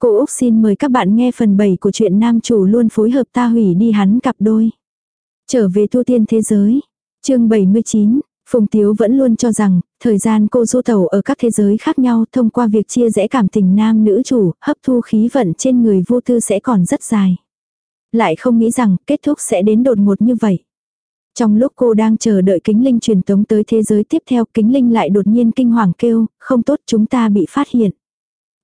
Cô Úc xin mời các bạn nghe phần 7 của chuyện nam chủ luôn phối hợp ta hủy đi hắn cặp đôi. Trở về tu tiên thế giới. chương 79, Phùng Tiếu vẫn luôn cho rằng, thời gian cô du tẩu ở các thế giới khác nhau thông qua việc chia rẽ cảm tình nam nữ chủ, hấp thu khí vận trên người vô tư sẽ còn rất dài. Lại không nghĩ rằng kết thúc sẽ đến đột ngột như vậy. Trong lúc cô đang chờ đợi kính linh truyền tống tới thế giới tiếp theo, kính linh lại đột nhiên kinh hoàng kêu, không tốt chúng ta bị phát hiện.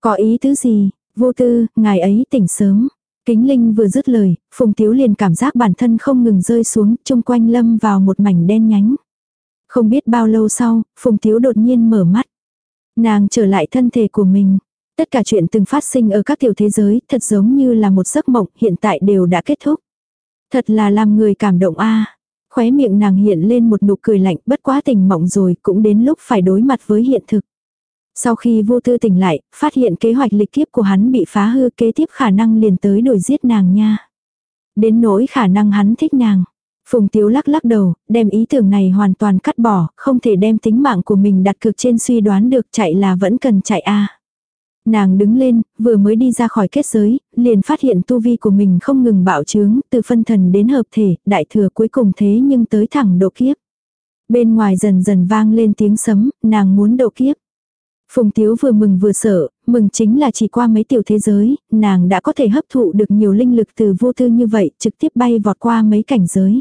Có ý tứ gì, vô tư, ngài ấy tỉnh sớm. Kính linh vừa dứt lời, Phùng Tiếu liền cảm giác bản thân không ngừng rơi xuống, chung quanh lâm vào một mảnh đen nhánh. Không biết bao lâu sau, Phùng Tiếu đột nhiên mở mắt. Nàng trở lại thân thể của mình. Tất cả chuyện từng phát sinh ở các tiểu thế giới, thật giống như là một giấc mộng, hiện tại đều đã kết thúc. Thật là làm người cảm động a. Khóe miệng nàng hiện lên một nụ cười lạnh, bất quá tình mộng rồi, cũng đến lúc phải đối mặt với hiện thực. Sau khi vô tư tỉnh lại, phát hiện kế hoạch lịch kiếp của hắn bị phá hư kế tiếp khả năng liền tới đuổi giết nàng nha. Đến nỗi khả năng hắn thích nàng. Phùng Tiếu lắc lắc đầu, đem ý tưởng này hoàn toàn cắt bỏ, không thể đem tính mạng của mình đặt cược trên suy đoán được chạy là vẫn cần chạy a. Nàng đứng lên, vừa mới đi ra khỏi kết giới, liền phát hiện tu vi của mình không ngừng bạo trướng, từ phân thần đến hợp thể, đại thừa cuối cùng thế nhưng tới thẳng độ kiếp. Bên ngoài dần dần vang lên tiếng sấm, nàng muốn độ kiếp. Phùng Tiếu vừa mừng vừa sợ, mừng chính là chỉ qua mấy tiểu thế giới, nàng đã có thể hấp thụ được nhiều linh lực từ vô tư như vậy, trực tiếp bay vọt qua mấy cảnh giới.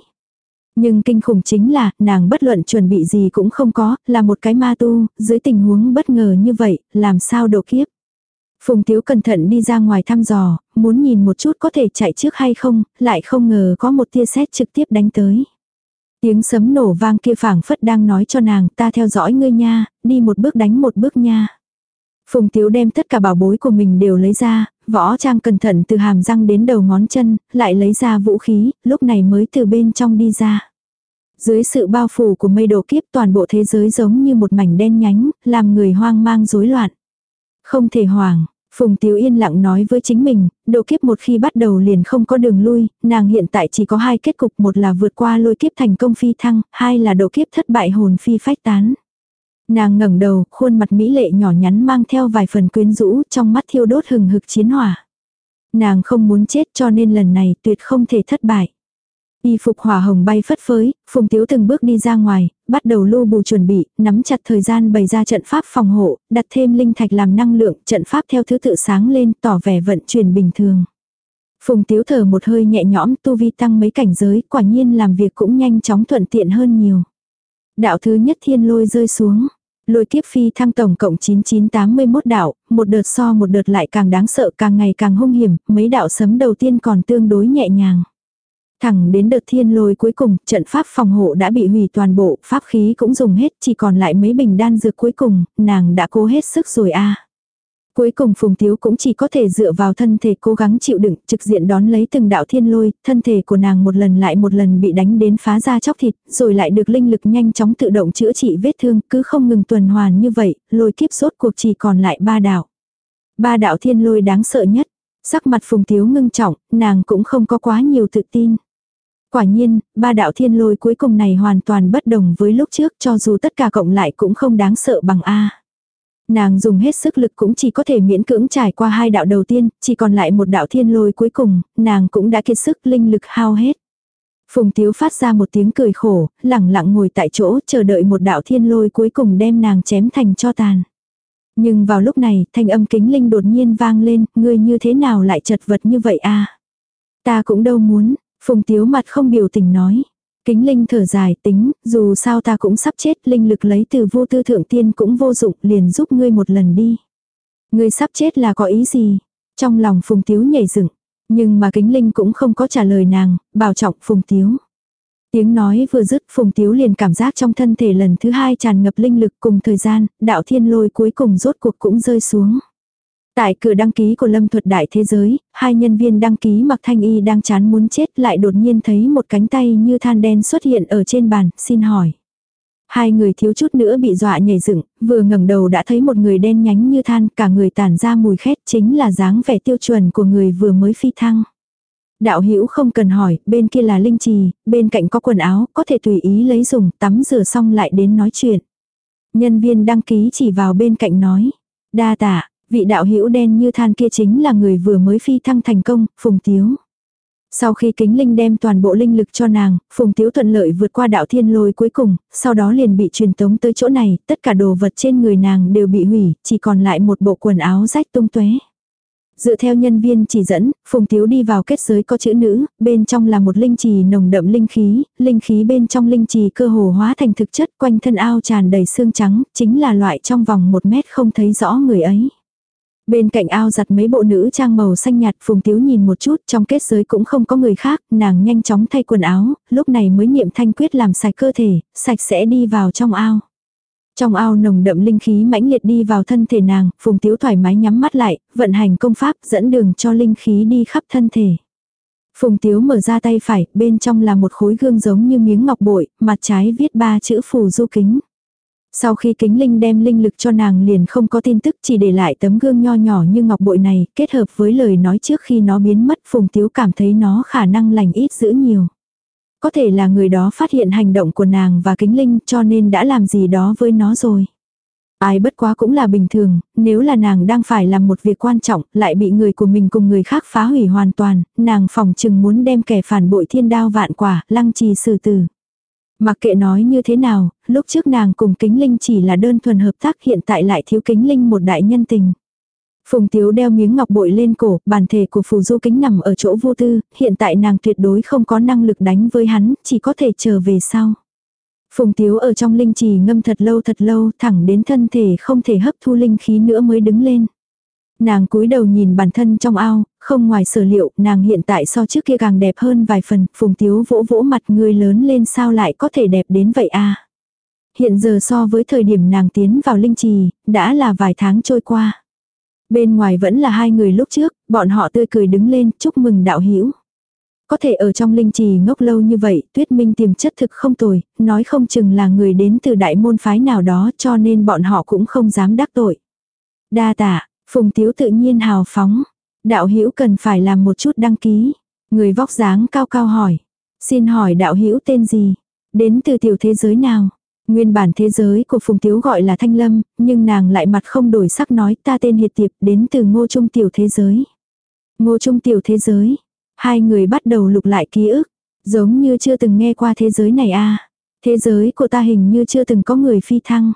Nhưng kinh khủng chính là, nàng bất luận chuẩn bị gì cũng không có, là một cái ma tu, dưới tình huống bất ngờ như vậy, làm sao độ kiếp. Phùng Tiếu cẩn thận đi ra ngoài thăm dò, muốn nhìn một chút có thể chạy trước hay không, lại không ngờ có một tia sét trực tiếp đánh tới. Tiếng sấm nổ vang kia phảng phất đang nói cho nàng ta theo dõi ngươi nha, đi một bước đánh một bước nha. Phùng Tiếu đem tất cả bảo bối của mình đều lấy ra, võ trang cẩn thận từ hàm răng đến đầu ngón chân, lại lấy ra vũ khí, lúc này mới từ bên trong đi ra. Dưới sự bao phủ của mây đồ kiếp toàn bộ thế giới giống như một mảnh đen nhánh, làm người hoang mang rối loạn. Không thể hoảng, Phùng Tiếu yên lặng nói với chính mình, độ kiếp một khi bắt đầu liền không có đường lui, nàng hiện tại chỉ có hai kết cục, một là vượt qua lôi kiếp thành công phi thăng, hai là độ kiếp thất bại hồn phi phách tán. Nàng ngẩng đầu, khuôn mặt mỹ lệ nhỏ nhắn mang theo vài phần quyến rũ, trong mắt thiêu đốt hừng hực chiến hỏa. Nàng không muốn chết cho nên lần này tuyệt không thể thất bại. Y phục hỏa hồng bay phất phới, Phùng Tiếu từng bước đi ra ngoài, bắt đầu lưu bù chuẩn bị, nắm chặt thời gian bày ra trận pháp phòng hộ, đặt thêm linh thạch làm năng lượng, trận pháp theo thứ tự sáng lên, tỏ vẻ vận chuyển bình thường. Phùng Tiếu thở một hơi nhẹ nhõm, tu vi tăng mấy cảnh giới, quả nhiên làm việc cũng nhanh chóng thuận tiện hơn nhiều. Đạo thứ nhất thiên lôi rơi xuống. Lôi kiếp phi thăng tổng cộng 9981 đạo, một đợt so một đợt lại càng đáng sợ càng ngày càng hung hiểm, mấy đạo sấm đầu tiên còn tương đối nhẹ nhàng. Thẳng đến đợt thiên lôi cuối cùng, trận pháp phòng hộ đã bị hủy toàn bộ, pháp khí cũng dùng hết, chỉ còn lại mấy bình đan dược cuối cùng, nàng đã cố hết sức rồi a. Cuối cùng Phùng Tiếu cũng chỉ có thể dựa vào thân thể cố gắng chịu đựng, trực diện đón lấy từng đạo thiên lôi, thân thể của nàng một lần lại một lần bị đánh đến phá ra chóc thịt, rồi lại được linh lực nhanh chóng tự động chữa trị vết thương, cứ không ngừng tuần hoàn như vậy, lôi kiếp sốt cuộc chỉ còn lại ba đạo. Ba đạo thiên lôi đáng sợ nhất, sắc mặt Phùng Tiếu ngưng trọng, nàng cũng không có quá nhiều tự tin. Quả nhiên, ba đạo thiên lôi cuối cùng này hoàn toàn bất đồng với lúc trước cho dù tất cả cộng lại cũng không đáng sợ bằng A. Nàng dùng hết sức lực cũng chỉ có thể miễn cưỡng trải qua hai đạo đầu tiên, chỉ còn lại một đạo thiên lôi cuối cùng, nàng cũng đã kiệt sức linh lực hao hết. Phùng Tiếu phát ra một tiếng cười khổ, lẳng lặng ngồi tại chỗ chờ đợi một đạo thiên lôi cuối cùng đem nàng chém thành cho tàn. Nhưng vào lúc này, thanh âm kính linh đột nhiên vang lên, ngươi như thế nào lại chật vật như vậy a Ta cũng đâu muốn, Phùng Tiếu mặt không biểu tình nói. Kính linh thở dài tính, dù sao ta cũng sắp chết, linh lực lấy từ vô tư thượng tiên cũng vô dụng, liền giúp ngươi một lần đi. Ngươi sắp chết là có ý gì? Trong lòng Phùng Tiếu nhảy dựng, nhưng mà kính linh cũng không có trả lời nàng, bảo trọng Phùng Tiếu. Tiếng nói vừa dứt Phùng Tiếu liền cảm giác trong thân thể lần thứ hai tràn ngập linh lực cùng thời gian, đạo thiên lôi cuối cùng rốt cuộc cũng rơi xuống. Tại cửa đăng ký của lâm thuật đại thế giới, hai nhân viên đăng ký mặc thanh y đang chán muốn chết lại đột nhiên thấy một cánh tay như than đen xuất hiện ở trên bàn, xin hỏi. Hai người thiếu chút nữa bị dọa nhảy dựng, vừa ngẩng đầu đã thấy một người đen nhánh như than, cả người tản ra mùi khét chính là dáng vẻ tiêu chuẩn của người vừa mới phi thăng. Đạo hữu không cần hỏi, bên kia là linh trì, bên cạnh có quần áo, có thể tùy ý lấy dùng, tắm rửa xong lại đến nói chuyện. Nhân viên đăng ký chỉ vào bên cạnh nói. Đa tạ, Vị đạo hữu đen như than kia chính là người vừa mới phi thăng thành công, Phùng Tiếu. Sau khi kính linh đem toàn bộ linh lực cho nàng, Phùng Tiếu thuận lợi vượt qua đạo thiên lôi cuối cùng, sau đó liền bị truyền tống tới chỗ này, tất cả đồ vật trên người nàng đều bị hủy, chỉ còn lại một bộ quần áo rách tung tuế Dựa theo nhân viên chỉ dẫn, Phùng Tiếu đi vào kết giới có chữ nữ, bên trong là một linh trì nồng đậm linh khí, linh khí bên trong linh trì cơ hồ hóa thành thực chất quanh thân ao tràn đầy xương trắng, chính là loại trong vòng một mét không thấy rõ người ấy. Bên cạnh ao giặt mấy bộ nữ trang màu xanh nhạt Phùng Tiếu nhìn một chút trong kết giới cũng không có người khác, nàng nhanh chóng thay quần áo, lúc này mới niệm thanh quyết làm sạch cơ thể, sạch sẽ đi vào trong ao. Trong ao nồng đậm linh khí mãnh liệt đi vào thân thể nàng, Phùng Tiếu thoải mái nhắm mắt lại, vận hành công pháp dẫn đường cho linh khí đi khắp thân thể. Phùng Tiếu mở ra tay phải, bên trong là một khối gương giống như miếng ngọc bội, mặt trái viết ba chữ phù du kính. Sau khi kính linh đem linh lực cho nàng liền không có tin tức chỉ để lại tấm gương nho nhỏ như ngọc bội này, kết hợp với lời nói trước khi nó biến mất Phùng Tiếu cảm thấy nó khả năng lành ít giữ nhiều. Có thể là người đó phát hiện hành động của nàng và kính linh cho nên đã làm gì đó với nó rồi. Ai bất quá cũng là bình thường, nếu là nàng đang phải làm một việc quan trọng, lại bị người của mình cùng người khác phá hủy hoàn toàn, nàng phòng chừng muốn đem kẻ phản bội thiên đao vạn quả, lăng trì xử tử. Mặc kệ nói như thế nào, lúc trước nàng cùng kính linh chỉ là đơn thuần hợp tác hiện tại lại thiếu kính linh một đại nhân tình. Phùng Tiếu đeo miếng ngọc bội lên cổ, bản thể của phù du kính nằm ở chỗ vô tư, hiện tại nàng tuyệt đối không có năng lực đánh với hắn, chỉ có thể chờ về sau. Phùng Tiếu ở trong linh trì ngâm thật lâu thật lâu, thẳng đến thân thể không thể hấp thu linh khí nữa mới đứng lên. Nàng cúi đầu nhìn bản thân trong ao, không ngoài sở liệu, nàng hiện tại so trước kia càng đẹp hơn vài phần, Phùng Tiếu vỗ vỗ mặt người lớn lên sao lại có thể đẹp đến vậy a Hiện giờ so với thời điểm nàng tiến vào linh trì, đã là vài tháng trôi qua. Bên ngoài vẫn là hai người lúc trước, bọn họ tươi cười đứng lên chúc mừng đạo hữu Có thể ở trong linh trì ngốc lâu như vậy, tuyết minh tiềm chất thực không tồi, nói không chừng là người đến từ đại môn phái nào đó cho nên bọn họ cũng không dám đắc tội. Đa tạ, phùng tiếu tự nhiên hào phóng. Đạo hữu cần phải làm một chút đăng ký. Người vóc dáng cao cao hỏi. Xin hỏi đạo hữu tên gì? Đến từ tiểu thế giới nào? Nguyên bản thế giới của Phùng Tiếu gọi là Thanh Lâm, nhưng nàng lại mặt không đổi sắc nói ta tên Hiệt Tiệp đến từ ngô trung tiểu thế giới. Ngô trung tiểu thế giới. Hai người bắt đầu lục lại ký ức. Giống như chưa từng nghe qua thế giới này a Thế giới của ta hình như chưa từng có người phi thăng.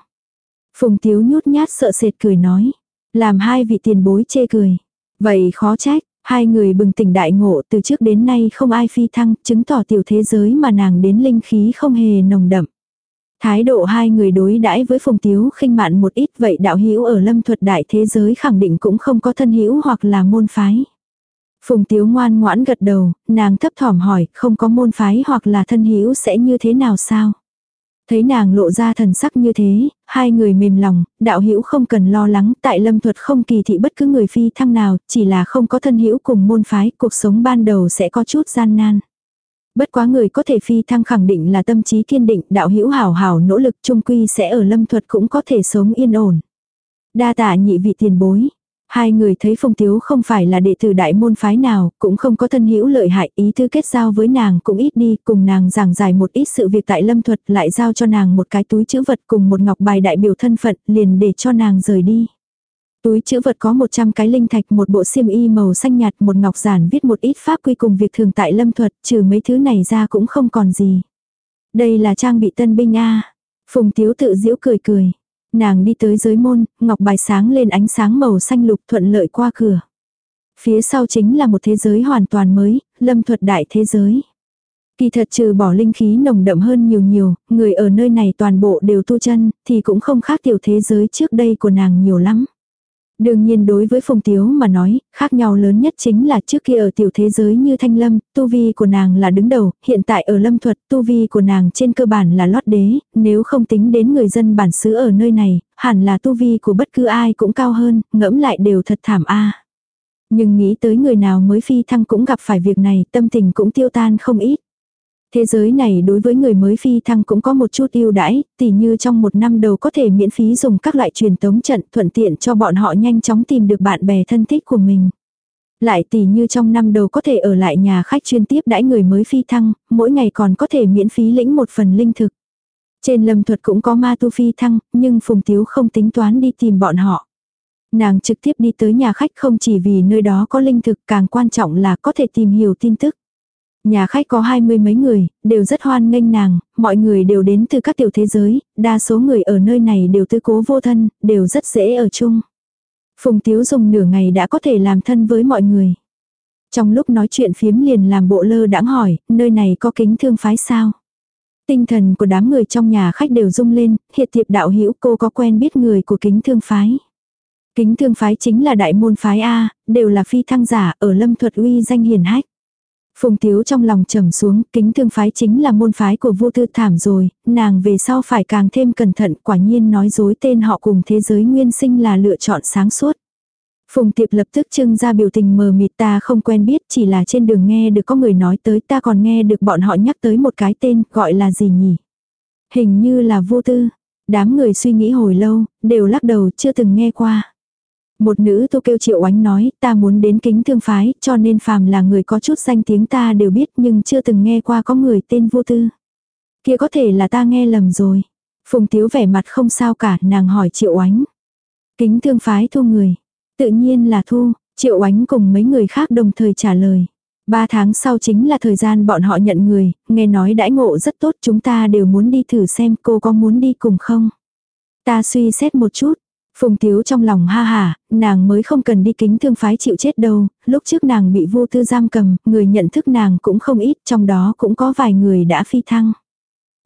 Phùng Tiếu nhút nhát sợ sệt cười nói. Làm hai vị tiền bối chê cười. Vậy khó trách, hai người bừng tỉnh đại ngộ từ trước đến nay không ai phi thăng, chứng tỏ tiểu thế giới mà nàng đến linh khí không hề nồng đậm. Thái độ hai người đối đãi với Phùng Tiếu khinh mạn một ít vậy đạo hữu ở lâm thuật đại thế giới khẳng định cũng không có thân hữu hoặc là môn phái. Phùng Tiếu ngoan ngoãn gật đầu, nàng thấp thỏm hỏi, không có môn phái hoặc là thân hữu sẽ như thế nào sao? Thấy nàng lộ ra thần sắc như thế, hai người mềm lòng, đạo hữu không cần lo lắng, tại lâm thuật không kỳ thị bất cứ người phi thăng nào, chỉ là không có thân hữu cùng môn phái, cuộc sống ban đầu sẽ có chút gian nan. Bất quá người có thể phi thăng khẳng định là tâm trí kiên định, đạo hữu hảo hảo nỗ lực trung quy sẽ ở lâm thuật cũng có thể sống yên ổn. Đa tạ nhị vị tiền bối. Hai người thấy phùng Tiếu không phải là đệ tử đại môn phái nào, cũng không có thân hữu lợi hại, ý thư kết giao với nàng cũng ít đi, cùng nàng giảng giải một ít sự việc tại lâm thuật, lại giao cho nàng một cái túi chữ vật cùng một ngọc bài đại biểu thân phận, liền để cho nàng rời đi. Túi chữ vật có 100 cái linh thạch, một bộ xiêm y màu xanh nhạt, một ngọc giản viết một ít pháp quy cùng việc thường tại lâm thuật, trừ mấy thứ này ra cũng không còn gì. Đây là trang bị tân binh A. Phùng Tiếu tự giễu cười cười. Nàng đi tới giới môn, ngọc bài sáng lên ánh sáng màu xanh lục thuận lợi qua cửa. Phía sau chính là một thế giới hoàn toàn mới, lâm thuật đại thế giới. Kỳ thật trừ bỏ linh khí nồng đậm hơn nhiều nhiều, người ở nơi này toàn bộ đều tu chân, thì cũng không khác tiểu thế giới trước đây của nàng nhiều lắm. Đương nhiên đối với Phùng Tiếu mà nói, khác nhau lớn nhất chính là trước kia ở tiểu thế giới như Thanh Lâm, tu vi của nàng là đứng đầu, hiện tại ở Lâm Thuật, tu vi của nàng trên cơ bản là lót đế, nếu không tính đến người dân bản xứ ở nơi này, hẳn là tu vi của bất cứ ai cũng cao hơn, ngẫm lại đều thật thảm a. Nhưng nghĩ tới người nào mới phi thăng cũng gặp phải việc này, tâm tình cũng tiêu tan không ít. Thế giới này đối với người mới phi thăng cũng có một chút ưu đãi, tỉ như trong một năm đầu có thể miễn phí dùng các loại truyền tống trận thuận tiện cho bọn họ nhanh chóng tìm được bạn bè thân thích của mình. Lại tỉ như trong năm đầu có thể ở lại nhà khách chuyên tiếp đãi người mới phi thăng, mỗi ngày còn có thể miễn phí lĩnh một phần linh thực. Trên lâm thuật cũng có ma tu phi thăng, nhưng Phùng Tiếu không tính toán đi tìm bọn họ. Nàng trực tiếp đi tới nhà khách không chỉ vì nơi đó có linh thực càng quan trọng là có thể tìm hiểu tin tức. Nhà khách có hai mươi mấy người, đều rất hoan nghênh nàng, mọi người đều đến từ các tiểu thế giới, đa số người ở nơi này đều tư cố vô thân, đều rất dễ ở chung. Phùng Tiếu dùng nửa ngày đã có thể làm thân với mọi người. Trong lúc nói chuyện phiếm liền làm bộ lơ đãng hỏi, nơi này có kính thương phái sao? Tinh thần của đám người trong nhà khách đều rung lên, hiệt tiệp đạo hữu cô có quen biết người của kính thương phái. Kính thương phái chính là đại môn phái A, đều là phi thăng giả ở lâm thuật uy danh hiền hách. Phùng Tiếu trong lòng trầm xuống, kính thương phái chính là môn phái của vô tư thảm rồi, nàng về sau phải càng thêm cẩn thận, quả nhiên nói dối tên họ cùng thế giới nguyên sinh là lựa chọn sáng suốt. Phùng Tiệp lập tức trưng ra biểu tình mờ mịt ta không quen biết chỉ là trên đường nghe được có người nói tới ta còn nghe được bọn họ nhắc tới một cái tên gọi là gì nhỉ. Hình như là vô tư. Đám người suy nghĩ hồi lâu, đều lắc đầu chưa từng nghe qua. Một nữ tô kêu triệu oánh nói, ta muốn đến kính thương phái, cho nên phàm là người có chút danh tiếng ta đều biết nhưng chưa từng nghe qua có người tên vô tư. Kia có thể là ta nghe lầm rồi. Phùng tiếu vẻ mặt không sao cả, nàng hỏi triệu oánh. Kính thương phái thu người. Tự nhiên là thu, triệu oánh cùng mấy người khác đồng thời trả lời. Ba tháng sau chính là thời gian bọn họ nhận người, nghe nói đãi ngộ rất tốt chúng ta đều muốn đi thử xem cô có muốn đi cùng không. Ta suy xét một chút, Phùng Tiếu trong lòng ha hà, nàng mới không cần đi kính thương phái chịu chết đâu, lúc trước nàng bị vô tư giam cầm, người nhận thức nàng cũng không ít, trong đó cũng có vài người đã phi thăng.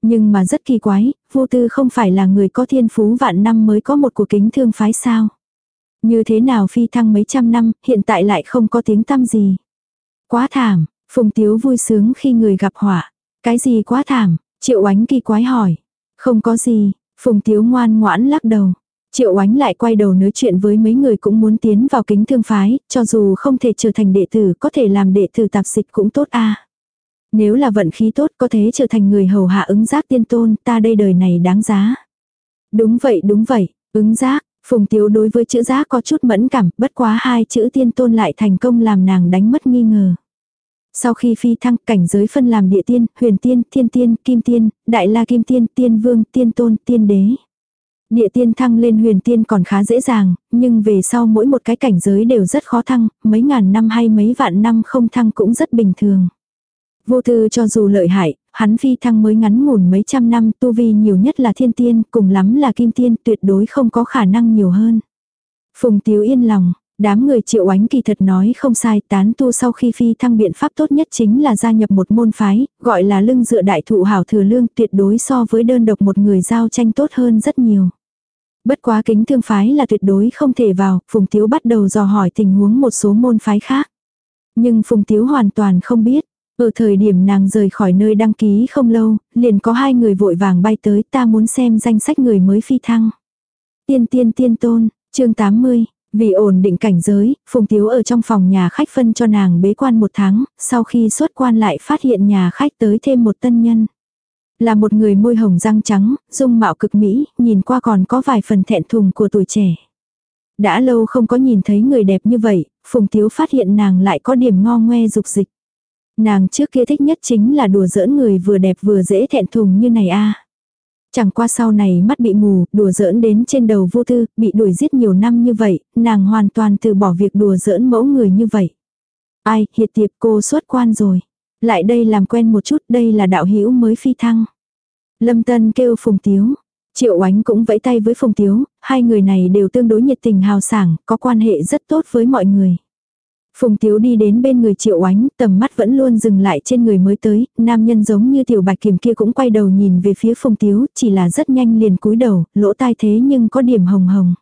Nhưng mà rất kỳ quái, vô tư không phải là người có thiên phú vạn năm mới có một cuộc kính thương phái sao. Như thế nào phi thăng mấy trăm năm, hiện tại lại không có tiếng tăm gì. Quá thảm, Phùng Tiếu vui sướng khi người gặp họa. Cái gì quá thảm, Triệu Oánh kỳ quái hỏi. Không có gì, Phùng Tiếu ngoan ngoãn lắc đầu. Triệu oánh lại quay đầu nói chuyện với mấy người cũng muốn tiến vào kính thương phái, cho dù không thể trở thành đệ tử, có thể làm đệ tử tạp dịch cũng tốt a. Nếu là vận khí tốt có thể trở thành người hầu hạ ứng giác tiên tôn, ta đây đời này đáng giá. Đúng vậy đúng vậy, ứng giác, phùng tiếu đối với chữ giác có chút mẫn cảm, bất quá hai chữ tiên tôn lại thành công làm nàng đánh mất nghi ngờ. Sau khi phi thăng cảnh giới phân làm địa tiên, huyền tiên, thiên tiên, kim tiên, đại la kim tiên, tiên vương, tiên tôn, tiên đế. Địa tiên thăng lên huyền tiên còn khá dễ dàng, nhưng về sau mỗi một cái cảnh giới đều rất khó thăng, mấy ngàn năm hay mấy vạn năm không thăng cũng rất bình thường. Vô tư cho dù lợi hại, hắn phi thăng mới ngắn ngủn mấy trăm năm tu vi nhiều nhất là thiên tiên, cùng lắm là kim tiên tuyệt đối không có khả năng nhiều hơn. Phùng Tiếu yên lòng, đám người triệu oánh kỳ thật nói không sai tán tu sau khi phi thăng biện pháp tốt nhất chính là gia nhập một môn phái, gọi là lưng dựa đại thụ hảo thừa lương tuyệt đối so với đơn độc một người giao tranh tốt hơn rất nhiều. Bất quá kính thương phái là tuyệt đối không thể vào, Phùng Tiếu bắt đầu dò hỏi tình huống một số môn phái khác. Nhưng Phùng Tiếu hoàn toàn không biết. Ở thời điểm nàng rời khỏi nơi đăng ký không lâu, liền có hai người vội vàng bay tới ta muốn xem danh sách người mới phi thăng. Tiên tiên tiên tôn, chương 80, vì ổn định cảnh giới, Phùng Tiếu ở trong phòng nhà khách phân cho nàng bế quan một tháng, sau khi xuất quan lại phát hiện nhà khách tới thêm một tân nhân. Là một người môi hồng răng trắng, dung mạo cực mỹ, nhìn qua còn có vài phần thẹn thùng của tuổi trẻ. Đã lâu không có nhìn thấy người đẹp như vậy, Phùng Tiếu phát hiện nàng lại có điểm ngo ngoe dục dịch. Nàng trước kia thích nhất chính là đùa giỡn người vừa đẹp vừa dễ thẹn thùng như này a. Chẳng qua sau này mắt bị mù, đùa giỡn đến trên đầu vô tư, bị đuổi giết nhiều năm như vậy, nàng hoàn toàn từ bỏ việc đùa giỡn mẫu người như vậy. Ai, hiệt tiệp cô xuất quan rồi. Lại đây làm quen một chút, đây là đạo hữu mới phi thăng. Lâm Tân kêu Phùng Tiếu. Triệu Oánh cũng vẫy tay với Phùng Tiếu, hai người này đều tương đối nhiệt tình hào sảng, có quan hệ rất tốt với mọi người. Phùng Tiếu đi đến bên người Triệu Oánh, tầm mắt vẫn luôn dừng lại trên người mới tới, nam nhân giống như tiểu bạch kiểm kia cũng quay đầu nhìn về phía Phùng Tiếu, chỉ là rất nhanh liền cúi đầu, lỗ tai thế nhưng có điểm hồng hồng.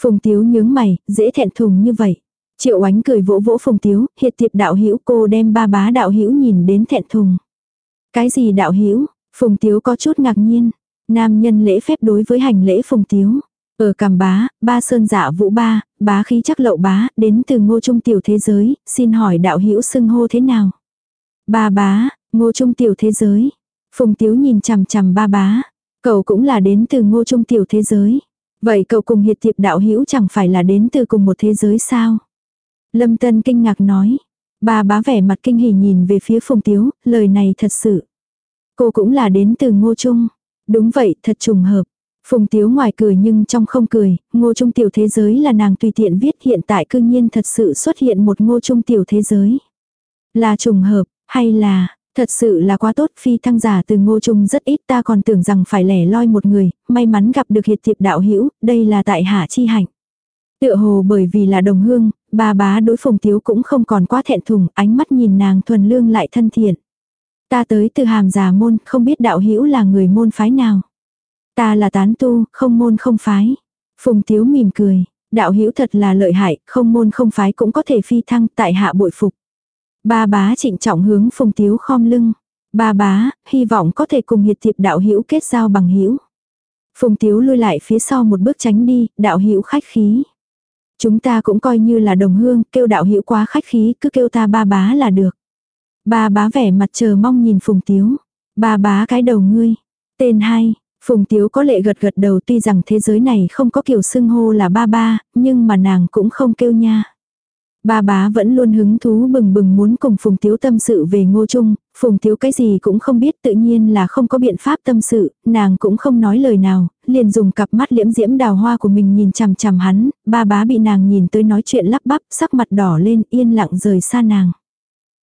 Phùng Tiếu nhướng mày, dễ thẹn thùng như vậy. Triệu Oánh cười vỗ vỗ Phùng Tiếu, hiệt tiệp đạo hữu cô đem ba bá đạo hữu nhìn đến thẹn thùng. Cái gì đạo hữu Phùng Tiếu có chút ngạc nhiên. Nam nhân lễ phép đối với hành lễ Phùng Tiếu. Ở cằm bá, ba sơn dạ vũ ba, bá khí chắc lậu bá, đến từ ngô trung tiểu thế giới, xin hỏi đạo hữu xưng hô thế nào? Ba bá, ngô trung tiểu thế giới. Phùng Tiếu nhìn chằm chằm ba bá. Cậu cũng là đến từ ngô trung tiểu thế giới. Vậy cậu cùng hiệt tiệp đạo hữu chẳng phải là đến từ cùng một thế giới sao? Lâm Tân kinh ngạc nói. bà bá vẻ mặt kinh hỉ nhìn về phía Phùng Tiếu, lời này thật sự. Cô cũng là đến từ Ngô Trung. Đúng vậy, thật trùng hợp. Phùng Tiếu ngoài cười nhưng trong không cười, ngô trung tiểu thế giới là nàng tùy tiện viết hiện tại cư nhiên thật sự xuất hiện một ngô trung tiểu thế giới. Là trùng hợp, hay là, thật sự là quá tốt phi thăng giả từ ngô trung rất ít ta còn tưởng rằng phải lẻ loi một người, may mắn gặp được hiệt thiệp đạo hữu đây là tại hạ chi hạnh. Tựa hồ bởi vì là đồng hương, bà bá đối phùng tiếu cũng không còn quá thẹn thùng, ánh mắt nhìn nàng thuần lương lại thân thiện. Ta tới từ hàm già môn, không biết đạo hữu là người môn phái nào. Ta là tán tu, không môn không phái. Phùng tiếu mỉm cười, đạo hữu thật là lợi hại, không môn không phái cũng có thể phi thăng tại hạ bội phục. Ba bá trịnh trọng hướng phùng tiếu khom lưng. Ba bá, hy vọng có thể cùng hiệt thiệp đạo hữu kết giao bằng hữu. Phùng tiếu lui lại phía sau một bước tránh đi, đạo hữu khách khí. Chúng ta cũng coi như là đồng hương, kêu đạo hữu quá khách khí, cứ kêu ta ba bá là được. Ba bá vẻ mặt chờ mong nhìn Phùng Tiếu. Ba bá cái đầu ngươi. Tên hay, Phùng Tiếu có lệ gật gật đầu tuy rằng thế giới này không có kiểu xưng hô là ba ba, nhưng mà nàng cũng không kêu nha. Ba bá vẫn luôn hứng thú bừng bừng muốn cùng Phùng Tiếu tâm sự về ngô trung, Phùng thiếu cái gì cũng không biết tự nhiên là không có biện pháp tâm sự, nàng cũng không nói lời nào, liền dùng cặp mắt liễm diễm đào hoa của mình nhìn chằm chằm hắn, ba bá bị nàng nhìn tới nói chuyện lắp bắp, sắc mặt đỏ lên yên lặng rời xa nàng.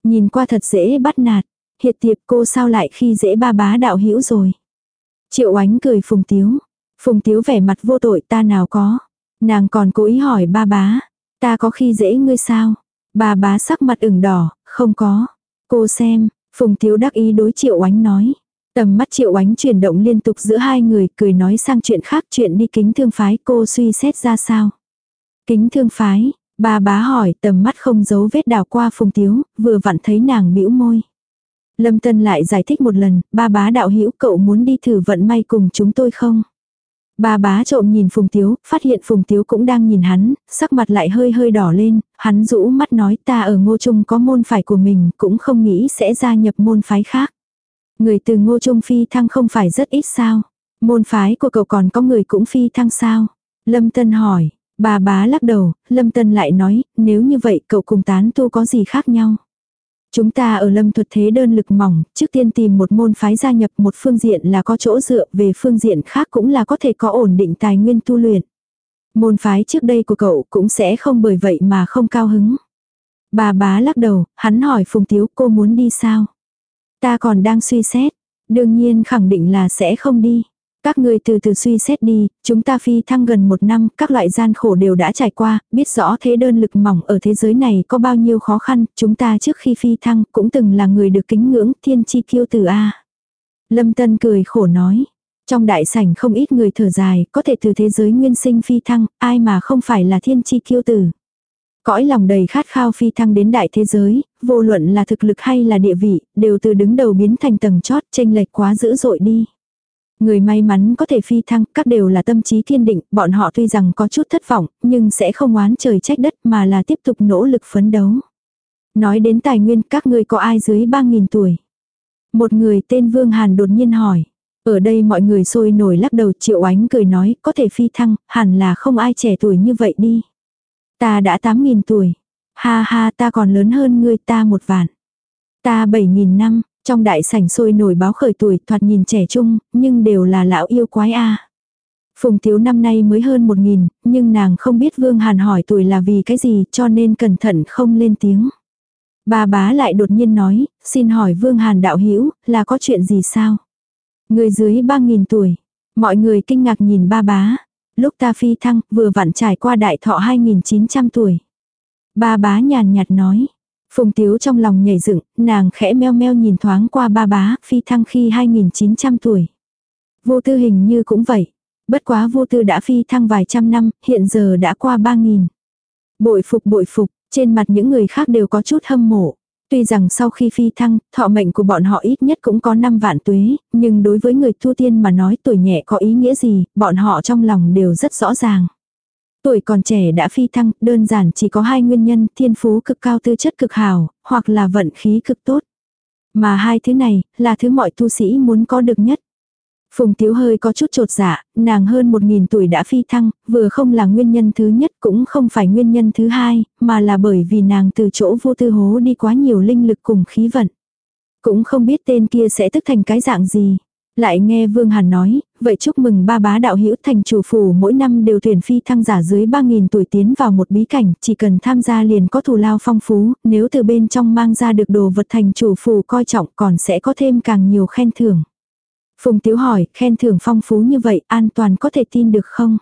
Nhìn qua thật dễ bắt nạt, hiệt tiệp cô sao lại khi dễ ba bá đạo hữu rồi. Triệu oánh cười Phùng Tiếu, Phùng Tiếu vẻ mặt vô tội ta nào có, nàng còn cố ý hỏi ba bá, Ta có khi dễ ngươi sao? Bà bá sắc mặt ửng đỏ, không có. Cô xem, Phùng Thiếu đắc ý đối Triệu Oánh nói. Tầm mắt Triệu Oánh chuyển động liên tục giữa hai người cười nói sang chuyện khác chuyện đi kính thương phái cô suy xét ra sao. Kính thương phái, bà bá hỏi tầm mắt không giấu vết đào qua Phùng Thiếu, vừa vặn thấy nàng bĩu môi. Lâm Tân lại giải thích một lần, ba bá đạo hữu cậu muốn đi thử vận may cùng chúng tôi không? Ba bá trộm nhìn Phùng Tiếu, phát hiện Phùng Tiếu cũng đang nhìn hắn, sắc mặt lại hơi hơi đỏ lên, hắn rũ mắt nói ta ở ngô trung có môn phái của mình, cũng không nghĩ sẽ gia nhập môn phái khác. Người từ ngô trung phi thăng không phải rất ít sao. Môn phái của cậu còn có người cũng phi thăng sao. Lâm Tân hỏi, bà bá lắc đầu, Lâm Tân lại nói, nếu như vậy cậu cùng tán tu có gì khác nhau. Chúng ta ở lâm thuật thế đơn lực mỏng, trước tiên tìm một môn phái gia nhập một phương diện là có chỗ dựa, về phương diện khác cũng là có thể có ổn định tài nguyên tu luyện. Môn phái trước đây của cậu cũng sẽ không bởi vậy mà không cao hứng. Bà bá lắc đầu, hắn hỏi Phùng Tiếu cô muốn đi sao? Ta còn đang suy xét, đương nhiên khẳng định là sẽ không đi. Các người từ từ suy xét đi, chúng ta phi thăng gần một năm, các loại gian khổ đều đã trải qua, biết rõ thế đơn lực mỏng ở thế giới này có bao nhiêu khó khăn, chúng ta trước khi phi thăng cũng từng là người được kính ngưỡng thiên chi kiêu tử A. Lâm Tân cười khổ nói, trong đại sảnh không ít người thở dài, có thể từ thế giới nguyên sinh phi thăng, ai mà không phải là thiên chi kiêu tử. Cõi lòng đầy khát khao phi thăng đến đại thế giới, vô luận là thực lực hay là địa vị, đều từ đứng đầu biến thành tầng chót, tranh lệch quá dữ dội đi. Người may mắn có thể phi thăng, các đều là tâm trí kiên định, bọn họ tuy rằng có chút thất vọng, nhưng sẽ không oán trời trách đất mà là tiếp tục nỗ lực phấn đấu. Nói đến tài nguyên, các ngươi có ai dưới 3.000 tuổi? Một người tên Vương Hàn đột nhiên hỏi. Ở đây mọi người sôi nổi lắc đầu triệu ánh cười nói, có thể phi thăng, hẳn là không ai trẻ tuổi như vậy đi. Ta đã 8.000 tuổi. Ha ha ta còn lớn hơn ngươi ta một vạn. Ta 7.000 năm, trong đại sảnh sôi nổi báo khởi tuổi thoạt nhìn trẻ trung, nhưng đều là lão yêu quái a. Phùng Tiếu năm nay mới hơn một nghìn, nhưng nàng không biết Vương Hàn hỏi tuổi là vì cái gì cho nên cẩn thận không lên tiếng. Bà bá lại đột nhiên nói, xin hỏi Vương Hàn đạo hữu là có chuyện gì sao? Người dưới ba nghìn tuổi. Mọi người kinh ngạc nhìn ba bá. Lúc ta phi thăng, vừa vặn trải qua đại thọ 2.900 tuổi. Ba bá nhàn nhạt nói, Phùng Tiếu trong lòng nhảy dựng, nàng khẽ meo meo nhìn thoáng qua ba bá, phi thăng khi 2900 tuổi. Vô tư hình như cũng vậy. Bất quá vô tư đã phi thăng vài trăm năm, hiện giờ đã qua 3000. Bội phục bội phục, trên mặt những người khác đều có chút hâm mộ. Tuy rằng sau khi phi thăng, thọ mệnh của bọn họ ít nhất cũng có 5 vạn tuế, nhưng đối với người tu tiên mà nói tuổi nhẹ có ý nghĩa gì, bọn họ trong lòng đều rất rõ ràng. Tuổi còn trẻ đã phi thăng, đơn giản chỉ có hai nguyên nhân, thiên phú cực cao tư chất cực hảo hoặc là vận khí cực tốt. Mà hai thứ này, là thứ mọi tu sĩ muốn có được nhất. Phùng Tiếu hơi có chút trột dạ, nàng hơn một nghìn tuổi đã phi thăng, vừa không là nguyên nhân thứ nhất cũng không phải nguyên nhân thứ hai, mà là bởi vì nàng từ chỗ vô tư hố đi quá nhiều linh lực cùng khí vận. Cũng không biết tên kia sẽ tức thành cái dạng gì. Lại nghe Vương Hàn nói, vậy chúc mừng ba bá đạo hữu thành chủ phủ mỗi năm đều tuyển phi thăng giả dưới 3.000 tuổi tiến vào một bí cảnh, chỉ cần tham gia liền có thù lao phong phú, nếu từ bên trong mang ra được đồ vật thành chủ phủ coi trọng còn sẽ có thêm càng nhiều khen thưởng. Phùng Tiếu hỏi, khen thưởng phong phú như vậy, an toàn có thể tin được không?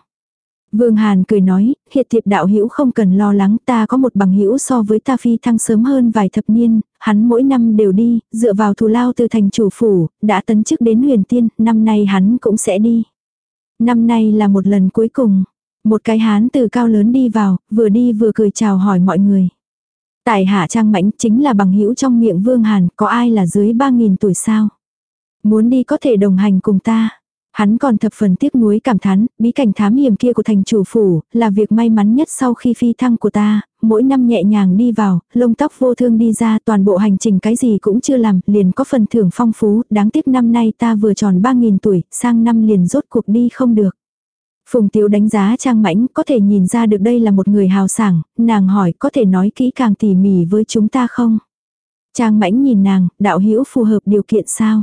Vương Hàn cười nói, hiệt thiệp đạo hữu không cần lo lắng ta có một bằng hữu so với ta phi thăng sớm hơn vài thập niên, hắn mỗi năm đều đi, dựa vào thù lao từ thành chủ phủ, đã tấn chức đến huyền tiên, năm nay hắn cũng sẽ đi. Năm nay là một lần cuối cùng, một cái hán từ cao lớn đi vào, vừa đi vừa cười chào hỏi mọi người. Tại hạ trang mãnh chính là bằng hữu trong miệng Vương Hàn, có ai là dưới 3.000 tuổi sao? Muốn đi có thể đồng hành cùng ta. Hắn còn thập phần tiếc nuối cảm thán, bí cảnh thám hiểm kia của thành chủ phủ, là việc may mắn nhất sau khi phi thăng của ta, mỗi năm nhẹ nhàng đi vào, lông tóc vô thương đi ra toàn bộ hành trình cái gì cũng chưa làm, liền có phần thưởng phong phú, đáng tiếc năm nay ta vừa tròn 3.000 tuổi, sang năm liền rốt cuộc đi không được. Phùng Tiếu đánh giá Trang Mãnh có thể nhìn ra được đây là một người hào sảng, nàng hỏi có thể nói kỹ càng tỉ mỉ với chúng ta không? Trang Mãnh nhìn nàng, đạo hữu phù hợp điều kiện sao?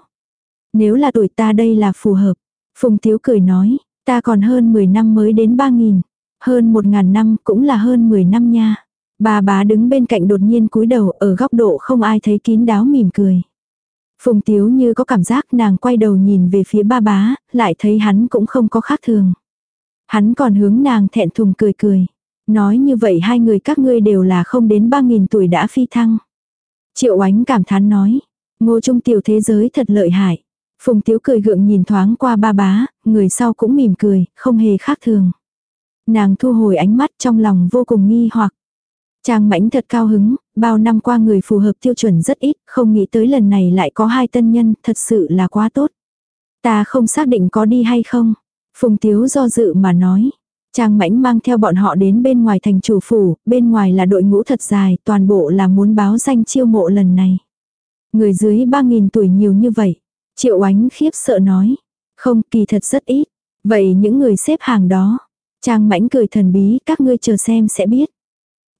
Nếu là tuổi ta đây là phù hợp. Phùng Tiếu cười nói, ta còn hơn 10 năm mới đến 3.000. Hơn 1.000 năm cũng là hơn 10 năm nha. Bà bá đứng bên cạnh đột nhiên cúi đầu ở góc độ không ai thấy kín đáo mỉm cười. Phùng Tiếu như có cảm giác nàng quay đầu nhìn về phía ba bá, lại thấy hắn cũng không có khác thường. Hắn còn hướng nàng thẹn thùng cười cười. Nói như vậy hai người các ngươi đều là không đến 3.000 tuổi đã phi thăng. Triệu oánh cảm thán nói. Ngô trung tiểu thế giới thật lợi hại. Phùng Tiếu cười gượng nhìn thoáng qua ba bá, người sau cũng mỉm cười, không hề khác thường. Nàng thu hồi ánh mắt trong lòng vô cùng nghi hoặc. Trang mãnh thật cao hứng, bao năm qua người phù hợp tiêu chuẩn rất ít, không nghĩ tới lần này lại có hai tân nhân, thật sự là quá tốt. Ta không xác định có đi hay không. Phùng Tiếu do dự mà nói. Trang mãnh mang theo bọn họ đến bên ngoài thành chủ phủ, bên ngoài là đội ngũ thật dài, toàn bộ là muốn báo danh chiêu mộ lần này. Người dưới 3.000 tuổi nhiều như vậy. Triệu oánh khiếp sợ nói. Không, kỳ thật rất ít. Vậy những người xếp hàng đó. Trang mãnh cười thần bí, các ngươi chờ xem sẽ biết.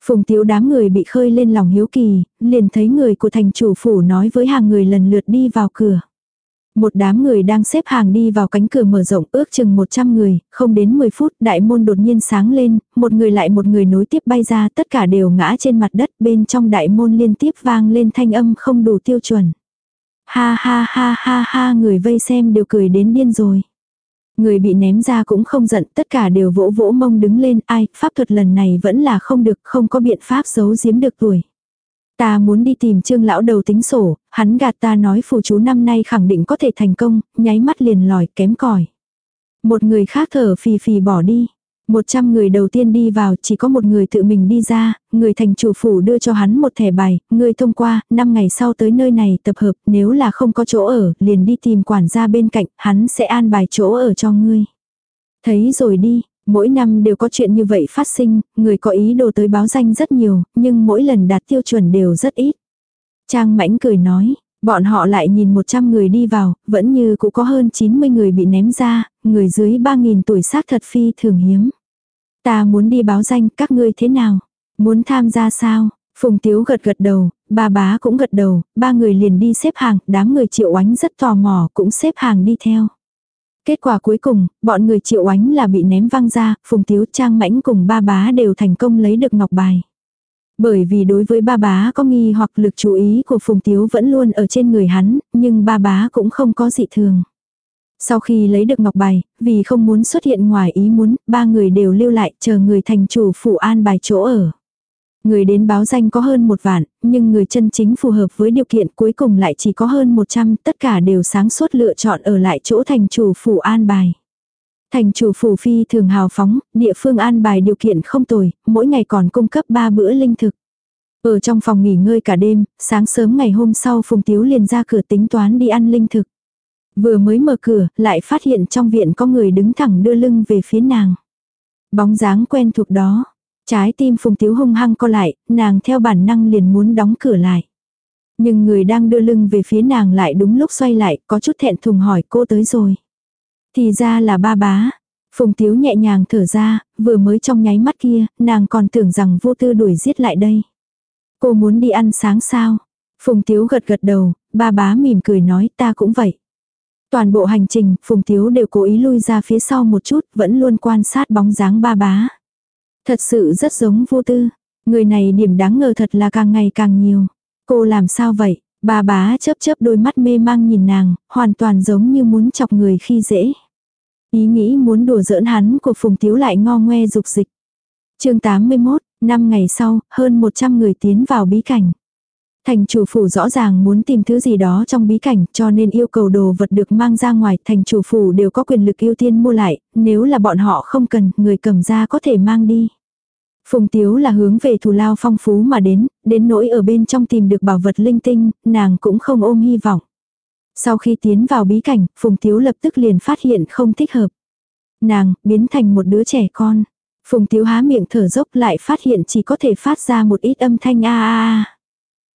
Phùng tiếu đám người bị khơi lên lòng hiếu kỳ, liền thấy người của thành chủ phủ nói với hàng người lần lượt đi vào cửa. Một đám người đang xếp hàng đi vào cánh cửa mở rộng ước chừng 100 người, không đến 10 phút đại môn đột nhiên sáng lên, một người lại một người nối tiếp bay ra tất cả đều ngã trên mặt đất bên trong đại môn liên tiếp vang lên thanh âm không đủ tiêu chuẩn. Ha ha ha ha ha người vây xem đều cười đến điên rồi. Người bị ném ra cũng không giận, tất cả đều vỗ vỗ mông đứng lên, ai, pháp thuật lần này vẫn là không được, không có biện pháp giấu giếm được tuổi. Ta muốn đi tìm trương lão đầu tính sổ, hắn gạt ta nói phù chú năm nay khẳng định có thể thành công, nháy mắt liền lòi kém cỏi Một người khác thở phì phì bỏ đi. Một trăm người đầu tiên đi vào chỉ có một người tự mình đi ra, người thành chủ phủ đưa cho hắn một thẻ bài, người thông qua, năm ngày sau tới nơi này tập hợp, nếu là không có chỗ ở, liền đi tìm quản gia bên cạnh, hắn sẽ an bài chỗ ở cho ngươi. Thấy rồi đi, mỗi năm đều có chuyện như vậy phát sinh, người có ý đồ tới báo danh rất nhiều, nhưng mỗi lần đạt tiêu chuẩn đều rất ít. Trang mãnh cười nói, Bọn họ lại nhìn 100 người đi vào, vẫn như cũng có hơn 90 người bị ném ra, người dưới 3.000 tuổi xác thật phi thường hiếm. Ta muốn đi báo danh, các ngươi thế nào? Muốn tham gia sao? Phùng Tiếu gật gật đầu, ba bá cũng gật đầu, ba người liền đi xếp hàng, đám người triệu oánh rất tò mò cũng xếp hàng đi theo. Kết quả cuối cùng, bọn người triệu oánh là bị ném văng ra, Phùng Tiếu Trang Mãnh cùng ba bá đều thành công lấy được ngọc bài. Bởi vì đối với ba bá có nghi hoặc lực chú ý của Phùng Tiếu vẫn luôn ở trên người hắn, nhưng ba bá cũng không có dị thường. Sau khi lấy được ngọc bài, vì không muốn xuất hiện ngoài ý muốn, ba người đều lưu lại chờ người thành chủ phụ an bài chỗ ở. Người đến báo danh có hơn một vạn, nhưng người chân chính phù hợp với điều kiện cuối cùng lại chỉ có hơn 100, tất cả đều sáng suốt lựa chọn ở lại chỗ thành chủ phủ an bài. Thành chủ phủ phi thường hào phóng, địa phương an bài điều kiện không tồi, mỗi ngày còn cung cấp 3 bữa linh thực. Ở trong phòng nghỉ ngơi cả đêm, sáng sớm ngày hôm sau Phùng Tiếu liền ra cửa tính toán đi ăn linh thực. Vừa mới mở cửa, lại phát hiện trong viện có người đứng thẳng đưa lưng về phía nàng. Bóng dáng quen thuộc đó. Trái tim Phùng Tiếu hung hăng co lại, nàng theo bản năng liền muốn đóng cửa lại. Nhưng người đang đưa lưng về phía nàng lại đúng lúc xoay lại, có chút thẹn thùng hỏi cô tới rồi. Thì ra là ba bá. Phùng Tiếu nhẹ nhàng thở ra, vừa mới trong nháy mắt kia, nàng còn tưởng rằng vô tư đuổi giết lại đây. Cô muốn đi ăn sáng sao? Phùng Tiếu gật gật đầu, ba bá mỉm cười nói ta cũng vậy. Toàn bộ hành trình, Phùng Tiếu đều cố ý lui ra phía sau một chút, vẫn luôn quan sát bóng dáng ba bá. Thật sự rất giống vô tư. Người này điểm đáng ngờ thật là càng ngày càng nhiều. Cô làm sao vậy? Ba bá chớp chớp đôi mắt mê mang nhìn nàng, hoàn toàn giống như muốn chọc người khi dễ. Ý nghĩ muốn đùa giỡn hắn của Phùng Tiếu lại ngo ngoe dục dịch. chương 81, năm ngày sau, hơn 100 người tiến vào bí cảnh. Thành chủ phủ rõ ràng muốn tìm thứ gì đó trong bí cảnh cho nên yêu cầu đồ vật được mang ra ngoài. Thành chủ phủ đều có quyền lực ưu tiên mua lại, nếu là bọn họ không cần, người cầm ra có thể mang đi. Phùng Tiếu là hướng về thù lao phong phú mà đến, đến nỗi ở bên trong tìm được bảo vật linh tinh, nàng cũng không ôm hy vọng. Sau khi tiến vào bí cảnh, Phùng Tiếu lập tức liền phát hiện không thích hợp. Nàng, biến thành một đứa trẻ con. Phùng Tiếu há miệng thở dốc lại phát hiện chỉ có thể phát ra một ít âm thanh a a a.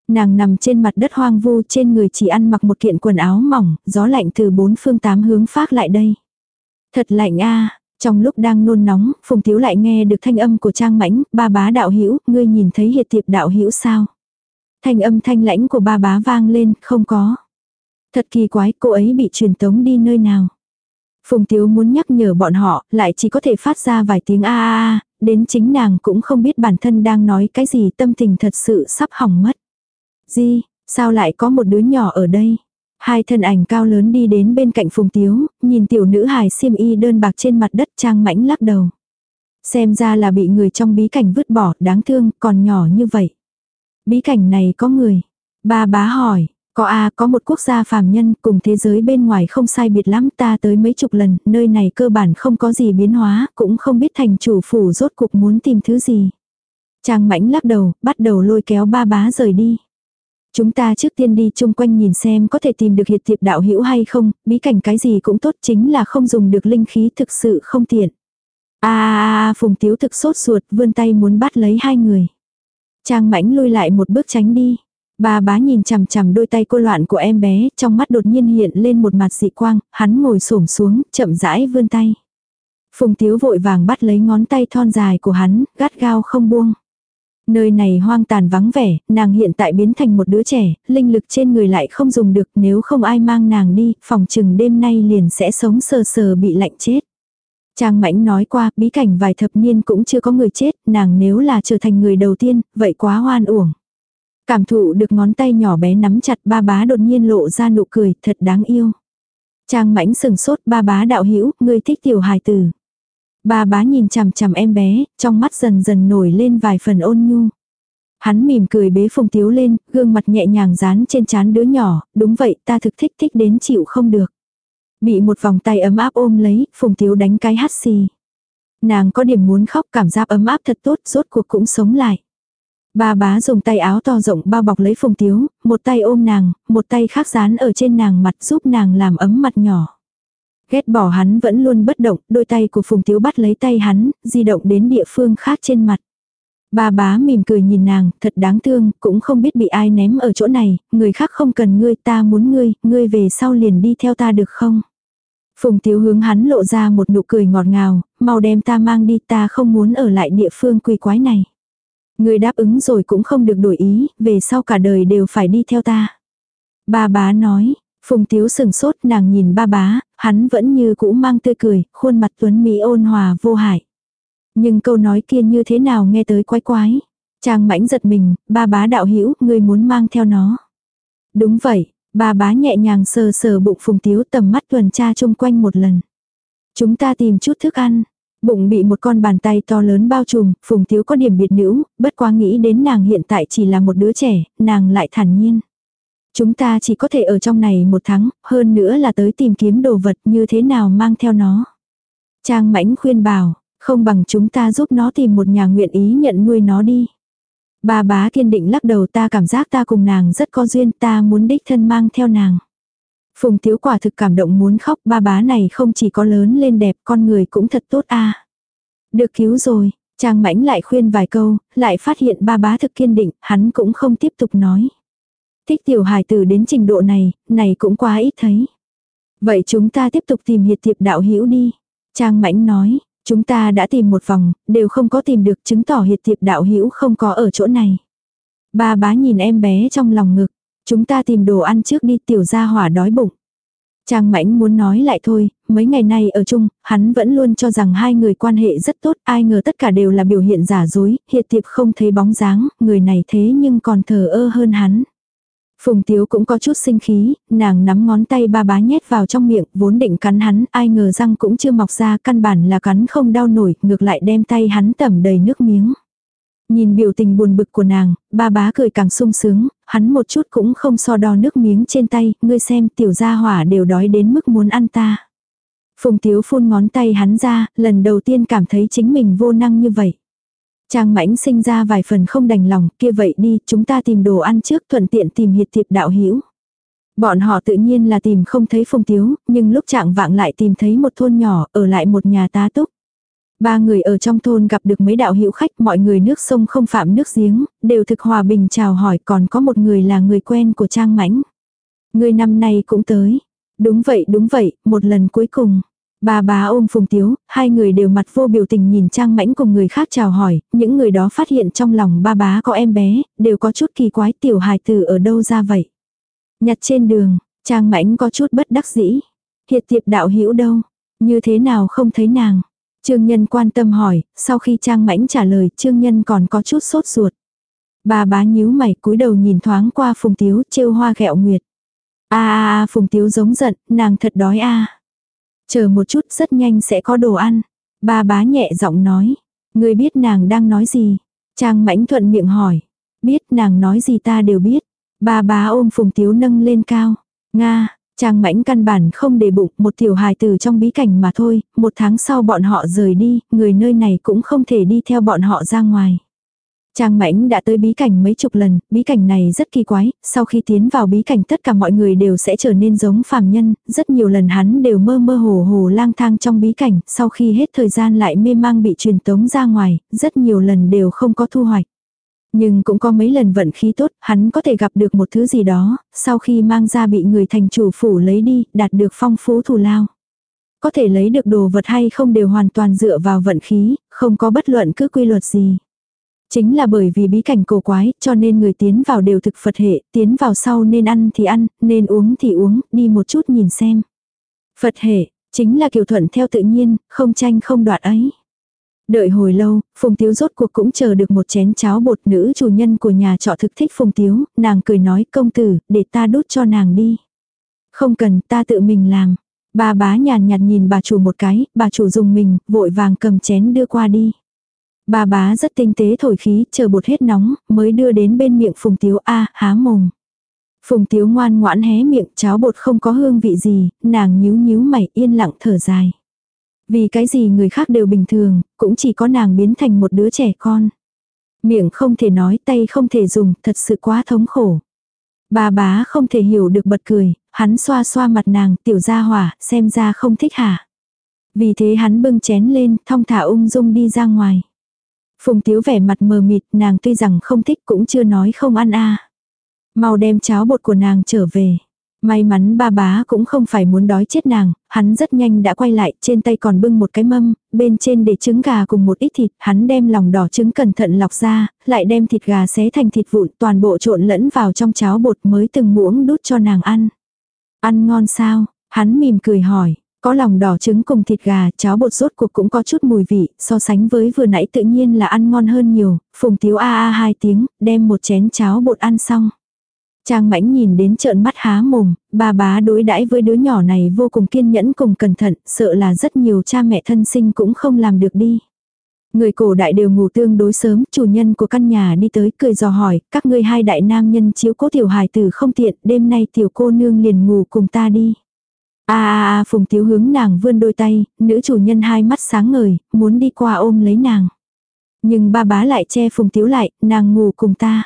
Nàng nằm trên mặt đất hoang vu trên người chỉ ăn mặc một kiện quần áo mỏng, gió lạnh từ bốn phương tám hướng phát lại đây. Thật lạnh a trong lúc đang nôn nóng, Phùng thiếu lại nghe được thanh âm của Trang Mãnh, ba bá đạo hữu ngươi nhìn thấy hiệt tiệp đạo hữu sao? Thanh âm thanh lãnh của ba bá vang lên, không có. Thật kỳ quái, cô ấy bị truyền tống đi nơi nào? Phùng Tiếu muốn nhắc nhở bọn họ, lại chỉ có thể phát ra vài tiếng a a a, đến chính nàng cũng không biết bản thân đang nói cái gì tâm tình thật sự sắp hỏng mất. Di, sao lại có một đứa nhỏ ở đây? Hai thân ảnh cao lớn đi đến bên cạnh Phùng Tiếu, nhìn tiểu nữ hài xiêm y đơn bạc trên mặt đất trang mãnh lắc đầu. Xem ra là bị người trong bí cảnh vứt bỏ, đáng thương, còn nhỏ như vậy. Bí cảnh này có người. Ba bá hỏi, có a có một quốc gia phàm nhân cùng thế giới bên ngoài không sai biệt lắm ta tới mấy chục lần, nơi này cơ bản không có gì biến hóa, cũng không biết thành chủ phủ rốt cuộc muốn tìm thứ gì. Trang mãnh lắc đầu, bắt đầu lôi kéo ba bá rời đi. Chúng ta trước tiên đi chung quanh nhìn xem có thể tìm được hiệt tiệp đạo hữu hay không, bí cảnh cái gì cũng tốt chính là không dùng được linh khí thực sự không tiện. a phùng tiếu thực sốt ruột vươn tay muốn bắt lấy hai người. Trang mãnh lui lại một bước tránh đi. Bà bá nhìn chằm chằm đôi tay cô loạn của em bé, trong mắt đột nhiên hiện lên một mặt dị quang, hắn ngồi xổm xuống, chậm rãi vươn tay. Phùng tiếu vội vàng bắt lấy ngón tay thon dài của hắn, gắt gao không buông. Nơi này hoang tàn vắng vẻ, nàng hiện tại biến thành một đứa trẻ, linh lực trên người lại không dùng được nếu không ai mang nàng đi, phòng chừng đêm nay liền sẽ sống sờ sờ bị lạnh chết. Trang mãnh nói qua, bí cảnh vài thập niên cũng chưa có người chết, nàng nếu là trở thành người đầu tiên, vậy quá hoan uổng. Cảm thụ được ngón tay nhỏ bé nắm chặt ba bá đột nhiên lộ ra nụ cười, thật đáng yêu. Trang mãnh sừng sốt ba bá đạo hữu ngươi thích tiểu hài tử. Ba bá nhìn chằm chằm em bé, trong mắt dần dần nổi lên vài phần ôn nhu. Hắn mỉm cười bế Phùng Tiếu lên, gương mặt nhẹ nhàng dán trên trán đứa nhỏ, đúng vậy ta thực thích thích đến chịu không được. Bị một vòng tay ấm áp ôm lấy, Phùng Tiếu đánh cái hắt xì. Nàng có điểm muốn khóc cảm giác ấm áp thật tốt, rốt cuộc cũng sống lại. Ba bá dùng tay áo to rộng bao bọc lấy Phùng Tiếu, một tay ôm nàng, một tay khác dán ở trên nàng mặt giúp nàng làm ấm mặt nhỏ. Ghét bỏ hắn vẫn luôn bất động, đôi tay của Phùng Tiếu bắt lấy tay hắn, di động đến địa phương khác trên mặt. bà bá mỉm cười nhìn nàng, thật đáng thương, cũng không biết bị ai ném ở chỗ này, người khác không cần ngươi, ta muốn ngươi, ngươi về sau liền đi theo ta được không? Phùng Tiếu hướng hắn lộ ra một nụ cười ngọt ngào, mau đem ta mang đi, ta không muốn ở lại địa phương quỷ quái này. Ngươi đáp ứng rồi cũng không được đổi ý, về sau cả đời đều phải đi theo ta. bà bá nói, Phùng Tiếu sừng sốt nàng nhìn ba bá, hắn vẫn như cũ mang tươi cười, khuôn mặt tuấn mỹ ôn hòa vô hại. Nhưng câu nói kia như thế nào nghe tới quái quái. Trang mãnh giật mình, ba bá đạo hữu người muốn mang theo nó. Đúng vậy, ba bá nhẹ nhàng sờ sờ bụng Phùng Tiếu tầm mắt tuần tra chung quanh một lần. Chúng ta tìm chút thức ăn. Bụng bị một con bàn tay to lớn bao trùm, Phùng Tiếu có điểm biệt nữ, bất quá nghĩ đến nàng hiện tại chỉ là một đứa trẻ, nàng lại thản nhiên. Chúng ta chỉ có thể ở trong này một tháng, hơn nữa là tới tìm kiếm đồ vật như thế nào mang theo nó. Trang mãnh khuyên bảo, không bằng chúng ta giúp nó tìm một nhà nguyện ý nhận nuôi nó đi. Bà bá kiên định lắc đầu ta cảm giác ta cùng nàng rất có duyên ta muốn đích thân mang theo nàng. Phùng thiếu quả thực cảm động muốn khóc ba bá này không chỉ có lớn lên đẹp con người cũng thật tốt a Được cứu rồi, Trang mãnh lại khuyên vài câu, lại phát hiện ba bá thực kiên định, hắn cũng không tiếp tục nói. Thích tiểu hài tử đến trình độ này, này cũng quá ít thấy. Vậy chúng ta tiếp tục tìm hiệt tiệp đạo hữu đi. Trang mãnh nói, chúng ta đã tìm một vòng, đều không có tìm được chứng tỏ hiệt tiệp đạo hữu không có ở chỗ này. Ba bá nhìn em bé trong lòng ngực, chúng ta tìm đồ ăn trước đi tiểu gia hỏa đói bụng. Trang Mãnh muốn nói lại thôi, mấy ngày nay ở chung, hắn vẫn luôn cho rằng hai người quan hệ rất tốt, ai ngờ tất cả đều là biểu hiện giả dối, hiệt tiệp không thấy bóng dáng, người này thế nhưng còn thờ ơ hơn hắn. Phùng Tiếu cũng có chút sinh khí, nàng nắm ngón tay ba bá nhét vào trong miệng, vốn định cắn hắn, ai ngờ răng cũng chưa mọc ra, căn bản là cắn không đau nổi, ngược lại đem tay hắn tẩm đầy nước miếng. Nhìn biểu tình buồn bực của nàng, ba bá cười càng sung sướng, hắn một chút cũng không so đo nước miếng trên tay, ngươi xem tiểu gia hỏa đều đói đến mức muốn ăn ta. Phùng Tiếu phun ngón tay hắn ra, lần đầu tiên cảm thấy chính mình vô năng như vậy. Trang mãnh sinh ra vài phần không đành lòng, kia vậy đi, chúng ta tìm đồ ăn trước thuận tiện tìm hiệt tiệp đạo hữu Bọn họ tự nhiên là tìm không thấy Phùng Tiếu, nhưng lúc trạng vạng lại tìm thấy một thôn nhỏ, ở lại một nhà tá túc. Ba người ở trong thôn gặp được mấy đạo hữu khách, mọi người nước sông không phạm nước giếng, đều thực hòa bình chào hỏi, còn có một người là người quen của Trang Mãnh. Người năm nay cũng tới. Đúng vậy, đúng vậy, một lần cuối cùng. Bà bá ôm Phùng Tiếu, hai người đều mặt vô biểu tình nhìn Trang Mãnh cùng người khác chào hỏi, những người đó phát hiện trong lòng ba bá có em bé, đều có chút kỳ quái tiểu hài tử ở đâu ra vậy. Nhặt trên đường, Trang Mãnh có chút bất đắc dĩ. Hiệt tiệp đạo hữu đâu, như thế nào không thấy nàng. Trương Nhân quan tâm hỏi, sau khi Trang Mãnh trả lời, Trương Nhân còn có chút sốt ruột. Bà bá nhíu mày cúi đầu nhìn thoáng qua Phùng Tiếu, trêu hoa ghẹo nguyệt. A a a Phùng Tiếu giống giận, nàng thật đói a. Chờ một chút rất nhanh sẽ có đồ ăn. Ba bá nhẹ giọng nói. Người biết nàng đang nói gì? Trang mãnh thuận miệng hỏi. Biết nàng nói gì ta đều biết. Ba bá ôm phùng tiếu nâng lên cao. Nga, Trang mãnh căn bản không để bụng một tiểu hài tử trong bí cảnh mà thôi, một tháng sau bọn họ rời đi, người nơi này cũng không thể đi theo bọn họ ra ngoài. Trang Mãnh đã tới bí cảnh mấy chục lần, bí cảnh này rất kỳ quái, sau khi tiến vào bí cảnh tất cả mọi người đều sẽ trở nên giống phàm nhân, rất nhiều lần hắn đều mơ mơ hồ hồ lang thang trong bí cảnh, sau khi hết thời gian lại mê mang bị truyền tống ra ngoài, rất nhiều lần đều không có thu hoạch. Nhưng cũng có mấy lần vận khí tốt, hắn có thể gặp được một thứ gì đó, sau khi mang ra bị người thành chủ phủ lấy đi, đạt được phong phú thù lao. Có thể lấy được đồ vật hay không đều hoàn toàn dựa vào vận khí, không có bất luận cứ quy luật gì. Chính là bởi vì bí cảnh cổ quái, cho nên người tiến vào đều thực Phật hệ, tiến vào sau nên ăn thì ăn, nên uống thì uống, đi một chút nhìn xem. Phật hệ, chính là kiểu thuận theo tự nhiên, không tranh không đoạt ấy. Đợi hồi lâu, Phùng Tiếu rốt cuộc cũng chờ được một chén cháo bột nữ chủ nhân của nhà trọ thực thích Phùng Tiếu, nàng cười nói công tử, để ta đút cho nàng đi. Không cần, ta tự mình làm. Bà bá nhàn nhạt nhìn bà chủ một cái, bà chủ dùng mình, vội vàng cầm chén đưa qua đi. Bà bá rất tinh tế thổi khí, chờ bột hết nóng, mới đưa đến bên miệng Phùng Tiếu A, há mồm. Phùng Tiếu ngoan ngoãn hé miệng, cháo bột không có hương vị gì, nàng nhíu nhíu mày yên lặng thở dài. Vì cái gì người khác đều bình thường, cũng chỉ có nàng biến thành một đứa trẻ con. Miệng không thể nói, tay không thể dùng, thật sự quá thống khổ. Bà bá không thể hiểu được bật cười, hắn xoa xoa mặt nàng, tiểu gia hỏa, xem ra không thích hả. Vì thế hắn bưng chén lên, thong thả ung dung đi ra ngoài. Phùng Tiếu vẻ mặt mờ mịt, nàng tuy rằng không thích cũng chưa nói không ăn a. Mau đem cháo bột của nàng trở về. May mắn ba bá cũng không phải muốn đói chết nàng, hắn rất nhanh đã quay lại, trên tay còn bưng một cái mâm, bên trên để trứng gà cùng một ít thịt, hắn đem lòng đỏ trứng cẩn thận lọc ra, lại đem thịt gà xé thành thịt vụn toàn bộ trộn lẫn vào trong cháo bột mới từng muỗng đút cho nàng ăn. Ăn ngon sao? Hắn mỉm cười hỏi, có lòng đỏ trứng cùng thịt gà, cháo bột rốt cuộc cũng có chút mùi vị, so sánh với vừa nãy tự nhiên là ăn ngon hơn nhiều, phùng tiếu a a hai tiếng, đem một chén cháo bột ăn xong. Trang mãnh nhìn đến trợn mắt há mồm, bà bá đối đãi với đứa nhỏ này vô cùng kiên nhẫn cùng cẩn thận, sợ là rất nhiều cha mẹ thân sinh cũng không làm được đi. Người cổ đại đều ngủ tương đối sớm, chủ nhân của căn nhà đi tới cười dò hỏi, các ngươi hai đại nam nhân chiếu cố tiểu hài tử không tiện, đêm nay tiểu cô nương liền ngủ cùng ta đi. A a a Phùng Tiếu hướng nàng vươn đôi tay, nữ chủ nhân hai mắt sáng ngời, muốn đi qua ôm lấy nàng. Nhưng ba bá lại che Phùng Tiếu lại, nàng ngủ cùng ta.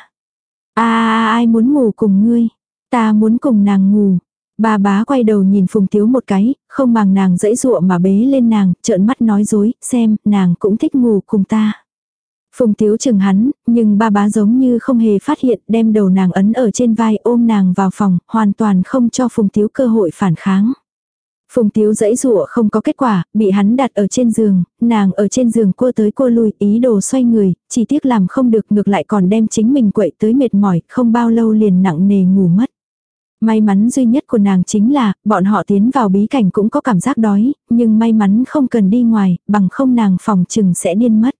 A a ai muốn ngủ cùng ngươi? Ta muốn cùng nàng ngủ. Ba bá quay đầu nhìn Phùng Tiếu một cái, không bằng nàng dãy dụa mà bế lên nàng, trợn mắt nói dối, xem, nàng cũng thích ngủ cùng ta. Phùng Tiếu chừng hắn, nhưng ba bá giống như không hề phát hiện đem đầu nàng ấn ở trên vai ôm nàng vào phòng, hoàn toàn không cho Phùng Tiếu cơ hội phản kháng. Phùng Tiếu dãy rụa không có kết quả, bị hắn đặt ở trên giường, nàng ở trên giường cua tới cua lui, ý đồ xoay người, chỉ tiếc làm không được ngược lại còn đem chính mình quậy tới mệt mỏi, không bao lâu liền nặng nề ngủ mất. May mắn duy nhất của nàng chính là, bọn họ tiến vào bí cảnh cũng có cảm giác đói, nhưng may mắn không cần đi ngoài, bằng không nàng phòng chừng sẽ điên mất.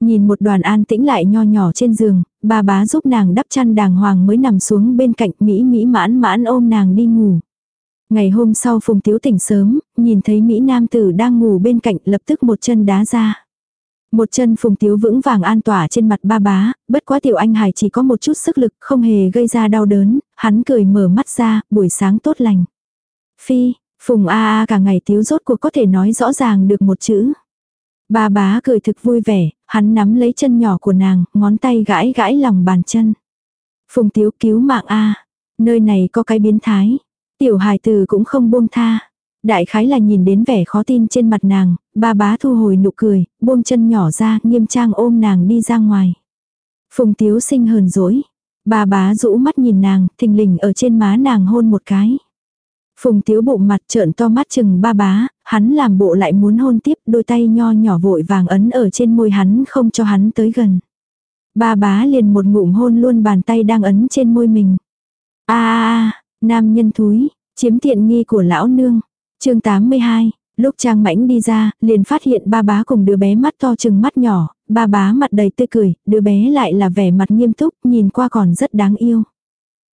Nhìn một đoàn an tĩnh lại nho nhỏ trên giường, bà bá giúp nàng đắp chăn đàng hoàng mới nằm xuống bên cạnh Mỹ Mỹ mãn mãn ôm nàng đi ngủ. Ngày hôm sau Phùng Tiếu tỉnh sớm, nhìn thấy Mỹ Nam tử đang ngủ bên cạnh lập tức một chân đá ra. Một chân Phùng Tiếu vững vàng an tỏa trên mặt ba bá, bất quá tiểu anh hải chỉ có một chút sức lực không hề gây ra đau đớn, hắn cười mở mắt ra, buổi sáng tốt lành. Phi, Phùng A A cả ngày Tiếu rốt cuộc có thể nói rõ ràng được một chữ. Ba bá cười thực vui vẻ, hắn nắm lấy chân nhỏ của nàng, ngón tay gãi gãi lòng bàn chân. Phùng Tiếu cứu mạng A, nơi này có cái biến thái. Tiểu hài Từ cũng không buông tha. Đại khái là nhìn đến vẻ khó tin trên mặt nàng, ba bá thu hồi nụ cười, buông chân nhỏ ra, nghiêm trang ôm nàng đi ra ngoài. Phùng tiếu sinh hờn dỗi. Ba bá rũ mắt nhìn nàng, thình lình ở trên má nàng hôn một cái. Phùng tiếu bụng mặt trợn to mắt chừng ba bá, hắn làm bộ lại muốn hôn tiếp đôi tay nho nhỏ vội vàng ấn ở trên môi hắn không cho hắn tới gần. Ba bá liền một ngụm hôn luôn bàn tay đang ấn trên môi mình. a a nam nhân thúi, chiếm tiện nghi của lão nương chương 82, lúc Trang Mãnh đi ra, liền phát hiện ba bá cùng đứa bé mắt to chừng mắt nhỏ, ba bá mặt đầy tươi cười, đứa bé lại là vẻ mặt nghiêm túc, nhìn qua còn rất đáng yêu.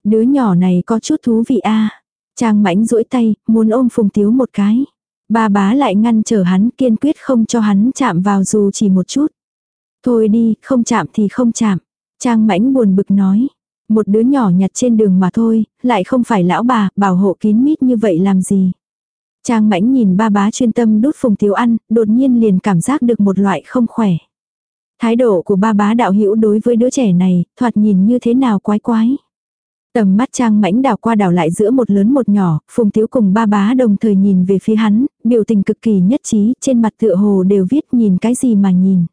Đứa nhỏ này có chút thú vị a Trang Mãnh duỗi tay, muốn ôm Phùng Tiếu một cái. Ba bá lại ngăn trở hắn kiên quyết không cho hắn chạm vào dù chỉ một chút. Thôi đi, không chạm thì không chạm. Trang Mãnh buồn bực nói. Một đứa nhỏ nhặt trên đường mà thôi, lại không phải lão bà, bảo hộ kín mít như vậy làm gì. Trang mãnh nhìn ba bá chuyên tâm đút phùng tiếu ăn, đột nhiên liền cảm giác được một loại không khỏe. Thái độ của ba bá đạo hữu đối với đứa trẻ này, thoạt nhìn như thế nào quái quái. Tầm mắt trang mãnh đảo qua đảo lại giữa một lớn một nhỏ, phùng tiếu cùng ba bá đồng thời nhìn về phía hắn, biểu tình cực kỳ nhất trí, trên mặt tựa hồ đều viết nhìn cái gì mà nhìn.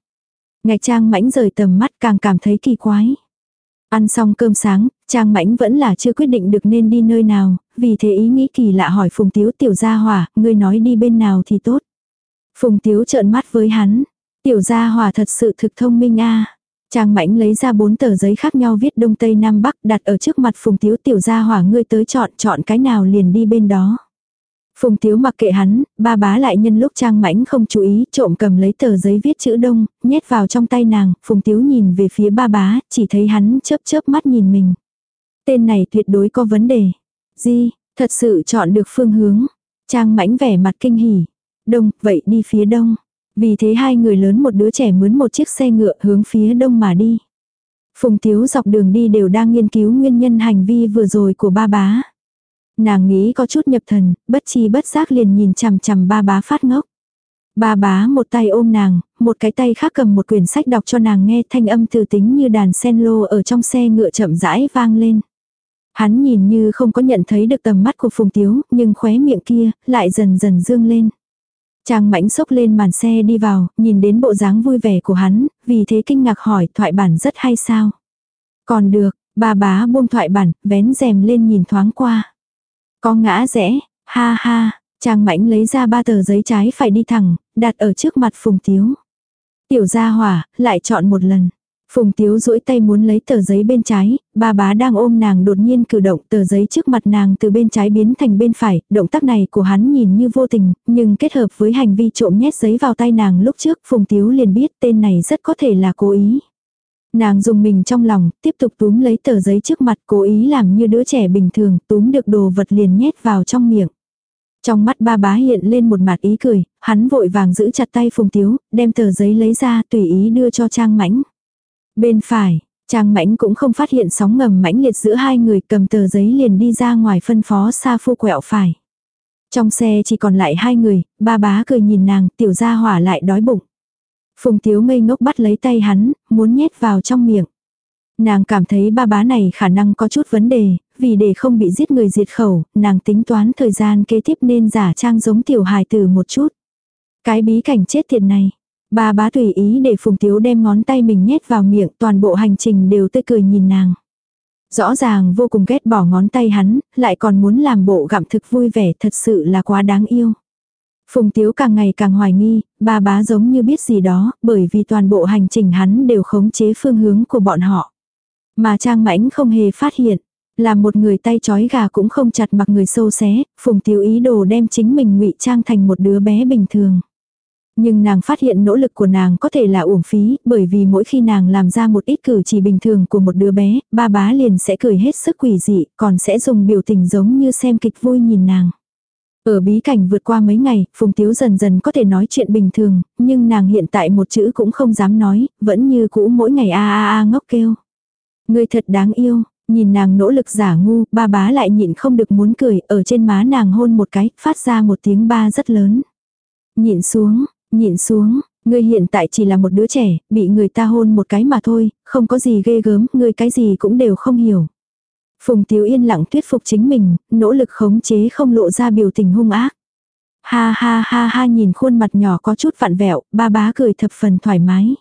Ngạch trang mãnh rời tầm mắt càng cảm thấy kỳ quái. Ăn xong cơm sáng, Trang Mãnh vẫn là chưa quyết định được nên đi nơi nào, vì thế ý nghĩ kỳ lạ hỏi Phùng Tiếu tiểu gia hỏa, ngươi nói đi bên nào thì tốt. Phùng Tiếu trợn mắt với hắn, tiểu gia hỏa thật sự thực thông minh a. Trang Mãnh lấy ra bốn tờ giấy khác nhau viết Đông Tây Nam Bắc đặt ở trước mặt Phùng Tiếu tiểu gia hỏa ngươi tới chọn chọn cái nào liền đi bên đó. Phùng Tiếu mặc kệ hắn, ba bá lại nhân lúc Trang Mãnh không chú ý, trộm cầm lấy tờ giấy viết chữ đông, nhét vào trong tay nàng, Phùng Tiếu nhìn về phía ba bá, chỉ thấy hắn chớp chớp mắt nhìn mình. Tên này tuyệt đối có vấn đề. Di, thật sự chọn được phương hướng. Trang Mãnh vẻ mặt kinh hỉ. Đông, vậy đi phía đông. Vì thế hai người lớn một đứa trẻ mướn một chiếc xe ngựa hướng phía đông mà đi. Phùng Tiếu dọc đường đi đều đang nghiên cứu nguyên nhân hành vi vừa rồi của ba bá. Nàng nghĩ có chút nhập thần, bất chi bất giác liền nhìn chằm chằm ba bá phát ngốc. Ba bá một tay ôm nàng, một cái tay khác cầm một quyển sách đọc cho nàng nghe thanh âm từ tính như đàn sen lô ở trong xe ngựa chậm rãi vang lên. Hắn nhìn như không có nhận thấy được tầm mắt của Phùng Tiếu, nhưng khóe miệng kia, lại dần dần dương lên. Trang mãnh sốc lên màn xe đi vào, nhìn đến bộ dáng vui vẻ của hắn, vì thế kinh ngạc hỏi thoại bản rất hay sao. Còn được, ba bá buông thoại bản, vén rèm lên nhìn thoáng qua. Có ngã rẽ, ha ha, Trang mãnh lấy ra ba tờ giấy trái phải đi thẳng, đặt ở trước mặt Phùng Tiếu. Tiểu gia hỏa, lại chọn một lần. Phùng Tiếu duỗi tay muốn lấy tờ giấy bên trái, ba bá đang ôm nàng đột nhiên cử động tờ giấy trước mặt nàng từ bên trái biến thành bên phải, động tác này của hắn nhìn như vô tình, nhưng kết hợp với hành vi trộm nhét giấy vào tay nàng lúc trước, Phùng Tiếu liền biết tên này rất có thể là cố ý. Nàng dùng mình trong lòng, tiếp tục túm lấy tờ giấy trước mặt cố ý làm như đứa trẻ bình thường, túm được đồ vật liền nhét vào trong miệng. Trong mắt ba bá hiện lên một mặt ý cười, hắn vội vàng giữ chặt tay Phùng Tiếu, đem tờ giấy lấy ra tùy ý đưa cho Trang Mãnh. Bên phải, Trang Mãnh cũng không phát hiện sóng ngầm mãnh liệt giữa hai người cầm tờ giấy liền đi ra ngoài phân phó xa phu quẹo phải. Trong xe chỉ còn lại hai người, ba bá cười nhìn nàng, tiểu gia hỏa lại đói bụng. Phùng Tiếu ngây ngốc bắt lấy tay hắn, muốn nhét vào trong miệng. Nàng cảm thấy ba bá này khả năng có chút vấn đề, vì để không bị giết người diệt khẩu, nàng tính toán thời gian kế tiếp nên giả trang giống tiểu hài tử một chút. Cái bí cảnh chết tiệt này. Ba bá tùy ý để Phùng Tiếu đem ngón tay mình nhét vào miệng toàn bộ hành trình đều tươi cười nhìn nàng. Rõ ràng vô cùng ghét bỏ ngón tay hắn, lại còn muốn làm bộ gặm thực vui vẻ thật sự là quá đáng yêu. Phùng Tiếu càng ngày càng hoài nghi, ba bá giống như biết gì đó, bởi vì toàn bộ hành trình hắn đều khống chế phương hướng của bọn họ. Mà Trang Mãnh không hề phát hiện. Là một người tay chói gà cũng không chặt mặc người sâu xé, Phùng Tiếu ý đồ đem chính mình ngụy trang thành một đứa bé bình thường. Nhưng nàng phát hiện nỗ lực của nàng có thể là uổng phí, bởi vì mỗi khi nàng làm ra một ít cử chỉ bình thường của một đứa bé, ba bá liền sẽ cười hết sức quỷ dị, còn sẽ dùng biểu tình giống như xem kịch vui nhìn nàng. Ở bí cảnh vượt qua mấy ngày, Phùng Tiếu dần dần có thể nói chuyện bình thường, nhưng nàng hiện tại một chữ cũng không dám nói, vẫn như cũ mỗi ngày a a a ngốc kêu. Người thật đáng yêu, nhìn nàng nỗ lực giả ngu, ba bá lại nhịn không được muốn cười, ở trên má nàng hôn một cái, phát ra một tiếng ba rất lớn. Nhịn xuống, nhịn xuống, ngươi hiện tại chỉ là một đứa trẻ, bị người ta hôn một cái mà thôi, không có gì ghê gớm, ngươi cái gì cũng đều không hiểu. Phùng Tiếu yên lặng thuyết phục chính mình, nỗ lực khống chế không lộ ra biểu tình hung ác. Ha ha ha ha nhìn khuôn mặt nhỏ có chút vặn vẹo, ba bá cười thập phần thoải mái.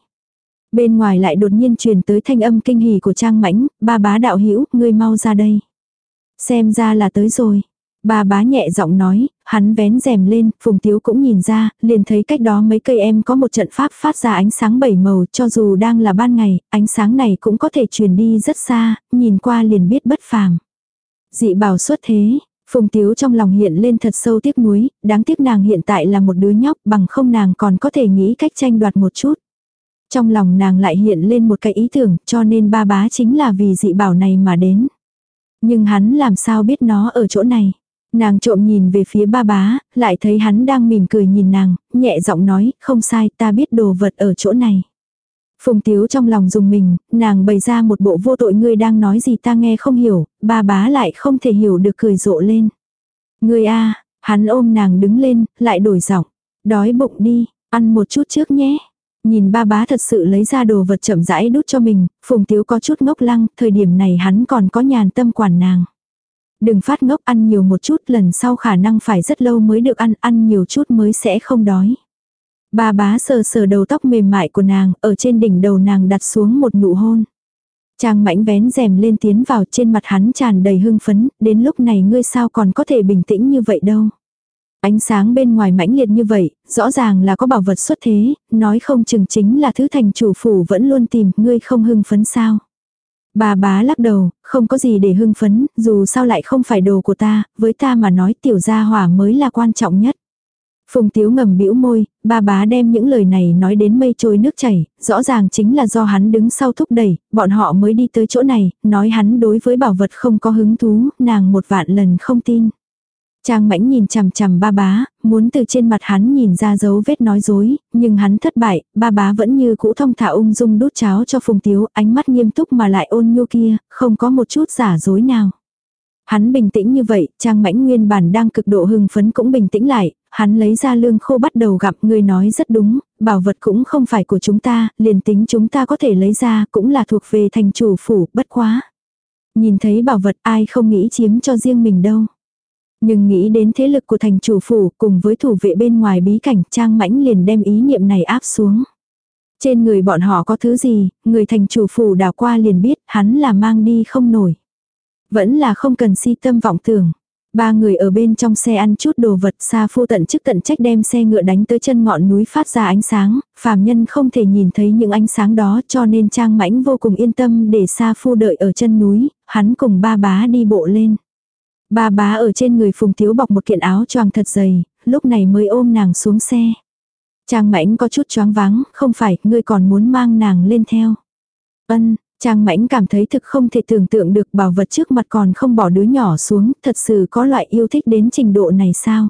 Bên ngoài lại đột nhiên truyền tới thanh âm kinh hỉ của Trang Mãnh, ba bá đạo hữu ngươi mau ra đây. Xem ra là tới rồi. Ba bá nhẹ giọng nói, hắn vén rèm lên, Phùng Tiếu cũng nhìn ra, liền thấy cách đó mấy cây em có một trận pháp phát ra ánh sáng bảy màu, cho dù đang là ban ngày, ánh sáng này cũng có thể truyền đi rất xa, nhìn qua liền biết bất phàm. Dị bảo xuất thế, Phùng Tiếu trong lòng hiện lên thật sâu tiếc nuối, đáng tiếc nàng hiện tại là một đứa nhóc bằng không nàng còn có thể nghĩ cách tranh đoạt một chút. Trong lòng nàng lại hiện lên một cái ý tưởng cho nên ba bá chính là vì dị bảo này mà đến. Nhưng hắn làm sao biết nó ở chỗ này. Nàng trộm nhìn về phía ba bá, lại thấy hắn đang mỉm cười nhìn nàng, nhẹ giọng nói, không sai, ta biết đồ vật ở chỗ này. Phùng tiếu trong lòng dùng mình, nàng bày ra một bộ vô tội ngươi đang nói gì ta nghe không hiểu, ba bá lại không thể hiểu được cười rộ lên. Ngươi a hắn ôm nàng đứng lên, lại đổi giọng. Đói bụng đi, ăn một chút trước nhé. Nhìn ba bá thật sự lấy ra đồ vật chậm rãi đút cho mình, phùng tiếu có chút ngốc lăng, thời điểm này hắn còn có nhàn tâm quản nàng. Đừng phát ngốc ăn nhiều một chút lần sau khả năng phải rất lâu mới được ăn, ăn nhiều chút mới sẽ không đói. Bà bá sờ sờ đầu tóc mềm mại của nàng, ở trên đỉnh đầu nàng đặt xuống một nụ hôn. Trang mãnh vén rèm lên tiến vào trên mặt hắn tràn đầy hưng phấn, đến lúc này ngươi sao còn có thể bình tĩnh như vậy đâu. Ánh sáng bên ngoài mãnh liệt như vậy, rõ ràng là có bảo vật xuất thế, nói không chừng chính là thứ thành chủ phủ vẫn luôn tìm, ngươi không hưng phấn sao. Bà bá lắc đầu, không có gì để hưng phấn, dù sao lại không phải đồ của ta, với ta mà nói tiểu gia hỏa mới là quan trọng nhất. Phùng Tiếu ngầm bĩu môi, ba bá đem những lời này nói đến mây trôi nước chảy, rõ ràng chính là do hắn đứng sau thúc đẩy, bọn họ mới đi tới chỗ này, nói hắn đối với bảo vật không có hứng thú, nàng một vạn lần không tin. Trang mãnh nhìn chằm chằm ba bá, muốn từ trên mặt hắn nhìn ra dấu vết nói dối, nhưng hắn thất bại, ba bá vẫn như cũ thông thả ung dung đút cháo cho phùng tiếu, ánh mắt nghiêm túc mà lại ôn nhu kia, không có một chút giả dối nào. Hắn bình tĩnh như vậy, Trang Mãnh nguyên bản đang cực độ hưng phấn cũng bình tĩnh lại, hắn lấy ra lương khô bắt đầu gặp người nói rất đúng, bảo vật cũng không phải của chúng ta, liền tính chúng ta có thể lấy ra cũng là thuộc về thành chủ phủ, bất quá. Nhìn thấy bảo vật ai không nghĩ chiếm cho riêng mình đâu. Nhưng nghĩ đến thế lực của thành chủ phủ cùng với thủ vệ bên ngoài bí cảnh Trang Mãnh liền đem ý niệm này áp xuống. Trên người bọn họ có thứ gì, người thành chủ phủ đảo qua liền biết hắn là mang đi không nổi. Vẫn là không cần si tâm vọng tưởng. Ba người ở bên trong xe ăn chút đồ vật xa phu tận chức tận trách đem xe ngựa đánh tới chân ngọn núi phát ra ánh sáng, phàm nhân không thể nhìn thấy những ánh sáng đó cho nên Trang Mãnh vô cùng yên tâm để xa phu đợi ở chân núi, hắn cùng ba bá đi bộ lên. Ba bá ở trên người phùng thiếu bọc một kiện áo choàng thật dày, lúc này mới ôm nàng xuống xe. Trang mãnh có chút choáng váng, không phải, ngươi còn muốn mang nàng lên theo. Ân, Trang mãnh cảm thấy thực không thể tưởng tượng được bảo vật trước mặt còn không bỏ đứa nhỏ xuống, thật sự có loại yêu thích đến trình độ này sao.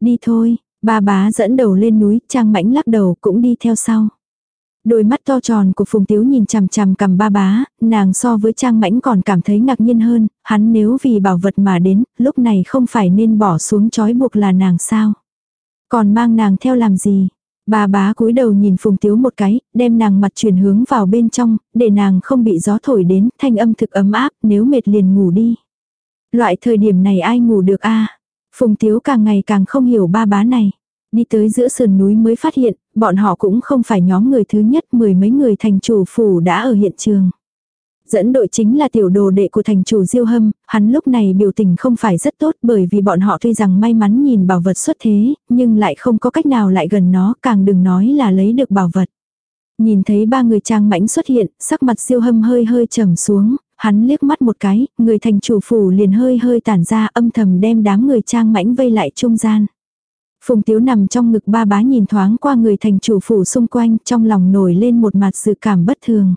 Đi thôi, ba bá dẫn đầu lên núi, Trang mãnh lắc đầu cũng đi theo sau. Đôi mắt to tròn của Phùng Tiếu nhìn chằm chằm cầm ba bá, nàng so với Trang Mãnh còn cảm thấy ngạc nhiên hơn, hắn nếu vì bảo vật mà đến, lúc này không phải nên bỏ xuống trói buộc là nàng sao. Còn mang nàng theo làm gì? Ba bá cúi đầu nhìn Phùng Tiếu một cái, đem nàng mặt chuyển hướng vào bên trong, để nàng không bị gió thổi đến, thanh âm thực ấm áp, nếu mệt liền ngủ đi. Loại thời điểm này ai ngủ được a Phùng Tiếu càng ngày càng không hiểu ba bá này. Đi tới giữa sườn núi mới phát hiện, bọn họ cũng không phải nhóm người thứ nhất, mười mấy người thành chủ phủ đã ở hiện trường. Dẫn đội chính là tiểu đồ đệ của thành chủ Diêu Hâm, hắn lúc này biểu tình không phải rất tốt bởi vì bọn họ tuy rằng may mắn nhìn bảo vật xuất thế, nhưng lại không có cách nào lại gần nó, càng đừng nói là lấy được bảo vật. Nhìn thấy ba người trang mãnh xuất hiện, sắc mặt Diêu Hâm hơi hơi trầm xuống, hắn liếc mắt một cái, người thành chủ phủ liền hơi hơi tản ra âm thầm đem đám người trang mãnh vây lại trung gian. Phùng Tiếu nằm trong ngực ba bá nhìn thoáng qua người thành chủ phủ xung quanh, trong lòng nổi lên một mặt dự cảm bất thường.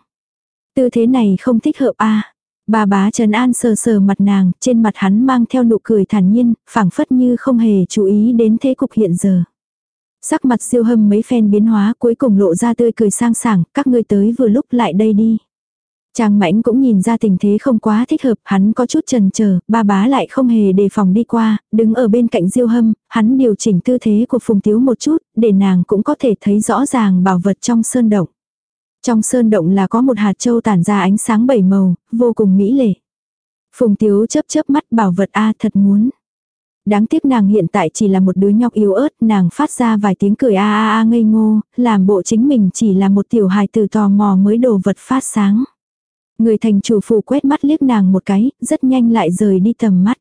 Tư thế này không thích hợp a Ba bá Trần An sờ sờ mặt nàng, trên mặt hắn mang theo nụ cười thản nhiên, phảng phất như không hề chú ý đến thế cục hiện giờ. Sắc mặt siêu hâm mấy phen biến hóa cuối cùng lộ ra tươi cười sang sảng, các ngươi tới vừa lúc lại đây đi. Trang mãnh cũng nhìn ra tình thế không quá thích hợp, hắn có chút chần chờ, ba bá lại không hề đề phòng đi qua, đứng ở bên cạnh diêu hâm, hắn điều chỉnh tư thế của phùng tiếu một chút, để nàng cũng có thể thấy rõ ràng bảo vật trong sơn động. Trong sơn động là có một hạt châu tản ra ánh sáng bảy màu, vô cùng mỹ lệ. Phùng tiếu chớp chớp mắt bảo vật A thật muốn. Đáng tiếc nàng hiện tại chỉ là một đứa nhóc yếu ớt, nàng phát ra vài tiếng cười a a a ngây ngô, làm bộ chính mình chỉ là một tiểu hài từ tò mò mới đồ vật phát sáng. Người thành chủ phủ quét mắt liếc nàng một cái, rất nhanh lại rời đi tầm mắt.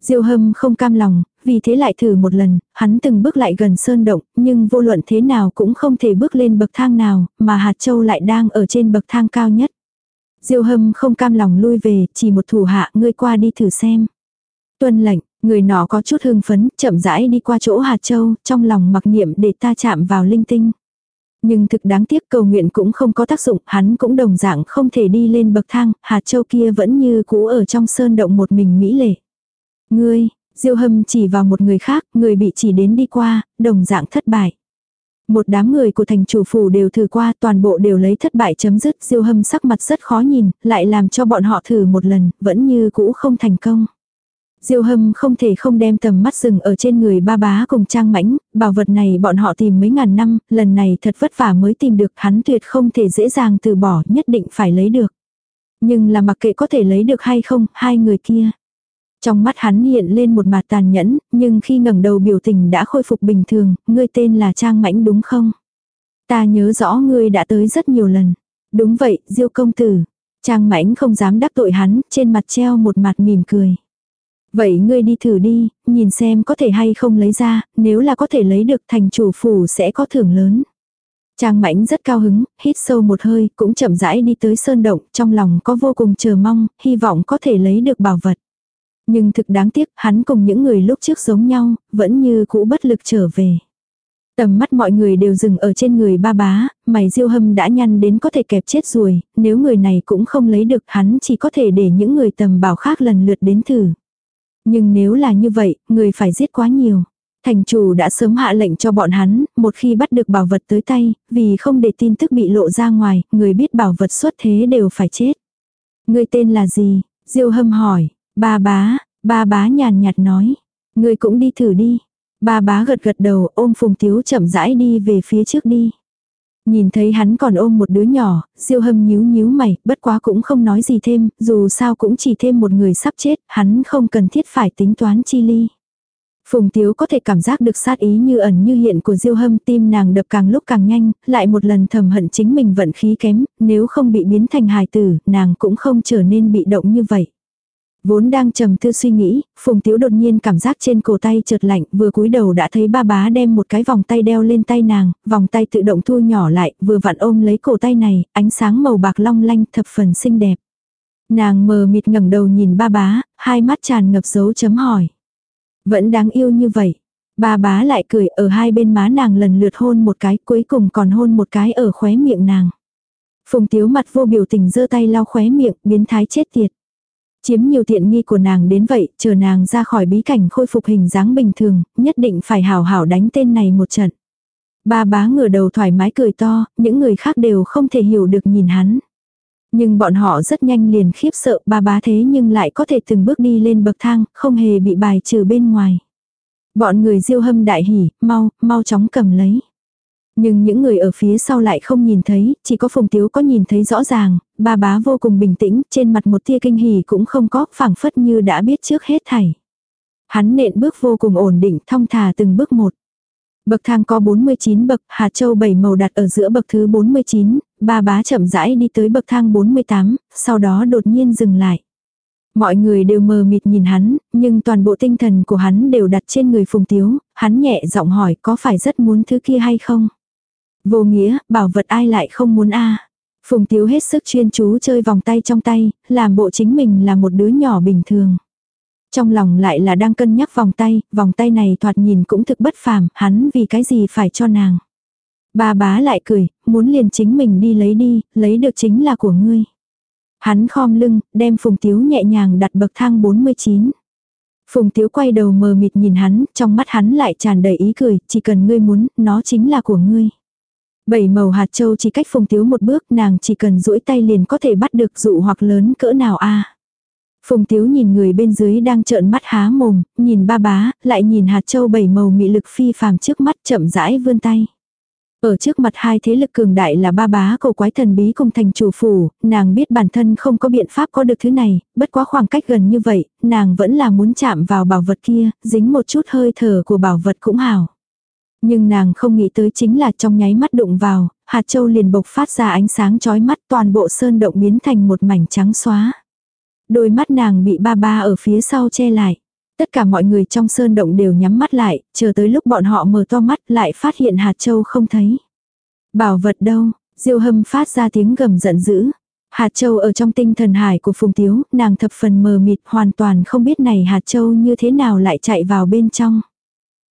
Diêu hâm không cam lòng, vì thế lại thử một lần, hắn từng bước lại gần sơn động, nhưng vô luận thế nào cũng không thể bước lên bậc thang nào, mà hạt châu lại đang ở trên bậc thang cao nhất. Diêu hâm không cam lòng lui về, chỉ một thủ hạ ngươi qua đi thử xem. Tuân lệnh, người nọ có chút hưng phấn, chậm rãi đi qua chỗ hạt châu, trong lòng mặc niệm để ta chạm vào linh tinh. Nhưng thực đáng tiếc cầu nguyện cũng không có tác dụng, hắn cũng đồng dạng không thể đi lên bậc thang, hạt châu kia vẫn như cũ ở trong sơn động một mình mỹ lệ. Ngươi, Diêu hâm chỉ vào một người khác, người bị chỉ đến đi qua, đồng dạng thất bại. Một đám người của thành chủ phủ đều thử qua, toàn bộ đều lấy thất bại chấm dứt, diêu hâm sắc mặt rất khó nhìn, lại làm cho bọn họ thử một lần, vẫn như cũ không thành công. Diêu hâm không thể không đem tầm mắt rừng ở trên người ba bá cùng trang mãnh, bảo vật này bọn họ tìm mấy ngàn năm, lần này thật vất vả mới tìm được hắn tuyệt không thể dễ dàng từ bỏ, nhất định phải lấy được. Nhưng là mặc kệ có thể lấy được hay không, hai người kia. Trong mắt hắn hiện lên một mặt tàn nhẫn, nhưng khi ngẩng đầu biểu tình đã khôi phục bình thường, ngươi tên là Trang Mãnh đúng không? Ta nhớ rõ ngươi đã tới rất nhiều lần. Đúng vậy, Diêu công tử. Trang Mãnh không dám đắc tội hắn, trên mặt treo một mặt mỉm cười. Vậy ngươi đi thử đi, nhìn xem có thể hay không lấy ra, nếu là có thể lấy được thành chủ phủ sẽ có thưởng lớn. Trang Mãnh rất cao hứng, hít sâu một hơi, cũng chậm rãi đi tới sơn động, trong lòng có vô cùng chờ mong, hy vọng có thể lấy được bảo vật. Nhưng thực đáng tiếc, hắn cùng những người lúc trước giống nhau, vẫn như cũ bất lực trở về. Tầm mắt mọi người đều dừng ở trên người ba bá, mày diêu hâm đã nhăn đến có thể kẹp chết rồi, nếu người này cũng không lấy được hắn chỉ có thể để những người tầm bảo khác lần lượt đến thử. Nhưng nếu là như vậy, người phải giết quá nhiều. Thành chủ đã sớm hạ lệnh cho bọn hắn, một khi bắt được bảo vật tới tay, vì không để tin tức bị lộ ra ngoài, người biết bảo vật xuất thế đều phải chết. Người tên là gì? Diêu hâm hỏi, Ba bá, ba bá nhàn nhạt nói. Người cũng đi thử đi. Ba bá gật gật đầu ôm Phùng Tiếu chậm rãi đi về phía trước đi. Nhìn thấy hắn còn ôm một đứa nhỏ, diêu hâm nhíu nhíu mày, bất quá cũng không nói gì thêm, dù sao cũng chỉ thêm một người sắp chết, hắn không cần thiết phải tính toán chi ly. Phùng Tiếu có thể cảm giác được sát ý như ẩn như hiện của Diêu Hâm tim nàng đập càng lúc càng nhanh, lại một lần thầm hận chính mình vận khí kém, nếu không bị biến thành hài tử, nàng cũng không trở nên bị động như vậy. Vốn đang trầm tư suy nghĩ, Phùng Tiếu đột nhiên cảm giác trên cổ tay chợt lạnh, vừa cúi đầu đã thấy ba bá đem một cái vòng tay đeo lên tay nàng, vòng tay tự động thu nhỏ lại, vừa vặn ôm lấy cổ tay này, ánh sáng màu bạc long lanh thập phần xinh đẹp. Nàng mờ mịt ngẩng đầu nhìn ba bá, hai mắt tràn ngập dấu chấm hỏi. Vẫn đáng yêu như vậy. Ba bá lại cười ở hai bên má nàng lần lượt hôn một cái, cuối cùng còn hôn một cái ở khóe miệng nàng. Phùng Tiếu mặt vô biểu tình giơ tay lau khóe miệng, biến thái chết tiệt. Chiếm nhiều tiện nghi của nàng đến vậy, chờ nàng ra khỏi bí cảnh khôi phục hình dáng bình thường, nhất định phải hảo hảo đánh tên này một trận. Ba bá ngửa đầu thoải mái cười to, những người khác đều không thể hiểu được nhìn hắn. Nhưng bọn họ rất nhanh liền khiếp sợ ba bá thế nhưng lại có thể từng bước đi lên bậc thang, không hề bị bài trừ bên ngoài. Bọn người diêu hâm đại hỉ, mau, mau chóng cầm lấy. Nhưng những người ở phía sau lại không nhìn thấy, chỉ có Phùng Tiếu có nhìn thấy rõ ràng, bà bá vô cùng bình tĩnh, trên mặt một tia kinh hỉ cũng không có, phảng phất như đã biết trước hết thảy. Hắn nện bước vô cùng ổn định, thong thả từng bước một. Bậc thang có 49 bậc, hạt châu bảy màu đặt ở giữa bậc thứ 49, bà bá chậm rãi đi tới bậc thang 48, sau đó đột nhiên dừng lại. Mọi người đều mờ mịt nhìn hắn, nhưng toàn bộ tinh thần của hắn đều đặt trên người Phùng Tiếu, hắn nhẹ giọng hỏi có phải rất muốn thứ kia hay không. Vô nghĩa, bảo vật ai lại không muốn a Phùng Tiếu hết sức chuyên chú chơi vòng tay trong tay, làm bộ chính mình là một đứa nhỏ bình thường. Trong lòng lại là đang cân nhắc vòng tay, vòng tay này thoạt nhìn cũng thực bất phàm, hắn vì cái gì phải cho nàng. bà bá lại cười, muốn liền chính mình đi lấy đi, lấy được chính là của ngươi. Hắn khom lưng, đem Phùng Tiếu nhẹ nhàng đặt bậc thang 49. Phùng Tiếu quay đầu mờ mịt nhìn hắn, trong mắt hắn lại tràn đầy ý cười, chỉ cần ngươi muốn, nó chính là của ngươi. Bảy màu hạt châu chỉ cách Phùng Tiếu một bước, nàng chỉ cần duỗi tay liền có thể bắt được dụ hoặc lớn cỡ nào a. Phùng Tiếu nhìn người bên dưới đang trợn mắt há mồm, nhìn ba bá, lại nhìn hạt châu bảy màu mị lực phi phàm trước mắt chậm rãi vươn tay. Ở trước mặt hai thế lực cường đại là ba bá cổ quái thần bí cùng thành chủ phủ, nàng biết bản thân không có biện pháp có được thứ này, bất quá khoảng cách gần như vậy, nàng vẫn là muốn chạm vào bảo vật kia, dính một chút hơi thở của bảo vật cũng hảo. Nhưng nàng không nghĩ tới chính là trong nháy mắt đụng vào, hạt châu liền bộc phát ra ánh sáng chói mắt toàn bộ sơn động biến thành một mảnh trắng xóa. Đôi mắt nàng bị ba ba ở phía sau che lại. Tất cả mọi người trong sơn động đều nhắm mắt lại, chờ tới lúc bọn họ mở to mắt lại phát hiện hạt châu không thấy. Bảo vật đâu, diêu hâm phát ra tiếng gầm giận dữ. Hạt châu ở trong tinh thần hải của Phùng Tiếu, nàng thập phần mờ mịt hoàn toàn không biết này hạt châu như thế nào lại chạy vào bên trong.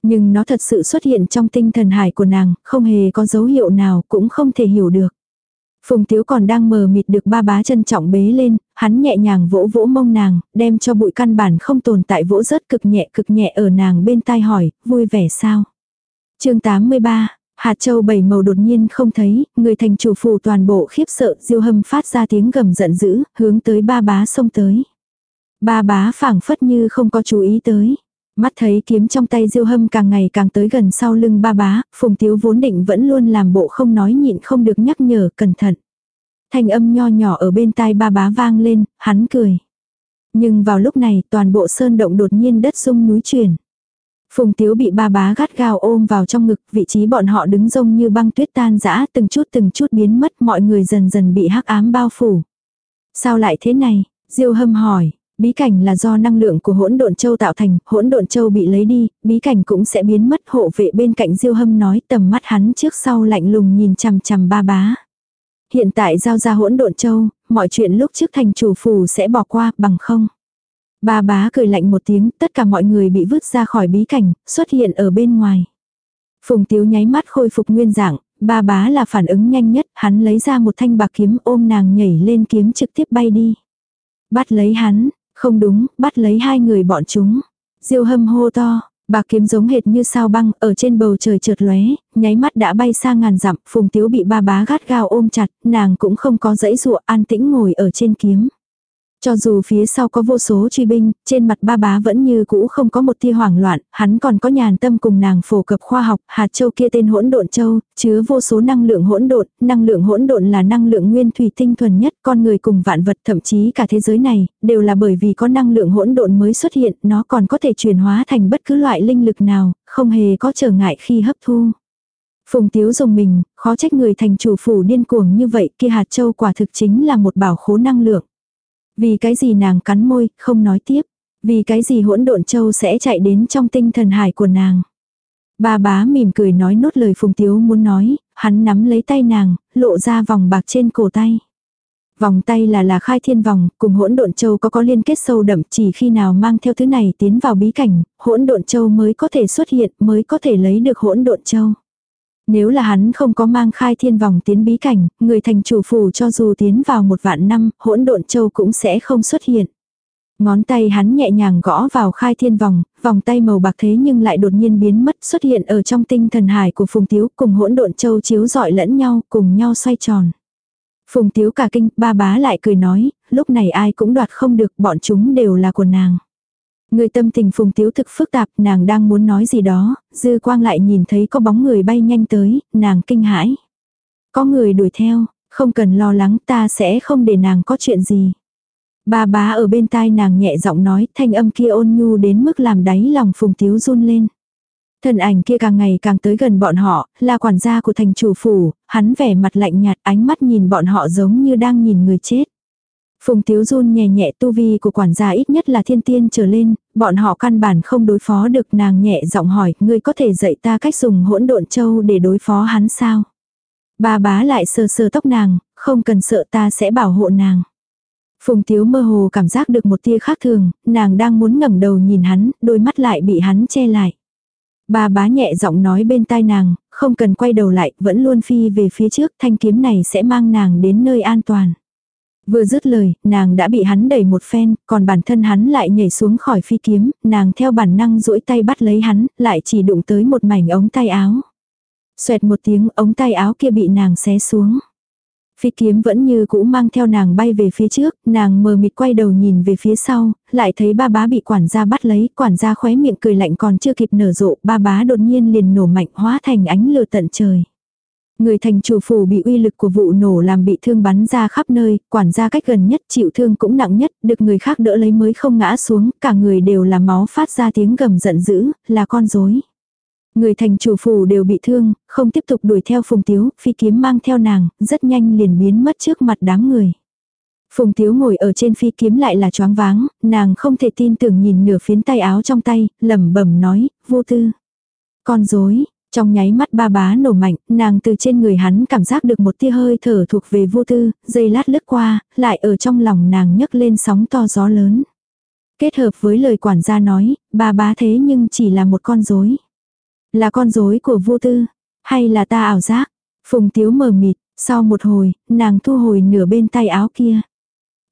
Nhưng nó thật sự xuất hiện trong tinh thần hải của nàng, không hề có dấu hiệu nào cũng không thể hiểu được. Phùng Tiếu còn đang mờ mịt được ba bá trân trọng bế lên, hắn nhẹ nhàng vỗ vỗ mông nàng, đem cho bụi căn bản không tồn tại vỗ rớt cực nhẹ cực nhẹ ở nàng bên tai hỏi, vui vẻ sao? chương 83, hạt châu bảy màu đột nhiên không thấy, người thành chủ phù toàn bộ khiếp sợ, diêu hâm phát ra tiếng gầm giận dữ, hướng tới ba bá xông tới. Ba bá phảng phất như không có chú ý tới. Mắt thấy kiếm trong tay diêu hâm càng ngày càng tới gần sau lưng ba bá, phùng tiếu vốn định vẫn luôn làm bộ không nói nhịn không được nhắc nhở cẩn thận. Thanh âm nho nhỏ ở bên tai ba bá vang lên, hắn cười. Nhưng vào lúc này toàn bộ sơn động đột nhiên đất rung núi chuyển. Phùng tiếu bị ba bá gắt gao ôm vào trong ngực, vị trí bọn họ đứng rông như băng tuyết tan rã từng chút từng chút biến mất mọi người dần dần bị hắc ám bao phủ. Sao lại thế này? Diêu hâm hỏi, Bí cảnh là do năng lượng của hỗn độn châu tạo thành, hỗn độn châu bị lấy đi, bí cảnh cũng sẽ biến mất hộ vệ bên cạnh diêu hâm nói tầm mắt hắn trước sau lạnh lùng nhìn chằm chằm ba bá. Hiện tại giao ra hỗn độn châu, mọi chuyện lúc trước thành chủ phủ sẽ bỏ qua bằng không. Ba bá cười lạnh một tiếng, tất cả mọi người bị vứt ra khỏi bí cảnh, xuất hiện ở bên ngoài. Phùng tiếu nháy mắt khôi phục nguyên dạng, ba bá là phản ứng nhanh nhất, hắn lấy ra một thanh bạc kiếm ôm nàng nhảy lên kiếm trực tiếp bay đi. Bắt lấy hắn, không đúng, bắt lấy hai người bọn chúng. Diêu hâm hô to, bạc kiếm giống hệt như sao băng, ở trên bầu trời trượt lóe, nháy mắt đã bay xa ngàn dặm, phùng tiếu bị ba bá gắt gao ôm chặt, nàng cũng không có dãy dụa an tĩnh ngồi ở trên kiếm. Cho dù phía sau có vô số truy binh, trên mặt ba bá vẫn như cũ không có một tia hoảng loạn, hắn còn có nhàn tâm cùng nàng phổ cập khoa học, hạt châu kia tên hỗn độn châu, chứa vô số năng lượng hỗn độn, năng lượng hỗn độn là năng lượng nguyên thủy tinh thuần nhất, con người cùng vạn vật thậm chí cả thế giới này, đều là bởi vì có năng lượng hỗn độn mới xuất hiện, nó còn có thể chuyển hóa thành bất cứ loại linh lực nào, không hề có trở ngại khi hấp thu. Phùng Tiếu dùng mình, khó trách người thành chủ phủ điên cuồng như vậy, kia hạt châu quả thực chính là một bảo khố năng lượng. Vì cái gì nàng cắn môi, không nói tiếp. Vì cái gì hỗn độn châu sẽ chạy đến trong tinh thần hải của nàng. Ba bá mỉm cười nói nốt lời Phùng Tiếu muốn nói, hắn nắm lấy tay nàng, lộ ra vòng bạc trên cổ tay. Vòng tay là là khai thiên vòng, cùng hỗn độn châu có có liên kết sâu đậm chỉ khi nào mang theo thứ này tiến vào bí cảnh, hỗn độn châu mới có thể xuất hiện, mới có thể lấy được hỗn độn châu. Nếu là hắn không có mang khai thiên vòng tiến bí cảnh, người thành chủ phủ cho dù tiến vào một vạn năm, hỗn độn châu cũng sẽ không xuất hiện. Ngón tay hắn nhẹ nhàng gõ vào khai thiên vòng, vòng tay màu bạc thế nhưng lại đột nhiên biến mất xuất hiện ở trong tinh thần hải của Phùng Tiếu cùng hỗn độn châu chiếu dọi lẫn nhau cùng nhau xoay tròn. Phùng Tiếu cả kinh, ba bá lại cười nói, lúc này ai cũng đoạt không được bọn chúng đều là của nàng. Người tâm tình phùng tiếu thực phức tạp, nàng đang muốn nói gì đó, dư quang lại nhìn thấy có bóng người bay nhanh tới, nàng kinh hãi. Có người đuổi theo, không cần lo lắng ta sẽ không để nàng có chuyện gì. Ba bá ở bên tai nàng nhẹ giọng nói, thanh âm kia ôn nhu đến mức làm đáy lòng phùng tiếu run lên. Thần ảnh kia càng ngày càng tới gần bọn họ, là quản gia của thành chủ phủ, hắn vẻ mặt lạnh nhạt ánh mắt nhìn bọn họ giống như đang nhìn người chết. Phùng Tiếu run nhẹ nhẹ tu vi của quản gia ít nhất là thiên tiên trở lên, bọn họ căn bản không đối phó được nàng nhẹ giọng hỏi, ngươi có thể dạy ta cách dùng hỗn độn châu để đối phó hắn sao? Ba bá lại sờ sờ tóc nàng, không cần sợ ta sẽ bảo hộ nàng. Phùng Tiếu mơ hồ cảm giác được một tia khác thường, nàng đang muốn ngẩng đầu nhìn hắn, đôi mắt lại bị hắn che lại. Ba bá nhẹ giọng nói bên tai nàng, không cần quay đầu lại, vẫn luôn phi về phía trước, thanh kiếm này sẽ mang nàng đến nơi an toàn. Vừa dứt lời, nàng đã bị hắn đẩy một phen, còn bản thân hắn lại nhảy xuống khỏi phi kiếm, nàng theo bản năng duỗi tay bắt lấy hắn, lại chỉ đụng tới một mảnh ống tay áo. Xoẹt một tiếng ống tay áo kia bị nàng xé xuống. Phi kiếm vẫn như cũ mang theo nàng bay về phía trước, nàng mờ mịt quay đầu nhìn về phía sau, lại thấy ba bá bị quản gia bắt lấy, quản gia khóe miệng cười lạnh còn chưa kịp nở rộ, ba bá đột nhiên liền nổ mạnh hóa thành ánh lửa tận trời. Người thành chủ phủ bị uy lực của vụ nổ làm bị thương bắn ra khắp nơi, quản gia cách gần nhất chịu thương cũng nặng nhất, được người khác đỡ lấy mới không ngã xuống, cả người đều là máu phát ra tiếng gầm giận dữ, là con rối. Người thành chủ phủ đều bị thương, không tiếp tục đuổi theo Phùng Tiếu, phi kiếm mang theo nàng, rất nhanh liền biến mất trước mặt đám người. Phùng Tiếu ngồi ở trên phi kiếm lại là choáng váng, nàng không thể tin tưởng nhìn nửa phiến tay áo trong tay, lẩm bẩm nói, vô tư. Con dối, trong nháy mắt ba bá nổ mạnh, nàng từ trên người hắn cảm giác được một tia hơi thở thuộc về vô tư, dây lát lướt qua, lại ở trong lòng nàng nhấc lên sóng to gió lớn. Kết hợp với lời quản gia nói, ba bá thế nhưng chỉ là một con rối. Là con rối của vô tư, hay là ta ảo giác? Phùng tiếu mờ mịt, sau một hồi, nàng thu hồi nửa bên tay áo kia.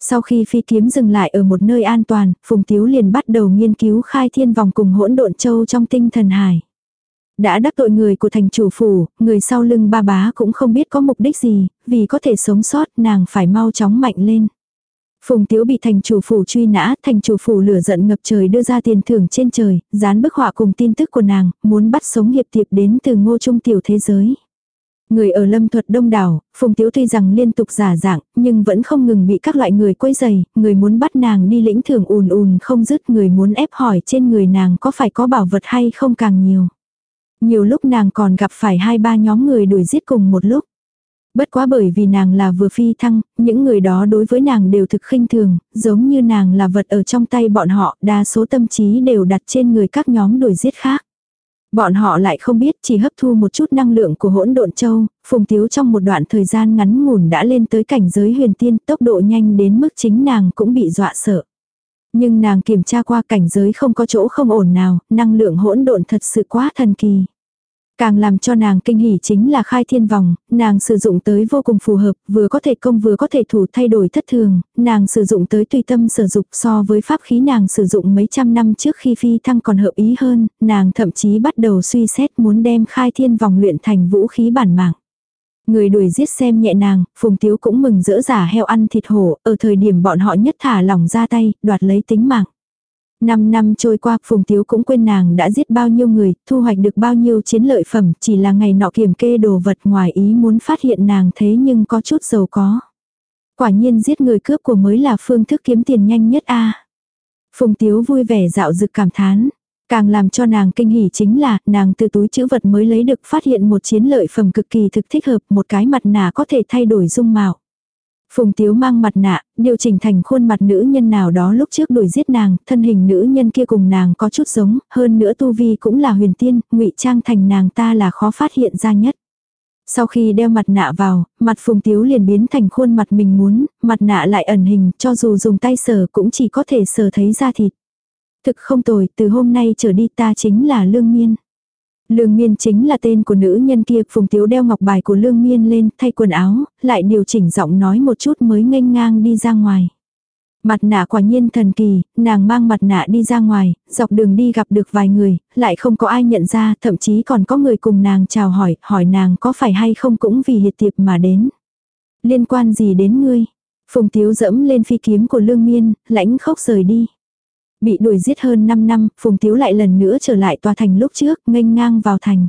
Sau khi phi kiếm dừng lại ở một nơi an toàn, Phùng Tiếu liền bắt đầu nghiên cứu khai thiên vòng cùng hỗn độn châu trong tinh thần hải. Đã đắc tội người của thành chủ phủ, người sau lưng ba bá cũng không biết có mục đích gì, vì có thể sống sót nàng phải mau chóng mạnh lên. Phùng Tiếu bị thành chủ phủ truy nã, thành chủ phủ lửa giận ngập trời đưa ra tiền thưởng trên trời, dán bức họa cùng tin tức của nàng, muốn bắt sống hiệp tiệp đến từ ngô trung tiểu thế giới. Người ở lâm thuật đông đảo, Phùng Tiếu tuy rằng liên tục giả dạng, nhưng vẫn không ngừng bị các loại người quấy dày, người muốn bắt nàng đi lĩnh thưởng ùn ùn không dứt người muốn ép hỏi trên người nàng có phải có bảo vật hay không càng nhiều. Nhiều lúc nàng còn gặp phải hai ba nhóm người đuổi giết cùng một lúc. Bất quá bởi vì nàng là vừa phi thăng, những người đó đối với nàng đều thực khinh thường, giống như nàng là vật ở trong tay bọn họ, đa số tâm trí đều đặt trên người các nhóm đuổi giết khác. Bọn họ lại không biết chỉ hấp thu một chút năng lượng của hỗn độn châu, phùng tiếu trong một đoạn thời gian ngắn ngủn đã lên tới cảnh giới huyền tiên tốc độ nhanh đến mức chính nàng cũng bị dọa sợ. Nhưng nàng kiểm tra qua cảnh giới không có chỗ không ổn nào, năng lượng hỗn độn thật sự quá thần kỳ. Càng làm cho nàng kinh hỉ chính là khai thiên vòng, nàng sử dụng tới vô cùng phù hợp, vừa có thể công vừa có thể thủ thay đổi thất thường, nàng sử dụng tới tùy tâm sử dụng so với pháp khí nàng sử dụng mấy trăm năm trước khi phi thăng còn hợp ý hơn, nàng thậm chí bắt đầu suy xét muốn đem khai thiên vòng luyện thành vũ khí bản mạng. Người đuổi giết xem nhẹ nàng, Phùng Tiếu cũng mừng rỡ giả heo ăn thịt hổ, ở thời điểm bọn họ nhất thả lỏng ra tay, đoạt lấy tính mạng. Năm năm trôi qua, Phùng Tiếu cũng quên nàng đã giết bao nhiêu người, thu hoạch được bao nhiêu chiến lợi phẩm, chỉ là ngày nọ kiểm kê đồ vật ngoài ý muốn phát hiện nàng thế nhưng có chút giàu có. Quả nhiên giết người cướp của mới là phương thức kiếm tiền nhanh nhất a Phùng Tiếu vui vẻ dạo dực cảm thán. Càng làm cho nàng kinh hỉ chính là, nàng từ túi chữ vật mới lấy được phát hiện một chiến lợi phẩm cực kỳ thực thích hợp, một cái mặt nạ có thể thay đổi dung mạo. Phùng Tiếu mang mặt nạ, điều chỉnh thành khuôn mặt nữ nhân nào đó lúc trước đuổi giết nàng, thân hình nữ nhân kia cùng nàng có chút giống, hơn nữa tu vi cũng là huyền tiên, ngụy trang thành nàng ta là khó phát hiện ra nhất. Sau khi đeo mặt nạ vào, mặt Phùng Tiếu liền biến thành khuôn mặt mình muốn, mặt nạ lại ẩn hình, cho dù dùng tay sờ cũng chỉ có thể sờ thấy da thịt. Thực không tồi, từ hôm nay trở đi ta chính là Lương Miên. Lương Miên chính là tên của nữ nhân kia, Phùng Tiếu đeo ngọc bài của Lương Miên lên, thay quần áo, lại điều chỉnh giọng nói một chút mới nghênh ngang đi ra ngoài. Mặt nạ quả nhiên thần kỳ, nàng mang mặt nạ đi ra ngoài, dọc đường đi gặp được vài người, lại không có ai nhận ra, thậm chí còn có người cùng nàng chào hỏi, hỏi nàng có phải hay không cũng vì hiệt tiệp mà đến. Liên quan gì đến ngươi? Phùng Tiếu dẫm lên phi kiếm của Lương Miên, lãnh khốc rời đi. Bị đuổi giết hơn 5 năm, Phùng Tiếu lại lần nữa trở lại tòa thành lúc trước, nghênh ngang vào thành.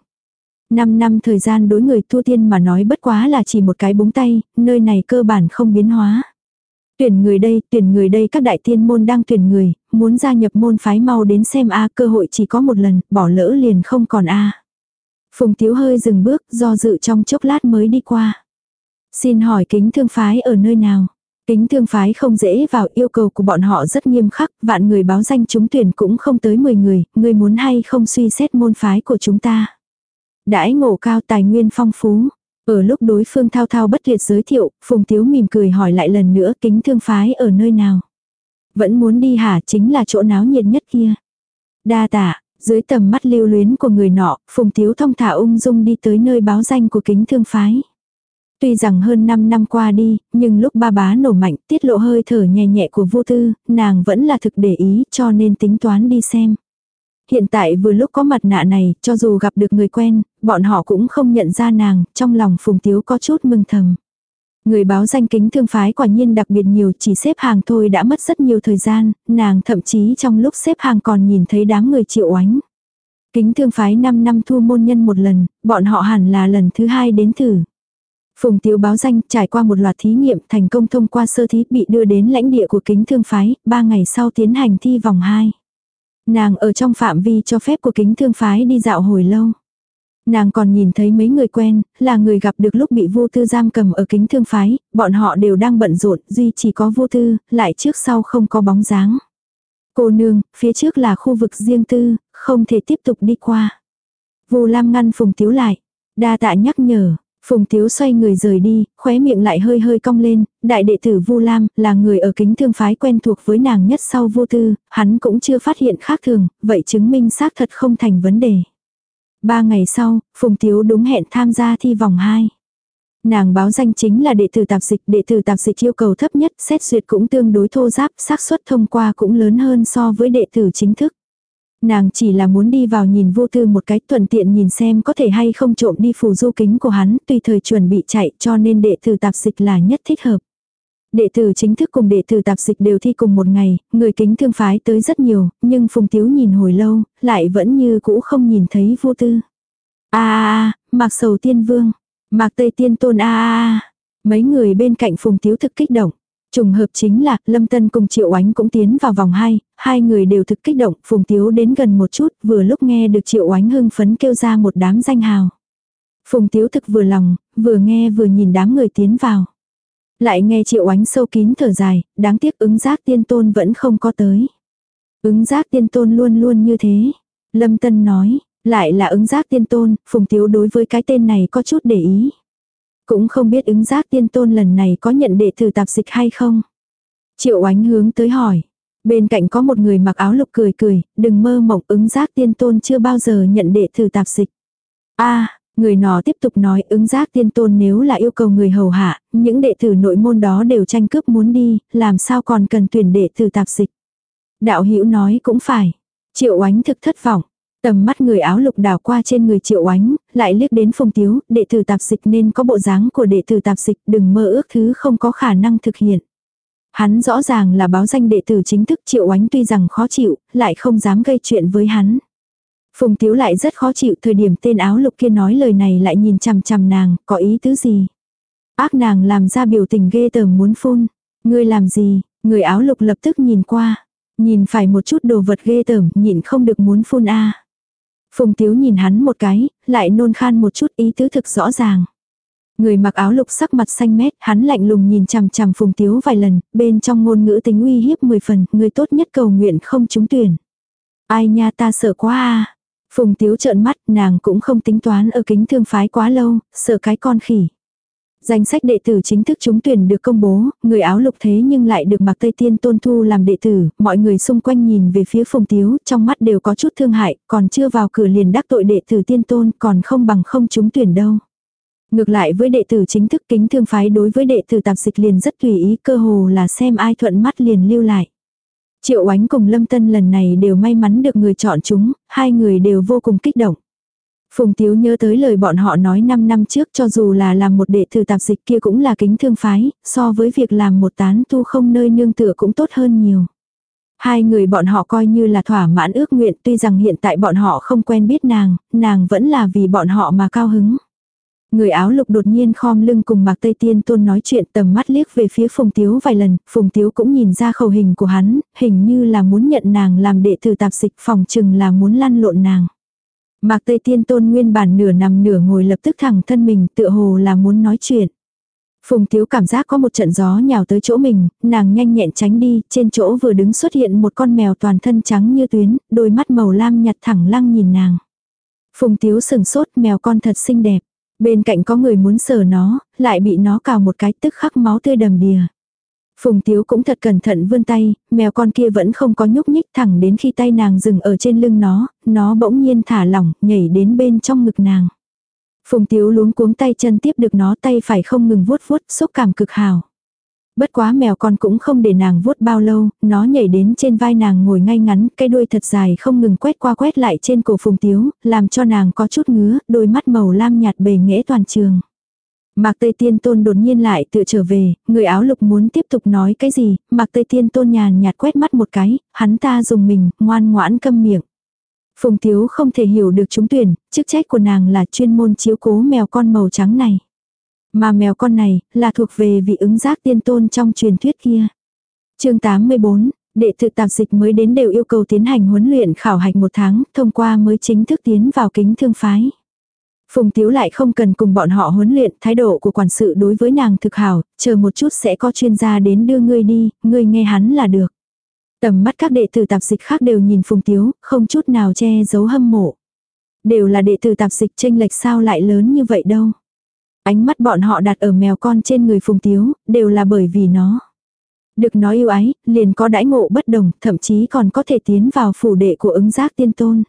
5 năm thời gian đối người tu tiên mà nói bất quá là chỉ một cái búng tay, nơi này cơ bản không biến hóa. Tuyển người đây, tuyển người đây các đại tiên môn đang tuyển người, muốn gia nhập môn phái mau đến xem a cơ hội chỉ có một lần, bỏ lỡ liền không còn a Phùng Tiếu hơi dừng bước, do dự trong chốc lát mới đi qua. Xin hỏi kính thương phái ở nơi nào? Kính thương phái không dễ vào yêu cầu của bọn họ rất nghiêm khắc, vạn người báo danh trúng tuyển cũng không tới 10 người, người muốn hay không suy xét môn phái của chúng ta. Đãi ngộ cao tài nguyên phong phú. Ở lúc đối phương thao thao bất tuyệt giới thiệu, Phùng Tiếu mỉm cười hỏi lại lần nữa kính thương phái ở nơi nào. Vẫn muốn đi hả chính là chỗ náo nhiệt nhất kia. Đa tạ, dưới tầm mắt lưu luyến của người nọ, Phùng Tiếu thông thả ung dung đi tới nơi báo danh của kính thương phái. Tuy rằng hơn 5 năm qua đi, nhưng lúc ba bá nổ mạnh tiết lộ hơi thở nhẹ nhẹ của vô tư, nàng vẫn là thực để ý cho nên tính toán đi xem. Hiện tại vừa lúc có mặt nạ này, cho dù gặp được người quen, bọn họ cũng không nhận ra nàng, trong lòng Phùng Tiếu có chút mừng thầm. Người báo danh kính thương phái quả nhiên đặc biệt nhiều, chỉ xếp hàng thôi đã mất rất nhiều thời gian, nàng thậm chí trong lúc xếp hàng còn nhìn thấy đám người triệu oánh. Kính thương phái 5 năm thu môn nhân một lần, bọn họ hẳn là lần thứ hai đến thử. Phùng Tiếu báo danh trải qua một loạt thí nghiệm thành công thông qua sơ thí bị đưa đến lãnh địa của kính thương phái, Ba ngày sau tiến hành thi vòng 2. Nàng ở trong phạm vi cho phép của kính thương phái đi dạo hồi lâu. Nàng còn nhìn thấy mấy người quen, là người gặp được lúc bị vô tư giam cầm ở kính thương phái, bọn họ đều đang bận rộn, duy chỉ có vô tư, lại trước sau không có bóng dáng. Cô nương, phía trước là khu vực riêng tư, không thể tiếp tục đi qua. Vô Lam ngăn Phùng Tiếu lại. Đa tạ nhắc nhở, Phùng Tiếu xoay người rời đi, khóe miệng lại hơi hơi cong lên, đại đệ tử Vu Lam là người ở kính thương phái quen thuộc với nàng nhất sau vô tư, hắn cũng chưa phát hiện khác thường, vậy chứng minh xác thật không thành vấn đề. Ba ngày sau, Phùng Tiếu đúng hẹn tham gia thi vòng 2. Nàng báo danh chính là đệ tử tạp dịch, đệ tử tạp dịch yêu cầu thấp nhất, xét duyệt cũng tương đối thô giáp, xác suất thông qua cũng lớn hơn so với đệ tử chính thức. Nàng chỉ là muốn đi vào nhìn vô tư một cái thuận tiện nhìn xem có thể hay không trộm đi phù du kính của hắn tùy thời chuẩn bị chạy cho nên đệ tử tạp dịch là nhất thích hợp. Đệ tử chính thức cùng đệ tử tạp dịch đều thi cùng một ngày, người kính thương phái tới rất nhiều, nhưng Phùng Tiếu nhìn hồi lâu, lại vẫn như cũ không nhìn thấy vô tư. a a mạc sầu tiên vương, mạc tây tiên tôn a a a, mấy người bên cạnh Phùng Tiếu thực kích động. Trùng hợp chính là, Lâm Tân cùng Triệu Oánh cũng tiến vào vòng 2, hai người đều thực kích động, Phùng Tiếu đến gần một chút, vừa lúc nghe được Triệu Oánh hưng phấn kêu ra một đám danh hào. Phùng Tiếu thực vừa lòng, vừa nghe vừa nhìn đám người tiến vào. Lại nghe Triệu Oánh sâu kín thở dài, đáng tiếc ứng giác tiên tôn vẫn không có tới. Ứng giác tiên tôn luôn luôn như thế. Lâm Tân nói, lại là ứng giác tiên tôn, Phùng Tiếu đối với cái tên này có chút để ý. Cũng không biết ứng giác tiên tôn lần này có nhận đệ tử tạp dịch hay không. Triệu oánh hướng tới hỏi. Bên cạnh có một người mặc áo lục cười cười, đừng mơ mộng ứng giác tiên tôn chưa bao giờ nhận đệ tử tạp dịch. a người nọ tiếp tục nói ứng giác tiên tôn nếu là yêu cầu người hầu hạ, những đệ tử nội môn đó đều tranh cướp muốn đi, làm sao còn cần tuyển đệ tử tạp dịch. Đạo hữu nói cũng phải. Triệu oánh thực thất vọng. Tầm mắt người áo lục đảo qua trên người triệu oánh, lại liếc đến phùng tiếu, đệ tử tạp dịch nên có bộ dáng của đệ tử tạp dịch đừng mơ ước thứ không có khả năng thực hiện. Hắn rõ ràng là báo danh đệ tử chính thức triệu oánh tuy rằng khó chịu, lại không dám gây chuyện với hắn. Phùng tiếu lại rất khó chịu thời điểm tên áo lục kia nói lời này lại nhìn chằm chằm nàng, có ý tứ gì. Ác nàng làm ra biểu tình ghê tởm muốn phun. Ngươi làm gì, người áo lục lập tức nhìn qua. Nhìn phải một chút đồ vật ghê tởm, nhịn không được muốn phun a Phùng Tiếu nhìn hắn một cái, lại nôn khan một chút ý tứ thực rõ ràng. Người mặc áo lục sắc mặt xanh mét, hắn lạnh lùng nhìn chằm chằm Phùng Tiếu vài lần, bên trong ngôn ngữ tính uy hiếp 10 phần, người tốt nhất cầu nguyện không trúng tuyển. Ai nha ta sợ quá à. Phùng Tiếu trợn mắt, nàng cũng không tính toán ở kính thương phái quá lâu, sợ cái con khỉ. Danh sách đệ tử chính thức trúng tuyển được công bố, người áo lục thế nhưng lại được mặc Tây Tiên tôn thu làm đệ tử, mọi người xung quanh nhìn về phía phùng tiếu, trong mắt đều có chút thương hại, còn chưa vào cửa liền đắc tội đệ tử tiên tôn, còn không bằng không trúng tuyển đâu. Ngược lại với đệ tử chính thức kính thương phái đối với đệ tử tạp dịch liền rất tùy ý cơ hồ là xem ai thuận mắt liền lưu lại. Triệu oánh cùng Lâm Tân lần này đều may mắn được người chọn chúng, hai người đều vô cùng kích động. Phùng Tiếu nhớ tới lời bọn họ nói 5 năm trước cho dù là làm một đệ tử tạp dịch kia cũng là kính thương phái, so với việc làm một tán tu không nơi nương tựa cũng tốt hơn nhiều. Hai người bọn họ coi như là thỏa mãn ước nguyện tuy rằng hiện tại bọn họ không quen biết nàng, nàng vẫn là vì bọn họ mà cao hứng. Người áo lục đột nhiên khom lưng cùng Mạc Tây Tiên Tôn nói chuyện tầm mắt liếc về phía Phùng Tiếu vài lần, Phùng Tiếu cũng nhìn ra khẩu hình của hắn, hình như là muốn nhận nàng làm đệ tử tạp dịch phòng chừng là muốn lăn lộn nàng. Mạc Tây Tiên Tôn nguyên bản nửa nằm nửa ngồi lập tức thẳng thân mình tựa hồ là muốn nói chuyện. Phùng Tiếu cảm giác có một trận gió nhào tới chỗ mình, nàng nhanh nhẹn tránh đi, trên chỗ vừa đứng xuất hiện một con mèo toàn thân trắng như tuyến, đôi mắt màu lam nhạt thẳng lăng nhìn nàng. Phùng Tiếu sừng sốt mèo con thật xinh đẹp. Bên cạnh có người muốn sờ nó, lại bị nó cào một cái tức khắc máu tươi đầm đìa. Phùng Tiếu cũng thật cẩn thận vươn tay, mèo con kia vẫn không có nhúc nhích thẳng đến khi tay nàng dừng ở trên lưng nó, nó bỗng nhiên thả lỏng, nhảy đến bên trong ngực nàng. Phùng Tiếu luống cuống tay chân tiếp được nó tay phải không ngừng vuốt vuốt, xúc cảm cực hào. Bất quá mèo con cũng không để nàng vuốt bao lâu, nó nhảy đến trên vai nàng ngồi ngay ngắn, cái đuôi thật dài không ngừng quét qua quét lại trên cổ Phùng Tiếu, làm cho nàng có chút ngứa, đôi mắt màu lam nhạt bề nghẽ toàn trường. Mạc Tây Tiên Tôn đột nhiên lại tự trở về, người áo lục muốn tiếp tục nói cái gì, Mạc Tây Tiên Tôn nhàn nhạt quét mắt một cái, hắn ta dùng mình, ngoan ngoãn câm miệng. Phùng Tiếu không thể hiểu được chúng tuyển, chức trách của nàng là chuyên môn chiếu cố mèo con màu trắng này. Mà mèo con này, là thuộc về vị ứng giác tiên tôn trong truyền thuyết kia. chương 84, đệ tử tạp dịch mới đến đều yêu cầu tiến hành huấn luyện khảo hạch một tháng, thông qua mới chính thức tiến vào kính thương phái. Phùng Tiếu lại không cần cùng bọn họ huấn luyện, thái độ của quản sự đối với nàng thực hảo, chờ một chút sẽ có chuyên gia đến đưa ngươi đi, ngươi nghe hắn là được. Tầm mắt các đệ tử tạp dịch khác đều nhìn Phùng Tiếu, không chút nào che giấu hâm mộ. Đều là đệ tử tạp dịch tranh lệch sao lại lớn như vậy đâu. Ánh mắt bọn họ đặt ở mèo con trên người Phùng Tiếu, đều là bởi vì nó. Được nói yêu ái, liền có đãi ngộ bất đồng, thậm chí còn có thể tiến vào phủ đệ của ứng giác tiên tôn.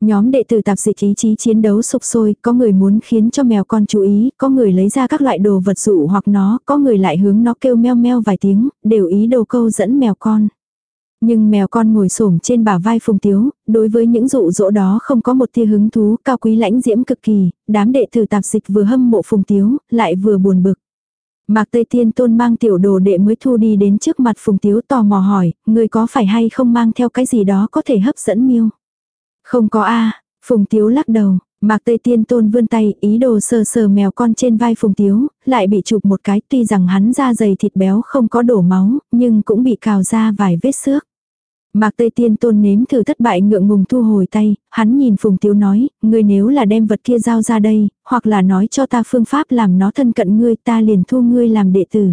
Nhóm đệ tử tạp dịch ý chí chiến đấu sục sôi, có người muốn khiến cho mèo con chú ý, có người lấy ra các loại đồ vật dụ hoặc nó, có người lại hướng nó kêu meo meo vài tiếng, đều ý đồ câu dẫn mèo con. Nhưng mèo con ngồi xổm trên bả vai Phùng Tiếu, đối với những dụ dỗ đó không có một tia hứng thú, cao quý lãnh diễm cực kỳ, đám đệ tử tạp dịch vừa hâm mộ Phùng Tiếu, lại vừa buồn bực. Mạc Tây Tiên Tôn mang tiểu đồ đệ mới thu đi đến trước mặt Phùng Tiếu tò mò hỏi, người có phải hay không mang theo cái gì đó có thể hấp dẫn miêu. Không có a Phùng Tiếu lắc đầu, Mạc Tây Tiên Tôn vươn tay, ý đồ sờ sờ mèo con trên vai Phùng Tiếu, lại bị chụp một cái, tuy rằng hắn da dày thịt béo không có đổ máu, nhưng cũng bị cào ra vài vết xước. Mạc Tây Tiên Tôn nếm thử thất bại ngượng ngùng thu hồi tay, hắn nhìn Phùng Tiếu nói, ngươi nếu là đem vật kia giao ra đây, hoặc là nói cho ta phương pháp làm nó thân cận ngươi ta liền thu ngươi làm đệ tử.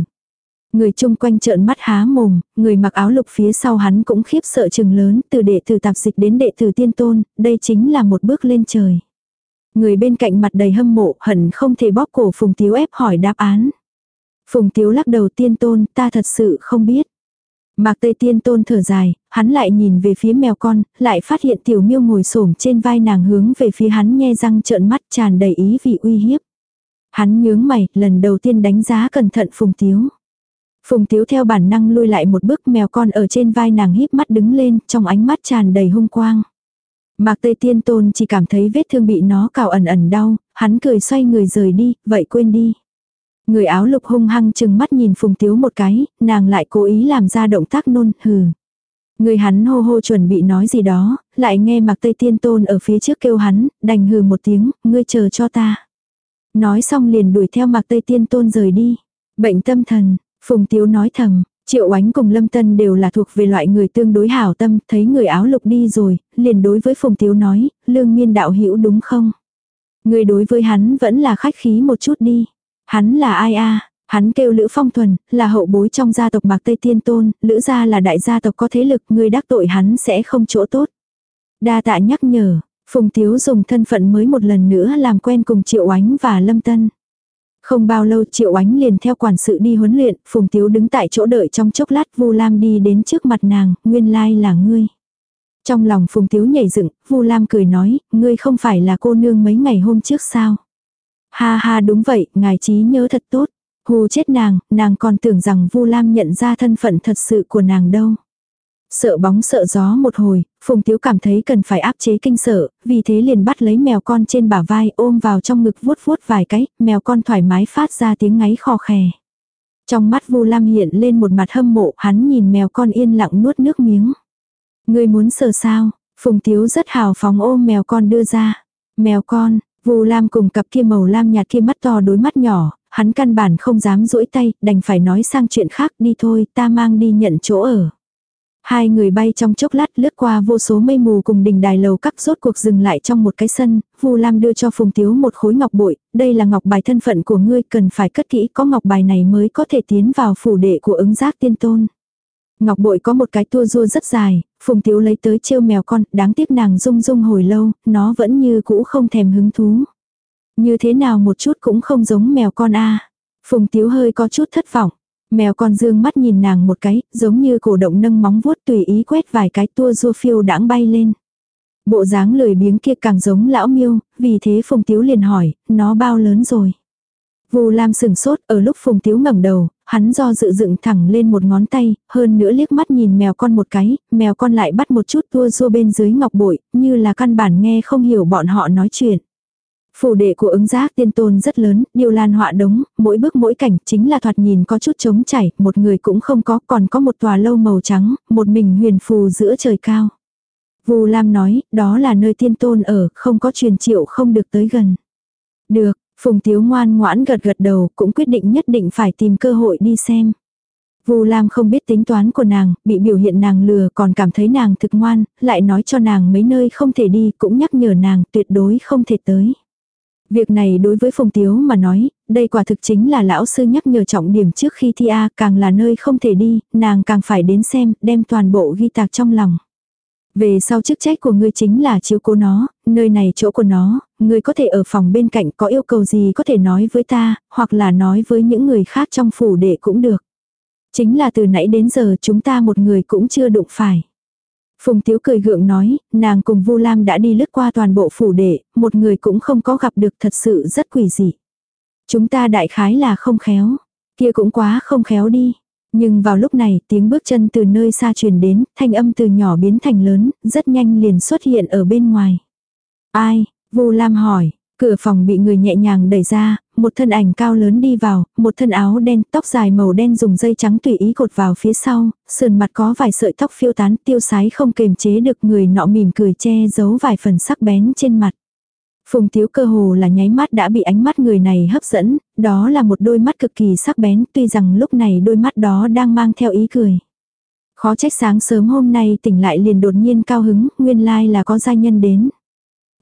Người chung quanh trợn mắt há mồm, người mặc áo lục phía sau hắn cũng khiếp sợ chừng lớn, từ đệ tử tạp dịch đến đệ tử tiên tôn, đây chính là một bước lên trời. Người bên cạnh mặt đầy hâm mộ, hận không thể bóp cổ Phùng Tiếu ép hỏi đáp án. Phùng Tiếu lắc đầu tiên tôn, ta thật sự không biết. Mạc Tây Tiên Tôn thở dài, hắn lại nhìn về phía mèo con, lại phát hiện tiểu miêu ngồi xổm trên vai nàng hướng về phía hắn nhe răng trợn mắt tràn đầy ý vị uy hiếp. Hắn nhướng mày, lần đầu tiên đánh giá cẩn thận Phùng Tiếu. Phùng Tiếu theo bản năng lui lại một bước mèo con ở trên vai nàng híp mắt đứng lên, trong ánh mắt tràn đầy hung quang. Mạc Tây Tiên Tôn chỉ cảm thấy vết thương bị nó cào ẩn ẩn đau, hắn cười xoay người rời đi, vậy quên đi. Người áo lục hung hăng chừng mắt nhìn Phùng Tiếu một cái, nàng lại cố ý làm ra động tác nôn, hừ. Người hắn hô hô chuẩn bị nói gì đó, lại nghe Mạc Tây Tiên Tôn ở phía trước kêu hắn, đành hừ một tiếng, ngươi chờ cho ta. Nói xong liền đuổi theo Mạc Tây Tiên Tôn rời đi. Bệnh tâm thần, Phùng Tiếu nói thầm, Triệu Oánh cùng Lâm Tân đều là thuộc về loại người tương đối hảo tâm, thấy người áo lục đi rồi, liền đối với Phùng Tiếu nói, lương miên đạo hữu đúng không? Người đối với hắn vẫn là khách khí một chút đi. Hắn là ai a Hắn kêu Lữ Phong Thuần, là hậu bối trong gia tộc Mạc Tây Tiên Tôn, Lữ gia là đại gia tộc có thế lực, người đắc tội hắn sẽ không chỗ tốt. Đa tạ nhắc nhở, Phùng Tiếu dùng thân phận mới một lần nữa làm quen cùng Triệu Oánh và Lâm Tân. Không bao lâu Triệu Oánh liền theo quản sự đi huấn luyện, Phùng Tiếu đứng tại chỗ đợi trong chốc lát Vu Lam đi đến trước mặt nàng, nguyên lai là ngươi. Trong lòng Phùng Tiếu nhảy dựng, Vu Lam cười nói, ngươi không phải là cô nương mấy ngày hôm trước sao? Ha ha đúng vậy, ngài trí nhớ thật tốt. Hù chết nàng, nàng còn tưởng rằng Vu Lam nhận ra thân phận thật sự của nàng đâu. Sợ bóng sợ gió một hồi, Phùng Tiếu cảm thấy cần phải áp chế kinh sợ, vì thế liền bắt lấy mèo con trên bả vai ôm vào trong ngực vuốt vuốt vài cái, mèo con thoải mái phát ra tiếng ngáy khò khè. Trong mắt Vu Lam hiện lên một mặt hâm mộ, hắn nhìn mèo con yên lặng nuốt nước miếng. Người muốn sờ sao? Phùng Tiếu rất hào phóng ôm mèo con đưa ra. Mèo con, Vu Lam cùng cặp kia màu lam nhạt kia mắt to đối mắt nhỏ, hắn căn bản không dám duỗi tay, đành phải nói sang chuyện khác đi thôi, ta mang đi nhận chỗ ở. Hai người bay trong chốc lát lướt qua vô số mây mù cùng đỉnh đài lầu các rốt cuộc dừng lại trong một cái sân, Vu Lam đưa cho Phùng Tiếu một khối ngọc bội, đây là ngọc bài thân phận của ngươi cần phải cất kỹ có ngọc bài này mới có thể tiến vào phủ đệ của ứng giác tiên tôn. Ngọc bội có một cái tua rua rất dài, Phùng Tiếu lấy tới trêu mèo con, đáng tiếc nàng rung rung hồi lâu, nó vẫn như cũ không thèm hứng thú. Như thế nào một chút cũng không giống mèo con a Phùng Tiếu hơi có chút thất vọng. Mèo con dương mắt nhìn nàng một cái, giống như cổ động nâng móng vuốt tùy ý quét vài cái tua rua phiêu đãng bay lên. Bộ dáng lười biếng kia càng giống lão miêu, vì thế Phùng Tiếu liền hỏi, nó bao lớn rồi. Vu Lam sừng sốt, ở lúc Phùng Tiếu ngẩng đầu, hắn do dự dựng thẳng lên một ngón tay, hơn nữa liếc mắt nhìn mèo con một cái, mèo con lại bắt một chút tua rua bên dưới ngọc bội, như là căn bản nghe không hiểu bọn họ nói chuyện. Phủ đệ của ứng giác tiên tôn rất lớn, điều lan họa đống, mỗi bước mỗi cảnh chính là thoạt nhìn có chút trống chảy, một người cũng không có, còn có một tòa lâu màu trắng, một mình huyền phù giữa trời cao. Vù Lam nói, đó là nơi tiên tôn ở, không có truyền triệu không được tới gần. Được, Phùng Tiếu ngoan ngoãn gật gật đầu, cũng quyết định nhất định phải tìm cơ hội đi xem. Vu Lam không biết tính toán của nàng, bị biểu hiện nàng lừa còn cảm thấy nàng thực ngoan, lại nói cho nàng mấy nơi không thể đi, cũng nhắc nhở nàng tuyệt đối không thể tới. Việc này đối với Phùng Tiếu mà nói, đây quả thực chính là lão sư nhắc nhở trọng điểm trước khi thi A càng là nơi không thể đi, nàng càng phải đến xem, đem toàn bộ ghi tạc trong lòng. Về sau chức trách của ngươi chính là chiếu cố nó, nơi này chỗ của nó, ngươi có thể ở phòng bên cạnh có yêu cầu gì có thể nói với ta, hoặc là nói với những người khác trong phủ đệ cũng được. Chính là từ nãy đến giờ chúng ta một người cũng chưa đụng phải. Phùng Tiếu cười gượng nói, nàng cùng Vu Lam đã đi lướt qua toàn bộ phủ đệ, một người cũng không có gặp được thật sự rất quỷ dị. Chúng ta đại khái là không khéo, kia cũng quá không khéo đi. Nhưng vào lúc này tiếng bước chân từ nơi xa truyền đến, thanh âm từ nhỏ biến thành lớn, rất nhanh liền xuất hiện ở bên ngoài. Ai? Vu Lam hỏi, cửa phòng bị người nhẹ nhàng đẩy ra, một thân ảnh cao lớn đi vào, một thân áo đen, tóc dài màu đen dùng dây trắng tùy ý cột vào phía sau, sườn mặt có vài sợi tóc phiêu tán tiêu sái không kềm chế được người nọ mỉm cười che giấu vài phần sắc bén trên mặt. Phùng Tiếu cơ hồ là nháy mắt đã bị ánh mắt người này hấp dẫn, đó là một đôi mắt cực kỳ sắc bén, tuy rằng lúc này đôi mắt đó đang mang theo ý cười. Khó trách sáng sớm hôm nay tỉnh lại liền đột nhiên cao hứng, nguyên lai là có gia nhân đến.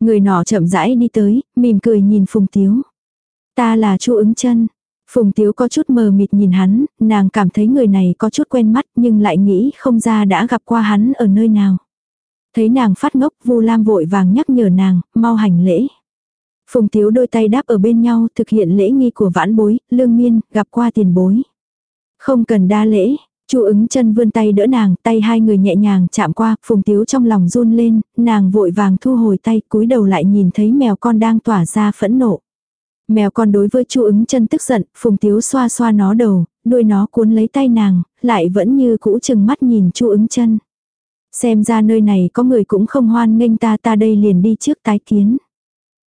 Người nọ chậm rãi đi tới, mỉm cười nhìn Phùng Tiếu. Ta là Chu ứng chân. Phùng Tiếu có chút mờ mịt nhìn hắn, nàng cảm thấy người này có chút quen mắt nhưng lại nghĩ không ra đã gặp qua hắn ở nơi nào. Thấy nàng phát ngốc, Vu Lam vội vàng nhắc nhở nàng, mau hành lễ. Phùng Tiếu đôi tay đáp ở bên nhau, thực hiện lễ nghi của vãn bối, lương miên, gặp qua tiền bối. Không cần đa lễ, Chu ứng chân vươn tay đỡ nàng, tay hai người nhẹ nhàng chạm qua, phùng tiếu trong lòng run lên, nàng vội vàng thu hồi tay, cúi đầu lại nhìn thấy mèo con đang tỏa ra phẫn nộ. Mèo con đối với chu ứng chân tức giận, phùng tiếu xoa xoa nó đầu, đuôi nó cuốn lấy tay nàng, lại vẫn như cũ chừng mắt nhìn chu ứng chân. Xem ra nơi này có người cũng không hoan nghênh ta ta đây liền đi trước tái kiến.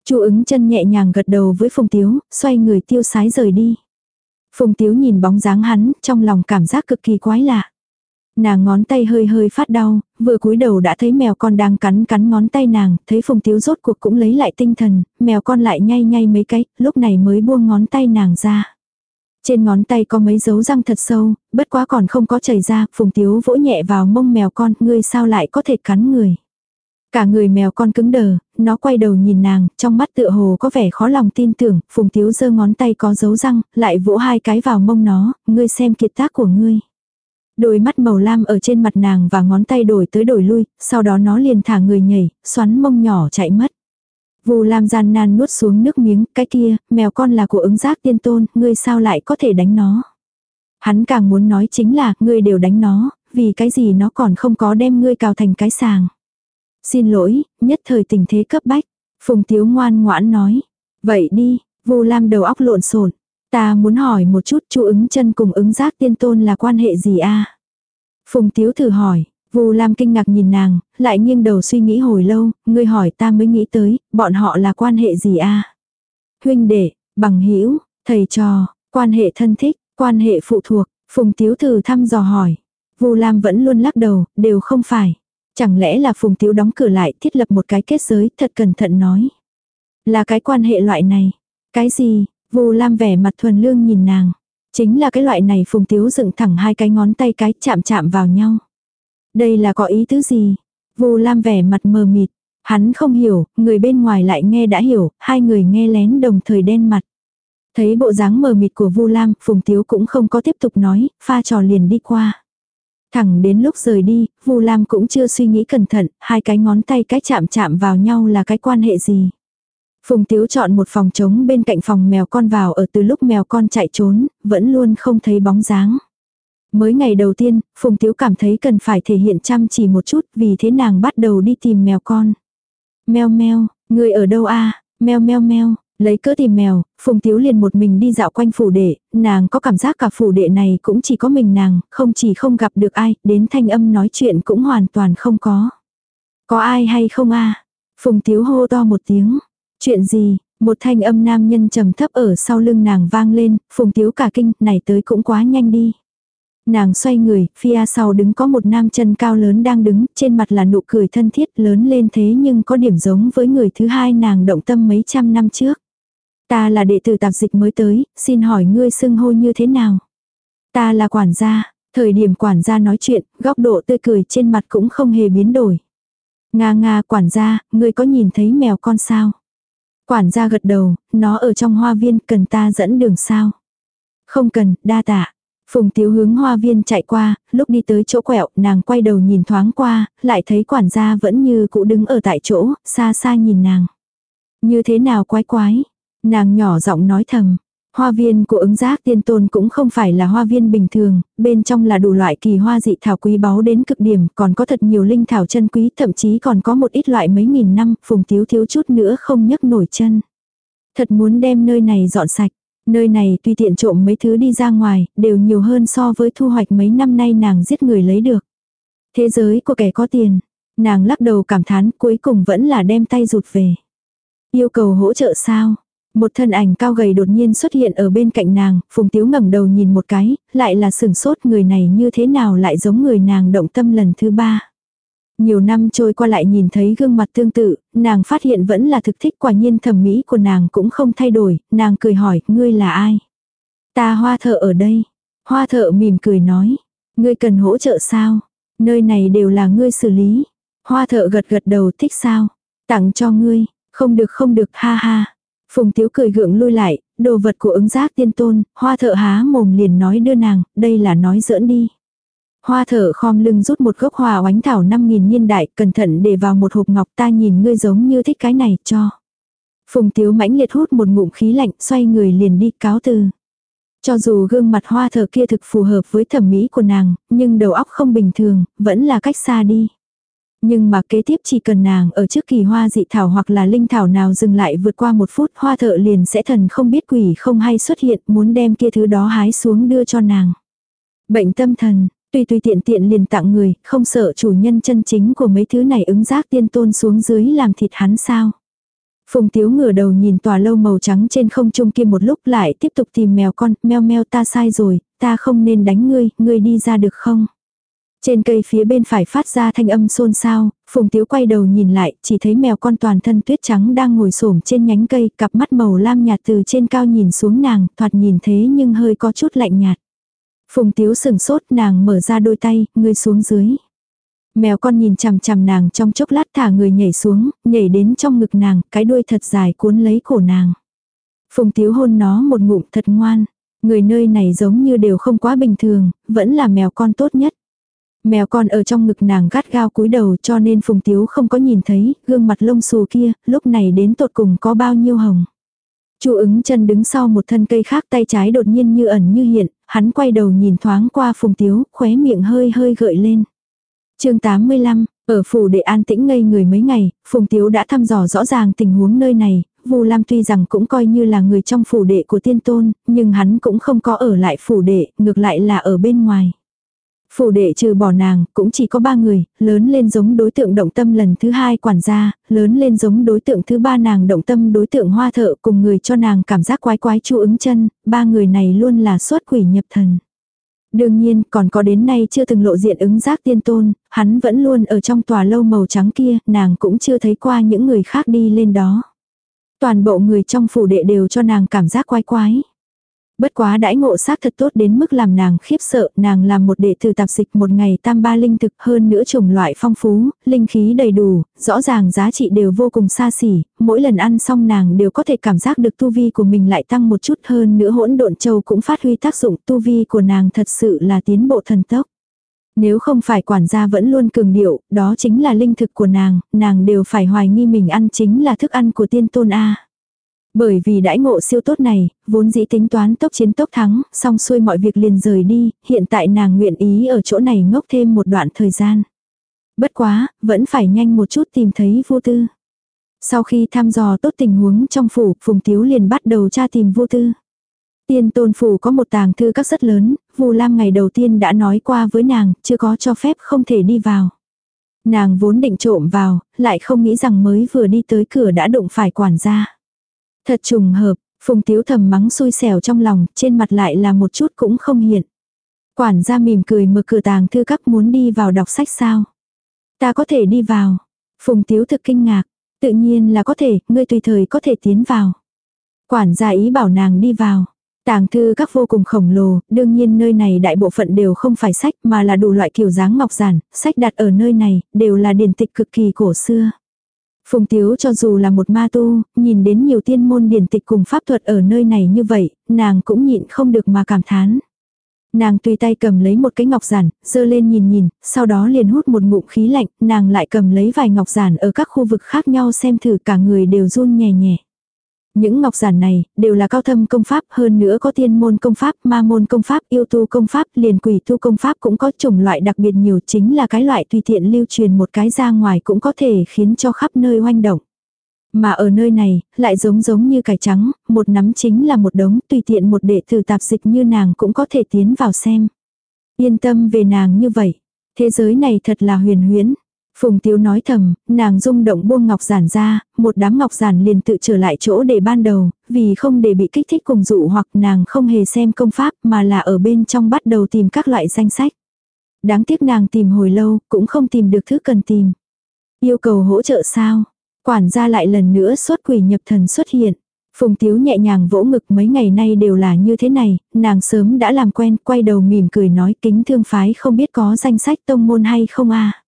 chu ứng chân nhẹ nhàng gật đầu với phùng tiếu, xoay người tiêu sái rời đi. Phùng tiếu nhìn bóng dáng hắn, trong lòng cảm giác cực kỳ quái lạ. Nàng ngón tay hơi hơi phát đau, vừa cúi đầu đã thấy mèo con đang cắn cắn ngón tay nàng, thấy phùng tiếu rốt cuộc cũng lấy lại tinh thần, mèo con lại nhay nhay mấy cái, lúc này mới buông ngón tay nàng ra. Trên ngón tay có mấy dấu răng thật sâu, bất quá còn không có chảy ra, phùng tiếu vỗ nhẹ vào mông mèo con, ngươi sao lại có thể cắn người. Cả người mèo con cứng đờ, nó quay đầu nhìn nàng, trong mắt tựa hồ có vẻ khó lòng tin tưởng, phùng tiếu giơ ngón tay có dấu răng, lại vỗ hai cái vào mông nó, ngươi xem kiệt tác của ngươi. Đôi mắt màu lam ở trên mặt nàng và ngón tay đổi tới đổi lui, sau đó nó liền thả người nhảy, xoắn mông nhỏ chạy mất. Vù Lam gian nan nuốt xuống nước miếng, cái kia, mèo con là của ứng giác tiên tôn, ngươi sao lại có thể đánh nó. Hắn càng muốn nói chính là, ngươi đều đánh nó, vì cái gì nó còn không có đem ngươi cào thành cái sàng. Xin lỗi, nhất thời tình thế cấp bách. Phùng Tiếu ngoan ngoãn nói. Vậy đi, Vu Lam đầu óc lộn xộn. Ta muốn hỏi một chút chu ứng chân cùng ứng giác tiên tôn là quan hệ gì a Phùng Tiếu thử hỏi. Vu Lam kinh ngạc nhìn nàng, lại nghiêng đầu suy nghĩ hồi lâu, ngươi hỏi ta mới nghĩ tới, bọn họ là quan hệ gì a Huynh đệ, bằng hữu thầy trò, quan hệ thân thích, quan hệ phụ thuộc, Phùng Tiếu thử thăm dò hỏi. Vu Lam vẫn luôn lắc đầu, đều không phải. Chẳng lẽ là Phùng Tiếu đóng cửa lại thiết lập một cái kết giới thật cẩn thận nói. Là cái quan hệ loại này. Cái gì? Vu Lam vẻ mặt thuần lương nhìn nàng. Chính là cái loại này Phùng Tiếu dựng thẳng hai cái ngón tay cái chạm chạm vào nhau. Đây là có ý tứ gì? Vu Lam vẻ mặt mờ mịt. Hắn không hiểu, người bên ngoài lại nghe đã hiểu, hai người nghe lén đồng thời đen mặt. Thấy bộ dáng mờ mịt của Vu Lam, Phùng Tiếu cũng không có tiếp tục nói, pha trò liền đi qua. Thẳng đến lúc rời đi, Vu Lam cũng chưa suy nghĩ cẩn thận, hai cái ngón tay cái chạm chạm vào nhau là cái quan hệ gì. Phùng Tiếu chọn một phòng trống bên cạnh phòng mèo con vào ở từ lúc mèo con chạy trốn, vẫn luôn không thấy bóng dáng. Mới ngày đầu tiên, Phùng Tiếu cảm thấy cần phải thể hiện chăm chỉ một chút vì thế nàng bắt đầu đi tìm mèo con. Mèo mèo, người ở đâu a Mèo mèo mèo, lấy cỡ tìm mèo, Phùng Tiếu liền một mình đi dạo quanh phủ đệ, nàng có cảm giác cả phủ đệ này cũng chỉ có mình nàng, không chỉ không gặp được ai, đến thanh âm nói chuyện cũng hoàn toàn không có. Có ai hay không a Phùng Tiếu hô to một tiếng. Chuyện gì? Một thanh âm nam nhân trầm thấp ở sau lưng nàng vang lên, Phùng Tiếu cả kinh, này tới cũng quá nhanh đi. Nàng xoay người, phía sau đứng có một nam chân cao lớn đang đứng, trên mặt là nụ cười thân thiết lớn lên thế nhưng có điểm giống với người thứ hai nàng động tâm mấy trăm năm trước. Ta là đệ tử tạp dịch mới tới, xin hỏi ngươi xưng hô như thế nào? Ta là quản gia, thời điểm quản gia nói chuyện, góc độ tươi cười trên mặt cũng không hề biến đổi. Nga nga quản gia, ngươi có nhìn thấy mèo con sao? Quản gia gật đầu, nó ở trong hoa viên, cần ta dẫn đường sao? Không cần, đa tạ. Phùng Tiếu hướng hoa viên chạy qua, lúc đi tới chỗ quẹo, nàng quay đầu nhìn thoáng qua, lại thấy quản gia vẫn như cũ đứng ở tại chỗ, xa xa nhìn nàng. Như thế nào quái quái? Nàng nhỏ giọng nói thầm. Hoa viên của ứng giác tiên tôn cũng không phải là hoa viên bình thường, bên trong là đủ loại kỳ hoa dị thảo quý báu đến cực điểm, còn có thật nhiều linh thảo chân quý, thậm chí còn có một ít loại mấy nghìn năm, phùng thiếu thiếu chút nữa không nhấc nổi chân. Thật muốn đem nơi này dọn sạch, nơi này tuy tiện trộm mấy thứ đi ra ngoài, đều nhiều hơn so với thu hoạch mấy năm nay nàng giết người lấy được. Thế giới của kẻ có tiền, nàng lắc đầu cảm thán cuối cùng vẫn là đem tay rụt về. Yêu cầu hỗ trợ sao? Một thân ảnh cao gầy đột nhiên xuất hiện ở bên cạnh nàng, Phùng Tiếu ngẩng đầu nhìn một cái, lại là sừng sốt người này như thế nào lại giống người nàng động tâm lần thứ ba. Nhiều năm trôi qua lại nhìn thấy gương mặt tương tự, nàng phát hiện vẫn là thực thích quả nhiên thẩm mỹ của nàng cũng không thay đổi, nàng cười hỏi, ngươi là ai? Ta hoa thợ ở đây. Hoa thợ mỉm cười nói, ngươi cần hỗ trợ sao? Nơi này đều là ngươi xử lý. Hoa thợ gật gật đầu thích sao? Tặng cho ngươi, không được không được ha ha. Phùng Tiếu cười gượng lui lại, đồ vật của ứng giác tiên tôn, hoa thợ há mồm liền nói đưa nàng, đây là nói giỡn đi. Hoa thợ khom lưng rút một gốc hoa oánh thảo 5.000 niên đại, cẩn thận để vào một hộp ngọc ta nhìn ngươi giống như thích cái này, cho. Phùng Tiếu mãnh liệt hút một ngụm khí lạnh, xoay người liền đi cáo từ. Cho dù gương mặt hoa thợ kia thực phù hợp với thẩm mỹ của nàng, nhưng đầu óc không bình thường, vẫn là cách xa đi. Nhưng mà kế tiếp chỉ cần nàng ở trước kỳ hoa dị thảo hoặc là linh thảo nào dừng lại vượt qua một phút hoa thợ liền sẽ thần không biết quỷ không hay xuất hiện muốn đem kia thứ đó hái xuống đưa cho nàng. Bệnh tâm thần, tùy tùy tiện tiện liền tặng người, không sợ chủ nhân chân chính của mấy thứ này ứng giác tiên tôn xuống dưới làm thịt hắn sao. Phùng tiếu ngửa đầu nhìn tòa lâu màu trắng trên không trung kia một lúc lại tiếp tục tìm mèo con, meo meo ta sai rồi, ta không nên đánh ngươi, ngươi đi ra được không? Trên cây phía bên phải phát ra thanh âm xôn xao, Phùng Tiếu quay đầu nhìn lại, chỉ thấy mèo con toàn thân tuyết trắng đang ngồi xổm trên nhánh cây, cặp mắt màu lam nhạt từ trên cao nhìn xuống nàng, thoạt nhìn thế nhưng hơi có chút lạnh nhạt. Phùng Tiếu sừng sốt nàng mở ra đôi tay, ngươi xuống dưới. Mèo con nhìn chằm chằm nàng trong chốc lát thả người nhảy xuống, nhảy đến trong ngực nàng, cái đuôi thật dài cuốn lấy cổ nàng. Phùng Tiếu hôn nó một ngụm thật ngoan. Người nơi này giống như đều không quá bình thường, vẫn là mèo con tốt nhất. Mèo con ở trong ngực nàng gắt gao cúi đầu cho nên Phùng Tiếu không có nhìn thấy, gương mặt lông xù kia, lúc này đến tột cùng có bao nhiêu hồng. Chu ứng chân đứng sau một thân cây khác tay trái đột nhiên như ẩn như hiện, hắn quay đầu nhìn thoáng qua Phùng Tiếu, khóe miệng hơi hơi gợi lên. chương 85, ở phủ đệ an tĩnh ngây người mấy ngày, Phùng Tiếu đã thăm dò rõ ràng tình huống nơi này, Vu Lam tuy rằng cũng coi như là người trong phủ đệ của tiên tôn, nhưng hắn cũng không có ở lại phủ đệ, ngược lại là ở bên ngoài. Phủ đệ trừ bỏ nàng, cũng chỉ có ba người, lớn lên giống đối tượng động tâm lần thứ hai quản gia, lớn lên giống đối tượng thứ ba nàng động tâm đối tượng hoa thợ cùng người cho nàng cảm giác quái quái chu ứng chân, ba người này luôn là xuất quỷ nhập thần. Đương nhiên, còn có đến nay chưa từng lộ diện ứng giác tiên tôn, hắn vẫn luôn ở trong tòa lâu màu trắng kia, nàng cũng chưa thấy qua những người khác đi lên đó. Toàn bộ người trong phủ đệ đều cho nàng cảm giác quái quái. Bất quá đãi ngộ xác thật tốt đến mức làm nàng khiếp sợ, nàng làm một đệ tử tạp dịch một ngày tam ba linh thực hơn nữa chủng loại phong phú, linh khí đầy đủ, rõ ràng giá trị đều vô cùng xa xỉ, mỗi lần ăn xong nàng đều có thể cảm giác được tu vi của mình lại tăng một chút hơn nữa hỗn độn châu cũng phát huy tác dụng tu vi của nàng thật sự là tiến bộ thần tốc. Nếu không phải quản gia vẫn luôn cường điệu, đó chính là linh thực của nàng, nàng đều phải hoài nghi mình ăn chính là thức ăn của tiên tôn A. Bởi vì đãi ngộ siêu tốt này, vốn dĩ tính toán tốc chiến tốc thắng, xong xuôi mọi việc liền rời đi, hiện tại nàng nguyện ý ở chỗ này ngốc thêm một đoạn thời gian. Bất quá, vẫn phải nhanh một chút tìm thấy vô tư. Sau khi thăm dò tốt tình huống trong phủ, Phùng Tiếu liền bắt đầu tra tìm vô tư. Tiên tôn phủ có một tàng thư các rất lớn, Vu Lam ngày đầu tiên đã nói qua với nàng, chưa có cho phép không thể đi vào. Nàng vốn định trộm vào, lại không nghĩ rằng mới vừa đi tới cửa đã đụng phải quản gia. Thật trùng hợp, Phùng Tiếu thầm mắng xui xẻo trong lòng, trên mặt lại là một chút cũng không hiện. Quản gia mỉm cười mở cửa tàng thư các muốn đi vào đọc sách sao. Ta có thể đi vào. Phùng Tiếu thực kinh ngạc. Tự nhiên là có thể, ngươi tùy thời có thể tiến vào. Quản gia ý bảo nàng đi vào. Tàng thư các vô cùng khổng lồ, đương nhiên nơi này đại bộ phận đều không phải sách mà là đủ loại kiểu dáng ngọc giản, sách đặt ở nơi này, đều là điển tịch cực kỳ cổ xưa. Phùng Tiếu cho dù là một ma tu, nhìn đến nhiều tiên môn điển tịch cùng pháp thuật ở nơi này như vậy, nàng cũng nhịn không được mà cảm thán. Nàng tùy tay cầm lấy một cái ngọc giản, dơ lên nhìn nhìn, sau đó liền hút một ngụm khí lạnh, nàng lại cầm lấy vài ngọc giản ở các khu vực khác nhau xem thử cả người đều run nhẹ nhẹ. Những ngọc giản này, đều là cao thâm công pháp, hơn nữa có tiên môn công pháp, ma môn công pháp, yêu tu công pháp, liền quỷ tu công pháp cũng có chủng loại đặc biệt nhiều chính là cái loại tùy tiện lưu truyền một cái ra ngoài cũng có thể khiến cho khắp nơi hoanh động. Mà ở nơi này, lại giống giống như cải trắng, một nắm chính là một đống tùy tiện một đệ tử tạp dịch như nàng cũng có thể tiến vào xem. Yên tâm về nàng như vậy. Thế giới này thật là huyền huyễn. Phùng Tiếu nói thầm, nàng rung động buông ngọc giản ra, một đám ngọc giản liền tự trở lại chỗ để ban đầu, vì không để bị kích thích cùng dụ hoặc nàng không hề xem công pháp mà là ở bên trong bắt đầu tìm các loại danh sách. Đáng tiếc nàng tìm hồi lâu, cũng không tìm được thứ cần tìm. Yêu cầu hỗ trợ sao? Quản gia lại lần nữa xuất quỷ nhập thần xuất hiện. Phùng Tiếu nhẹ nhàng vỗ ngực mấy ngày nay đều là như thế này, nàng sớm đã làm quen, quay đầu mỉm cười nói kính thương phái không biết có danh sách tông môn hay không a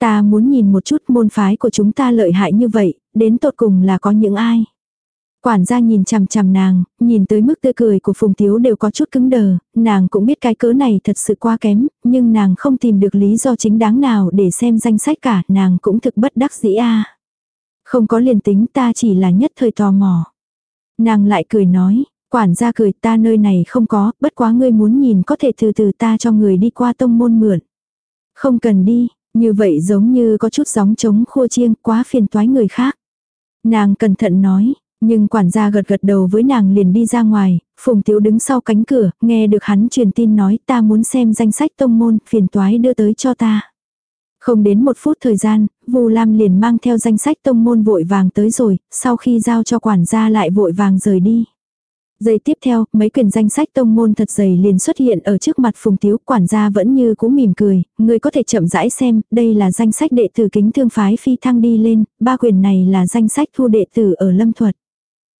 Ta muốn nhìn một chút môn phái của chúng ta lợi hại như vậy, đến tột cùng là có những ai. Quản gia nhìn chằm chằm nàng, nhìn tới mức tươi cười của Phùng Tiếu đều có chút cứng đờ, nàng cũng biết cái cớ này thật sự quá kém, nhưng nàng không tìm được lý do chính đáng nào để xem danh sách cả, nàng cũng thực bất đắc dĩ a. Không có liền tính ta chỉ là nhất thời tò mò. Nàng lại cười nói, quản gia cười ta nơi này không có, bất quá ngươi muốn nhìn có thể từ từ ta cho người đi qua tông môn mượn. Không cần đi, như vậy giống như có chút gióng trống khua chiêng quá phiền toái người khác. Nàng cẩn thận nói, nhưng quản gia gật gật đầu với nàng liền đi ra ngoài, Phùng Tiếu đứng sau cánh cửa, nghe được hắn truyền tin nói ta muốn xem danh sách tông môn, phiền toái đưa tới cho ta. Không đến một phút thời gian, Vu Lam liền mang theo danh sách tông môn vội vàng tới rồi, sau khi giao cho quản gia lại vội vàng rời đi. Giây tiếp theo, mấy quyển danh sách tông môn thật dày liền xuất hiện ở trước mặt Phùng Tiếu, quản gia vẫn như cũ mỉm cười, người có thể chậm rãi xem, đây là danh sách đệ tử kính thương phái phi thăng đi lên, ba quyển này là danh sách thu đệ tử ở Lâm Thuật.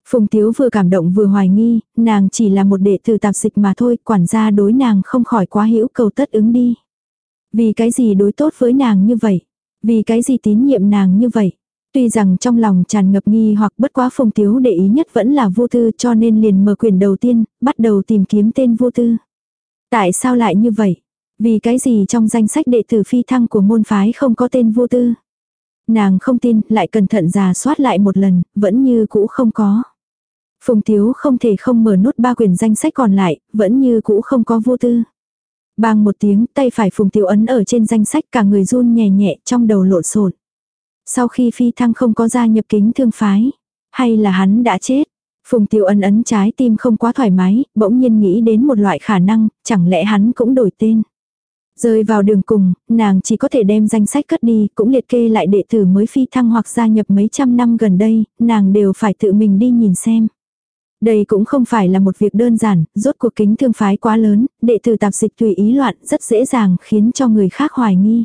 Phùng Tiếu vừa cảm động vừa hoài nghi, nàng chỉ là một đệ tử tạp dịch mà thôi, quản gia đối nàng không khỏi quá hữu cầu tất ứng đi. Vì cái gì đối tốt với nàng như vậy? Vì cái gì tín nhiệm nàng như vậy? Tuy rằng trong lòng tràn ngập nghi hoặc bất quá phùng tiếu để ý nhất vẫn là vô tư cho nên liền mở quyển đầu tiên, bắt đầu tìm kiếm tên vô tư. Tại sao lại như vậy? Vì cái gì trong danh sách đệ tử phi thăng của môn phái không có tên vô tư? Nàng không tin, lại cẩn thận giả soát lại một lần, vẫn như cũ không có. Phùng Tiếu không thể không mở nút ba quyển danh sách còn lại, vẫn như cũ không có vô tư. Bang một tiếng, tay phải Phùng Tiếu ấn ở trên danh sách cả người run nhẹ nhẹ trong đầu lộn xộn. Sau khi phi thăng không có gia nhập kính thương phái. Hay là hắn đã chết. Phùng Tiêu ấn ấn trái tim không quá thoải mái, bỗng nhiên nghĩ đến một loại khả năng, chẳng lẽ hắn cũng đổi tên. Rơi vào đường cùng, nàng chỉ có thể đem danh sách cất đi, cũng liệt kê lại đệ tử mới phi thăng hoặc gia nhập mấy trăm năm gần đây, nàng đều phải tự mình đi nhìn xem. Đây cũng không phải là một việc đơn giản, rốt cuộc kính thương phái quá lớn, đệ tử tạp dịch tùy ý loạn rất dễ dàng khiến cho người khác hoài nghi.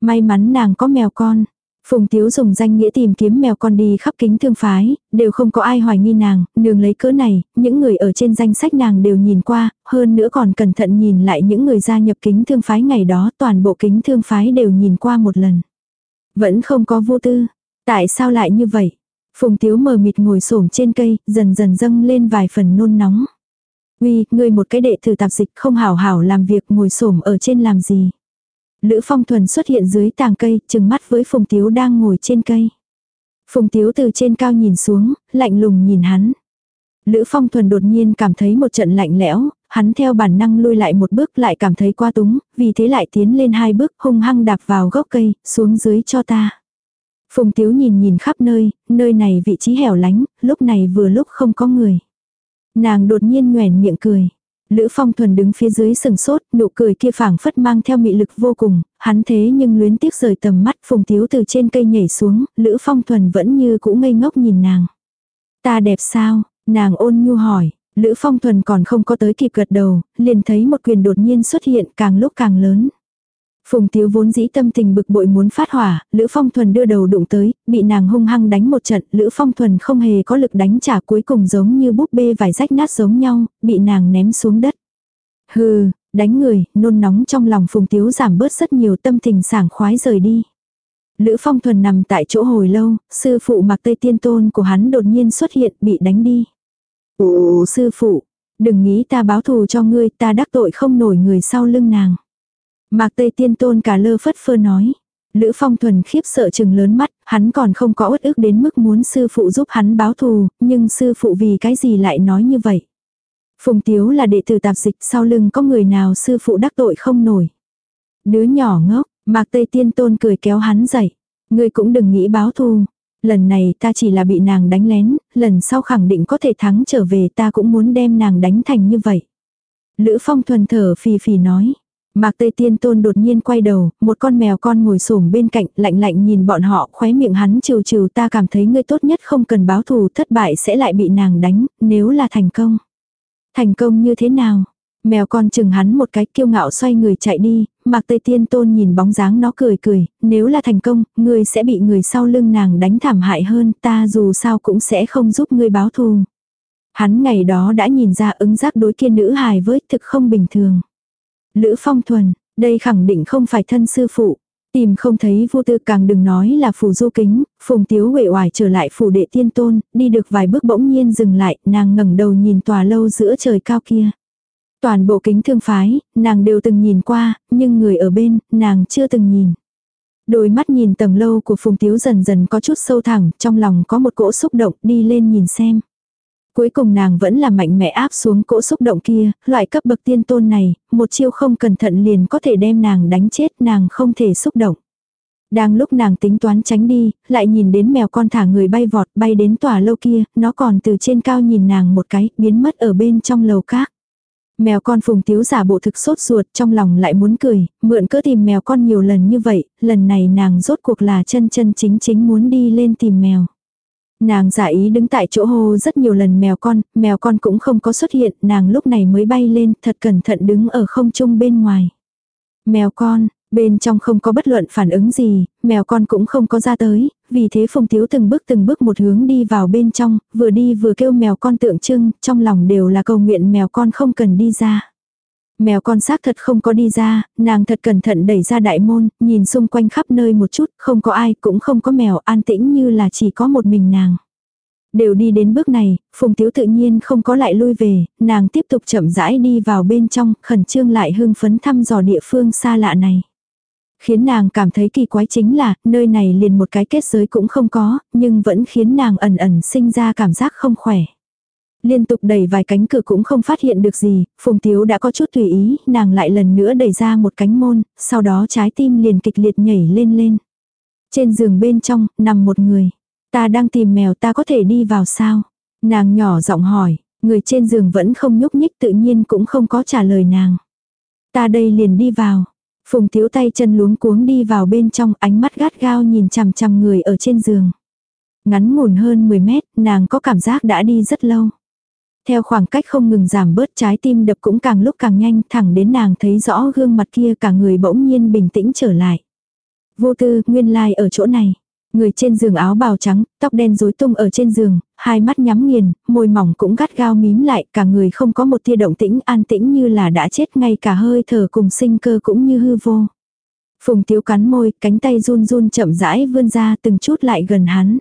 May mắn nàng có mèo con, Phùng Tiếu dùng danh nghĩa tìm kiếm mèo con đi khắp kính thương phái, đều không có ai hoài nghi nàng, nương lấy cỡ này, những người ở trên danh sách nàng đều nhìn qua, hơn nữa còn cẩn thận nhìn lại những người gia nhập kính thương phái ngày đó, toàn bộ kính thương phái đều nhìn qua một lần. Vẫn không có vô tư. Tại sao lại như vậy? Phùng Tiếu mờ mịt ngồi xổm trên cây, dần dần dâng lên vài phần nôn nóng. Uy, ngươi một cái đệ tử tạp dịch không hảo hảo làm việc ngồi xổm ở trên làm gì? Lữ Phong Thuần xuất hiện dưới tàng cây, chừng mắt với Phùng Tiếu đang ngồi trên cây. Phùng Tiếu từ trên cao nhìn xuống, lạnh lùng nhìn hắn. Lữ Phong Thuần đột nhiên cảm thấy một trận lạnh lẽo, hắn theo bản năng lui lại một bước lại cảm thấy qua túng, vì thế lại tiến lên hai bước hung hăng đạp vào gốc cây, xuống dưới cho ta. Phùng Tiếu nhìn nhìn khắp nơi, nơi này vị trí hẻo lánh, lúc này vừa lúc không có người. Nàng đột nhiên nhoẻn miệng cười. Lữ Phong Thuần đứng phía dưới sừng sốt, nụ cười kia phảng phất mang theo mị lực vô cùng, hắn thế nhưng luyến tiếc rời tầm mắt Phùng Tiếu từ trên cây nhảy xuống, Lữ Phong Thuần vẫn như cũ ngây ngốc nhìn nàng. Ta đẹp sao? Nàng ôn nhu hỏi, Lữ Phong Thuần còn không có tới kịp gật đầu, liền thấy một quyền đột nhiên xuất hiện càng lúc càng lớn. Phùng Tiếu vốn dĩ tâm tình bực bội muốn phát hỏa, Lữ Phong Thuần đưa đầu đụng tới, bị nàng hung hăng đánh một trận, Lữ Phong Thuần không hề có lực đánh trả cuối cùng giống như búp bê vải rách nát giống nhau, bị nàng ném xuống đất. Hừ, đánh người, nôn nóng trong lòng Phùng Tiếu giảm bớt rất nhiều tâm tình sảng khoái rời đi. Lữ Phong Thuần nằm tại chỗ hồi lâu, sư phụ mặc tây tiên tôn của hắn đột nhiên xuất hiện bị đánh đi. Ồ, sư phụ, đừng nghĩ ta báo thù cho ngươi, ta đắc tội không nổi người sau lưng nàng. Mạc Tây Tiên Tôn cả lơ phất phơ nói. Lữ Phong Thuần khiếp sợ chừng lớn mắt, hắn còn không có uất ức đến mức muốn sư phụ giúp hắn báo thù, nhưng sư phụ vì cái gì lại nói như vậy. Phùng Tiếu là đệ tử tạp dịch, sau lưng có người nào sư phụ đắc tội không nổi. Đứa nhỏ ngốc, Mạc Tây Tiên Tôn cười kéo hắn dậy. Ngươi cũng đừng nghĩ báo thù. Lần này ta chỉ là bị nàng đánh lén, lần sau khẳng định có thể thắng trở về ta cũng muốn đem nàng đánh thành như vậy. Lữ Phong Thuần thở phì phì nói. Mạc Tây Tiên Tôn đột nhiên quay đầu, một con mèo con ngồi xổm bên cạnh, lạnh lạnh nhìn bọn họ, khóe miệng hắn trừ trừ ta cảm thấy ngươi tốt nhất không cần báo thù, thất bại sẽ lại bị nàng đánh, nếu là thành công. Thành công như thế nào? Mèo con chừng hắn một cái kiêu ngạo xoay người chạy đi, Mạc Tây Tiên Tôn nhìn bóng dáng nó cười cười, nếu là thành công, ngươi sẽ bị người sau lưng nàng đánh thảm hại hơn, ta dù sao cũng sẽ không giúp ngươi báo thù. Hắn ngày đó đã nhìn ra ứng giác đối kia nữ hài với thực không bình thường. Lữ phong thuần, đây khẳng định không phải thân sư phụ. Tìm không thấy vô tư càng đừng nói là phù du kính, phùng tiếu huệ oải trở lại phủ đệ tiên tôn, đi được vài bước bỗng nhiên dừng lại, nàng ngẩng đầu nhìn tòa lâu giữa trời cao kia. Toàn bộ kính thương phái, nàng đều từng nhìn qua, nhưng người ở bên, nàng chưa từng nhìn. Đôi mắt nhìn tầng lâu của phùng tiếu dần dần có chút sâu thẳng, trong lòng có một cỗ xúc động đi lên nhìn xem. Cuối cùng nàng vẫn là mạnh mẽ áp xuống cỗ xúc động kia, loại cấp bậc tiên tôn này, một chiêu không cẩn thận liền có thể đem nàng đánh chết nàng không thể xúc động. Đang lúc nàng tính toán tránh đi, lại nhìn đến mèo con thả người bay vọt bay đến tòa lâu kia, nó còn từ trên cao nhìn nàng một cái, biến mất ở bên trong lầu cát Mèo con phùng tiếu giả bộ thực sốt ruột trong lòng lại muốn cười, mượn cớ tìm mèo con nhiều lần như vậy, lần này nàng rốt cuộc là chân chân chính chính muốn đi lên tìm mèo. Nàng giả ý đứng tại chỗ hô rất nhiều lần mèo con, mèo con cũng không có xuất hiện, nàng lúc này mới bay lên, thật cẩn thận đứng ở không trung bên ngoài. Mèo con, bên trong không có bất luận phản ứng gì, mèo con cũng không có ra tới, vì thế Phùng thiếu từng bước từng bước một hướng đi vào bên trong, vừa đi vừa kêu mèo con tượng trưng, trong lòng đều là cầu nguyện mèo con không cần đi ra. Mèo con xác thật không có đi ra, nàng thật cẩn thận đẩy ra đại môn, nhìn xung quanh khắp nơi một chút, không có ai, cũng không có mèo, an tĩnh như là chỉ có một mình nàng. Đều đi đến bước này, Phùng Tiếu tự nhiên không có lại lui về, nàng tiếp tục chậm rãi đi vào bên trong, khẩn trương lại hưng phấn thăm dò địa phương xa lạ này. Khiến nàng cảm thấy kỳ quái chính là, nơi này liền một cái kết giới cũng không có, nhưng vẫn khiến nàng ẩn ẩn sinh ra cảm giác không khỏe. Liên tục đẩy vài cánh cửa cũng không phát hiện được gì, Phùng Tiếu đã có chút tùy ý, nàng lại lần nữa đẩy ra một cánh môn, sau đó trái tim liền kịch liệt nhảy lên lên. Trên giường bên trong, nằm một người. Ta đang tìm mèo ta có thể đi vào sao? Nàng nhỏ giọng hỏi, người trên giường vẫn không nhúc nhích tự nhiên cũng không có trả lời nàng. Ta đây liền đi vào. Phùng Tiếu tay chân luống cuống đi vào bên trong ánh mắt gắt gao nhìn chằm chằm người ở trên giường. Ngắn ngủn hơn 10 mét, nàng có cảm giác đã đi rất lâu. Theo khoảng cách không ngừng giảm bớt trái tim đập cũng càng lúc càng nhanh thẳng đến nàng thấy rõ gương mặt kia cả người bỗng nhiên bình tĩnh trở lại. Vô tư, nguyên lai like ở chỗ này. Người trên giường áo bào trắng, tóc đen rối tung ở trên giường, hai mắt nhắm nghiền, môi mỏng cũng gắt gao mím lại, cả người không có một tia động tĩnh an tĩnh như là đã chết ngay cả hơi thở cùng sinh cơ cũng như hư vô. Phùng tiếu cắn môi, cánh tay run run chậm rãi vươn ra từng chút lại gần hắn.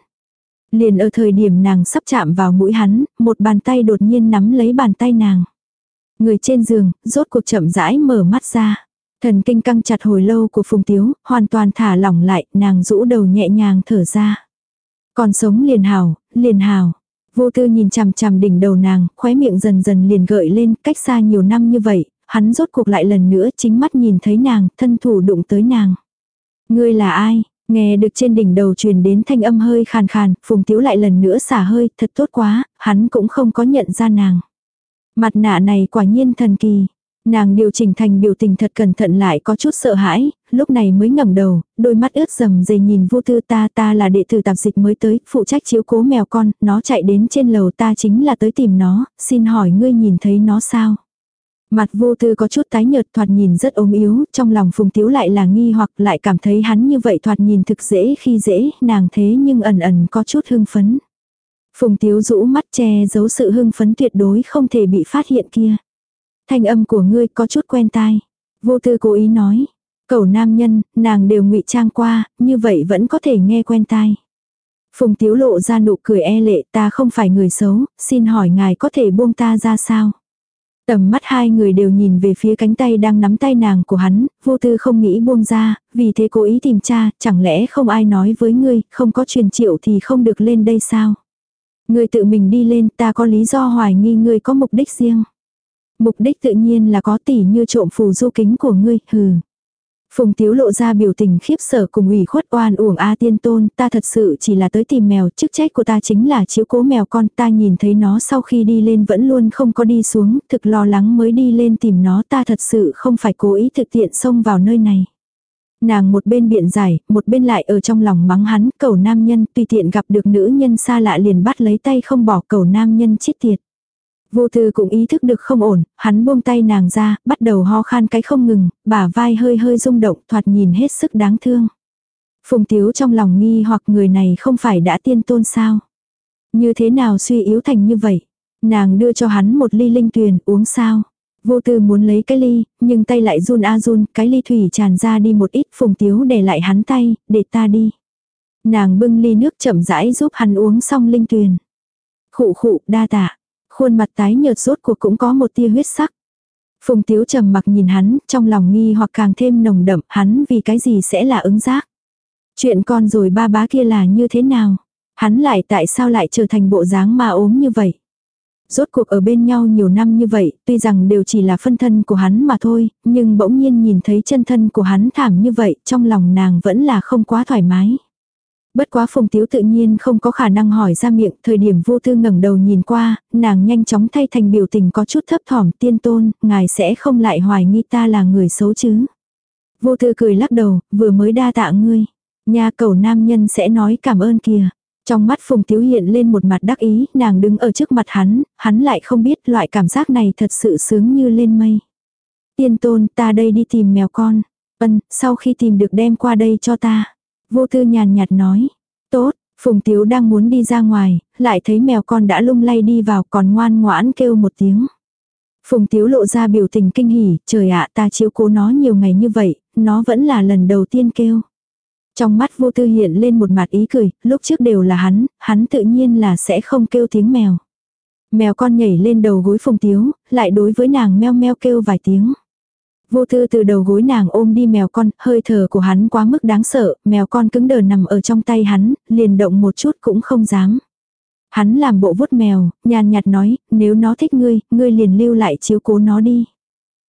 Liền ở thời điểm nàng sắp chạm vào mũi hắn, một bàn tay đột nhiên nắm lấy bàn tay nàng. Người trên giường, rốt cuộc chậm rãi mở mắt ra. Thần kinh căng chặt hồi lâu của Phùng Tiếu, hoàn toàn thả lỏng lại, nàng rũ đầu nhẹ nhàng thở ra. Còn sống liền hào, liền hào. Vô tư nhìn chằm chằm đỉnh đầu nàng, khóe miệng dần dần liền gợi lên, cách xa nhiều năm như vậy, hắn rốt cuộc lại lần nữa chính mắt nhìn thấy nàng, thân thủ đụng tới nàng. Ngươi là ai? Nghe được trên đỉnh đầu truyền đến thanh âm hơi khàn khàn, phùng tiếu lại lần nữa xả hơi, thật tốt quá, hắn cũng không có nhận ra nàng. Mặt nạ này quả nhiên thần kỳ. Nàng điều chỉnh thành biểu tình thật cẩn thận lại có chút sợ hãi, lúc này mới ngẩng đầu, đôi mắt ướt rầm dày nhìn vô tư ta ta là đệ tử tạp dịch mới tới, phụ trách chiếu cố mèo con, nó chạy đến trên lầu ta chính là tới tìm nó, xin hỏi ngươi nhìn thấy nó sao? Mặt vô tư có chút tái nhợt thoạt nhìn rất ốm yếu, trong lòng phùng tiếu lại là nghi hoặc lại cảm thấy hắn như vậy thoạt nhìn thực dễ khi dễ, nàng thế nhưng ẩn ẩn có chút hưng phấn. Phùng tiếu rũ mắt che giấu sự hưng phấn tuyệt đối không thể bị phát hiện kia. Thanh âm của ngươi có chút quen tai. Vô tư cố ý nói. Cậu nam nhân, nàng đều ngụy trang qua, như vậy vẫn có thể nghe quen tai. Phùng tiếu lộ ra nụ cười e lệ ta không phải người xấu, xin hỏi ngài có thể buông ta ra sao? Tầm mắt hai người đều nhìn về phía cánh tay đang nắm tay nàng của hắn, vô tư không nghĩ buông ra, vì thế cố ý tìm cha, chẳng lẽ không ai nói với ngươi, không có truyền triệu thì không được lên đây sao? Ngươi tự mình đi lên ta có lý do hoài nghi ngươi có mục đích riêng. Mục đích tự nhiên là có tỷ như trộm phù du kính của ngươi, hừ. Phùng Tiếu lộ ra biểu tình khiếp sợ cùng ủy khuất oan uổng A tiên tôn, ta thật sự chỉ là tới tìm mèo, chức trách của ta chính là chiếu cố mèo con, ta nhìn thấy nó sau khi đi lên vẫn luôn không có đi xuống, thực lo lắng mới đi lên tìm nó, ta thật sự không phải cố ý thực tiện xông vào nơi này. Nàng một bên biện giải, một bên lại ở trong lòng mắng hắn, cầu nam nhân, tùy tiện gặp được nữ nhân xa lạ liền bắt lấy tay không bỏ cầu nam nhân chết tiệt. Vô tư cũng ý thức được không ổn, hắn buông tay nàng ra, bắt đầu ho khan cái không ngừng, bả vai hơi hơi rung động, thoạt nhìn hết sức đáng thương. Phùng tiếu trong lòng nghi hoặc người này không phải đã tiên tôn sao. Như thế nào suy yếu thành như vậy? Nàng đưa cho hắn một ly linh tuyền uống sao? Vô tư muốn lấy cái ly, nhưng tay lại run a run, cái ly thủy tràn ra đi một ít, phùng tiếu để lại hắn tay, để ta đi. Nàng bưng ly nước chậm rãi giúp hắn uống xong linh tuyền. Khụ khụ, đa tạ. Khuôn mặt tái nhợt rốt cuộc cũng có một tia huyết sắc. Phùng tiếu trầm mặc nhìn hắn, trong lòng nghi hoặc càng thêm nồng đậm, hắn vì cái gì sẽ là ứng giác. Chuyện con rồi ba bá kia là như thế nào? Hắn lại tại sao lại trở thành bộ dáng mà ốm như vậy? Rốt cuộc ở bên nhau nhiều năm như vậy, tuy rằng đều chỉ là phân thân của hắn mà thôi, nhưng bỗng nhiên nhìn thấy chân thân của hắn thảm như vậy, trong lòng nàng vẫn là không quá thoải mái. Bất quá phùng tiếu tự nhiên không có khả năng hỏi ra miệng, thời điểm vô tư ngẩng đầu nhìn qua, nàng nhanh chóng thay thành biểu tình có chút thấp thỏm tiên tôn, ngài sẽ không lại hoài nghi ta là người xấu chứ. Vô tư cười lắc đầu, vừa mới đa tạ ngươi. Nhà cầu nam nhân sẽ nói cảm ơn kìa. Trong mắt Phùng Tiếu hiện lên một mặt đắc ý, nàng đứng ở trước mặt hắn, hắn lại không biết loại cảm giác này thật sự sướng như lên mây. Tiên tôn ta đây đi tìm mèo con. Ân, sau khi tìm được đem qua đây cho ta. Vô tư nhàn nhạt nói. Tốt, Phùng Tiếu đang muốn đi ra ngoài, lại thấy mèo con đã lung lay đi vào còn ngoan ngoãn kêu một tiếng. Phùng Tiếu lộ ra biểu tình kinh hỉ, trời ạ ta chiếu cố nó nhiều ngày như vậy, nó vẫn là lần đầu tiên kêu. Trong mắt vô tư hiện lên một mặt ý cười, lúc trước đều là hắn, hắn tự nhiên là sẽ không kêu tiếng mèo. Mèo con nhảy lên đầu gối Phùng Tiếu, lại đối với nàng meo meo kêu vài tiếng. Vô tư từ đầu gối nàng ôm đi mèo con, hơi thở của hắn quá mức đáng sợ, mèo con cứng đờ nằm ở trong tay hắn, liền động một chút cũng không dám. Hắn làm bộ vuốt mèo, nhàn nhạt nói, nếu nó thích ngươi, ngươi liền lưu lại chiếu cố nó đi.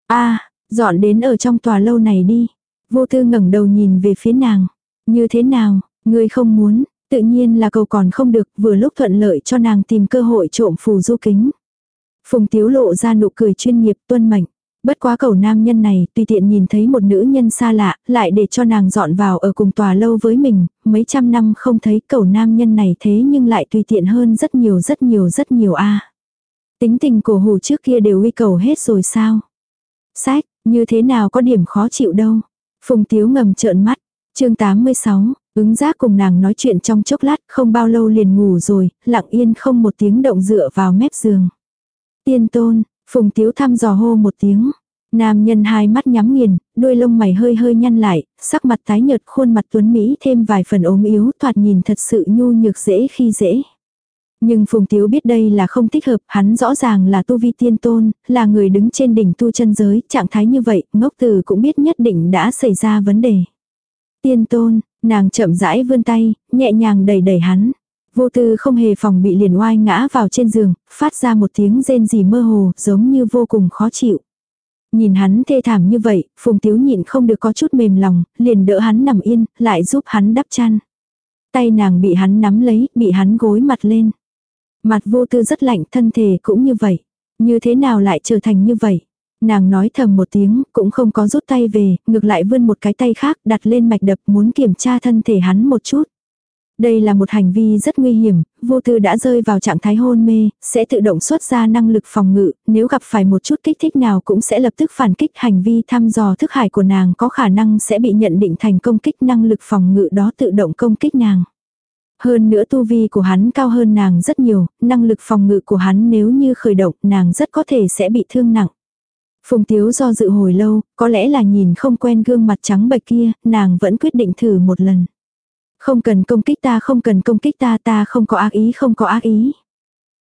a dọn đến ở trong tòa lâu này đi. Vô tư ngẩng đầu nhìn về phía nàng. Như thế nào, ngươi không muốn, tự nhiên là cầu còn không được, vừa lúc thuận lợi cho nàng tìm cơ hội trộm phù du kính. Phùng tiếu lộ ra nụ cười chuyên nghiệp tuân mệnh. Bất quá cầu nam nhân này, tùy tiện nhìn thấy một nữ nhân xa lạ, lại để cho nàng dọn vào ở cùng tòa lâu với mình, mấy trăm năm không thấy cầu nam nhân này thế nhưng lại tùy tiện hơn rất nhiều rất nhiều rất nhiều a Tính tình cổ hủ trước kia đều uy cầu hết rồi sao? Sách, như thế nào có điểm khó chịu đâu. Phùng tiếu ngầm trợn mắt. chương 86, ứng giác cùng nàng nói chuyện trong chốc lát, không bao lâu liền ngủ rồi, lặng yên không một tiếng động dựa vào mép giường. Tiên tôn, Phùng Tiếu thăm dò hô một tiếng. Nam nhân hai mắt nhắm nghiền, đuôi lông mày hơi hơi nhăn lại, sắc mặt tái nhợt khuôn mặt tuấn Mỹ thêm vài phần ốm yếu thoạt nhìn thật sự nhu nhược dễ khi dễ. Nhưng Phùng Tiếu biết đây là không thích hợp, hắn rõ ràng là tu vi tiên tôn, là người đứng trên đỉnh tu chân giới, trạng thái như vậy, ngốc từ cũng biết nhất định đã xảy ra vấn đề. Tiên tôn, nàng chậm rãi vươn tay, nhẹ nhàng đẩy đẩy hắn. Vô tư không hề phòng bị liền oai ngã vào trên giường, phát ra một tiếng rên rỉ mơ hồ, giống như vô cùng khó chịu. Nhìn hắn thê thảm như vậy, Phùng Tiếu nhịn không được có chút mềm lòng, liền đỡ hắn nằm yên, lại giúp hắn đắp chăn. Tay nàng bị hắn nắm lấy, bị hắn gối mặt lên. Mặt vô tư rất lạnh, thân thể cũng như vậy. Như thế nào lại trở thành như vậy? Nàng nói thầm một tiếng, cũng không có rút tay về, ngược lại vươn một cái tay khác đặt lên mạch đập muốn kiểm tra thân thể hắn một chút. Đây là một hành vi rất nguy hiểm, vô tư đã rơi vào trạng thái hôn mê, sẽ tự động xuất ra năng lực phòng ngự, nếu gặp phải một chút kích thích nào cũng sẽ lập tức phản kích hành vi thăm dò thức hải của nàng có khả năng sẽ bị nhận định thành công kích năng lực phòng ngự đó tự động công kích nàng. Hơn nữa tu vi của hắn cao hơn nàng rất nhiều, năng lực phòng ngự của hắn nếu như khởi động nàng rất có thể sẽ bị thương nặng. Phùng Tiếu do dự hồi lâu, có lẽ là nhìn không quen gương mặt trắng bệch kia, nàng vẫn quyết định thử một lần. Không cần công kích ta không cần công kích ta ta không có ác ý không có ác ý.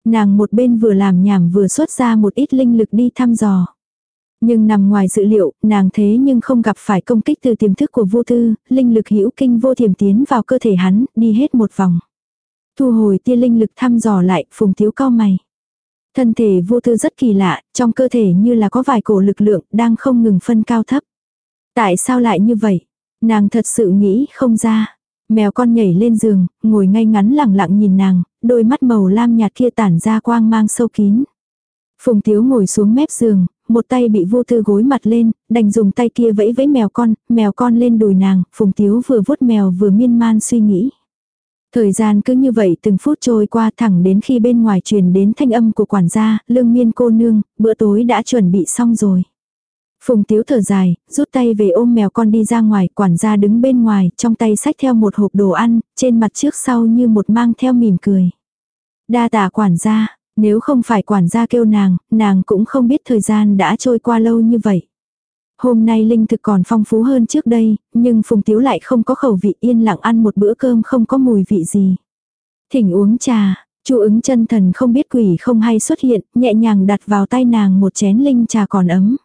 Nàng một bên vừa làm nhảm vừa xuất ra một ít linh lực đi thăm dò. Nhưng nằm ngoài dự liệu, nàng thế nhưng không gặp phải công kích từ tiềm thức của vô tư, linh lực hữu kinh vô thiểm tiến vào cơ thể hắn, đi hết một vòng. Thu hồi tia linh lực thăm dò lại, phùng thiếu cao mày. Thân thể vô tư rất kỳ lạ, trong cơ thể như là có vài cổ lực lượng đang không ngừng phân cao thấp. Tại sao lại như vậy? Nàng thật sự nghĩ không ra. Mèo con nhảy lên giường, ngồi ngay ngắn lẳng lặng nhìn nàng, đôi mắt màu lam nhạt kia tản ra quang mang sâu kín. Phùng Tiếu ngồi xuống mép giường, một tay bị vô tư gối mặt lên, đành dùng tay kia vẫy vẫy mèo con, mèo con lên đùi nàng, Phùng Tiếu vừa vuốt mèo vừa miên man suy nghĩ. Thời gian cứ như vậy từng phút trôi qua thẳng đến khi bên ngoài truyền đến thanh âm của quản gia, lương miên cô nương, bữa tối đã chuẩn bị xong rồi. Phùng tiếu thở dài, rút tay về ôm mèo con đi ra ngoài, quản gia đứng bên ngoài, trong tay sách theo một hộp đồ ăn, trên mặt trước sau như một mang theo mỉm cười. Đa tả quản gia, nếu không phải quản gia kêu nàng, nàng cũng không biết thời gian đã trôi qua lâu như vậy. Hôm nay linh thực còn phong phú hơn trước đây, nhưng Phùng Tiếu lại không có khẩu vị yên lặng ăn một bữa cơm không có mùi vị gì. Thỉnh uống trà, Chu ứng chân thần không biết quỷ không hay xuất hiện, nhẹ nhàng đặt vào tay nàng một chén linh trà còn ấm.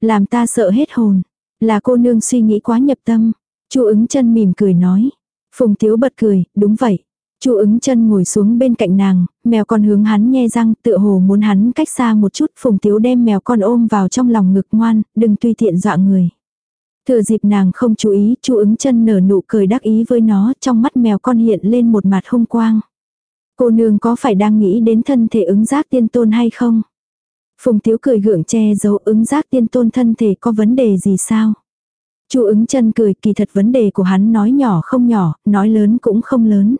Làm ta sợ hết hồn. Là cô nương suy nghĩ quá nhập tâm. Chu ứng chân mỉm cười nói. Phùng Tiếu bật cười, đúng vậy. Chu ứng chân ngồi xuống bên cạnh nàng, mèo con hướng hắn nhe răng, tựa hồ muốn hắn cách xa một chút, Phùng Tiếu đem mèo con ôm vào trong lòng ngực ngoan, đừng tùy tiện dọa người. Thừa dịp nàng không chú ý, Chu ứng chân nở nụ cười đắc ý với nó, trong mắt mèo con hiện lên một mặt hung quang. Cô nương có phải đang nghĩ đến thân thể ứng giác tiên tôn hay không? Phùng Tiếu cười gượng che giấu ứng giác tiên tôn thân thể có vấn đề gì sao? Chu ứng chân cười kỳ thật vấn đề của hắn nói nhỏ không nhỏ, nói lớn cũng không lớn.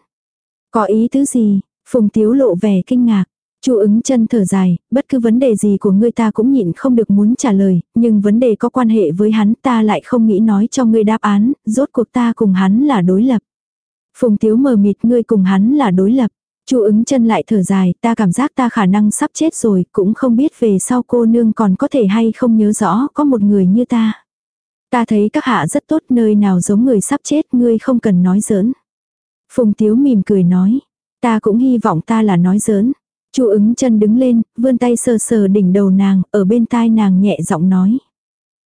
Có ý tứ gì? Phùng Tiếu lộ vẻ kinh ngạc. Chu ứng chân thở dài, bất cứ vấn đề gì của ngươi ta cũng nhịn không được muốn trả lời, nhưng vấn đề có quan hệ với hắn ta lại không nghĩ nói cho ngươi đáp án, rốt cuộc ta cùng hắn là đối lập. Phùng Tiếu mờ mịt ngươi cùng hắn là đối lập. Chu ứng chân lại thở dài, ta cảm giác ta khả năng sắp chết rồi, cũng không biết về sau cô nương còn có thể hay không nhớ rõ có một người như ta. Ta thấy các hạ rất tốt nơi nào giống người sắp chết, ngươi không cần nói giỡn. Phùng Tiếu mỉm cười nói, ta cũng hy vọng ta là nói giỡn. Chu ứng chân đứng lên, vươn tay sờ sờ đỉnh đầu nàng, ở bên tai nàng nhẹ giọng nói.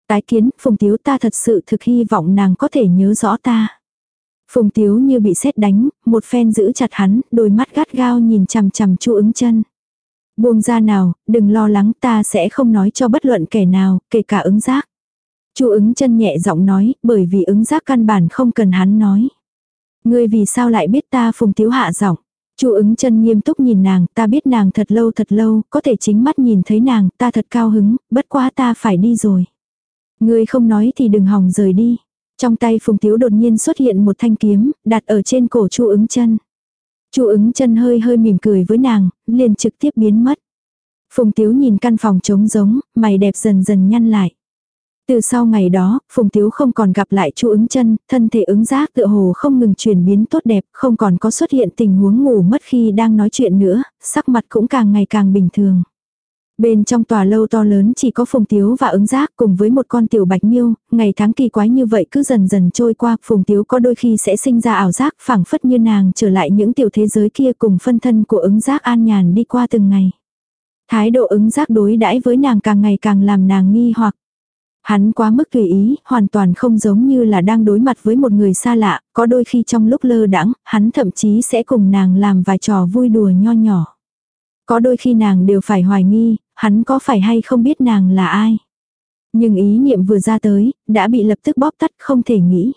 Tái kiến, Phùng Tiếu ta thật sự thực hy vọng nàng có thể nhớ rõ ta. Phùng Tiếu như bị sét đánh, một phen giữ chặt hắn, đôi mắt gắt gao nhìn chằm chằm Chu ứng chân. Buông ra nào, đừng lo lắng ta sẽ không nói cho bất luận kẻ nào, kể cả ứng giác. Chu ứng chân nhẹ giọng nói, bởi vì ứng giác căn bản không cần hắn nói. Ngươi vì sao lại biết ta phùng tiếu hạ giọng. Chu ứng chân nghiêm túc nhìn nàng, ta biết nàng thật lâu thật lâu, có thể chính mắt nhìn thấy nàng, ta thật cao hứng, bất quá ta phải đi rồi. Ngươi không nói thì đừng hòng rời đi. Trong tay Phùng Tiếu đột nhiên xuất hiện một thanh kiếm, đặt ở trên cổ Chu ứng chân. Chu ứng chân hơi hơi mỉm cười với nàng, liền trực tiếp biến mất. Phùng Tiếu nhìn căn phòng trống giống, mày đẹp dần dần nhăn lại. Từ sau ngày đó, Phùng Tiếu không còn gặp lại Chu ứng chân, thân thể ứng giác tựa hồ không ngừng chuyển biến tốt đẹp, không còn có xuất hiện tình huống ngủ mất khi đang nói chuyện nữa, sắc mặt cũng càng ngày càng bình thường. Bên trong tòa lâu to lớn chỉ có Phùng Tiếu và ứng giác cùng với một con tiểu bạch miêu, ngày tháng kỳ quái như vậy cứ dần dần trôi qua, Phùng Tiếu có đôi khi sẽ sinh ra ảo giác phảng phất như nàng trở lại những tiểu thế giới kia cùng phân thân của ứng giác an nhàn đi qua từng ngày. Thái độ ứng giác đối đãi với nàng càng ngày càng làm nàng nghi hoặc. Hắn quá mức tùy ý, hoàn toàn không giống như là đang đối mặt với một người xa lạ, có đôi khi trong lúc lơ đãng, hắn thậm chí sẽ cùng nàng làm vài trò vui đùa nho nhỏ. Có đôi khi nàng đều phải hoài nghi, hắn có phải hay không biết nàng là ai. Nhưng ý niệm vừa ra tới, đã bị lập tức bóp tắt không thể nghĩ.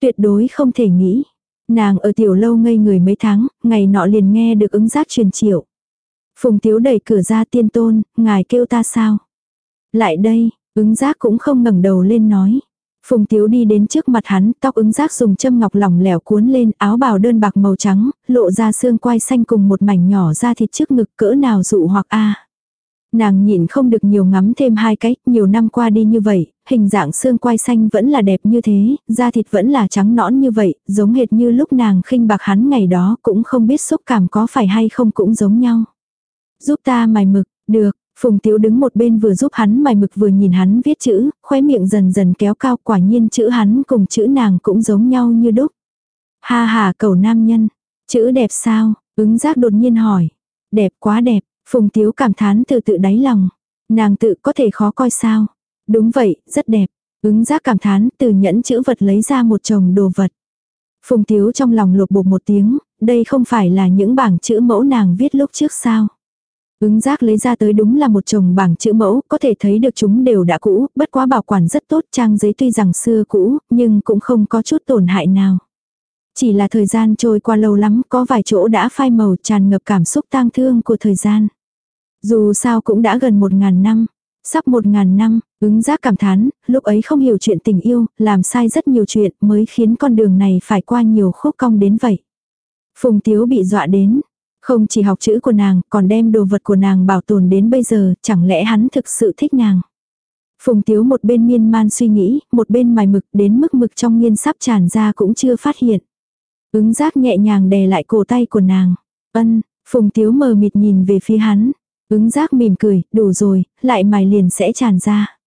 Tuyệt đối không thể nghĩ. Nàng ở tiểu lâu ngây người mấy tháng, ngày nọ liền nghe được ứng giác truyền triệu. Phùng Tiếu đẩy cửa ra tiên tôn, ngài kêu ta sao? Lại đây, ứng giác cũng không ngẩng đầu lên nói. Phùng Tiếu đi đến trước mặt hắn, tóc ứng giác dùng châm ngọc lỏng lẻo cuốn lên, áo bào đơn bạc màu trắng, lộ ra xương quai xanh cùng một mảnh nhỏ da thịt trước ngực cỡ nào dụ hoặc a. Nàng nhìn không được nhiều ngắm thêm hai cái, nhiều năm qua đi như vậy, hình dạng xương quai xanh vẫn là đẹp như thế, da thịt vẫn là trắng nõn như vậy, giống hệt như lúc nàng khinh bạc hắn ngày đó cũng không biết xúc cảm có phải hay không cũng giống nhau. Giúp ta mài mực, được, Phùng Tiếu đứng một bên vừa giúp hắn mài mực vừa nhìn hắn viết chữ, khóe miệng dần dần kéo cao quả nhiên chữ hắn cùng chữ nàng cũng giống nhau như đúc. Ha ha cầu nam nhân, chữ đẹp sao, ứng giác đột nhiên hỏi. Đẹp quá đẹp, Phùng Tiếu cảm thán từ tự đáy lòng. Nàng tự có thể khó coi sao. Đúng vậy, rất đẹp. Ứng giác cảm thán từ nhẫn chữ vật lấy ra một chồng đồ vật. Phùng Tiếu trong lòng lột bột một tiếng, đây không phải là những bảng chữ mẫu nàng viết lúc trước sao. Ứng giác lấy ra tới đúng là một chồng bảng chữ mẫu, có thể thấy được chúng đều đã cũ, bất quá bảo quản rất tốt, trang giấy tuy rằng xưa cũ, nhưng cũng không có chút tổn hại nào. Chỉ là thời gian trôi qua lâu lắm, có vài chỗ đã phai màu tràn ngập cảm xúc tang thương của thời gian. Dù sao cũng đã gần một ngàn năm, sắp một ngàn năm, ứng giác cảm thán, lúc ấy không hiểu chuyện tình yêu, làm sai rất nhiều chuyện mới khiến con đường này phải qua nhiều khúc cong đến vậy. Phùng Tiếu bị dọa đến, không chỉ học chữ của nàng, còn đem đồ vật của nàng bảo tồn đến bây giờ, chẳng lẽ hắn thực sự thích nàng. Phùng Tiếu một bên miên man suy nghĩ, một bên mài mực đến mức mực trong nghiên sắp tràn ra cũng chưa phát hiện. Ứng giác nhẹ nhàng đè lại cổ tay của nàng. Ân, Phùng Tiếu mờ mịt nhìn về phía hắn. Ứng giác mỉm cười, đủ rồi, lại mài liền sẽ tràn ra.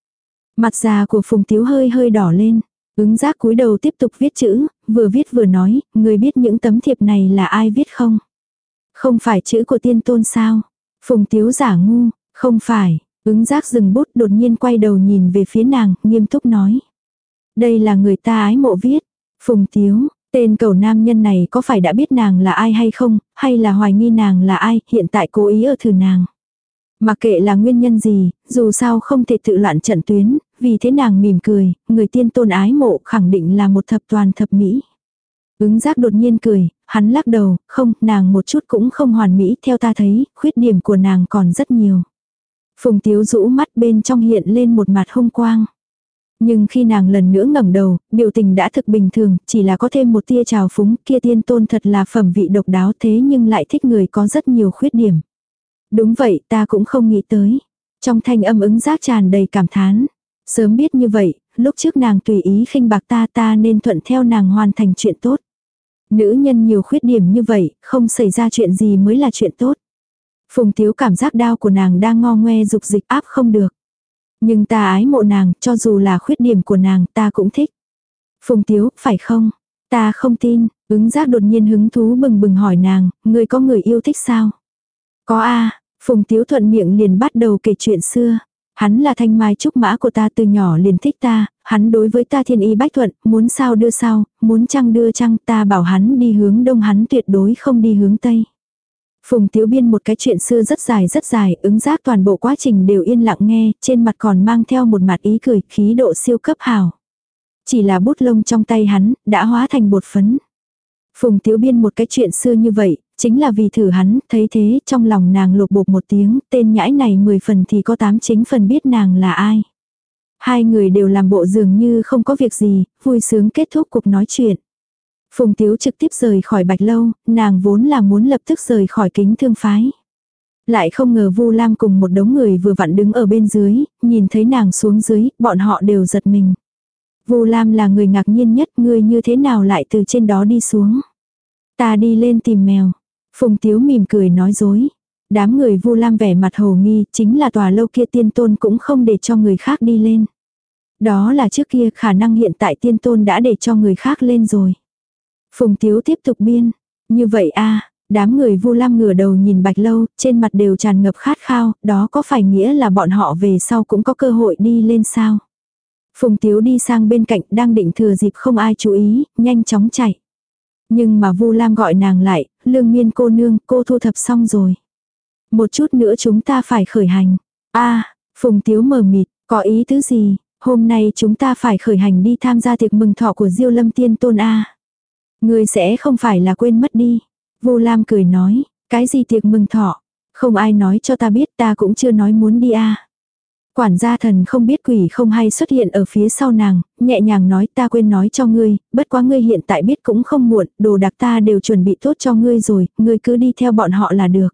Mặt già của Phùng Tiếu hơi hơi đỏ lên. Ứng giác cúi đầu tiếp tục viết chữ, vừa viết vừa nói, người biết những tấm thiệp này là ai viết không? Không phải chữ của tiên tôn sao? Phùng Tiếu giả ngu, không phải. Ứng giác dừng bút đột nhiên quay đầu nhìn về phía nàng, nghiêm túc nói. Đây là người ta ái mộ viết. Phùng Tiếu, tên cầu nam nhân này có phải đã biết nàng là ai hay không, hay là hoài nghi nàng là ai, hiện tại cố ý ở thử nàng. Mặc kệ là nguyên nhân gì, dù sao không thể tự loạn trận tuyến, vì thế nàng mỉm cười, người tiên tôn ái mộ khẳng định là một thập toàn thập mỹ. Ứng giác đột nhiên cười, hắn lắc đầu, không, nàng một chút cũng không hoàn mỹ, theo ta thấy, khuyết điểm của nàng còn rất nhiều. Phùng tiếu rũ mắt bên trong hiện lên một mặt hung quang. Nhưng khi nàng lần nữa ngẩng đầu, biểu tình đã thực bình thường, chỉ là có thêm một tia trào phúng, kia tiên tôn thật là phẩm vị độc đáo thế nhưng lại thích người có rất nhiều khuyết điểm. Đúng vậy, ta cũng không nghĩ tới. Trong thanh âm ứng giác tràn đầy cảm thán. Sớm biết như vậy, lúc trước nàng tùy ý khinh bạc ta ta nên thuận theo nàng hoàn thành chuyện tốt. Nữ nhân nhiều khuyết điểm như vậy, không xảy ra chuyện gì mới là chuyện tốt. Phùng Tiếu cảm giác đau của nàng đang ngo ngoe dục dịch áp không được. Nhưng ta ái mộ nàng, cho dù là khuyết điểm của nàng, ta cũng thích. Phùng Tiếu, phải không? Ta không tin, ứng giác đột nhiên hứng thú bừng bừng hỏi nàng, người có người yêu thích sao? Có a Phùng Tiếu thuận miệng liền bắt đầu kể chuyện xưa. Hắn là thanh mai trúc mã của ta từ nhỏ liền thích ta, hắn đối với ta thiên y bách thuận, muốn sao đưa sao, muốn trăng đưa trăng ta bảo hắn đi hướng đông hắn tuyệt đối không đi hướng tây. Phùng Tiếu biên một cái chuyện xưa rất dài rất dài, ứng giác toàn bộ quá trình đều yên lặng nghe, trên mặt còn mang theo một mặt ý cười, khí độ siêu cấp hào. Chỉ là bút lông trong tay hắn, đã hóa thành bột phấn. Phùng Tiếu biên một cái chuyện xưa như vậy, chính là vì thử hắn, thấy thế trong lòng nàng lục bột một tiếng, tên nhãi này 10 phần thì có 8 chính phần biết nàng là ai. Hai người đều làm bộ dường như không có việc gì, vui sướng kết thúc cuộc nói chuyện. Phùng Tiếu trực tiếp rời khỏi bạch lâu, nàng vốn là muốn lập tức rời khỏi kính thương phái. Lại không ngờ Vu Lam cùng một đống người vừa vặn đứng ở bên dưới, nhìn thấy nàng xuống dưới, bọn họ đều giật mình. Vu Lam là người ngạc nhiên nhất, Ngươi như thế nào lại từ trên đó đi xuống. Ta đi lên tìm mèo. Phùng Tiếu mỉm cười nói dối. Đám người Vu Lam vẻ mặt hồ nghi, chính là tòa lâu kia tiên tôn cũng không để cho người khác đi lên. Đó là trước kia khả năng hiện tại tiên tôn đã để cho người khác lên rồi. Phùng Tiếu tiếp tục biên. Như vậy a đám người Vu Lam ngửa đầu nhìn Bạch Lâu, trên mặt đều tràn ngập khát khao, đó có phải nghĩa là bọn họ về sau cũng có cơ hội đi lên sao? Phùng Tiếu đi sang bên cạnh đang định thừa dịp không ai chú ý, nhanh chóng chạy. Nhưng mà Vu Lam gọi nàng lại, lương miên cô nương, cô thu thập xong rồi. Một chút nữa chúng ta phải khởi hành. a Phùng Tiếu mờ mịt, có ý tứ gì? Hôm nay chúng ta phải khởi hành đi tham gia tiệc mừng thọ của Diêu Lâm Tiên Tôn A. Người sẽ không phải là quên mất đi. Vu Lam cười nói, cái gì tiệc mừng thọ? Không ai nói cho ta biết ta cũng chưa nói muốn đi A. Quản gia thần không biết quỷ không hay xuất hiện ở phía sau nàng, nhẹ nhàng nói ta quên nói cho ngươi, bất quá ngươi hiện tại biết cũng không muộn, đồ đặc ta đều chuẩn bị tốt cho ngươi rồi, ngươi cứ đi theo bọn họ là được.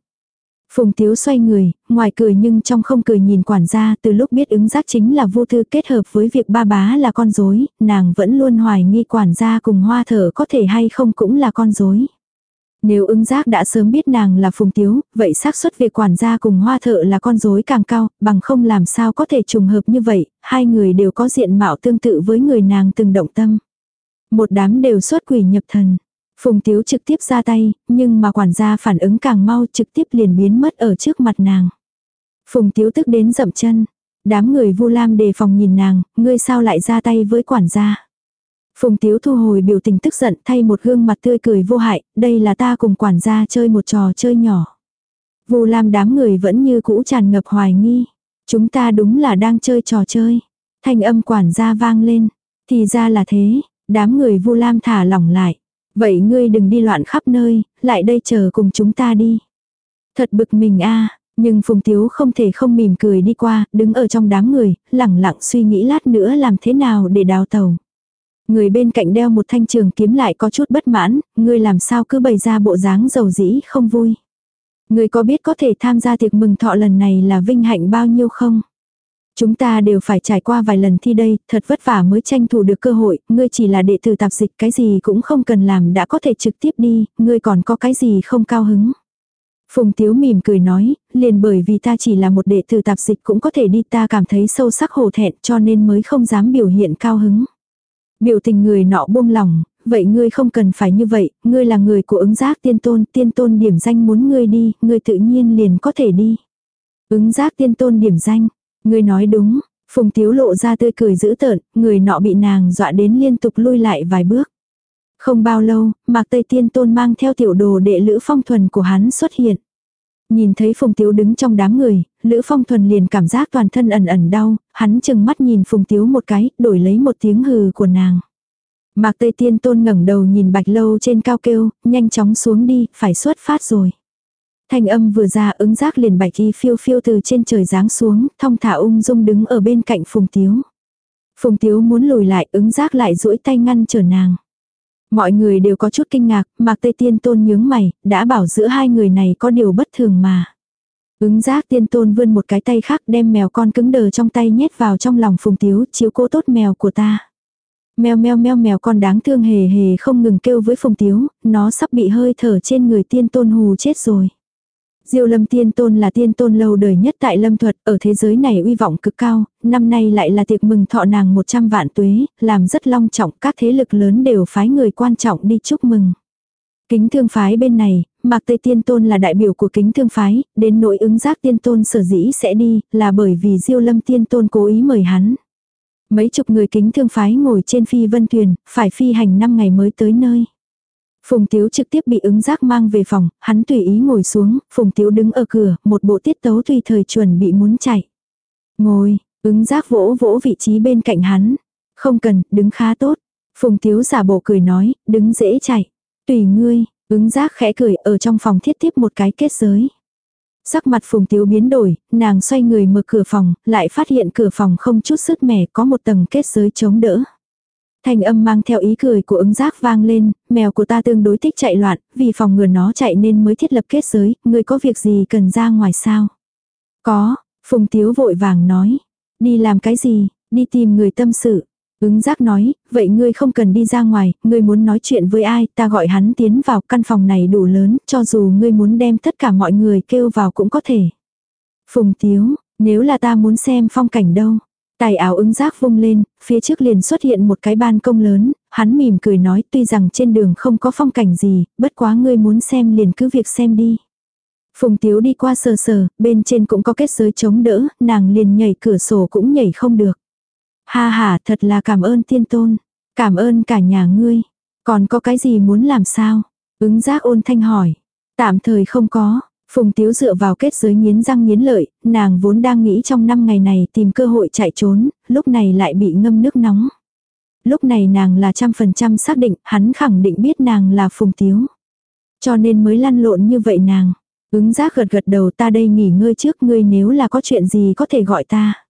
Phùng Tiếu xoay người, ngoài cười nhưng trong không cười nhìn quản gia từ lúc biết ứng giác chính là vô thư kết hợp với việc ba bá là con dối, nàng vẫn luôn hoài nghi quản gia cùng hoa thở có thể hay không cũng là con dối. Nếu ứng giác đã sớm biết nàng là Phùng Tiếu, vậy xác suất việc quản gia cùng hoa thợ là con rối càng cao, bằng không làm sao có thể trùng hợp như vậy, hai người đều có diện mạo tương tự với người nàng từng động tâm. Một đám đều xuất quỷ nhập thần. Phùng Tiếu trực tiếp ra tay, nhưng mà quản gia phản ứng càng mau trực tiếp liền biến mất ở trước mặt nàng. Phùng Tiếu tức đến dậm chân. Đám người vu lam đề phòng nhìn nàng, ngươi sao lại ra tay với quản gia. Phùng Tiếu thu hồi biểu tình tức giận thay một gương mặt tươi cười vô hại, đây là ta cùng quản gia chơi một trò chơi nhỏ. Vu lam đám người vẫn như cũ tràn ngập hoài nghi. Chúng ta đúng là đang chơi trò chơi. Thanh âm quản gia vang lên. Thì ra là thế, đám người vu lam thả lỏng lại. Vậy ngươi đừng đi loạn khắp nơi, lại đây chờ cùng chúng ta đi. Thật bực mình a nhưng Phùng Tiếu không thể không mỉm cười đi qua, đứng ở trong đám người, lẳng lặng suy nghĩ lát nữa làm thế nào để đào tàu. Người bên cạnh đeo một thanh trường kiếm lại có chút bất mãn, ngươi làm sao cứ bày ra bộ dáng dầu dĩ không vui. Ngươi có biết có thể tham gia tiệc mừng thọ lần này là vinh hạnh bao nhiêu không? Chúng ta đều phải trải qua vài lần thi đây, thật vất vả mới tranh thủ được cơ hội, ngươi chỉ là đệ tử tạp dịch cái gì cũng không cần làm đã có thể trực tiếp đi, ngươi còn có cái gì không cao hứng. Phùng Tiếu mỉm cười nói, liền bởi vì ta chỉ là một đệ tử tạp dịch cũng có thể đi ta cảm thấy sâu sắc hổ thẹn cho nên mới không dám biểu hiện cao hứng. Biểu tình người nọ buông lòng, vậy ngươi không cần phải như vậy, ngươi là người của ứng giác tiên tôn, tiên tôn điểm danh muốn ngươi đi, ngươi tự nhiên liền có thể đi. Ứng giác tiên tôn điểm danh, ngươi nói đúng, phùng tiếu lộ ra tươi cười dữ tợn, người nọ bị nàng dọa đến liên tục lui lại vài bước. Không bao lâu, mạc tây tiên tôn mang theo tiểu đồ đệ lữ phong thuần của hắn xuất hiện. Nhìn thấy Phùng Tiếu đứng trong đám người, Lữ Phong Thuần liền cảm giác toàn thân ẩn ẩn đau, hắn chừng mắt nhìn Phùng Tiếu một cái, đổi lấy một tiếng hừ của nàng. Mạc Tây Tiên Tôn ngẩng đầu nhìn Bạch Lâu trên cao kêu, nhanh chóng xuống đi, phải xuất phát rồi. Thanh âm vừa ra ứng giác liền bạch y phiêu phiêu từ trên trời giáng xuống, thong thả ung dung đứng ở bên cạnh Phùng Tiếu. Phùng Tiếu muốn lùi lại ứng giác lại duỗi tay ngăn trở nàng. Mọi người đều có chút kinh ngạc, Mạc Tây Tiên Tôn nhướng mày, đã bảo giữa hai người này có điều bất thường mà. Ứng giác tiên tôn vươn một cái tay khác đem mèo con cứng đờ trong tay nhét vào trong lòng phùng tiếu chiếu cố tốt mèo của ta. Mèo mèo mèo mèo con đáng thương hề hề không ngừng kêu với phùng tiếu, nó sắp bị hơi thở trên người tiên tôn hù chết rồi. Diêu lâm tiên tôn là tiên tôn lâu đời nhất tại lâm thuật, ở thế giới này uy vọng cực cao, năm nay lại là tiệc mừng thọ nàng 100 vạn tuế, làm rất long trọng, các thế lực lớn đều phái người quan trọng đi chúc mừng. Kính thương phái bên này, Mạc Tây Tiên Tôn là đại biểu của kính thương phái, đến nội ứng giác Tiên Tôn sở dĩ sẽ đi, là bởi vì Diêu Lâm Tiên Tôn cố ý mời hắn. Mấy chục người kính thương phái ngồi trên phi vân thuyền, phải phi hành 5 ngày mới tới nơi. Phùng Tiếu trực tiếp bị ứng giác mang về phòng, hắn tùy ý ngồi xuống, Phùng Tiếu đứng ở cửa, một bộ tiết tấu tùy thời chuẩn bị muốn chạy. Ngồi, ứng giác vỗ vỗ vị trí bên cạnh hắn. Không cần, đứng khá tốt. Phùng Tiếu giả bộ cười nói, đứng dễ chạy. Tùy ngươi, ứng giác khẽ cười ở trong phòng thiết tiếp một cái kết giới. Sắc mặt Phùng Tiếu biến đổi, nàng xoay người mở cửa phòng, lại phát hiện cửa phòng không chút sứt mẻ có một tầng kết giới chống đỡ. Thanh âm mang theo ý cười của ứng giác vang lên, mèo của ta tương đối thích chạy loạn, vì phòng ngừa nó chạy nên mới thiết lập kết giới, người có việc gì cần ra ngoài sao? Có, Phùng Tiếu vội vàng nói. Đi làm cái gì, đi tìm người tâm sự. Ứng giác nói, vậy ngươi không cần đi ra ngoài, ngươi muốn nói chuyện với ai, ta gọi hắn tiến vào căn phòng này đủ lớn, cho dù ngươi muốn đem tất cả mọi người kêu vào cũng có thể. Phùng Tiếu, nếu là ta muốn xem phong cảnh đâu, Tài áo ứng giác vung lên, phía trước liền xuất hiện một cái ban công lớn, hắn mỉm cười nói tuy rằng trên đường không có phong cảnh gì, bất quá ngươi muốn xem liền cứ việc xem đi. Phùng Tiếu đi qua sờ sờ, bên trên cũng có kết giới chống đỡ, nàng liền nhảy cửa sổ cũng nhảy không được. Ha ha, thật là cảm ơn tiên tôn. Cảm ơn cả nhà ngươi. Còn có cái gì muốn làm sao? Ứng giác ôn thanh hỏi. Tạm thời không có. Phùng Tiếu dựa vào kết giới nghiến răng nghiến lợi, nàng vốn đang nghĩ trong năm ngày này tìm cơ hội chạy trốn, lúc này lại bị ngâm nước nóng. Lúc này nàng là trăm phần trăm xác định, hắn khẳng định biết nàng là Phùng Tiếu. Cho nên mới lăn lộn như vậy nàng. Ứng giác gật gật đầu ta đây nghỉ ngơi trước ngươi nếu là có chuyện gì có thể gọi ta.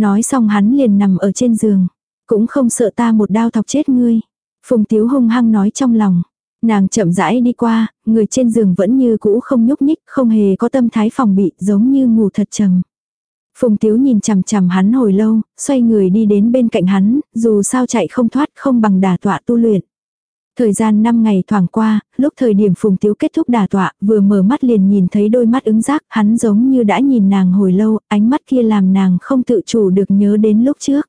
Nói xong hắn liền nằm ở trên giường. Cũng không sợ ta một đao thọc chết ngươi. Phùng Tiếu hung hăng nói trong lòng. Nàng chậm rãi đi qua, người trên giường vẫn như cũ không nhúc nhích, không hề có tâm thái phòng bị, giống như ngủ thật trầm. Phùng Tiếu nhìn chằm chằm hắn hồi lâu, xoay người đi đến bên cạnh hắn, dù sao chạy không thoát không bằng đà tọa tu luyện. Thời gian 5 ngày thoảng qua, lúc thời điểm Phùng Tiếu kết thúc đà tọa, vừa mở mắt liền nhìn thấy đôi mắt ứng giác, hắn giống như đã nhìn nàng hồi lâu, ánh mắt kia làm nàng không tự chủ được nhớ đến lúc trước.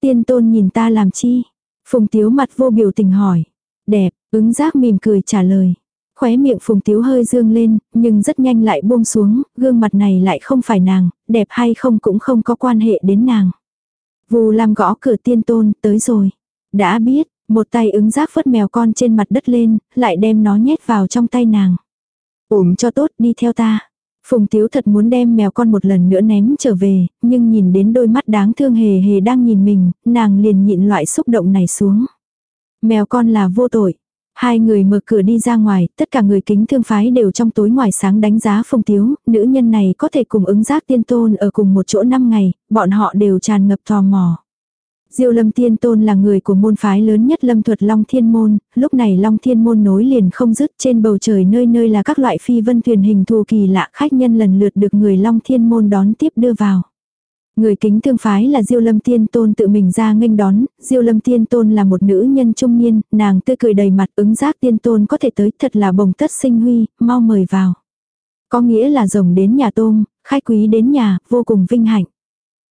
Tiên tôn nhìn ta làm chi? Phùng Tiếu mặt vô biểu tình hỏi. Đẹp, ứng giác mỉm cười trả lời. Khóe miệng Phùng Tiếu hơi dương lên, nhưng rất nhanh lại buông xuống, gương mặt này lại không phải nàng, đẹp hay không cũng không có quan hệ đến nàng. Vù làm gõ cửa tiên tôn, tới rồi. Đã biết, một tay ứng giác phớt mèo con trên mặt đất lên, lại đem nó nhét vào trong tay nàng. Ổm cho tốt, đi theo ta. Phùng Tiếu thật muốn đem mèo con một lần nữa ném trở về, nhưng nhìn đến đôi mắt đáng thương hề hề đang nhìn mình, nàng liền nhịn loại xúc động này xuống. Mèo con là vô tội. Hai người mở cửa đi ra ngoài, tất cả người kính thương phái đều trong tối ngoài sáng đánh giá Phùng Tiếu, nữ nhân này có thể cùng ứng giác tiên tôn ở cùng một chỗ năm ngày, bọn họ đều tràn ngập tò mò. Diêu Lâm Tiên Tôn là người của môn phái lớn nhất Lâm Thuật Long Thiên Môn, lúc này Long Thiên Môn nối liền không dứt trên bầu trời nơi nơi là các loại phi vân thuyền hình thù kỳ lạ khách nhân lần lượt được người Long Thiên Môn đón tiếp đưa vào. Người kính thương phái là Diêu Lâm Tiên Tôn tự mình ra nghênh đón, Diêu Lâm Tiên Tôn là một nữ nhân trung niên, nàng tươi cười đầy mặt ứng giác Tiên Tôn có thể tới thật là bồng tất sinh huy, mau mời vào. Có nghĩa là rồng đến nhà tôm, khách quý đến nhà, vô cùng vinh hạnh.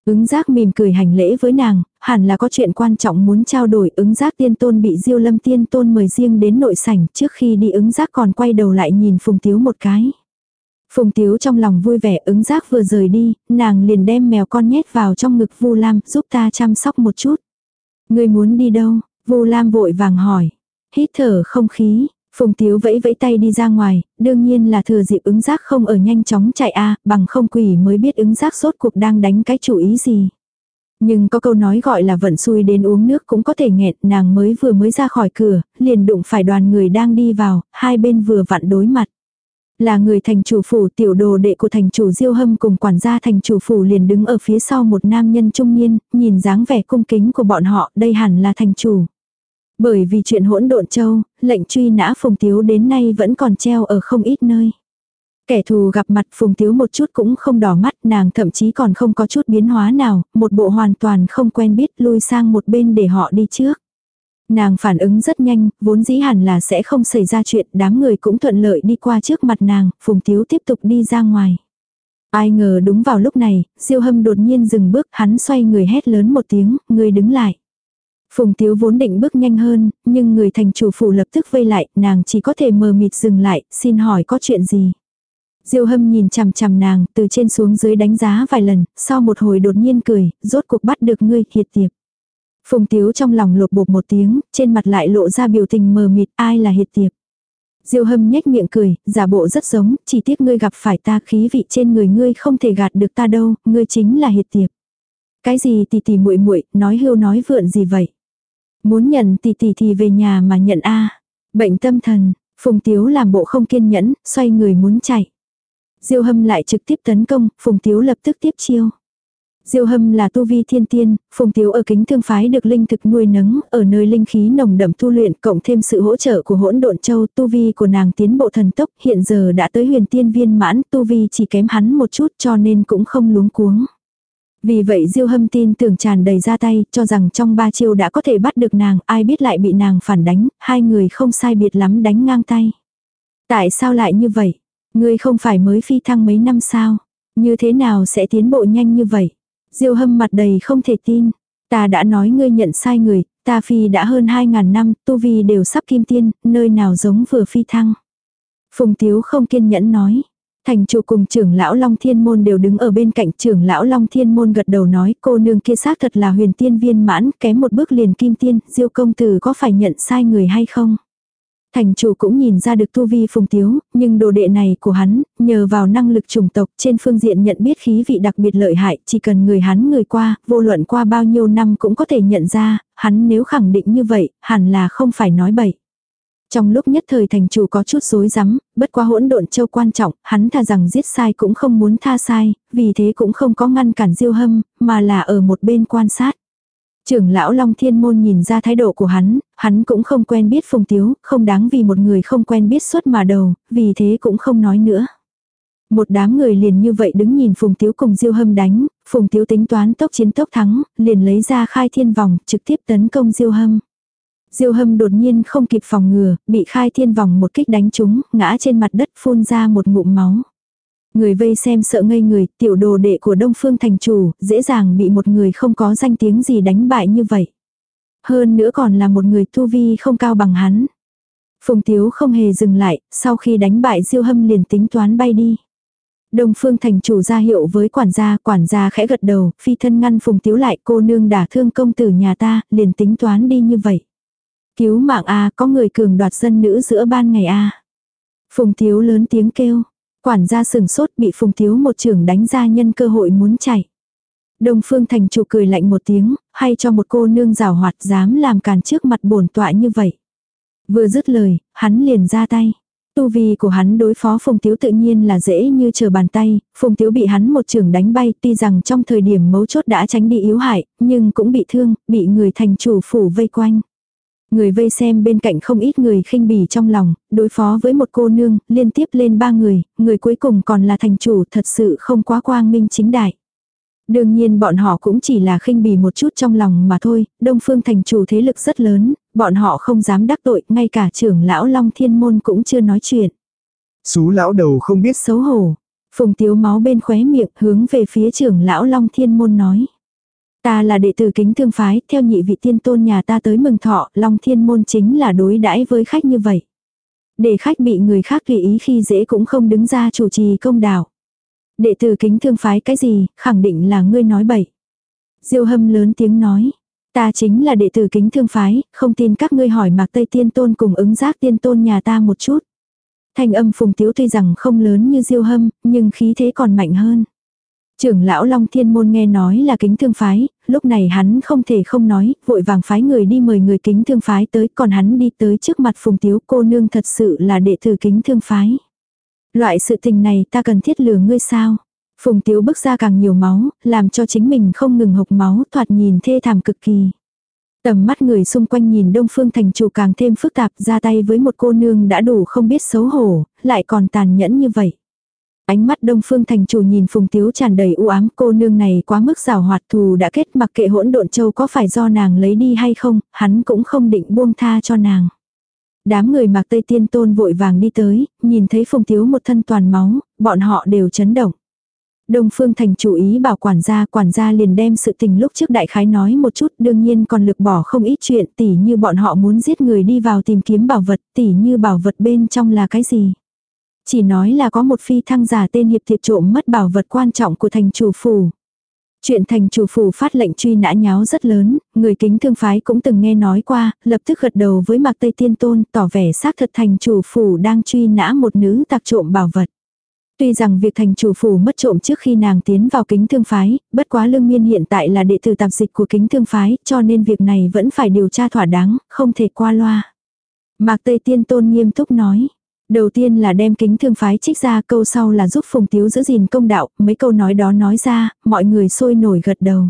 Ứng giác mỉm cười hành lễ với nàng, hẳn là có chuyện quan trọng muốn trao đổi ứng giác tiên tôn bị diêu lâm tiên tôn mời riêng đến nội sảnh trước khi đi ứng giác còn quay đầu lại nhìn phùng tiếu một cái. Phùng tiếu trong lòng vui vẻ ứng giác vừa rời đi, nàng liền đem mèo con nhét vào trong ngực vu lam giúp ta chăm sóc một chút. Người muốn đi đâu? vu lam vội vàng hỏi. Hít thở không khí, Phùng Tiếu vẫy vẫy tay đi ra ngoài, đương nhiên là thừa dịp ứng giác không ở nhanh chóng chạy a bằng không quỷ mới biết ứng giác sốt cuộc đang đánh cái chủ ý gì. Nhưng có câu nói gọi là vận xui đến uống nước cũng có thể nghẹn, nàng mới vừa mới ra khỏi cửa, liền đụng phải đoàn người đang đi vào, hai bên vừa vặn đối mặt. Là người thành chủ phủ tiểu đồ đệ của thành chủ diêu hâm cùng quản gia thành chủ phủ liền đứng ở phía sau một nam nhân trung niên, nhìn dáng vẻ cung kính của bọn họ, đây hẳn là thành chủ. Bởi vì chuyện hỗn độn châu, lệnh truy nã Phùng Tiếu đến nay vẫn còn treo ở không ít nơi. Kẻ thù gặp mặt Phùng Tiếu một chút cũng không đỏ mắt, nàng thậm chí còn không có chút biến hóa nào, một bộ hoàn toàn không quen biết lui sang một bên để họ đi trước. Nàng phản ứng rất nhanh, vốn dĩ hẳn là sẽ không xảy ra chuyện, đám người cũng thuận lợi đi qua trước mặt nàng, Phùng Tiếu tiếp tục đi ra ngoài. Ai ngờ đúng vào lúc này, Diêu Hâm đột nhiên dừng bước, hắn xoay người hét lớn một tiếng, người đứng lại. Phùng Tiếu vốn định bước nhanh hơn, nhưng người thành chủ phủ lập tức vây lại, nàng chỉ có thể mờ mịt dừng lại, xin hỏi có chuyện gì. Diêu hâm nhìn chằm chằm nàng, từ trên xuống dưới đánh giá vài lần, sau một hồi đột nhiên cười, rốt cuộc bắt được ngươi, hiệt tiệp. Phùng Tiếu trong lòng lột bột một tiếng, trên mặt lại lộ ra biểu tình mờ mịt, ai là hiệt tiệp. Diêu hâm nhếch miệng cười, giả bộ rất giống, chỉ tiếc ngươi gặp phải ta khí vị trên người ngươi không thể gạt được ta đâu, ngươi chính là hiệt tiệp. Cái gì tì tì muội muội nói hưu nói vượn gì vậy? Muốn nhận tỷ tỷ thì về nhà mà nhận a Bệnh tâm thần, Phùng Tiếu làm bộ không kiên nhẫn, xoay người muốn chạy. Diêu hâm lại trực tiếp tấn công, Phùng Tiếu lập tức tiếp chiêu. Diêu hâm là tu vi thiên tiên, Phùng Tiếu ở kính thương phái được linh thực nuôi nấng, ở nơi linh khí nồng đậm tu luyện, cộng thêm sự hỗ trợ của hỗn độn châu, tu vi của nàng tiến bộ thần tốc, hiện giờ đã tới huyền tiên viên mãn, tu vi chỉ kém hắn một chút cho nên cũng không luống cuống. Vì vậy Diêu Hâm tin tưởng tràn đầy ra tay, cho rằng trong ba chiêu đã có thể bắt được nàng, ai biết lại bị nàng phản đánh, hai người không sai biệt lắm đánh ngang tay. Tại sao lại như vậy? Ngươi không phải mới phi thăng mấy năm sao? Như thế nào sẽ tiến bộ nhanh như vậy? Diêu Hâm mặt đầy không thể tin. Ta đã nói ngươi nhận sai người, ta phi đã hơn 2.000 năm, tu vi đều sắp kim tiên, nơi nào giống vừa phi thăng. Phùng Tiếu không kiên nhẫn nói. Thành chủ cùng trưởng lão Long Thiên Môn đều đứng ở bên cạnh trưởng lão Long Thiên Môn gật đầu nói cô nương kia xác thật là huyền tiên viên mãn kém một bước liền kim tiên, diêu công tử có phải nhận sai người hay không? Thành chủ cũng nhìn ra được tu vi phùng tiếu, nhưng đồ đệ này của hắn, nhờ vào năng lực chủng tộc trên phương diện nhận biết khí vị đặc biệt lợi hại, chỉ cần người hắn người qua, vô luận qua bao nhiêu năm cũng có thể nhận ra, hắn nếu khẳng định như vậy, hẳn là không phải nói bậy. Trong lúc nhất thời thành chủ có chút rối rắm, bất quá hỗn độn châu quan trọng, hắn thà rằng giết sai cũng không muốn tha sai, vì thế cũng không có ngăn cản diêu hâm, mà là ở một bên quan sát. Trưởng lão Long Thiên Môn nhìn ra thái độ của hắn, hắn cũng không quen biết Phùng Tiếu, không đáng vì một người không quen biết suốt mà đầu, vì thế cũng không nói nữa. Một đám người liền như vậy đứng nhìn Phùng Tiếu cùng Diêu Hâm đánh, Phùng Tiếu tính toán tốc chiến tốc thắng, liền lấy ra khai thiên vòng, trực tiếp tấn công Diêu Hâm. Diêu Hâm đột nhiên không kịp phòng ngừa, bị khai thiên vòng một kích đánh trúng, ngã trên mặt đất phun ra một ngụm máu. Người vây xem sợ ngây người, tiểu đồ đệ của Đông Phương thành chủ, dễ dàng bị một người không có danh tiếng gì đánh bại như vậy. Hơn nữa còn là một người tu vi không cao bằng hắn. Phùng Tiếu không hề dừng lại, sau khi đánh bại Diêu Hâm liền tính toán bay đi. Đông Phương thành chủ ra hiệu với quản gia, quản gia khẽ gật đầu, phi thân ngăn Phùng Tiếu lại cô nương đả thương công tử nhà ta, liền tính toán đi như vậy. Cứu mạng a có người cường đoạt dân nữ giữa ban ngày a Phùng Tiếu lớn tiếng kêu. Quản gia sừng sốt bị Phùng Tiếu một trưởng đánh ra nhân cơ hội muốn chạy. Đông Phương Thành chủ cười lạnh một tiếng, hay cho một cô nương rào hoạt dám làm càn trước mặt bổn tọa như vậy. Vừa dứt lời, hắn liền ra tay. Tu vi của hắn đối phó Phùng Tiếu tự nhiên là dễ như chờ bàn tay, Phùng Tiếu bị hắn một trường đánh bay tuy rằng trong thời điểm mấu chốt đã tránh đi yếu hại, nhưng cũng bị thương, bị người thành chủ phủ vây quanh. Người vây xem bên cạnh không ít người khinh bỉ trong lòng, đối phó với một cô nương, liên tiếp lên ba người, người cuối cùng còn là thành chủ thật sự không quá quang minh chính đại. Đương nhiên bọn họ cũng chỉ là khinh bỉ một chút trong lòng mà thôi, Đông Phương thành chủ thế lực rất lớn, bọn họ không dám đắc tội, ngay cả trưởng lão Long Thiên Môn cũng chưa nói chuyện. Xú lão đầu không biết xấu hổ. Phùng tiếu máu bên khóe miệng hướng về phía trưởng lão Long Thiên Môn nói. Ta là đệ tử kính thương phái, theo nhị vị tiên tôn nhà ta tới mừng thọ, Long Thiên Môn chính là đối đãi với khách như vậy. Để khách bị người khác tùy ý khi dễ cũng không đứng ra chủ trì công đạo. Đệ tử kính thương phái cái gì, khẳng định là ngươi nói bậy. Diêu hâm lớn tiếng nói. Ta chính là đệ tử kính thương phái, không tin các ngươi hỏi mạc Tây Tiên Tôn cùng ứng giác tiên tôn nhà ta một chút. Thanh âm phùng tiếu tuy rằng không lớn như diêu hâm, nhưng khí thế còn mạnh hơn. Trưởng lão Long Thiên Môn nghe nói là kính thương phái, lúc này hắn không thể không nói, vội vàng phái người đi mời người kính thương phái tới, còn hắn đi tới trước mặt phùng tiếu cô nương thật sự là đệ tử kính thương phái. Loại sự tình này ta cần thiết lừa ngươi sao? Phùng tiếu bức ra càng nhiều máu, làm cho chính mình không ngừng hộc máu thoạt nhìn thê thảm cực kỳ. Tầm mắt người xung quanh nhìn Đông Phương Thành chủ càng thêm phức tạp ra tay với một cô nương đã đủ không biết xấu hổ, lại còn tàn nhẫn như vậy. Ánh mắt Đông Phương Thành chủ nhìn Phùng Tiếu tràn đầy u ám cô nương này quá mức rào hoạt thù đã kết mặc kệ hỗn độn châu có phải do nàng lấy đi hay không, hắn cũng không định buông tha cho nàng. Đám người mặc tây tiên tôn vội vàng đi tới, nhìn thấy Phùng Tiếu một thân toàn máu, bọn họ đều chấn động. Đông Phương Thành chủ ý bảo quản gia, quản gia liền đem sự tình lúc trước đại khái nói một chút, đương nhiên còn lực bỏ không ít chuyện, tỉ như bọn họ muốn giết người đi vào tìm kiếm bảo vật, tỉ như bảo vật bên trong là cái gì. Chỉ nói là có một phi thăng giả tên hiệp thiệp trộm mất bảo vật quan trọng của thành chủ phủ. Chuyện thành chủ phủ phát lệnh truy nã nháo rất lớn, người kính thương phái cũng từng nghe nói qua, lập tức gật đầu với Mạc Tây Tiên Tôn tỏ vẻ xác thật thành chủ phủ đang truy nã một nữ tạc trộm bảo vật. Tuy rằng việc thành chủ phủ mất trộm trước khi nàng tiến vào kính thương phái, bất quá lương miên hiện tại là đệ tử tạp dịch của kính thương phái, cho nên việc này vẫn phải điều tra thỏa đáng, không thể qua loa. Mạc Tây Tiên Tôn nghiêm túc nói. Đầu tiên là đem kính thương phái trích ra câu sau là giúp Phùng Tiếu giữ gìn công đạo, mấy câu nói đó nói ra, mọi người sôi nổi gật đầu.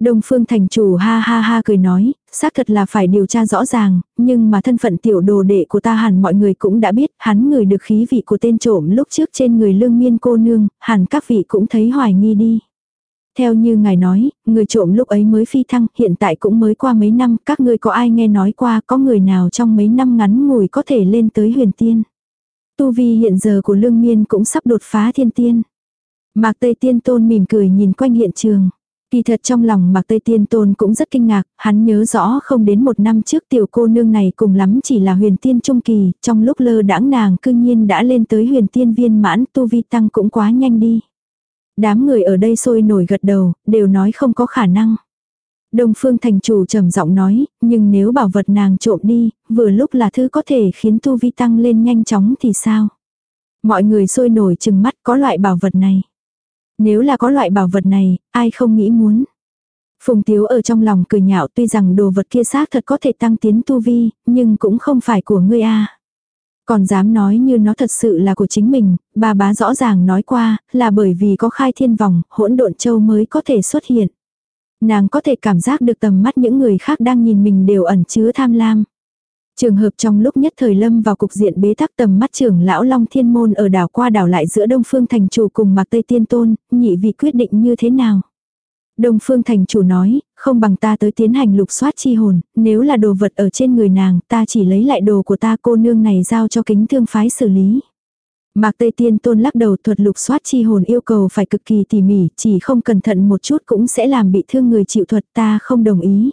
Đông Phương thành chủ ha ha ha cười nói, xác thật là phải điều tra rõ ràng, nhưng mà thân phận tiểu đồ đệ của ta hẳn mọi người cũng đã biết, hắn người được khí vị của tên trộm lúc trước trên người lương miên cô nương, hẳn các vị cũng thấy hoài nghi đi. Theo như ngài nói, người trộm lúc ấy mới phi thăng, hiện tại cũng mới qua mấy năm, các ngươi có ai nghe nói qua có người nào trong mấy năm ngắn ngủi có thể lên tới huyền tiên. Tu vi hiện giờ của lương miên cũng sắp đột phá thiên tiên. Mạc Tây Tiên Tôn mỉm cười nhìn quanh hiện trường. Kỳ thật trong lòng Mạc Tây Tiên Tôn cũng rất kinh ngạc, hắn nhớ rõ không đến một năm trước tiểu cô nương này cùng lắm chỉ là huyền tiên trung kỳ, trong lúc lơ đãng nàng cư nhiên đã lên tới huyền tiên viên mãn tu vi tăng cũng quá nhanh đi. Đám người ở đây sôi nổi gật đầu, đều nói không có khả năng. Đông Phương Thành Chủ trầm giọng nói, nhưng nếu bảo vật nàng trộm đi, vừa lúc là thứ có thể khiến tu vi tăng lên nhanh chóng thì sao? Mọi người sôi nổi chừng mắt có loại bảo vật này. Nếu là có loại bảo vật này, ai không nghĩ muốn. Phùng Tiếu ở trong lòng cười nhạo tuy rằng đồ vật kia xác thật có thể tăng tiến tu vi, nhưng cũng không phải của ngươi a. Còn dám nói như nó thật sự là của chính mình, bà bá rõ ràng nói qua, là bởi vì có khai thiên vòng, hỗn độn châu mới có thể xuất hiện. Nàng có thể cảm giác được tầm mắt những người khác đang nhìn mình đều ẩn chứa tham lam. Trường hợp trong lúc nhất thời lâm vào cục diện bế tắc tầm mắt trưởng lão Long Thiên Môn ở đảo qua đảo lại giữa Đông Phương Thành Chủ cùng Mạc Tây Tiên Tôn, nhị vị quyết định như thế nào. Đông Phương Thành Chủ nói, không bằng ta tới tiến hành lục soát chi hồn, nếu là đồ vật ở trên người nàng, ta chỉ lấy lại đồ của ta cô nương này giao cho kính thương phái xử lý. Mạc Tây Tiên Tôn lắc đầu thuật lục soát chi hồn yêu cầu phải cực kỳ tỉ mỉ, chỉ không cẩn thận một chút cũng sẽ làm bị thương người chịu thuật ta không đồng ý.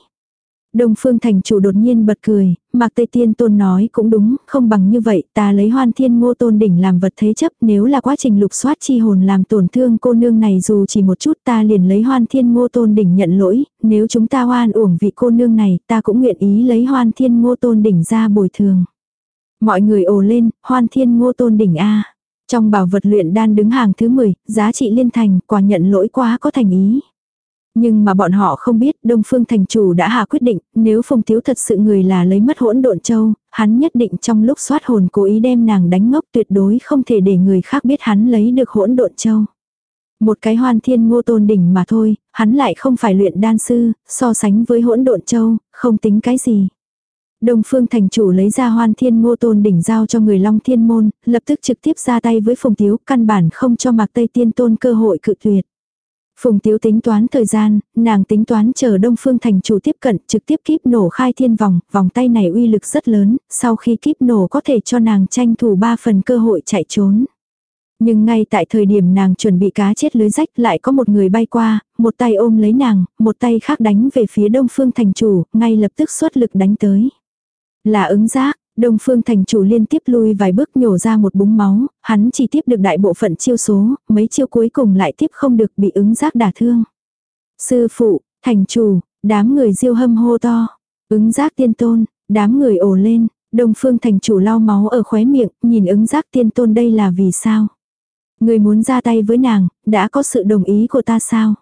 Đông Phương Thành chủ đột nhiên bật cười, Mạc Tây Tiên Tôn nói cũng đúng, không bằng như vậy, ta lấy hoan thiên ngô tôn đỉnh làm vật thế chấp, nếu là quá trình lục soát chi hồn làm tổn thương cô nương này dù chỉ một chút ta liền lấy hoan thiên ngô tôn đỉnh nhận lỗi, nếu chúng ta hoan uổng vị cô nương này, ta cũng nguyện ý lấy hoan thiên ngô tôn đỉnh ra bồi thường. Mọi người ồ lên, hoan thiên ngô tôn đỉnh A. Trong bảo vật luyện đan đứng hàng thứ 10, giá trị liên thành, quả nhận lỗi quá có thành ý. Nhưng mà bọn họ không biết Đông Phương Thành Chủ đã hạ quyết định, nếu Phùng Thiếu thật sự người là lấy mất hỗn độn châu, hắn nhất định trong lúc xoát hồn cố ý đem nàng đánh ngốc tuyệt đối không thể để người khác biết hắn lấy được hỗn độn châu. Một cái hoan thiên ngô tôn đỉnh mà thôi, hắn lại không phải luyện đan sư, so sánh với hỗn độn châu, không tính cái gì. Đông Phương Thành Chủ lấy ra hoan thiên ngô tôn đỉnh giao cho người Long Thiên Môn, lập tức trực tiếp ra tay với Phùng Tiếu, căn bản không cho Mạc Tây Tiên Tôn cơ hội cự tuyệt. Phùng Tiếu tính toán thời gian, nàng tính toán chờ Đông Phương Thành chủ tiếp cận trực tiếp kíp nổ khai thiên vòng, vòng tay này uy lực rất lớn, sau khi kíp nổ có thể cho nàng tranh thủ ba phần cơ hội chạy trốn. Nhưng ngay tại thời điểm nàng chuẩn bị cá chết lưới rách lại có một người bay qua, một tay ôm lấy nàng, một tay khác đánh về phía Đông Phương Thành chủ, ngay lập tức xuất lực đánh tới. Là ứng giác, Đông Phương thành chủ liên tiếp lui vài bước nhổ ra một búng máu, hắn chỉ tiếp được đại bộ phận chiêu số, mấy chiêu cuối cùng lại tiếp không được bị ứng giác đả thương. Sư phụ, thành chủ, đám người diêu hâm hô to. Ứng giác tiên tôn, đám người ồ lên, Đông Phương thành chủ lau máu ở khóe miệng, nhìn ứng giác tiên tôn đây là vì sao? Người muốn ra tay với nàng, đã có sự đồng ý của ta sao?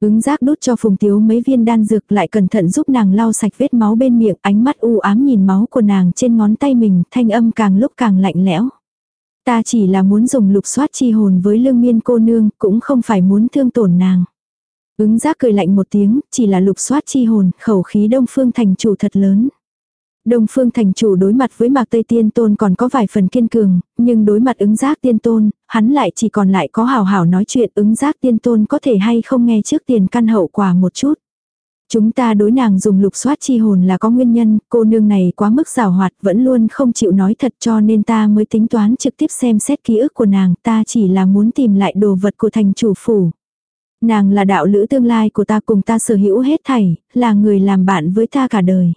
Ứng giác đút cho Phùng Tiếu mấy viên đan dược lại cẩn thận giúp nàng lau sạch vết máu bên miệng, ánh mắt u ám nhìn máu của nàng trên ngón tay mình, thanh âm càng lúc càng lạnh lẽo. Ta chỉ là muốn dùng lục soát chi hồn với lương miên cô nương, cũng không phải muốn thương tổn nàng. Ứng giác cười lạnh một tiếng, chỉ là lục soát chi hồn, khẩu khí đông phương thành chủ thật lớn. Đông Phương Thành chủ đối mặt với Mạc Tây Tiên Tôn còn có vài phần kiên cường, nhưng đối mặt ứng giác Tiên Tôn, hắn lại chỉ còn lại có hào hào nói chuyện ứng giác Tiên Tôn có thể hay không nghe trước tiền căn hậu quả một chút. Chúng ta đối nàng dùng lục soát chi hồn là có nguyên nhân, cô nương này quá mức rào hoạt vẫn luôn không chịu nói thật cho nên ta mới tính toán trực tiếp xem xét ký ức của nàng ta chỉ là muốn tìm lại đồ vật của thành chủ phủ. Nàng là đạo lữ tương lai của ta cùng ta sở hữu hết thảy, là người làm bạn với ta cả đời.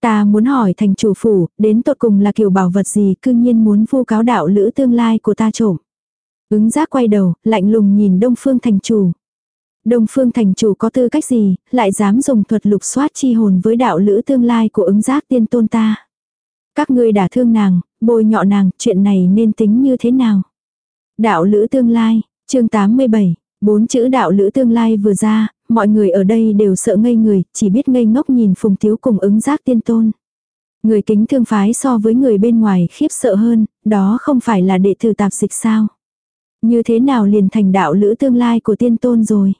Ta muốn hỏi thành chủ phủ, đến tột cùng là kiểu bảo vật gì cư nhiên muốn vu cáo đạo lữ tương lai của ta trộm. Ứng giác quay đầu, lạnh lùng nhìn Đông Phương thành chủ. Đông Phương thành chủ có tư cách gì, lại dám dùng thuật lục soát chi hồn với đạo lữ tương lai của ứng giác tiên tôn ta. Các ngươi đả thương nàng, bôi nhọ nàng, chuyện này nên tính như thế nào? Đạo lữ tương lai, chương 87, bốn chữ đạo lữ tương lai vừa ra, mọi người ở đây đều sợ ngây người, chỉ biết ngây ngốc nhìn Phùng Tiếu cùng ứng giác tiên tôn. Người kính thương phái so với người bên ngoài khiếp sợ hơn, đó không phải là đệ tử tạp dịch sao. Như thế nào liền thành đạo lữ tương lai của tiên tôn rồi.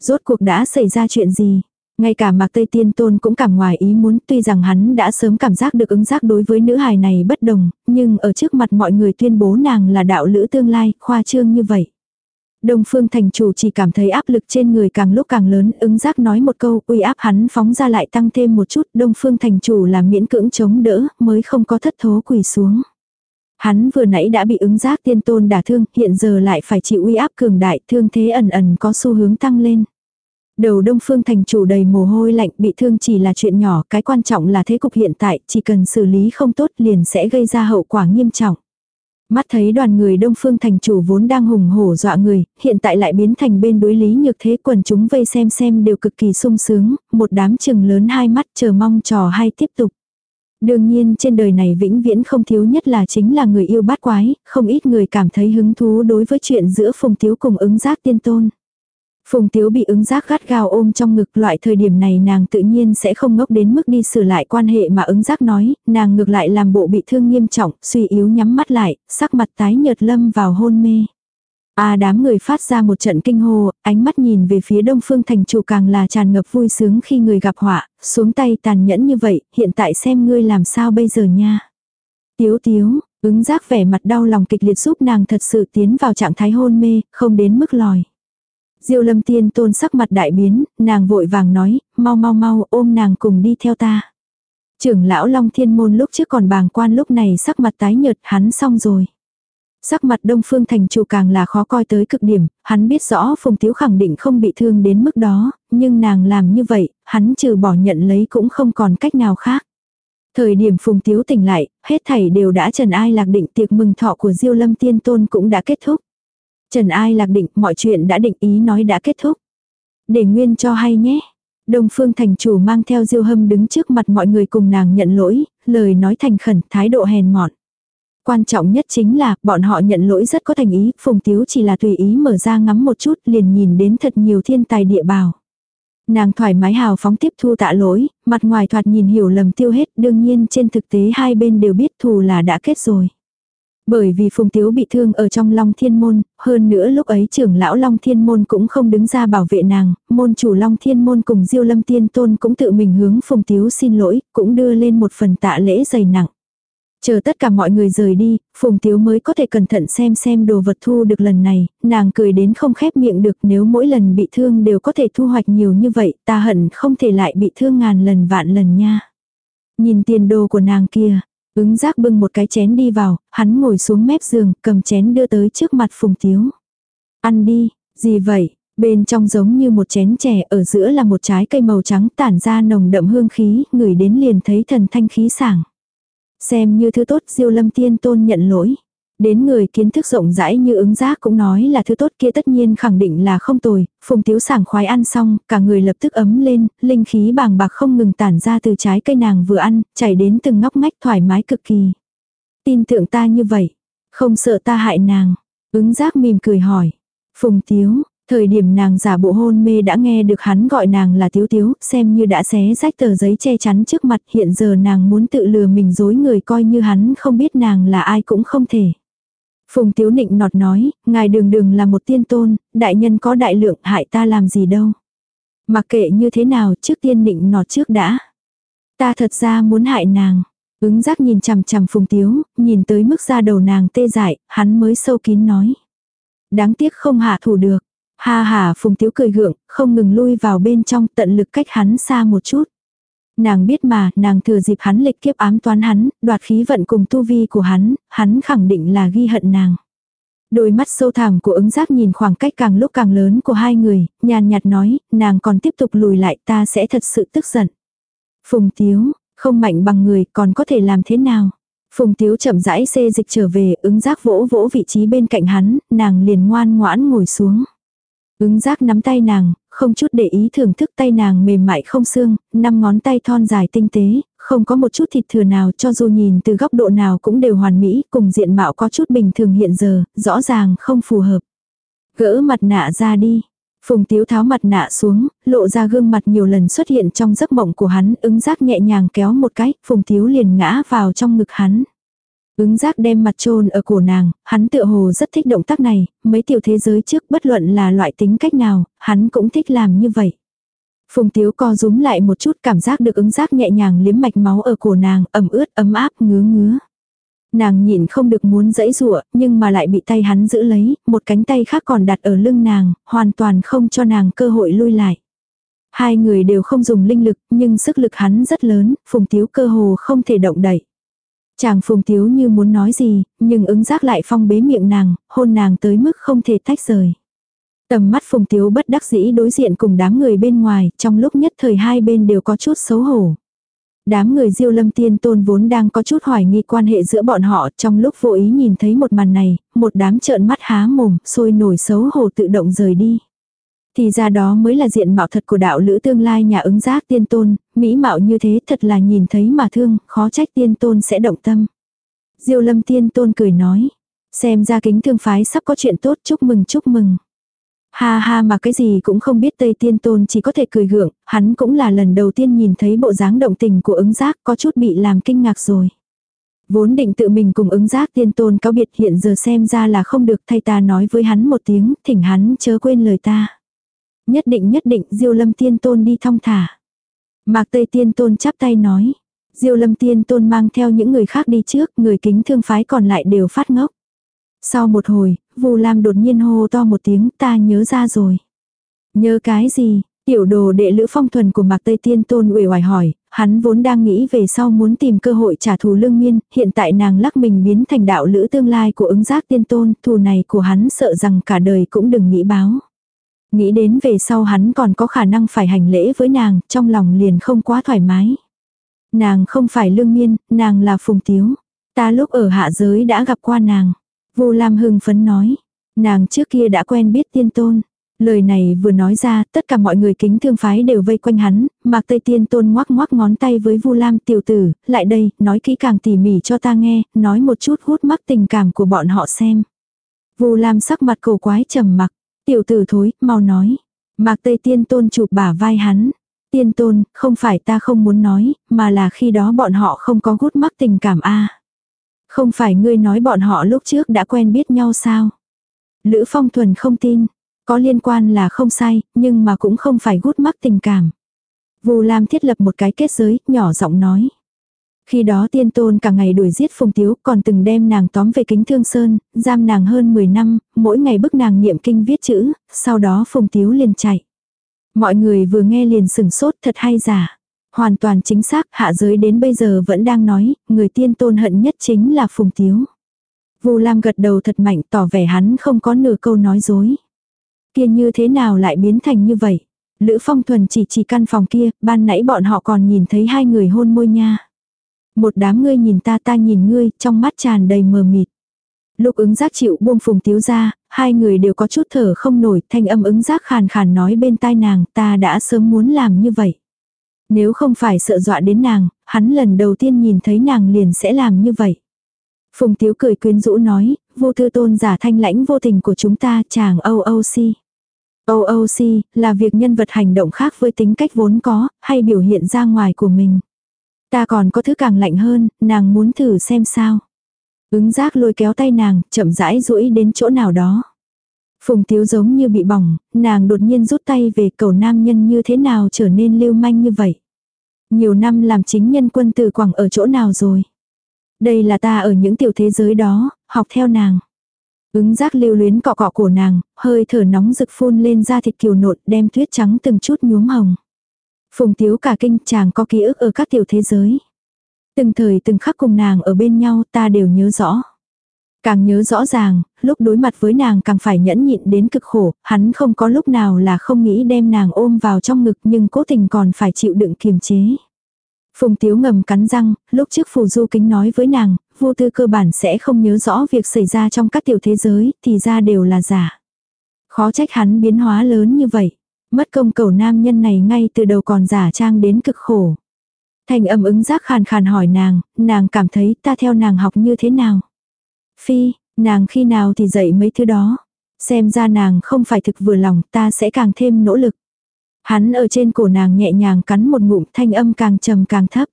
Rốt cuộc đã xảy ra chuyện gì? Ngay cả Mạc Tây Tiên Tôn cũng cảm ngoài ý muốn tuy rằng hắn đã sớm cảm giác được ứng giác đối với nữ hài này bất đồng, nhưng ở trước mặt mọi người tuyên bố nàng là đạo lữ tương lai, khoa trương như vậy. Đông Phương thành chủ chỉ cảm thấy áp lực trên người càng lúc càng lớn, ứng giác nói một câu, uy áp hắn phóng ra lại tăng thêm một chút, Đông Phương thành chủ là miễn cưỡng chống đỡ, mới không có thất thố quỳ xuống. Hắn vừa nãy đã bị ứng giác tiên tôn đả thương, hiện giờ lại phải chịu uy áp cường đại, thương thế ẩn ẩn có xu hướng tăng lên. Đầu đông phương thành chủ đầy mồ hôi lạnh bị thương chỉ là chuyện nhỏ, cái quan trọng là thế cục hiện tại, chỉ cần xử lý không tốt liền sẽ gây ra hậu quả nghiêm trọng. Mắt thấy đoàn người đông phương thành chủ vốn đang hùng hổ dọa người, hiện tại lại biến thành bên đối lý nhược thế quần chúng vây xem xem đều cực kỳ sung sướng, một đám chừng lớn hai mắt chờ mong trò hay tiếp tục. Đương nhiên trên đời này vĩnh viễn không thiếu nhất là chính là người yêu bát quái, không ít người cảm thấy hứng thú đối với chuyện giữa phùng thiếu cùng ứng giác tiên tôn. Phùng Tiếu bị ứng giác gắt gao ôm trong ngực loại thời điểm này nàng tự nhiên sẽ không ngốc đến mức đi sửa lại quan hệ mà ứng giác nói, nàng ngược lại làm bộ bị thương nghiêm trọng, suy yếu nhắm mắt lại, sắc mặt tái nhợt lâm vào hôn mê. À đám người phát ra một trận kinh hô, ánh mắt nhìn về phía đông phương thành chủ càng là tràn ngập vui sướng khi người gặp họa, xuống tay tàn nhẫn như vậy, hiện tại xem ngươi làm sao bây giờ nha. Tiếu tiếu, ứng giác vẻ mặt đau lòng kịch liệt giúp nàng thật sự tiến vào trạng thái hôn mê, không đến mức lòi. Diêu lâm tiên tôn sắc mặt đại biến, nàng vội vàng nói, mau mau mau ôm nàng cùng đi theo ta. Trưởng lão Long Thiên Môn lúc trước còn bàng quan lúc này sắc mặt tái nhợt hắn xong rồi. Sắc mặt Đông Phương Thành chủ càng là khó coi tới cực điểm, hắn biết rõ Phùng Tiếu khẳng định không bị thương đến mức đó, nhưng nàng làm như vậy, hắn trừ bỏ nhận lấy cũng không còn cách nào khác. Thời điểm Phùng Tiếu tỉnh lại, hết thảy đều đã trần ai lạc định tiệc mừng thọ của Diêu Lâm Tiên Tôn cũng đã kết thúc. Trần ai lạc định mọi chuyện đã định ý nói đã kết thúc. Để nguyên cho hay nhé. Đông Phương thành chủ mang theo diêu hâm đứng trước mặt mọi người cùng nàng nhận lỗi, lời nói thành khẩn, thái độ hèn mọn. Quan trọng nhất chính là, bọn họ nhận lỗi rất có thành ý, Phùng Tiếu chỉ là tùy ý mở ra ngắm một chút liền nhìn đến thật nhiều thiên tài địa bào. Nàng thoải mái hào phóng tiếp thu tạ lỗi, mặt ngoài thoạt nhìn hiểu lầm tiêu hết, đương nhiên trên thực tế hai bên đều biết thù là đã kết rồi. Bởi vì Phùng Tiếu bị thương ở trong Long Thiên Môn, hơn nữa lúc ấy trưởng lão Long Thiên Môn cũng không đứng ra bảo vệ nàng, môn chủ Long Thiên Môn cùng Diêu Lâm Tiên Tôn cũng tự mình hướng Phùng Tiếu xin lỗi, cũng đưa lên một phần tạ lễ dày nặng. Chờ tất cả mọi người rời đi, Phùng Tiếu mới có thể cẩn thận xem xem đồ vật thu được lần này, nàng cười đến không khép miệng được nếu mỗi lần bị thương đều có thể thu hoạch nhiều như vậy, ta hận không thể lại bị thương ngàn lần vạn lần nha. Nhìn tiền đồ của nàng kia, Ứng giác bưng một cái chén đi vào, hắn ngồi xuống mép giường, cầm chén đưa tới trước mặt Phùng Tiếu. Ăn đi, gì vậy? Bên trong giống như một chén chè, ở giữa là một trái cây màu trắng tản ra nồng đậm hương khí, người đến liền thấy thần thanh khí sảng. Xem như thứ tốt diêu lâm tiên tôn nhận lỗi. Đến người kiến thức rộng rãi như ứng giác cũng nói là thứ tốt kia tất nhiên khẳng định là không tồi, phùng tiếu sảng khoái ăn xong, cả người lập tức ấm lên, linh khí bàng bạc không ngừng tản ra từ trái cây nàng vừa ăn, chảy đến từng ngóc ngách thoải mái cực kỳ. Tin tưởng ta như vậy, không sợ ta hại nàng. Ứng giác mỉm cười hỏi. Phùng tiếu, thời điểm nàng giả bộ hôn mê đã nghe được hắn gọi nàng là tiếu tiếu, xem như đã xé rách tờ giấy che chắn trước mặt hiện giờ nàng muốn tự lừa mình dối người coi như hắn không biết nàng là ai cũng không thể. Phùng Tiếu Nịnh nọt nói, ngài đường đường là một tiên tôn, đại nhân có đại lượng hại ta làm gì đâu. Mặc kệ như thế nào trước tiên nịnh nọt trước đã. Ta thật ra muốn hại nàng. Ứng giác nhìn chằm chằm Phùng Tiếu, nhìn tới mức ra đầu nàng tê dại, hắn mới sâu kín nói. Đáng tiếc không hạ thủ được. Ha ha Phùng Tiếu cười gượng, không ngừng lui vào bên trong tận lực cách hắn xa một chút. Nàng biết mà, nàng thừa dịp hắn lịch kiếp ám toán hắn, đoạt khí vận cùng tu vi của hắn, hắn khẳng định là ghi hận nàng. Đôi mắt sâu thẳm của ứng giác nhìn khoảng cách càng lúc càng lớn của hai người, nhàn nhạt nói, nàng còn tiếp tục lùi lại ta sẽ thật sự tức giận. Phùng Tiếu, không mạnh bằng người còn có thể làm thế nào? Phùng Tiếu chậm rãi xê dịch trở về, ứng giác vỗ vỗ vị trí bên cạnh hắn, nàng liền ngoan ngoãn ngồi xuống. Ứng giác nắm tay nàng, không chút để ý thưởng thức tay nàng mềm mại không xương, năm ngón tay thon dài tinh tế, không có một chút thịt thừa nào cho dù nhìn từ góc độ nào cũng đều hoàn mỹ, cùng diện mạo có chút bình thường hiện giờ, rõ ràng không phù hợp. Gỡ mặt nạ ra đi. Phùng tiếu tháo mặt nạ xuống, lộ ra gương mặt nhiều lần xuất hiện trong giấc mộng của hắn, ứng giác nhẹ nhàng kéo một cái, phùng tiếu liền ngã vào trong ngực hắn. Ứng giác đem mặt trôn ở cổ nàng, hắn tựa hồ rất thích động tác này, mấy tiểu thế giới trước bất luận là loại tính cách nào, hắn cũng thích làm như vậy. Phùng tiếu co rúm lại một chút cảm giác được ứng giác nhẹ nhàng liếm mạch máu ở cổ nàng, ẩm ướt, ấm áp, ngứa ngứa. Nàng nhịn không được muốn dẫy rụa, nhưng mà lại bị tay hắn giữ lấy, một cánh tay khác còn đặt ở lưng nàng, hoàn toàn không cho nàng cơ hội lui lại. Hai người đều không dùng linh lực, nhưng sức lực hắn rất lớn, phùng tiếu cơ hồ không thể động đậy. Chàng phùng thiếu như muốn nói gì, nhưng ứng giác lại phong bế miệng nàng, hôn nàng tới mức không thể tách rời. Tầm mắt Phùng Tiếu bất đắc dĩ đối diện cùng đám người bên ngoài, trong lúc nhất thời hai bên đều có chút xấu hổ. Đám người diêu lâm tiên tôn vốn đang có chút hoài nghi quan hệ giữa bọn họ trong lúc vô ý nhìn thấy một màn này, một đám trợn mắt há mồm, sôi nổi xấu hổ tự động rời đi. Thì ra đó mới là diện mạo thật của đạo lữ tương lai nhà ứng giác tiên tôn, mỹ mạo như thế thật là nhìn thấy mà thương, khó trách tiên tôn sẽ động tâm. Diêu lâm tiên tôn cười nói, xem ra kính thương phái sắp có chuyện tốt chúc mừng chúc mừng. Ha ha mà cái gì cũng không biết Tây Tiên Tôn chỉ có thể cười gượng, hắn cũng là lần đầu tiên nhìn thấy bộ dáng động tình của ứng giác có chút bị làm kinh ngạc rồi. Vốn định tự mình cùng ứng giác tiên tôn cáo biệt hiện giờ xem ra là không được thay ta nói với hắn một tiếng, thỉnh hắn chớ quên lời ta. Nhất định nhất định diêu lâm tiên tôn đi thong thả. Mạc Tây tiên tôn chắp tay nói. Diêu lâm tiên tôn mang theo những người khác đi trước, người kính thương phái còn lại đều phát ngốc. Sau một hồi, Vu Lam đột nhiên hô to một tiếng ta nhớ ra rồi. Nhớ cái gì? Tiểu đồ đệ lữ phong thuần của Mạc Tây Tiên Tôn uể oải hỏi, hắn vốn đang nghĩ về sau muốn tìm cơ hội trả thù lương miên, hiện tại nàng lắc mình biến thành đạo lữ tương lai của ứng giác tiên tôn, thù này của hắn sợ rằng cả đời cũng đừng nghĩ báo. Nghĩ đến về sau hắn còn có khả năng phải hành lễ với nàng, trong lòng liền không quá thoải mái. Nàng không phải lương miên, nàng là phùng tiếu. Ta lúc ở hạ giới đã gặp qua nàng. Vu Lam hưng phấn nói. Nàng trước kia đã quen biết tiên tôn. Lời này vừa nói ra, tất cả mọi người kính thương phái đều vây quanh hắn, Mạc Tây Tiên Tôn ngoắc ngoắc ngón tay với Vu Lam tiểu tử, lại đây, nói kỹ càng tỉ mỉ cho ta nghe, nói một chút hút mắc tình cảm của bọn họ xem. Vu Lam sắc mặt cổ quái trầm mặc, tiểu tử thối, mau nói. Mạc Tây Tiên Tôn chụp bả vai hắn. Tiên Tôn, không phải ta không muốn nói, mà là khi đó bọn họ không có hút mắc tình cảm a. Không phải ngươi nói bọn họ lúc trước đã quen biết nhau sao? Lữ Phong Thuần không tin. Có liên quan là không sai, nhưng mà cũng không phải gút mắc tình cảm. Vù Lam thiết lập một cái kết giới, nhỏ giọng nói. Khi đó tiên tôn cả ngày đuổi giết Phùng Tiếu còn từng đem nàng tóm về kính thương sơn, giam nàng hơn 10 năm, mỗi ngày bức nàng niệm kinh viết chữ, sau đó Phùng Tiếu liền chạy. Mọi người vừa nghe liền sừng sốt thật hay giả. Hoàn toàn chính xác, hạ giới đến bây giờ vẫn đang nói, người tiên tôn hận nhất chính là Phùng Tiếu. Vu Lam gật đầu thật mạnh tỏ vẻ hắn không có nửa câu nói dối. Kia như thế nào lại biến thành như vậy? Lữ Phong Thuần chỉ chỉ căn phòng kia, ban nãy bọn họ còn nhìn thấy hai người hôn môi nha. Một đám ngươi nhìn ta ta nhìn ngươi, trong mắt tràn đầy mờ mịt. Lúc ứng giác chịu buông phùng tiếu ra, hai người đều có chút thở không nổi, thanh âm ứng giác khàn khàn nói bên tai nàng, ta đã sớm muốn làm như vậy. Nếu không phải sợ dọa đến nàng, hắn lần đầu tiên nhìn thấy nàng liền sẽ làm như vậy. Phùng Tiếu cười quyến rũ nói, vô thư tôn giả thanh lãnh vô tình của chúng ta chàng OOC. OOC là việc nhân vật hành động khác với tính cách vốn có, hay biểu hiện ra ngoài của mình. Ta còn có thứ càng lạnh hơn, nàng muốn thử xem sao. Ứng giác lôi kéo tay nàng, chậm rãi duỗi đến chỗ nào đó. Phùng Tiếu giống như bị bỏng, nàng đột nhiên rút tay về cầu nam nhân như thế nào trở nên lưu manh như vậy. Nhiều năm làm chính nhân quân từ quảng ở chỗ nào rồi. Đây là ta ở những tiểu thế giới đó, học theo nàng. Ứng giác lưu luyến cọ cọ của nàng, hơi thở nóng rực phun lên da thịt kiều nộn đem tuyết trắng từng chút nhuốm hồng. Phùng tiếu cả kinh chàng có ký ức ở các tiểu thế giới. Từng thời từng khắc cùng nàng ở bên nhau ta đều nhớ rõ. Càng nhớ rõ ràng, lúc đối mặt với nàng càng phải nhẫn nhịn đến cực khổ, hắn không có lúc nào là không nghĩ đem nàng ôm vào trong ngực nhưng cố tình còn phải chịu đựng kiềm chế. Phùng Tiếu ngầm cắn răng, lúc trước Phù Du Kính nói với nàng, vô tư cơ bản sẽ không nhớ rõ việc xảy ra trong các tiểu thế giới, thì ra đều là giả. Khó trách hắn biến hóa lớn như vậy. Mất công cầu nam nhân này ngay từ đầu còn giả trang đến cực khổ. Thành âm ứng giác khàn khàn hỏi nàng, nàng cảm thấy ta theo nàng học như thế nào. Phi, nàng khi nào thì dạy mấy thứ đó. Xem ra nàng không phải thực vừa lòng ta sẽ càng thêm nỗ lực. Hắn ở trên cổ nàng nhẹ nhàng cắn một ngụm thanh âm càng trầm càng thấp.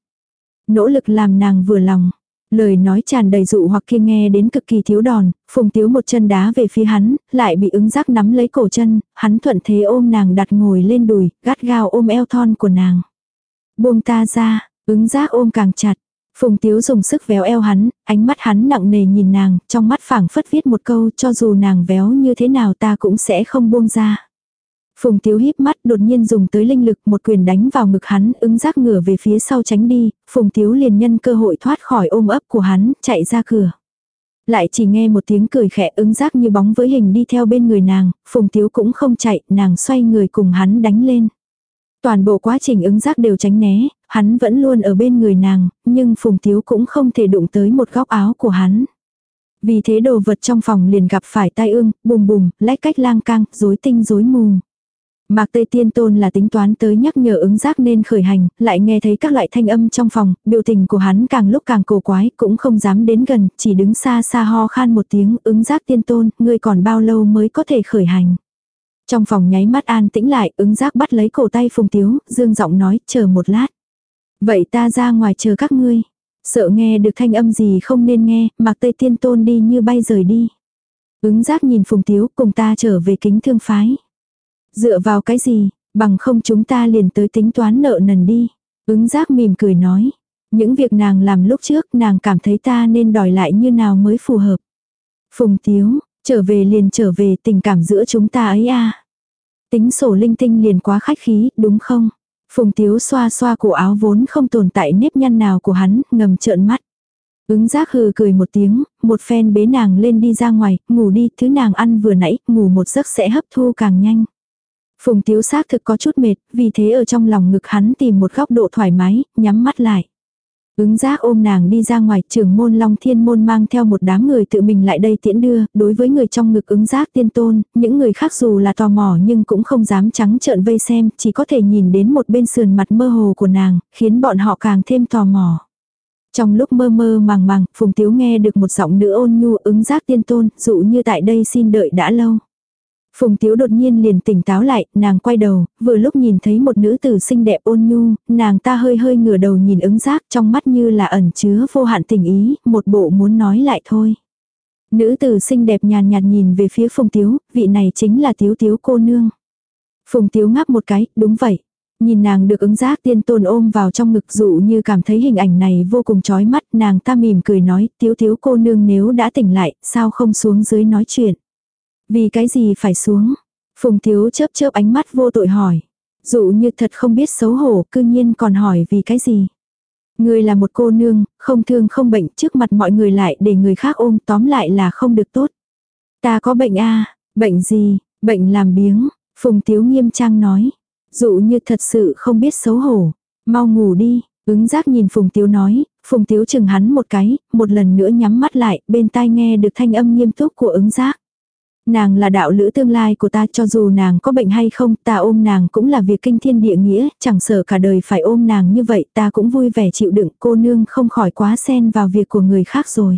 Nỗ lực làm nàng vừa lòng. Lời nói tràn đầy dụ hoặc kia nghe đến cực kỳ thiếu đòn, phùng tiếu một chân đá về phía hắn, lại bị ứng giác nắm lấy cổ chân, hắn thuận thế ôm nàng đặt ngồi lên đùi, gắt gao ôm eo thon của nàng. Buông ta ra, ứng giác ôm càng chặt, Phùng Tiếu dùng sức véo eo hắn, ánh mắt hắn nặng nề nhìn nàng, trong mắt phảng phất viết một câu cho dù nàng véo như thế nào ta cũng sẽ không buông ra. Phùng Tiếu híp mắt đột nhiên dùng tới linh lực một quyền đánh vào ngực hắn ứng giác ngửa về phía sau tránh đi, Phùng Tiếu liền nhân cơ hội thoát khỏi ôm ấp của hắn, chạy ra cửa. Lại chỉ nghe một tiếng cười khẽ ứng giác như bóng với hình đi theo bên người nàng, phùng tiếu cũng không chạy, nàng xoay người cùng hắn đánh lên. Toàn bộ quá trình ứng giác đều tránh né, hắn vẫn luôn ở bên người nàng, nhưng phùng tiếu cũng không thể đụng tới một góc áo của hắn. Vì thế đồ vật trong phòng liền gặp phải tai ương, bùm bùm, lách cách lang cang, rối tinh rối mù. Mạc Tây Tiên Tôn là tính toán tới nhắc nhở ứng giác nên khởi hành, lại nghe thấy các loại thanh âm trong phòng, biểu tình của hắn càng lúc càng cổ quái, cũng không dám đến gần, chỉ đứng xa xa ho khan một tiếng, ứng giác tiên tôn, ngươi còn bao lâu mới có thể khởi hành. Trong phòng nháy mắt an tĩnh lại, ứng giác bắt lấy cổ tay Phùng Tiếu, dương giọng nói, chờ một lát. Vậy ta ra ngoài chờ các ngươi. Sợ nghe được thanh âm gì không nên nghe, Mạc Tây Tiên Tôn đi như bay rời đi. Ứng giác nhìn Phùng Tiếu cùng ta trở về kính thương phái. Dựa vào cái gì, bằng không chúng ta liền tới tính toán nợ nần đi. Ứng giác mỉm cười nói. Những việc nàng làm lúc trước nàng cảm thấy ta nên đòi lại như nào mới phù hợp. Phùng Tiếu, trở về liền trở về tình cảm giữa chúng ta ấy à. Tính sổ linh tinh liền quá khách khí, đúng không? Phùng Tiếu xoa xoa cổ áo vốn không tồn tại nếp nhăn nào của hắn, ngầm trợn mắt. Ứng giác hừ cười một tiếng, một phen bế nàng lên đi ra ngoài, ngủ đi, thứ nàng ăn vừa nãy, ngủ một giấc sẽ hấp thu càng nhanh. Phùng Tiếu xác thực có chút mệt, vì thế ở trong lòng ngực hắn tìm một góc độ thoải mái, nhắm mắt lại. Ứng giác ôm nàng đi ra ngoài, trưởng môn Long Thiên Môn mang theo một đám người tự mình lại đây tiễn đưa, đối với người trong ngực ứng giác tiên tôn, những người khác dù là tò mò nhưng cũng không dám trắng trợn vây xem, chỉ có thể nhìn đến một bên sườn mặt mơ hồ của nàng, khiến bọn họ càng thêm tò mò. Trong lúc mơ mơ màng màng, Phùng Tiếu nghe được một giọng nữ ôn nhu ứng giác tiên tôn, dụ như tại đây xin đợi đã lâu. Phùng Tiếu đột nhiên liền tỉnh táo lại, nàng quay đầu, vừa lúc nhìn thấy một nữ tử xinh đẹp ôn nhu, nàng ta hơi hơi ngửa đầu nhìn ứng giác trong mắt như là ẩn chứa vô hạn tình ý, một bộ muốn nói lại thôi. Nữ tử xinh đẹp nhàn nhạt nhìn về phía Phùng Tiếu, vị này chính là Tiếu Tiếu cô nương. Phùng Tiếu ngáp một cái, đúng vậy. Nhìn nàng được ứng giác tiên tôn ôm vào trong ngực dụ như cảm thấy hình ảnh này vô cùng chói mắt, nàng ta mỉm cười nói, Tiếu Tiếu cô nương nếu đã tỉnh lại, sao không xuống dưới nói chuyện. Vì cái gì phải xuống? Phùng Thiếu chớp chớp ánh mắt vô tội hỏi. Dụ như thật không biết xấu hổ, cư nhiên còn hỏi vì cái gì. Người là một cô nương, không thương không bệnh trước mặt mọi người lại để người khác ôm tóm lại là không được tốt. Ta có bệnh a à? bệnh gì, bệnh làm biếng, Phùng Tiếu nghiêm trang nói. Dụ như thật sự không biết xấu hổ, mau ngủ đi, ứng giác nhìn Phùng Tiếu nói, Phùng Tiếu chừng hắn một cái, một lần nữa nhắm mắt lại, bên tai nghe được thanh âm nghiêm túc của ứng giác. Nàng là đạo lữ tương lai của ta cho dù nàng có bệnh hay không, ta ôm nàng cũng là việc kinh thiên địa nghĩa, chẳng sợ cả đời phải ôm nàng như vậy ta cũng vui vẻ chịu đựng cô nương không khỏi quá xen vào việc của người khác rồi.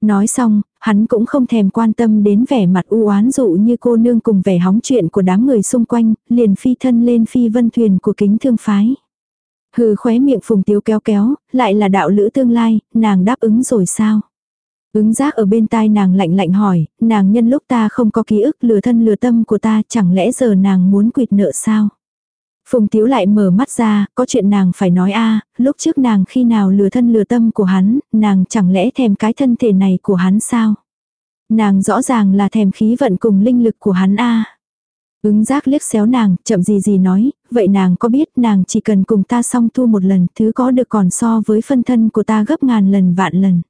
Nói xong, hắn cũng không thèm quan tâm đến vẻ mặt u oán dụ như cô nương cùng vẻ hóng chuyện của đám người xung quanh, liền phi thân lên phi vân thuyền của kính thương phái. Hừ khóe miệng phùng tiếu kéo kéo, lại là đạo lữ tương lai, nàng đáp ứng rồi sao? Ứng giác ở bên tai nàng lạnh lạnh hỏi, nàng nhân lúc ta không có ký ức lừa thân lừa tâm của ta chẳng lẽ giờ nàng muốn quyệt nợ sao? Phùng Tiếu lại mở mắt ra, có chuyện nàng phải nói a lúc trước nàng khi nào lừa thân lừa tâm của hắn, nàng chẳng lẽ thèm cái thân thể này của hắn sao? Nàng rõ ràng là thèm khí vận cùng linh lực của hắn a Ứng giác liếc xéo nàng, chậm gì gì nói, vậy nàng có biết nàng chỉ cần cùng ta song thu một lần, thứ có được còn so với phân thân của ta gấp ngàn lần vạn lần.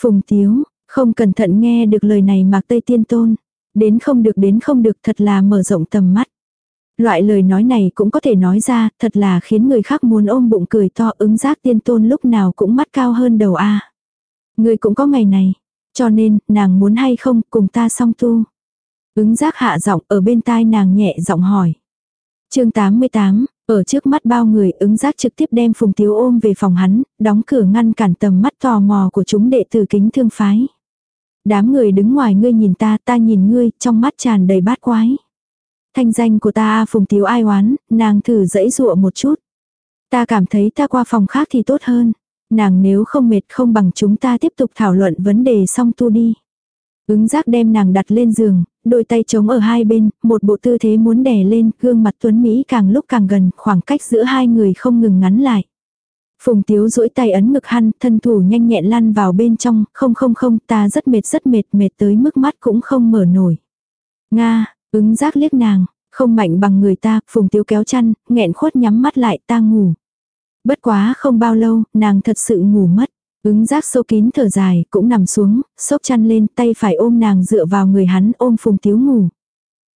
Phùng Tiếu, không cẩn thận nghe được lời này Mạc Tây Tiên Tôn. Đến không được đến không được thật là mở rộng tầm mắt. Loại lời nói này cũng có thể nói ra, thật là khiến người khác muốn ôm bụng cười to ứng giác tiên tôn lúc nào cũng mắt cao hơn đầu a. Người cũng có ngày này, cho nên, nàng muốn hay không cùng ta song tu. Ứng giác hạ giọng ở bên tai nàng nhẹ giọng hỏi chương 88, ở trước mắt bao người ứng giác trực tiếp đem Phùng Tiếu ôm về phòng hắn, đóng cửa ngăn cản tầm mắt tò mò của chúng đệ tử kính thương phái. Đám người đứng ngoài ngươi nhìn ta, ta nhìn ngươi, trong mắt tràn đầy bát quái. Thanh danh của ta Phùng Tiếu ai oán, nàng thử dẫy dụa một chút. Ta cảm thấy ta qua phòng khác thì tốt hơn. Nàng nếu không mệt không bằng chúng ta tiếp tục thảo luận vấn đề xong tu đi. Ứng giác đem nàng đặt lên giường, đôi tay trống ở hai bên, một bộ tư thế muốn đè lên, gương mặt tuấn Mỹ càng lúc càng gần, khoảng cách giữa hai người không ngừng ngắn lại. Phùng Tiếu duỗi tay ấn ngực hăn, thân thủ nhanh nhẹn lăn vào bên trong, không không không, ta rất mệt rất mệt, mệt tới mức mắt cũng không mở nổi. Nga, ứng giác liếc nàng, không mạnh bằng người ta, Phùng Tiếu kéo chăn, nghẹn khuất nhắm mắt lại ta ngủ. Bất quá không bao lâu, nàng thật sự ngủ mất. Ứng giác sâu kín thở dài, cũng nằm xuống, xốc chăn lên, tay phải ôm nàng dựa vào người hắn ôm Phùng Tiếu ngủ.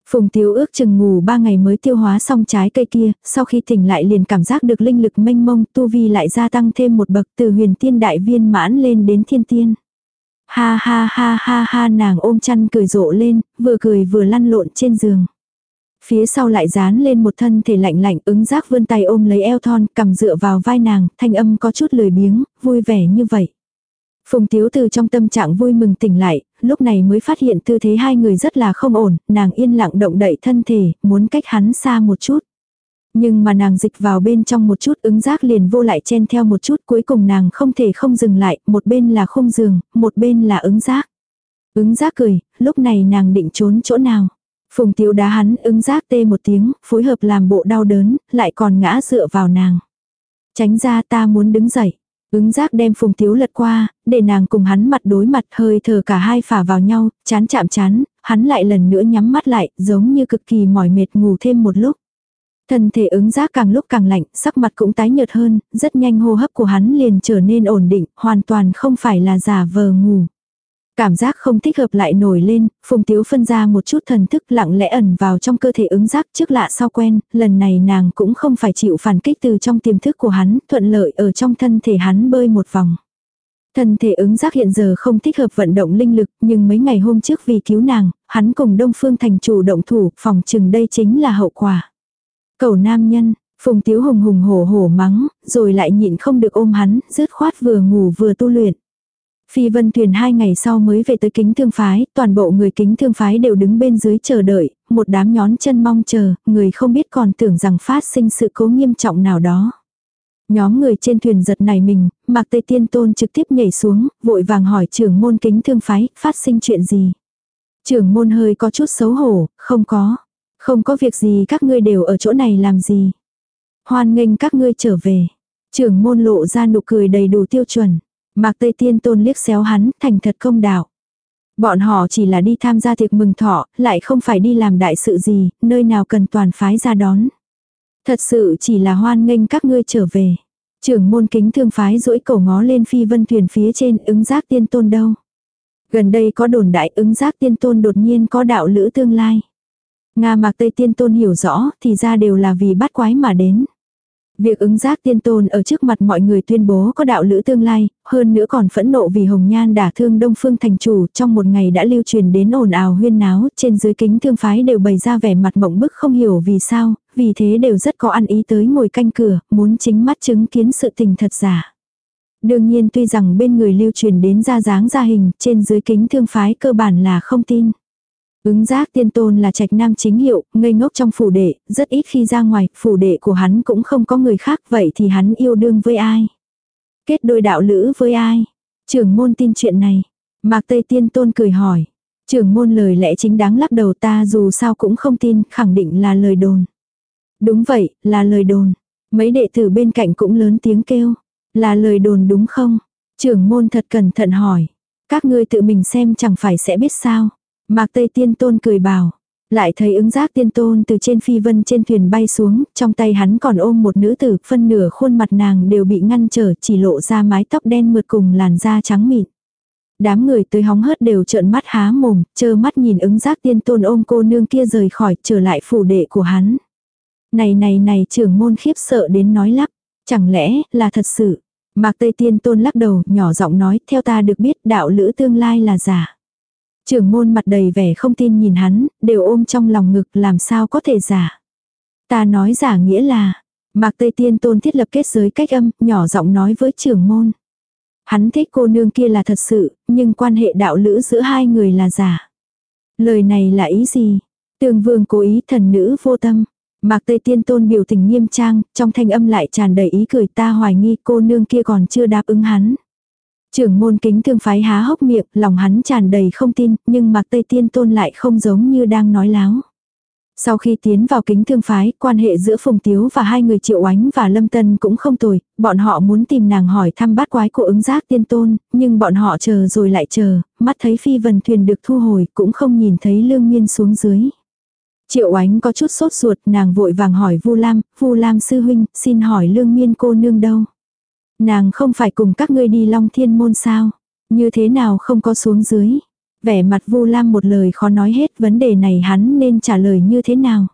Phùng Tiếu ước chừng ngủ ba ngày mới tiêu hóa xong trái cây kia, sau khi tỉnh lại liền cảm giác được linh lực mênh mông, tu vi lại gia tăng thêm một bậc từ huyền tiên đại viên mãn lên đến thiên tiên. Ha ha ha ha ha nàng ôm chăn cười rộ lên, vừa cười vừa lăn lộn trên giường. Phía sau lại dán lên một thân thể lạnh lạnh ứng giác vươn tay ôm lấy eo thon, cầm dựa vào vai nàng, thanh âm có chút lười biếng, vui vẻ như vậy. Phùng Tiếu từ trong tâm trạng vui mừng tỉnh lại, lúc này mới phát hiện tư thế hai người rất là không ổn, nàng yên lặng động đậy thân thể, muốn cách hắn xa một chút. Nhưng mà nàng dịch vào bên trong một chút ứng giác liền vô lại chen theo một chút cuối cùng nàng không thể không dừng lại, một bên là không giường, một bên là ứng giác. Ứng giác cười, lúc này nàng định trốn chỗ nào. Phùng tiếu đá hắn ứng giác tê một tiếng, phối hợp làm bộ đau đớn, lại còn ngã dựa vào nàng. Tránh ra ta muốn đứng dậy. Ứng giác đem phùng tiếu lật qua, để nàng cùng hắn mặt đối mặt hơi thở cả hai phả vào nhau, chán chạm chán, hắn lại lần nữa nhắm mắt lại, giống như cực kỳ mỏi mệt ngủ thêm một lúc. Thân thể ứng giác càng lúc càng lạnh, sắc mặt cũng tái nhợt hơn, rất nhanh hô hấp của hắn liền trở nên ổn định, hoàn toàn không phải là giả vờ ngủ. Cảm giác không thích hợp lại nổi lên, Phùng Tiếu phân ra một chút thần thức lặng lẽ ẩn vào trong cơ thể ứng giác trước lạ sau quen, lần này nàng cũng không phải chịu phản kích từ trong tiềm thức của hắn, thuận lợi ở trong thân thể hắn bơi một vòng. Thân thể ứng giác hiện giờ không thích hợp vận động linh lực, nhưng mấy ngày hôm trước vì cứu nàng, hắn cùng Đông Phương thành chủ động thủ, phòng trừng đây chính là hậu quả. Cầu nam nhân, Phùng Tiếu hùng hùng hổ hổ mắng, rồi lại nhịn không được ôm hắn, rớt khoát vừa ngủ vừa tu luyện. Phi Vân Thuyền hai ngày sau mới về tới kính thương phái, toàn bộ người kính thương phái đều đứng bên dưới chờ đợi, một đám nhón chân mong chờ, người không biết còn tưởng rằng phát sinh sự cố nghiêm trọng nào đó. Nhóm người trên thuyền giật này mình, Mạc Tây Tiên Tôn trực tiếp nhảy xuống, vội vàng hỏi trưởng môn kính thương phái, phát sinh chuyện gì. Trưởng môn hơi có chút xấu hổ, không có. Không có việc gì các ngươi đều ở chỗ này làm gì. Hoan nghênh các ngươi trở về. Trưởng môn lộ ra nụ cười đầy đủ tiêu chuẩn. Mạc Tây Tiên Tôn liếc xéo hắn, thành thật công đạo. Bọn họ chỉ là đi tham gia tiệc mừng thọ, lại không phải đi làm đại sự gì, nơi nào cần toàn phái ra đón. Thật sự chỉ là hoan nghênh các ngươi trở về. Trưởng môn kính thương phái rỗi cổ ngó lên phi vân thuyền phía trên ứng giác tiên tôn đâu. Gần đây có đồn đại ứng giác tiên tôn đột nhiên có đạo lữ tương lai. Nga mạc Tây tiên tôn hiểu rõ thì ra đều là vì bắt quái mà đến. Việc ứng giác tiên tôn ở trước mặt mọi người tuyên bố có đạo lữ tương lai, hơn nữa còn phẫn nộ vì Hồng Nhan đả thương Đông Phương thành chủ trong một ngày đã lưu truyền đến ồn ào huyên náo, trên dưới kính thương phái đều bày ra vẻ mặt mộng bức không hiểu vì sao, vì thế đều rất có ăn ý tới ngồi canh cửa, muốn chính mắt chứng kiến sự tình thật giả. Đương nhiên tuy rằng bên người lưu truyền đến ra dáng ra hình, trên dưới kính thương phái cơ bản là không tin. Ứng giác tiên tôn là trạch nam chính hiệu, ngây ngốc trong phủ đệ, rất ít khi ra ngoài, phủ đệ của hắn cũng không có người khác, vậy thì hắn yêu đương với ai? Kết đôi đạo lữ với ai? Trưởng môn tin chuyện này. Mạc Tây Tiên Tôn cười hỏi. Trưởng môn lời lẽ chính đáng lắc đầu ta dù sao cũng không tin, khẳng định là lời đồn. Đúng vậy, là lời đồn. Mấy đệ tử bên cạnh cũng lớn tiếng kêu. Là lời đồn đúng không? Trưởng môn thật cẩn thận hỏi. Các ngươi tự mình xem chẳng phải sẽ biết sao. Mạc Tây Tiên Tôn cười bảo. Lại thấy ứng giác tiên tôn từ trên phi vân trên thuyền bay xuống, trong tay hắn còn ôm một nữ tử, phân nửa khuôn mặt nàng đều bị ngăn trở, chỉ lộ ra mái tóc đen mượt cùng làn da trắng mịn. Đám người tới hóng hớt đều trợn mắt há mồm, chơ mắt nhìn ứng giác tiên tôn ôm cô nương kia rời khỏi, trở lại phủ đệ của hắn. Này này này trưởng môn khiếp sợ đến nói lắp, chẳng lẽ là thật sự. Mạc Tây Tiên tôn lắc đầu, nhỏ giọng nói, theo ta được biết đạo lữ tương lai là giả. Trưởng môn mặt đầy vẻ không tin nhìn hắn, đều ôm trong lòng ngực làm sao có thể giả. Ta nói giả nghĩa là, Mạc Tây Tiên Tôn thiết lập kết giới cách âm, nhỏ giọng nói với trưởng môn. Hắn thích cô nương kia là thật sự, nhưng quan hệ đạo lữ giữa hai người là giả. Lời này là ý gì? Tương vương cố ý thần nữ vô tâm. Mạc Tây Tiên Tôn biểu tình nghiêm trang, trong thanh âm lại tràn đầy ý cười ta hoài nghi cô nương kia còn chưa đáp ứng hắn. Trưởng môn kính thương phái há hốc miệng, lòng hắn tràn đầy không tin, nhưng Mạc Tây Tiên Tôn lại không giống như đang nói láo. Sau khi tiến vào kính thương phái, quan hệ giữa Phùng Tiếu và hai người Triệu Oánh và Lâm Tân cũng không tồi, bọn họ muốn tìm nàng hỏi thăm bát quái của ứng giác tiên tôn, nhưng bọn họ chờ rồi lại chờ, mắt thấy phi vần thuyền được thu hồi cũng không nhìn thấy lương miên xuống dưới. Triệu Oánh có chút sốt ruột, nàng vội vàng hỏi Vu Lam, Vu Lam sư huynh, xin hỏi lương miên cô nương đâu. Nàng không phải cùng các ngươi đi long thiên môn sao? Như thế nào không có xuống dưới? Vẻ mặt vu lam một lời khó nói hết vấn đề này hắn nên trả lời như thế nào?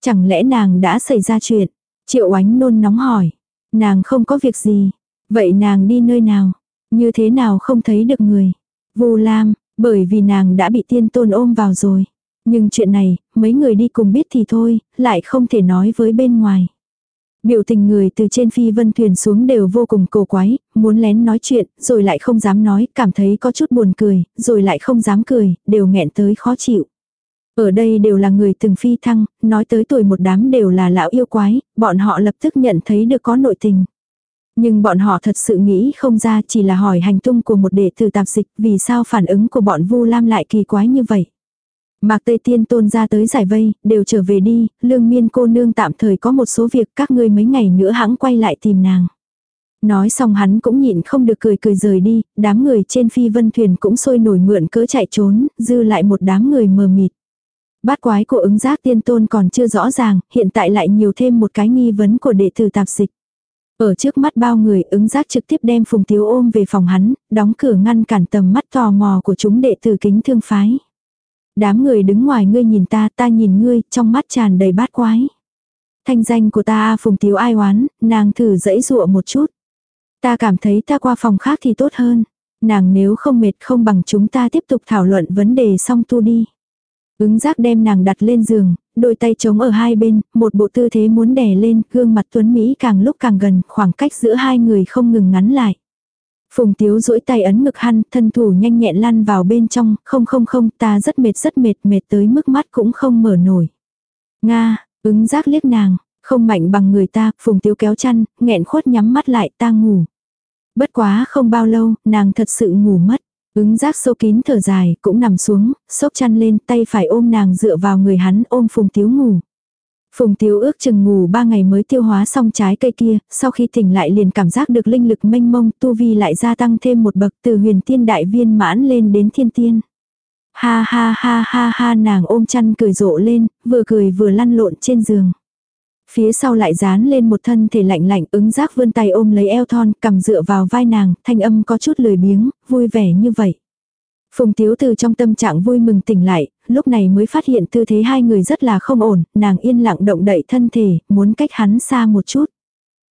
Chẳng lẽ nàng đã xảy ra chuyện? Triệu oánh nôn nóng hỏi. Nàng không có việc gì. Vậy nàng đi nơi nào? Như thế nào không thấy được người? Vu lam, bởi vì nàng đã bị tiên tôn ôm vào rồi. Nhưng chuyện này, mấy người đi cùng biết thì thôi, lại không thể nói với bên ngoài. Biểu tình người từ trên phi vân thuyền xuống đều vô cùng cổ quái, muốn lén nói chuyện, rồi lại không dám nói, cảm thấy có chút buồn cười, rồi lại không dám cười, đều nghẹn tới khó chịu. Ở đây đều là người từng phi thăng, nói tới tuổi một đám đều là lão yêu quái, bọn họ lập tức nhận thấy được có nội tình. Nhưng bọn họ thật sự nghĩ không ra chỉ là hỏi hành tung của một đệ tử tạp dịch vì sao phản ứng của bọn Vu Lam lại kỳ quái như vậy. Mạc Tây Tiên tôn ra tới giải vây, đều trở về đi, lương miên cô nương tạm thời có một số việc các ngươi mấy ngày nữa hãng quay lại tìm nàng. Nói xong hắn cũng nhịn không được cười cười rời đi, đám người trên phi vân thuyền cũng sôi nổi mượn cớ chạy trốn, dư lại một đám người mờ mịt. Bát quái của ứng giác tiên tôn còn chưa rõ ràng, hiện tại lại nhiều thêm một cái nghi vấn của đệ tử tạp dịch. Ở trước mắt bao người ứng giác trực tiếp đem Phùng Tiếu ôm về phòng hắn, đóng cửa ngăn cản tầm mắt tò mò của chúng đệ tử kính thương phái. Đám người đứng ngoài ngươi nhìn ta, ta nhìn ngươi, trong mắt tràn đầy bát quái. Thanh danh của ta Phùng Tiếu ai oán, nàng thử dẫy dụa một chút. Ta cảm thấy ta qua phòng khác thì tốt hơn. Nàng nếu không mệt không bằng chúng ta tiếp tục thảo luận vấn đề xong tu đi. Ứng giác đem nàng đặt lên giường, đôi tay trống ở hai bên, một bộ tư thế muốn đè lên, gương mặt tuấn Mỹ càng lúc càng gần, khoảng cách giữa hai người không ngừng ngắn lại. Phùng Tiếu duỗi tay ấn ngực hắn, thân thủ nhanh nhẹn lăn vào bên trong, không không không, ta rất mệt rất mệt, mệt tới mức mắt cũng không mở nổi. Nga, ứng giác liếc nàng, không mạnh bằng người ta, Phùng Tiếu kéo chăn, nghẹn khuất nhắm mắt lại, ta ngủ. Bất quá không bao lâu, nàng thật sự ngủ mất. Ứng giác sâu kín thở dài, cũng nằm xuống, sốc chăn lên, tay phải ôm nàng dựa vào người hắn, ôm Phùng Tiếu ngủ. Phùng Tiếu ước chừng ngủ ba ngày mới tiêu hóa xong trái cây kia, sau khi tỉnh lại liền cảm giác được linh lực mênh mông, tu vi lại gia tăng thêm một bậc từ huyền tiên đại viên mãn lên đến thiên tiên. Ha ha ha ha ha nàng ôm chăn cười rộ lên, vừa cười vừa lăn lộn trên giường. Phía sau lại dán lên một thân thể lạnh lạnh ứng giác vươn tay ôm lấy eo thon, cầm dựa vào vai nàng, thanh âm có chút lười biếng, vui vẻ như vậy. Phùng Tiếu từ trong tâm trạng vui mừng tỉnh lại, lúc này mới phát hiện tư thế hai người rất là không ổn, nàng yên lặng động đậy thân thể, muốn cách hắn xa một chút.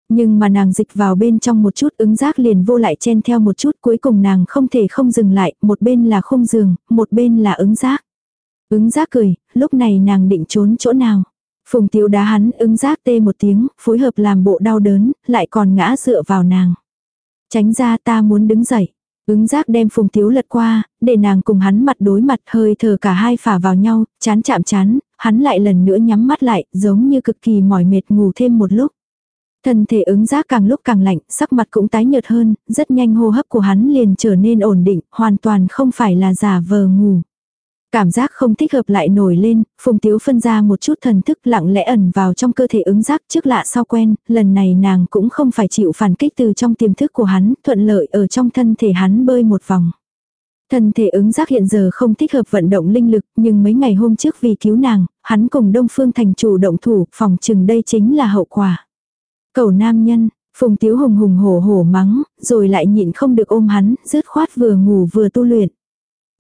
Nhưng mà nàng dịch vào bên trong một chút ứng giác liền vô lại chen theo một chút cuối cùng nàng không thể không dừng lại, một bên là không giường, một bên là ứng giác. Ứng giác cười, lúc này nàng định trốn chỗ nào. Phùng Tiếu đá hắn ứng giác tê một tiếng, phối hợp làm bộ đau đớn, lại còn ngã dựa vào nàng. Tránh ra ta muốn đứng dậy. Ứng giác đem phùng tiếu lật qua, để nàng cùng hắn mặt đối mặt hơi thở cả hai phả vào nhau, chán chạm chán, hắn lại lần nữa nhắm mắt lại, giống như cực kỳ mỏi mệt ngủ thêm một lúc. Thân thể ứng giác càng lúc càng lạnh, sắc mặt cũng tái nhợt hơn, rất nhanh hô hấp của hắn liền trở nên ổn định, hoàn toàn không phải là giả vờ ngủ. Cảm giác không thích hợp lại nổi lên, Phùng Tiếu phân ra một chút thần thức lặng lẽ ẩn vào trong cơ thể ứng giác trước lạ sau quen, lần này nàng cũng không phải chịu phản kích từ trong tiềm thức của hắn, thuận lợi ở trong thân thể hắn bơi một vòng. Thân thể ứng giác hiện giờ không thích hợp vận động linh lực, nhưng mấy ngày hôm trước vì cứu nàng, hắn cùng Đông Phương Thành chủ động thủ, phòng trừng đây chính là hậu quả. Cầu nam nhân, Phùng Tiếu hùng hùng hổ hổ mắng, rồi lại nhịn không được ôm hắn, rớt khoát vừa ngủ vừa tu luyện.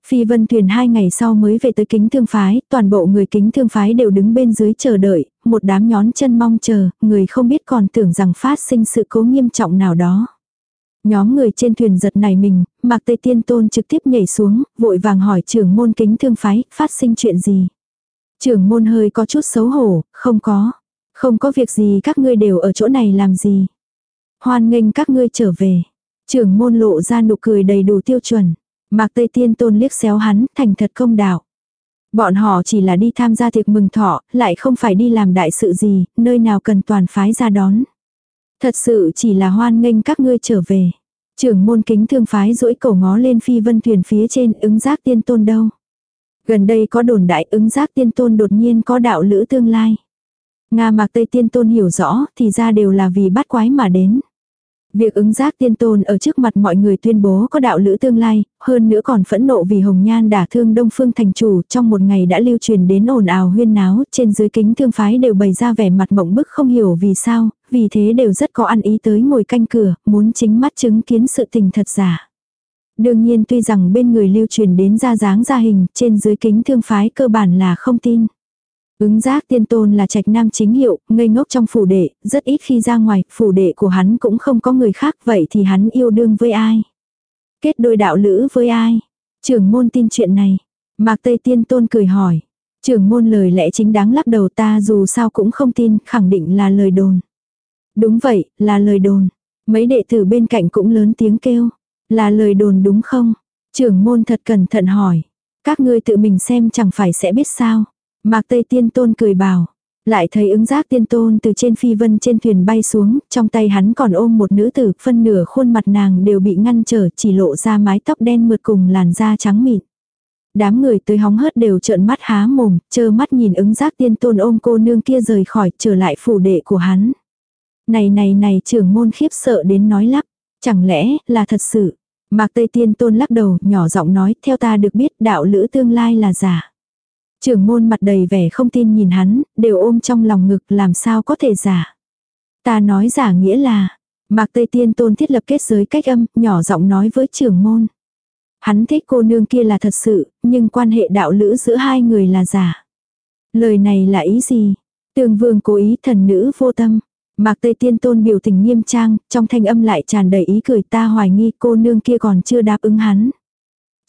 Phi vân thuyền hai ngày sau mới về tới kính thương phái, toàn bộ người kính thương phái đều đứng bên dưới chờ đợi, một đám nhón chân mong chờ, người không biết còn tưởng rằng phát sinh sự cố nghiêm trọng nào đó. Nhóm người trên thuyền giật này mình, Mạc Tây Tiên Tôn trực tiếp nhảy xuống, vội vàng hỏi trưởng môn kính thương phái, phát sinh chuyện gì. Trưởng môn hơi có chút xấu hổ, không có. Không có việc gì các ngươi đều ở chỗ này làm gì. Hoan nghênh các ngươi trở về. Trưởng môn lộ ra nụ cười đầy đủ tiêu chuẩn. Mạc Tây Tiên Tôn liếc xéo hắn, thành thật công đạo. Bọn họ chỉ là đi tham gia tiệc mừng thọ, lại không phải đi làm đại sự gì, nơi nào cần toàn phái ra đón. Thật sự chỉ là hoan nghênh các ngươi trở về. Trưởng môn kính thương phái rỗi cổ ngó lên phi vân thuyền phía trên ứng giác tiên tôn đâu. Gần đây có đồn đại ứng giác tiên tôn đột nhiên có đạo lữ tương lai. Nga mạc Tây tiên tôn hiểu rõ thì ra đều là vì bắt quái mà đến. Việc ứng giác tiên tôn ở trước mặt mọi người tuyên bố có đạo lữ tương lai, hơn nữa còn phẫn nộ vì Hồng Nhan đả thương Đông Phương thành chủ trong một ngày đã lưu truyền đến ồn ào huyên náo, trên dưới kính thương phái đều bày ra vẻ mặt mộng bức không hiểu vì sao, vì thế đều rất có ăn ý tới ngồi canh cửa, muốn chính mắt chứng kiến sự tình thật giả. Đương nhiên tuy rằng bên người lưu truyền đến ra dáng ra hình, trên dưới kính thương phái cơ bản là không tin. Ứng giác tiên tôn là trạch nam chính hiệu, ngây ngốc trong phủ đệ, rất ít khi ra ngoài, phủ đệ của hắn cũng không có người khác, vậy thì hắn yêu đương với ai? Kết đôi đạo lữ với ai? Trưởng môn tin chuyện này. Mạc Tây Tiên tôn cười hỏi. Trưởng môn lời lẽ chính đáng lắc đầu ta dù sao cũng không tin, khẳng định là lời đồn. Đúng vậy, là lời đồn. Mấy đệ tử bên cạnh cũng lớn tiếng kêu. Là lời đồn đúng không? Trưởng môn thật cẩn thận hỏi. Các ngươi tự mình xem chẳng phải sẽ biết sao. Mạc Tây Tiên Tôn cười bảo. Lại thấy ứng giác tiên tôn từ trên phi vân trên thuyền bay xuống, trong tay hắn còn ôm một nữ tử, phân nửa khuôn mặt nàng đều bị ngăn trở, chỉ lộ ra mái tóc đen mượt cùng làn da trắng mịn. Đám người tới hóng hớt đều trợn mắt há mồm, chơ mắt nhìn ứng giác tiên tôn ôm cô nương kia rời khỏi, trở lại phủ đệ của hắn. Này này này trưởng môn khiếp sợ đến nói lắp, chẳng lẽ là thật sự. Mạc Tây Tiên tôn lắc đầu, nhỏ giọng nói, theo ta được biết đạo lữ tương lai là giả. Trưởng môn mặt đầy vẻ không tin nhìn hắn, đều ôm trong lòng ngực làm sao có thể giả. Ta nói giả nghĩa là, Mạc Tây Tiên Tôn thiết lập kết giới cách âm, nhỏ giọng nói với trưởng môn. Hắn thích cô nương kia là thật sự, nhưng quan hệ đạo lữ giữa hai người là giả. Lời này là ý gì? Tường vương cố ý thần nữ vô tâm. Mạc Tây Tiên Tôn biểu tình nghiêm trang, trong thanh âm lại tràn đầy ý cười ta hoài nghi cô nương kia còn chưa đáp ứng hắn.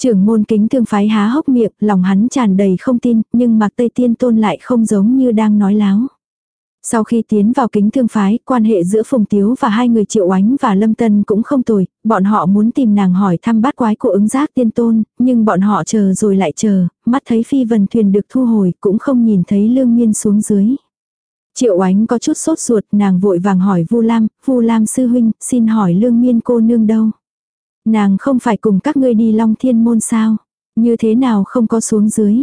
Trưởng môn kính thương phái há hốc miệng, lòng hắn tràn đầy không tin, nhưng Mạc Tây Tiên Tôn lại không giống như đang nói láo. Sau khi tiến vào kính thương phái, quan hệ giữa Phùng Tiếu và hai người Triệu Oánh và Lâm Tân cũng không tồi, bọn họ muốn tìm nàng hỏi thăm bát quái của ứng giác tiên tôn, nhưng bọn họ chờ rồi lại chờ, mắt thấy phi vần thuyền được thu hồi cũng không nhìn thấy lương miên xuống dưới. Triệu Oánh có chút sốt ruột, nàng vội vàng hỏi Vu Lam, Vu Lam sư huynh, xin hỏi lương miên cô nương đâu. Nàng không phải cùng các ngươi đi long thiên môn sao? Như thế nào không có xuống dưới?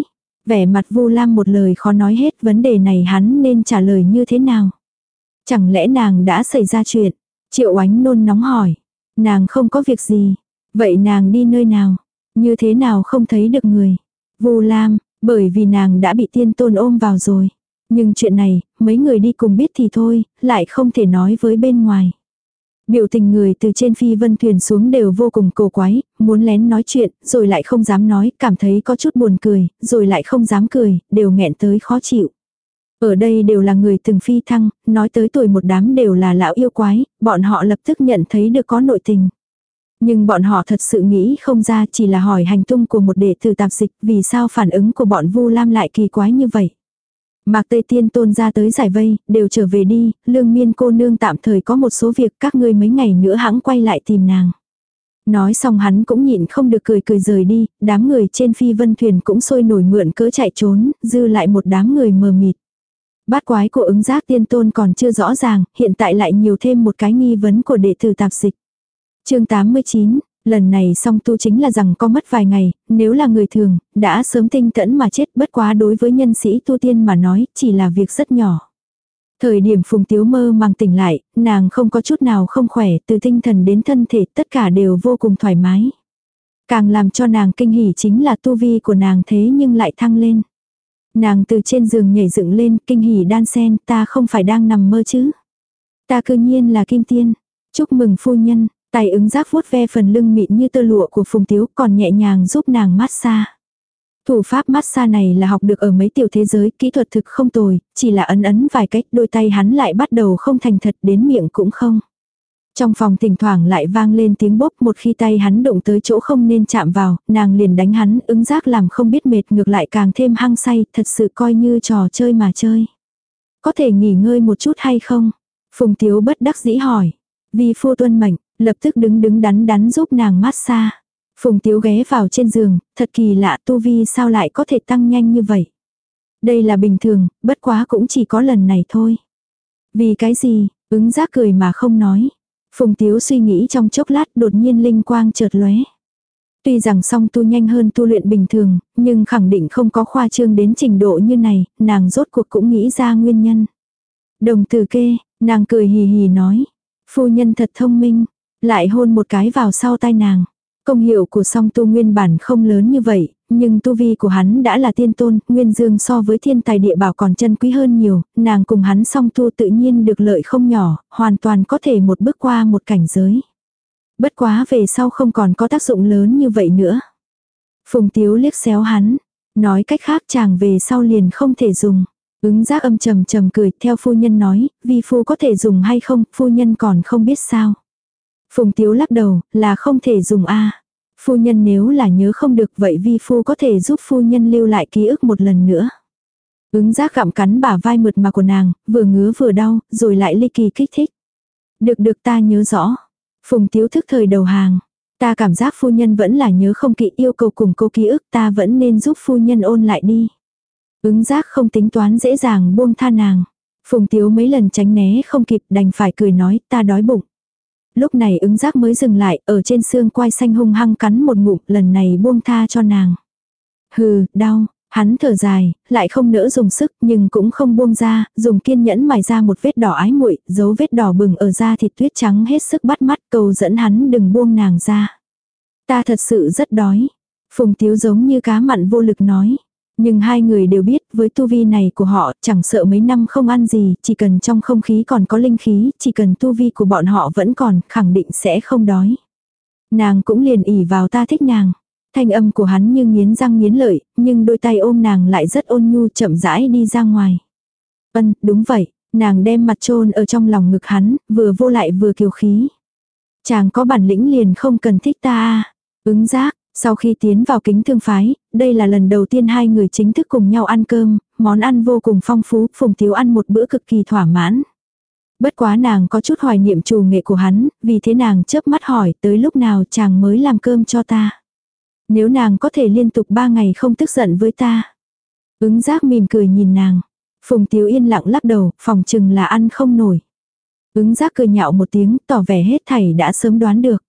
Vẻ mặt Vu Lam một lời khó nói hết vấn đề này hắn nên trả lời như thế nào? Chẳng lẽ nàng đã xảy ra chuyện? Triệu Ánh nôn nóng hỏi. Nàng không có việc gì. Vậy nàng đi nơi nào? Như thế nào không thấy được người? Vu Lam, bởi vì nàng đã bị tiên tôn ôm vào rồi. Nhưng chuyện này, mấy người đi cùng biết thì thôi, lại không thể nói với bên ngoài. Biểu tình người từ trên phi vân thuyền xuống đều vô cùng cổ quái, muốn lén nói chuyện, rồi lại không dám nói, cảm thấy có chút buồn cười, rồi lại không dám cười, đều nghẹn tới khó chịu. Ở đây đều là người từng phi thăng, nói tới tuổi một đám đều là lão yêu quái, bọn họ lập tức nhận thấy được có nội tình. Nhưng bọn họ thật sự nghĩ không ra chỉ là hỏi hành tung của một đệ tử tạp dịch vì sao phản ứng của bọn Vu Lam lại kỳ quái như vậy. Mạc Tây Tiên tôn ra tới giải vây, đều trở về đi, lương miên cô nương tạm thời có một số việc các ngươi mấy ngày nữa hãng quay lại tìm nàng. Nói xong hắn cũng nhịn không được cười cười rời đi, đám người trên phi vân thuyền cũng sôi nổi mượn cỡ chạy trốn, dư lại một đám người mờ mịt. Bát quái của ứng giác tiên tôn còn chưa rõ ràng, hiện tại lại nhiều thêm một cái nghi vấn của đệ tử tạp dịch. chương 89, Lần này song tu chính là rằng có mất vài ngày, nếu là người thường, đã sớm tinh tẫn mà chết bất quá đối với nhân sĩ tu tiên mà nói, chỉ là việc rất nhỏ. Thời điểm Phùng Tiếu mơ mang tỉnh lại, nàng không có chút nào không khỏe, từ tinh thần đến thân thể tất cả đều vô cùng thoải mái. Càng làm cho nàng kinh hỉ chính là tu vi của nàng thế nhưng lại thăng lên. Nàng từ trên giường nhảy dựng lên, kinh hỉ đan sen, ta không phải đang nằm mơ chứ. Ta cư nhiên là kim tiên. Chúc mừng phu nhân, Tay ứng giác vuốt ve phần lưng mịn như tơ lụa của Phùng Tiếu còn nhẹ nhàng giúp nàng mát xa Thủ pháp mát xa này là học được ở mấy tiểu thế giới, kỹ thuật thực không tồi, chỉ là ấn ấn vài cách đôi tay hắn lại bắt đầu không thành thật đến miệng cũng không. Trong phòng thỉnh thoảng lại vang lên tiếng bốp một khi tay hắn động tới chỗ không nên chạm vào, nàng liền đánh hắn ứng giác làm không biết mệt ngược lại càng thêm hăng say, thật sự coi như trò chơi mà chơi. Có thể nghỉ ngơi một chút hay không? Phùng Tiếu bất đắc dĩ hỏi. Vi phu tuân mệnh, Lập tức đứng đứng đắn đắn giúp nàng massage. Phùng Tiếu ghé vào trên giường, thật kỳ lạ tu vi sao lại có thể tăng nhanh như vậy. Đây là bình thường, bất quá cũng chỉ có lần này thôi. Vì cái gì, ứng giác cười mà không nói. Phùng Tiếu suy nghĩ trong chốc lát đột nhiên linh quang chợt lóe. Tuy rằng song tu nhanh hơn tu luyện bình thường, nhưng khẳng định không có khoa trương đến trình độ như này, nàng rốt cuộc cũng nghĩ ra nguyên nhân. Đồng từ kê, nàng cười hì hì nói, Phu nhân thật thông minh, lại hôn một cái vào sau tai nàng. Công hiệu của song tu nguyên bản không lớn như vậy, nhưng tu vi của hắn đã là tiên tôn, nguyên dương so với thiên tài địa bảo còn chân quý hơn nhiều, nàng cùng hắn song tu tự nhiên được lợi không nhỏ, hoàn toàn có thể một bước qua một cảnh giới. Bất quá về sau không còn có tác dụng lớn như vậy nữa. Phùng Tiếu liếc xéo hắn, nói cách khác chàng về sau liền không thể dùng. Ứng giác âm trầm trầm cười, theo phu nhân nói, vi phu có thể dùng hay không, phu nhân còn không biết sao. Phùng Tiếu lắc đầu, là không thể dùng a Phu nhân nếu là nhớ không được vậy vi phu có thể giúp phu nhân lưu lại ký ức một lần nữa. Ứng giác gặm cắn bả vai mượt mà của nàng, vừa ngứa vừa đau, rồi lại ly kỳ kích thích. Được được ta nhớ rõ. Phùng Tiếu thức thời đầu hàng. Ta cảm giác phu nhân vẫn là nhớ không kỹ yêu cầu cùng cô ký ức ta vẫn nên giúp phu nhân ôn lại đi. Ứng giác không tính toán dễ dàng buông tha nàng. Phùng Tiếu mấy lần tránh né không kịp đành phải cười nói ta đói bụng. Lúc này ứng giác mới dừng lại, ở trên xương quai xanh hung hăng cắn một ngụm, lần này buông tha cho nàng. Hừ, đau, hắn thở dài, lại không nỡ dùng sức nhưng cũng không buông ra, dùng kiên nhẫn mài ra một vết đỏ ái muội, dấu vết đỏ bừng ở da thịt tuyết trắng hết sức bắt mắt cầu dẫn hắn đừng buông nàng ra. Ta thật sự rất đói. Phùng tiếu giống như cá mặn vô lực nói. Nhưng hai người đều biết với tu vi này của họ chẳng sợ mấy năm không ăn gì, chỉ cần trong không khí còn có linh khí, chỉ cần tu vi của bọn họ vẫn còn, khẳng định sẽ không đói. Nàng cũng liền ỉ vào ta thích nàng. Thanh âm của hắn như nghiến răng nghiến lợi, nhưng đôi tay ôm nàng lại rất ôn nhu chậm rãi đi ra ngoài. Ân, đúng vậy, nàng đem mặt trôn ở trong lòng ngực hắn, vừa vô lại vừa kiều khí. Chàng có bản lĩnh liền không cần thích ta à. Ứng giác, sau khi tiến vào kính thương phái, đây là lần đầu tiên hai người chính thức cùng nhau ăn cơm, món ăn vô cùng phong phú, Phùng Tiếu ăn một bữa cực kỳ thỏa mãn. Bất quá nàng có chút hoài niệm trù nghệ của hắn, vì thế nàng chớp mắt hỏi tới lúc nào chàng mới làm cơm cho ta. Nếu nàng có thể liên tục ba ngày không tức giận với ta. Ứng giác mỉm cười nhìn nàng. Phùng Tiếu yên lặng lắc đầu, phòng chừng là ăn không nổi. Ứng giác cười nhạo một tiếng, tỏ vẻ hết thảy đã sớm đoán được.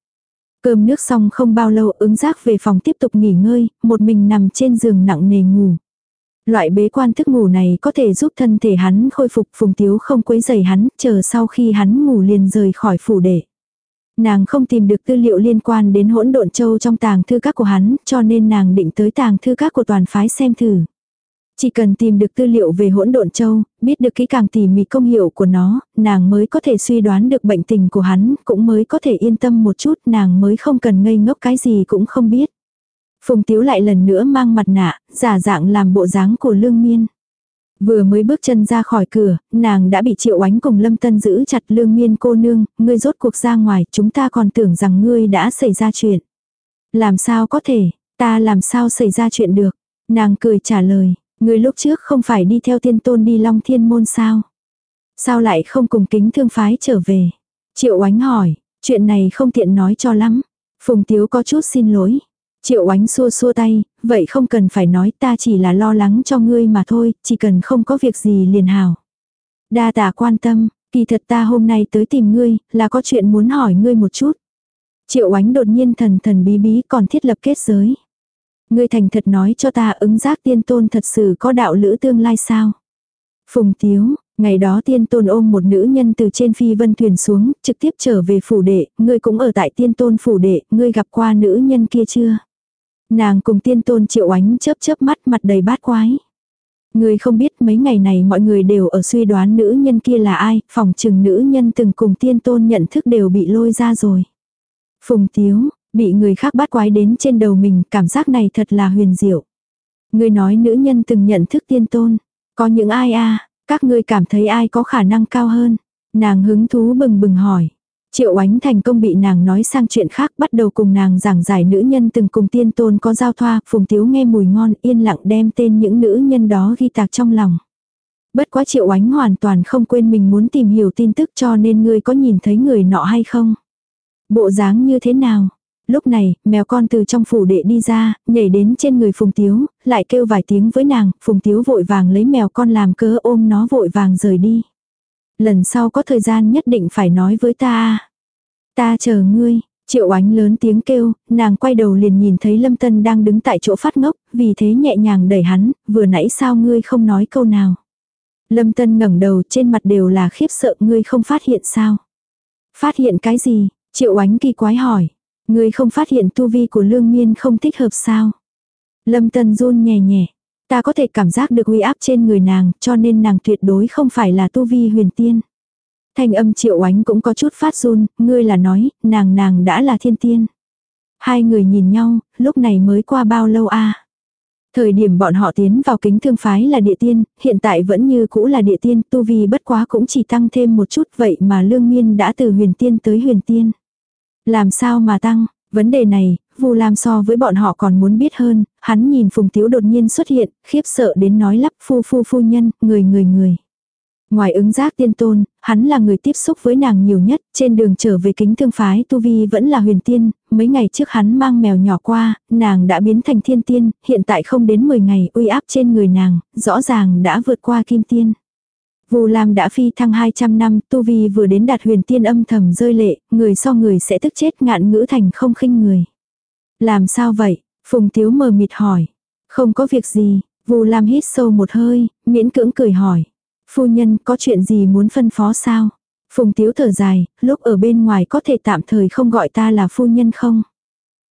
Cơm nước xong không bao lâu ứng giác về phòng tiếp tục nghỉ ngơi, một mình nằm trên giường nặng nề ngủ. Loại bế quan thức ngủ này có thể giúp thân thể hắn khôi phục phùng tiếu không quấy giày hắn, chờ sau khi hắn ngủ liền rời khỏi phủ đệ. Nàng không tìm được tư liệu liên quan đến hỗn độn châu trong tàng thư các của hắn, cho nên nàng định tới tàng thư các của toàn phái xem thử. Chỉ cần tìm được tư liệu về hỗn độn châu, biết được kỹ càng tỉ mỉ công hiệu của nó, nàng mới có thể suy đoán được bệnh tình của hắn, cũng mới có thể yên tâm một chút, nàng mới không cần ngây ngốc cái gì cũng không biết. Phùng Tiếu lại lần nữa mang mặt nạ, giả dạng làm bộ dáng của Lương Miên. Vừa mới bước chân ra khỏi cửa, nàng đã bị Triệu Oánh cùng Lâm Tân giữ chặt Lương Miên cô nương, ngươi rốt cuộc ra ngoài, chúng ta còn tưởng rằng ngươi đã xảy ra chuyện. Làm sao có thể, ta làm sao xảy ra chuyện được? Nàng cười trả lời, Người lúc trước không phải đi theo tiên tôn đi long thiên môn sao? Sao lại không cùng kính thương phái trở về? Triệu oánh hỏi, chuyện này không tiện nói cho lắm. Phùng Tiếu có chút xin lỗi. Triệu oánh xua xua tay, vậy không cần phải nói ta chỉ là lo lắng cho ngươi mà thôi, chỉ cần không có việc gì liền hào. Đa tả quan tâm, kỳ thật ta hôm nay tới tìm ngươi, là có chuyện muốn hỏi ngươi một chút. Triệu oánh đột nhiên thần thần bí bí còn thiết lập kết giới. Ngươi thành thật nói cho ta ứng giác tiên tôn thật sự có đạo lữ tương lai sao? Phùng Tiếu, ngày đó tiên tôn ôm một nữ nhân từ trên phi vân thuyền xuống, trực tiếp trở về phủ đệ, ngươi cũng ở tại tiên tôn phủ đệ, ngươi gặp qua nữ nhân kia chưa? Nàng cùng tiên tôn triệu ánh chớp chớp mắt mặt đầy bát quái. Ngươi không biết mấy ngày này mọi người đều ở suy đoán nữ nhân kia là ai, phòng trừng nữ nhân từng cùng tiên tôn nhận thức đều bị lôi ra rồi. Phùng Tiếu, Bị người khác bắt quái đến trên đầu mình, cảm giác này thật là huyền diệu. Người nói nữ nhân từng nhận thức tiên tôn. Có những ai a các ngươi cảm thấy ai có khả năng cao hơn. Nàng hứng thú bừng bừng hỏi. Triệu oánh thành công bị nàng nói sang chuyện khác bắt đầu cùng nàng giảng giải nữ nhân từng cùng tiên tôn có giao thoa, phùng tiếu nghe mùi ngon yên lặng đem tên những nữ nhân đó ghi tạc trong lòng. Bất quá triệu oánh hoàn toàn không quên mình muốn tìm hiểu tin tức cho nên ngươi có nhìn thấy người nọ hay không? Bộ dáng như thế nào? Lúc này, mèo con từ trong phủ đệ đi ra, nhảy đến trên người Phùng Tiếu, lại kêu vài tiếng với nàng, Phùng Tiếu vội vàng lấy mèo con làm cớ ôm nó vội vàng rời đi. Lần sau có thời gian nhất định phải nói với ta. Ta chờ ngươi, triệu ánh lớn tiếng kêu, nàng quay đầu liền nhìn thấy Lâm Tân đang đứng tại chỗ phát ngốc, vì thế nhẹ nhàng đẩy hắn, vừa nãy sao ngươi không nói câu nào. Lâm Tân ngẩng đầu trên mặt đều là khiếp sợ ngươi không phát hiện sao. Phát hiện cái gì? Triệu oánh kỳ quái hỏi. Người không phát hiện tu vi của lương miên không thích hợp sao? Lâm Tân run nhẹ nhẹ. Ta có thể cảm giác được uy áp trên người nàng, cho nên nàng tuyệt đối không phải là tu vi huyền tiên. Thanh âm triệu oánh cũng có chút phát run, ngươi là nói, nàng nàng đã là thiên tiên. Hai người nhìn nhau, lúc này mới qua bao lâu a Thời điểm bọn họ tiến vào kính thương phái là địa tiên, hiện tại vẫn như cũ là địa tiên, tu vi bất quá cũng chỉ tăng thêm một chút vậy mà lương miên đã từ huyền tiên tới huyền tiên. Làm sao mà tăng, vấn đề này, Vu Lam so với bọn họ còn muốn biết hơn, hắn nhìn Phùng Tiếu đột nhiên xuất hiện, khiếp sợ đến nói lắp phu phu phu nhân, người người người. Ngoài ứng giác tiên tôn, hắn là người tiếp xúc với nàng nhiều nhất, trên đường trở về kính thương phái Tu Vi vẫn là huyền tiên, mấy ngày trước hắn mang mèo nhỏ qua, nàng đã biến thành thiên tiên, hiện tại không đến 10 ngày uy áp trên người nàng, rõ ràng đã vượt qua kim tiên. Vu Lam đã phi thăng 200 năm, Tu Vi vừa đến đạt huyền tiên âm thầm rơi lệ, người so người sẽ tức chết ngạn ngữ thành không khinh người. Làm sao vậy? Phùng Tiếu mờ mịt hỏi. Không có việc gì, Vu Lam hít sâu một hơi, miễn cưỡng cười hỏi. Phu nhân có chuyện gì muốn phân phó sao? Phùng Tiếu thở dài, lúc ở bên ngoài có thể tạm thời không gọi ta là phu nhân không?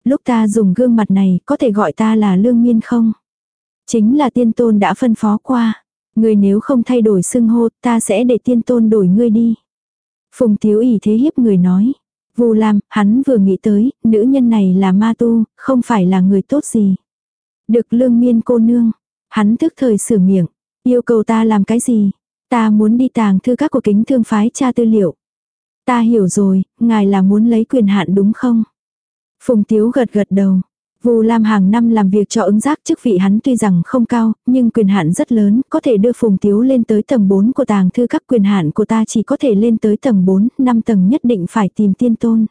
Lúc ta dùng gương mặt này có thể gọi ta là lương miên không? Chính là tiên tôn đã phân phó qua. Người nếu không thay đổi xưng hô ta sẽ để tiên tôn đổi ngươi đi. Phùng Tiếu ỉ thế hiếp người nói. Vu Lam, hắn vừa nghĩ tới, nữ nhân này là ma tu, không phải là người tốt gì. Được lương miên cô nương. Hắn thức thời sửa miệng. Yêu cầu ta làm cái gì? Ta muốn đi tàng thư các của kính thương phái tra tư liệu. Ta hiểu rồi, ngài là muốn lấy quyền hạn đúng không? Phùng Tiếu gật gật đầu. Vu Lam hàng năm làm việc cho ứng giác chức vị hắn tuy rằng không cao, nhưng quyền hạn rất lớn, có thể đưa Phùng Tiếu lên tới tầng 4 của tàng thư các quyền hạn của ta chỉ có thể lên tới tầng 4, 5 tầng nhất định phải tìm tiên tôn.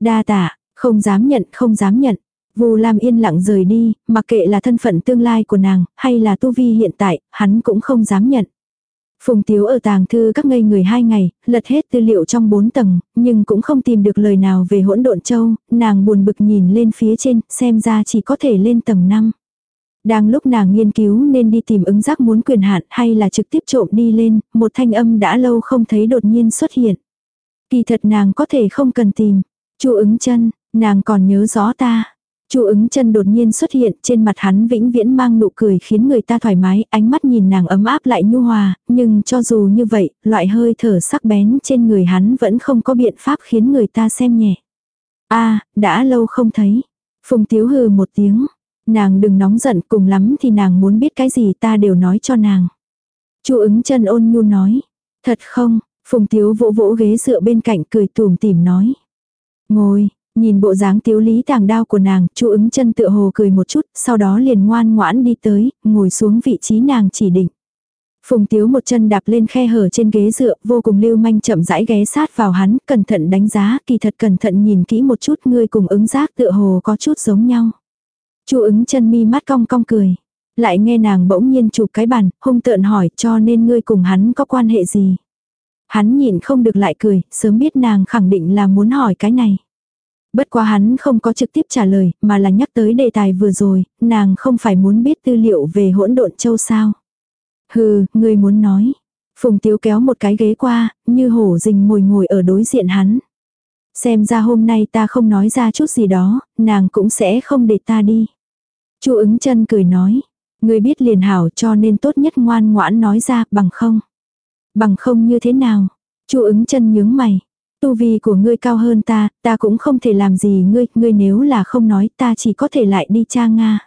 Đa tạ, không dám nhận, không dám nhận. Vu Lam yên lặng rời đi, mặc kệ là thân phận tương lai của nàng, hay là tu vi hiện tại, hắn cũng không dám nhận. Phùng Tiếu ở tàng thư các ngây người hai ngày, lật hết tư liệu trong bốn tầng, nhưng cũng không tìm được lời nào về hỗn độn châu, nàng buồn bực nhìn lên phía trên, xem ra chỉ có thể lên tầng 5. Đang lúc nàng nghiên cứu nên đi tìm ứng giác muốn quyền hạn hay là trực tiếp trộm đi lên, một thanh âm đã lâu không thấy đột nhiên xuất hiện. Kỳ thật nàng có thể không cần tìm. Chu ứng chân, nàng còn nhớ rõ ta. Chu ứng chân đột nhiên xuất hiện, trên mặt hắn vĩnh viễn mang nụ cười khiến người ta thoải mái, ánh mắt nhìn nàng ấm áp lại nhu hòa, nhưng cho dù như vậy, loại hơi thở sắc bén trên người hắn vẫn không có biện pháp khiến người ta xem nhẹ. a đã lâu không thấy. Phùng tiếu hừ một tiếng. Nàng đừng nóng giận cùng lắm thì nàng muốn biết cái gì ta đều nói cho nàng. Chu ứng chân ôn nhu nói. Thật không, Phùng tiếu vỗ vỗ ghế dựa bên cạnh cười tùm tìm nói. Ngồi, Nhìn bộ dáng tiếu lý tàng đao của nàng, chu ứng chân tựa hồ cười một chút, sau đó liền ngoan ngoãn đi tới, ngồi xuống vị trí nàng chỉ định. Phùng tiếu một chân đạp lên khe hở trên ghế dựa, vô cùng lưu manh chậm rãi ghé sát vào hắn, cẩn thận đánh giá, kỳ thật cẩn thận nhìn kỹ một chút ngươi cùng ứng giác tựa hồ có chút giống nhau. chu ứng chân mi mắt cong cong cười. Lại nghe nàng bỗng nhiên chụp cái bàn, hung tợn hỏi cho nên ngươi cùng hắn có quan hệ gì. Hắn nhìn không được lại cười, sớm biết nàng khẳng định là muốn hỏi cái này. Bất quá hắn không có trực tiếp trả lời, mà là nhắc tới đề tài vừa rồi, nàng không phải muốn biết tư liệu về hỗn độn châu sao. Hừ, ngươi muốn nói. Phùng Tiếu kéo một cái ghế qua, như hổ rình ngồi ngồi ở đối diện hắn. Xem ra hôm nay ta không nói ra chút gì đó, nàng cũng sẽ không để ta đi. Chu ứng chân cười nói. Ngươi biết liền hảo cho nên tốt nhất ngoan ngoãn nói ra bằng không. Bằng không như thế nào. Chu ứng chân nhướng mày. Tu vi của ngươi cao hơn ta, ta cũng không thể làm gì ngươi, ngươi nếu là không nói ta chỉ có thể lại đi cha Nga.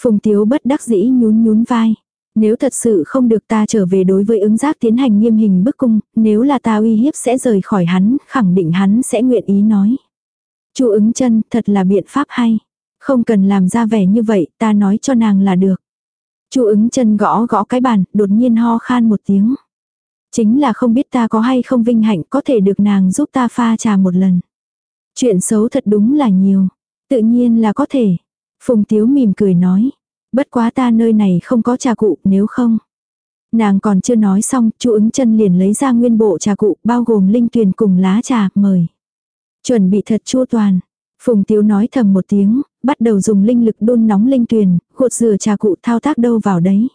Phùng Tiếu bất đắc dĩ nhún nhún vai. Nếu thật sự không được ta trở về đối với ứng giác tiến hành nghiêm hình bức cung, nếu là ta uy hiếp sẽ rời khỏi hắn, khẳng định hắn sẽ nguyện ý nói. Chu ứng chân thật là biện pháp hay. Không cần làm ra vẻ như vậy, ta nói cho nàng là được. Chu ứng chân gõ gõ cái bàn, đột nhiên ho khan một tiếng. Chính là không biết ta có hay không vinh hạnh có thể được nàng giúp ta pha trà một lần. Chuyện xấu thật đúng là nhiều. Tự nhiên là có thể. Phùng Tiếu mỉm cười nói. Bất quá ta nơi này không có trà cụ nếu không. Nàng còn chưa nói xong, chu ứng chân liền lấy ra nguyên bộ trà cụ bao gồm linh tuyền cùng lá trà, mời. Chuẩn bị thật chua toàn. Phùng Tiếu nói thầm một tiếng, bắt đầu dùng linh lực đun nóng linh tuyền, gột rửa trà cụ thao tác đâu vào đấy.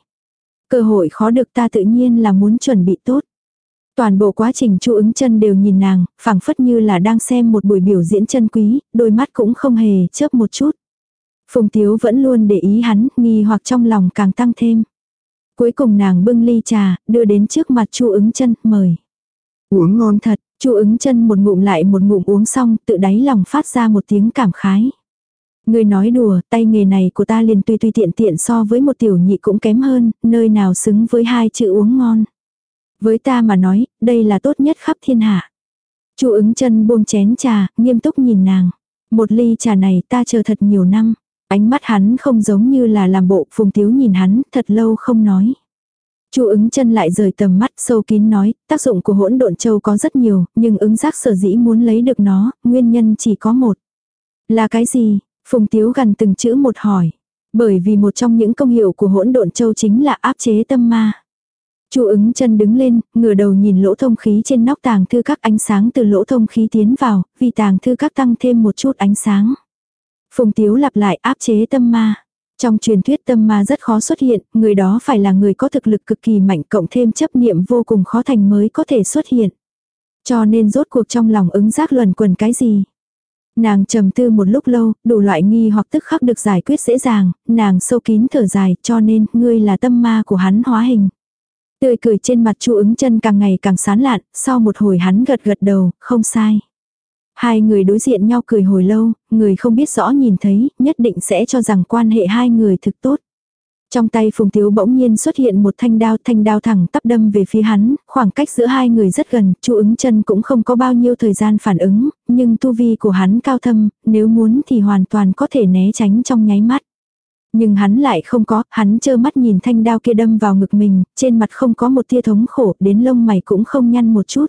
Cơ hội khó được ta tự nhiên là muốn chuẩn bị tốt. Toàn bộ quá trình chu ứng chân đều nhìn nàng, phảng phất như là đang xem một buổi biểu diễn chân quý, đôi mắt cũng không hề chớp một chút. Phùng Tiếu vẫn luôn để ý hắn, nghi hoặc trong lòng càng tăng thêm. Cuối cùng nàng bưng ly trà, đưa đến trước mặt chu ứng chân, mời. Uống ngon thật, chu ứng chân một ngụm lại một ngụm uống xong, tự đáy lòng phát ra một tiếng cảm khái. Người nói đùa, tay nghề này của ta liền tuy tuy tiện tiện so với một tiểu nhị cũng kém hơn, nơi nào xứng với hai chữ uống ngon. Với ta mà nói, đây là tốt nhất khắp thiên hạ. Chu ứng chân buông chén trà, nghiêm túc nhìn nàng. Một ly trà này ta chờ thật nhiều năm. Ánh mắt hắn không giống như là làm bộ, phùng thiếu nhìn hắn, thật lâu không nói. Chu ứng chân lại rời tầm mắt sâu kín nói, tác dụng của hỗn độn châu có rất nhiều, nhưng ứng giác sở dĩ muốn lấy được nó, nguyên nhân chỉ có một. Là cái gì? Phùng tiếu gần từng chữ một hỏi. Bởi vì một trong những công hiệu của hỗn độn châu chính là áp chế tâm ma. Chu ứng chân đứng lên, ngửa đầu nhìn lỗ thông khí trên nóc tàng thư các ánh sáng từ lỗ thông khí tiến vào, vì tàng thư các tăng thêm một chút ánh sáng. Phùng Tiếu lặp lại áp chế tâm ma. Trong truyền thuyết tâm ma rất khó xuất hiện, người đó phải là người có thực lực cực kỳ mạnh cộng thêm chấp niệm vô cùng khó thành mới có thể xuất hiện. Cho nên rốt cuộc trong lòng ứng giác luẩn quần cái gì. Nàng trầm tư một lúc lâu, đủ loại nghi hoặc tức khắc được giải quyết dễ dàng, nàng sâu kín thở dài cho nên ngươi là tâm ma của hắn hóa hình. Tươi cười trên mặt chu ứng chân càng ngày càng sán lạn, sau một hồi hắn gật gật đầu, không sai. Hai người đối diện nhau cười hồi lâu, người không biết rõ nhìn thấy, nhất định sẽ cho rằng quan hệ hai người thực tốt. Trong tay Phùng Tiếu bỗng nhiên xuất hiện một thanh đao, thanh đao thẳng tắp đâm về phía hắn, khoảng cách giữa hai người rất gần, chu ứng chân cũng không có bao nhiêu thời gian phản ứng, nhưng tu vi của hắn cao thâm, nếu muốn thì hoàn toàn có thể né tránh trong nháy mắt. Nhưng hắn lại không có, hắn trơ mắt nhìn thanh đao kia đâm vào ngực mình, trên mặt không có một tia thống khổ, đến lông mày cũng không nhăn một chút.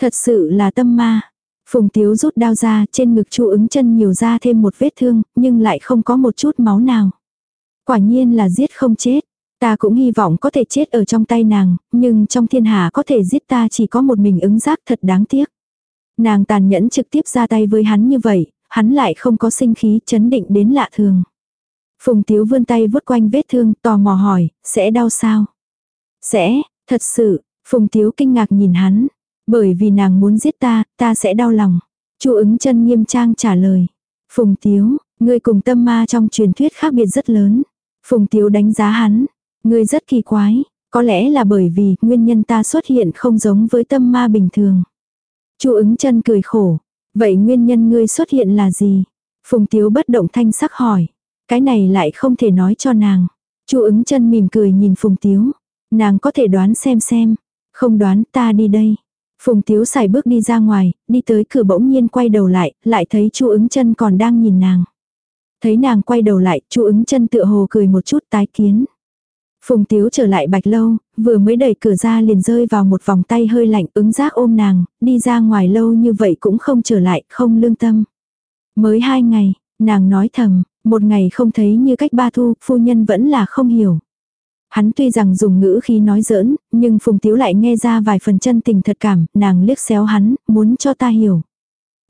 Thật sự là tâm ma. Phùng Tiếu rút đao ra, trên ngực chu ứng chân nhiều ra thêm một vết thương, nhưng lại không có một chút máu nào. Quả nhiên là giết không chết. Ta cũng hy vọng có thể chết ở trong tay nàng, nhưng trong thiên hạ có thể giết ta chỉ có một mình ứng giác thật đáng tiếc. Nàng tàn nhẫn trực tiếp ra tay với hắn như vậy, hắn lại không có sinh khí chấn định đến lạ thường. Phùng Tiếu vươn tay vuốt quanh vết thương, tò mò hỏi, sẽ đau sao? Sẽ, thật sự, Phùng Tiếu kinh ngạc nhìn hắn. Bởi vì nàng muốn giết ta, ta sẽ đau lòng. Chu ứng chân nghiêm trang trả lời. Phùng Tiếu, ngươi cùng tâm ma trong truyền thuyết khác biệt rất lớn. Phùng Tiếu đánh giá hắn. Ngươi rất kỳ quái, có lẽ là bởi vì nguyên nhân ta xuất hiện không giống với tâm ma bình thường. Chu ứng chân cười khổ. Vậy nguyên nhân ngươi xuất hiện là gì? Phùng Tiếu bất động thanh sắc hỏi. Cái này lại không thể nói cho nàng. Chu ứng chân mỉm cười nhìn Phùng Tiếu. Nàng có thể đoán xem xem. Không đoán ta đi đây. Phùng Tiếu xài bước đi ra ngoài, đi tới cửa bỗng nhiên quay đầu lại, lại thấy Chu ứng chân còn đang nhìn nàng. Thấy nàng quay đầu lại, Chu ứng chân tựa hồ cười một chút tái kiến. Phùng Tiếu trở lại bạch lâu, vừa mới đẩy cửa ra liền rơi vào một vòng tay hơi lạnh ứng giác ôm nàng, đi ra ngoài lâu như vậy cũng không trở lại, không lương tâm. Mới hai ngày, nàng nói thầm, một ngày không thấy như cách ba thu, phu nhân vẫn là không hiểu. Hắn tuy rằng dùng ngữ khi nói giỡn, nhưng Phùng Tiếu lại nghe ra vài phần chân tình thật cảm, nàng liếc xéo hắn, muốn cho ta hiểu.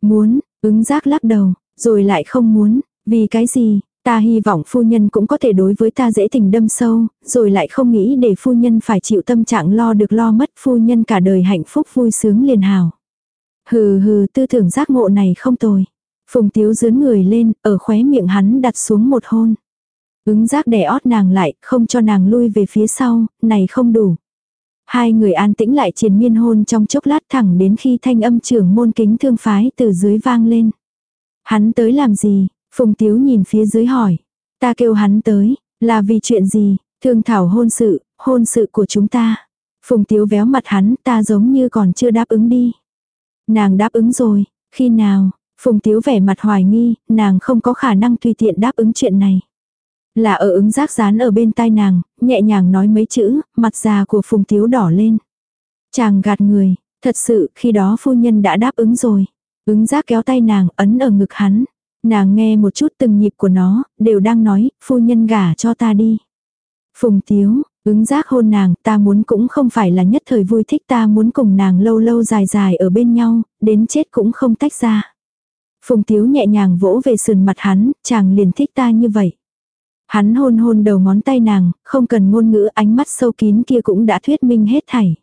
Muốn, ứng giác lắc đầu, rồi lại không muốn, vì cái gì, ta hy vọng phu nhân cũng có thể đối với ta dễ tình đâm sâu, rồi lại không nghĩ để phu nhân phải chịu tâm trạng lo được lo mất phu nhân cả đời hạnh phúc vui sướng liền hào. Hừ hừ tư tưởng giác ngộ này không tồi. Phùng tiếu dướn người lên, ở khóe miệng hắn đặt xuống một hôn. Ứng giác đè ót nàng lại, không cho nàng lui về phía sau, này không đủ. Hai người an tĩnh lại triền miên hôn trong chốc lát thẳng đến khi thanh âm trưởng môn kính thương phái từ dưới vang lên. Hắn tới làm gì? Phùng Tiếu nhìn phía dưới hỏi. Ta kêu hắn tới, là vì chuyện gì? Thương thảo hôn sự, hôn sự của chúng ta. Phùng Tiếu véo mặt hắn, ta giống như còn chưa đáp ứng đi. Nàng đáp ứng rồi, khi nào? Phùng Tiếu vẻ mặt hoài nghi, nàng không có khả năng tùy tiện đáp ứng chuyện này. Là ở ứng giác dán ở bên tai nàng, nhẹ nhàng nói mấy chữ, mặt già của Phùng Tiếu đỏ lên. Chàng gạt người, thật sự khi đó phu nhân đã đáp ứng rồi. Ứng giác kéo tay nàng ấn ở ngực hắn. Nàng nghe một chút từng nhịp của nó, đều đang nói, phu nhân gả cho ta đi. Phùng Tiếu, ứng giác hôn nàng, ta muốn cũng không phải là nhất thời vui thích ta muốn cùng nàng lâu lâu dài dài ở bên nhau, đến chết cũng không tách ra. Phùng Tiếu nhẹ nhàng vỗ về sườn mặt hắn, chàng liền thích ta như vậy. Hắn hôn hôn đầu ngón tay nàng, không cần ngôn ngữ ánh mắt sâu kín kia cũng đã thuyết minh hết thảy.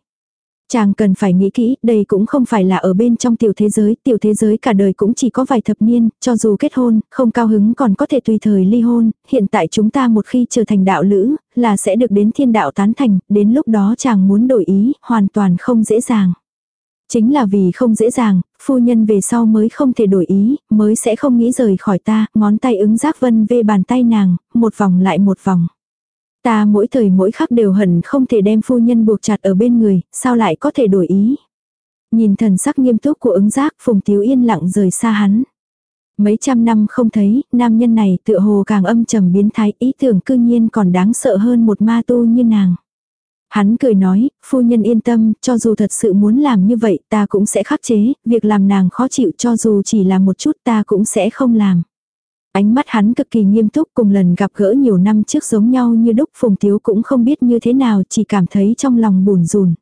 Chàng cần phải nghĩ kỹ, đây cũng không phải là ở bên trong tiểu thế giới, tiểu thế giới cả đời cũng chỉ có vài thập niên, cho dù kết hôn, không cao hứng còn có thể tùy thời ly hôn, hiện tại chúng ta một khi trở thành đạo lữ, là sẽ được đến thiên đạo tán thành, đến lúc đó chàng muốn đổi ý, hoàn toàn không dễ dàng. Chính là vì không dễ dàng, phu nhân về sau mới không thể đổi ý, mới sẽ không nghĩ rời khỏi ta, ngón tay ứng giác vân về bàn tay nàng, một vòng lại một vòng. Ta mỗi thời mỗi khắc đều hận không thể đem phu nhân buộc chặt ở bên người, sao lại có thể đổi ý. Nhìn thần sắc nghiêm túc của ứng giác Phùng Tiếu yên lặng rời xa hắn. Mấy trăm năm không thấy, nam nhân này tựa hồ càng âm trầm biến thái ý tưởng cư nhiên còn đáng sợ hơn một ma tu như nàng. Hắn cười nói, phu nhân yên tâm, cho dù thật sự muốn làm như vậy ta cũng sẽ khắc chế, việc làm nàng khó chịu cho dù chỉ là một chút ta cũng sẽ không làm. Ánh mắt hắn cực kỳ nghiêm túc cùng lần gặp gỡ nhiều năm trước giống nhau như đúc Phùng Tiếu cũng không biết như thế nào chỉ cảm thấy trong lòng buồn rùn.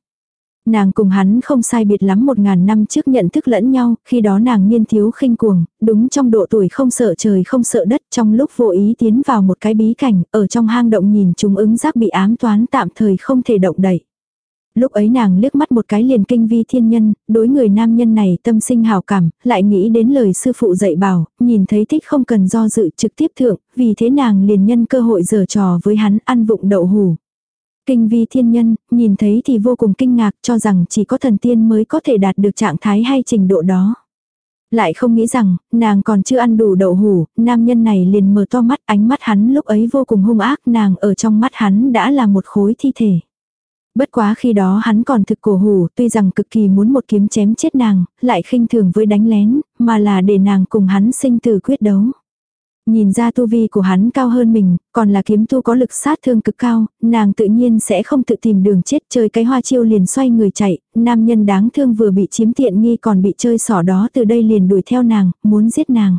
Nàng cùng hắn không sai biệt lắm một ngàn năm trước nhận thức lẫn nhau, khi đó nàng niên thiếu khinh cuồng, đúng trong độ tuổi không sợ trời không sợ đất trong lúc vô ý tiến vào một cái bí cảnh, ở trong hang động nhìn chúng ứng giác bị ám toán tạm thời không thể động đẩy Lúc ấy nàng liếc mắt một cái liền kinh vi thiên nhân, đối người nam nhân này tâm sinh hào cảm, lại nghĩ đến lời sư phụ dạy bảo, nhìn thấy thích không cần do dự trực tiếp thượng, vì thế nàng liền nhân cơ hội giở trò với hắn ăn vụng đậu hủ. Kinh vi thiên nhân, nhìn thấy thì vô cùng kinh ngạc cho rằng chỉ có thần tiên mới có thể đạt được trạng thái hay trình độ đó. Lại không nghĩ rằng, nàng còn chưa ăn đủ đậu hủ, nam nhân này liền mở to mắt ánh mắt hắn lúc ấy vô cùng hung ác nàng ở trong mắt hắn đã là một khối thi thể. Bất quá khi đó hắn còn thực cổ hủ, tuy rằng cực kỳ muốn một kiếm chém chết nàng, lại khinh thường với đánh lén, mà là để nàng cùng hắn sinh tử quyết đấu. Nhìn ra tu vi của hắn cao hơn mình, còn là kiếm tu có lực sát thương cực cao, nàng tự nhiên sẽ không tự tìm đường chết chơi cái hoa chiêu liền xoay người chạy, nam nhân đáng thương vừa bị chiếm tiện nghi còn bị chơi sỏ đó từ đây liền đuổi theo nàng, muốn giết nàng.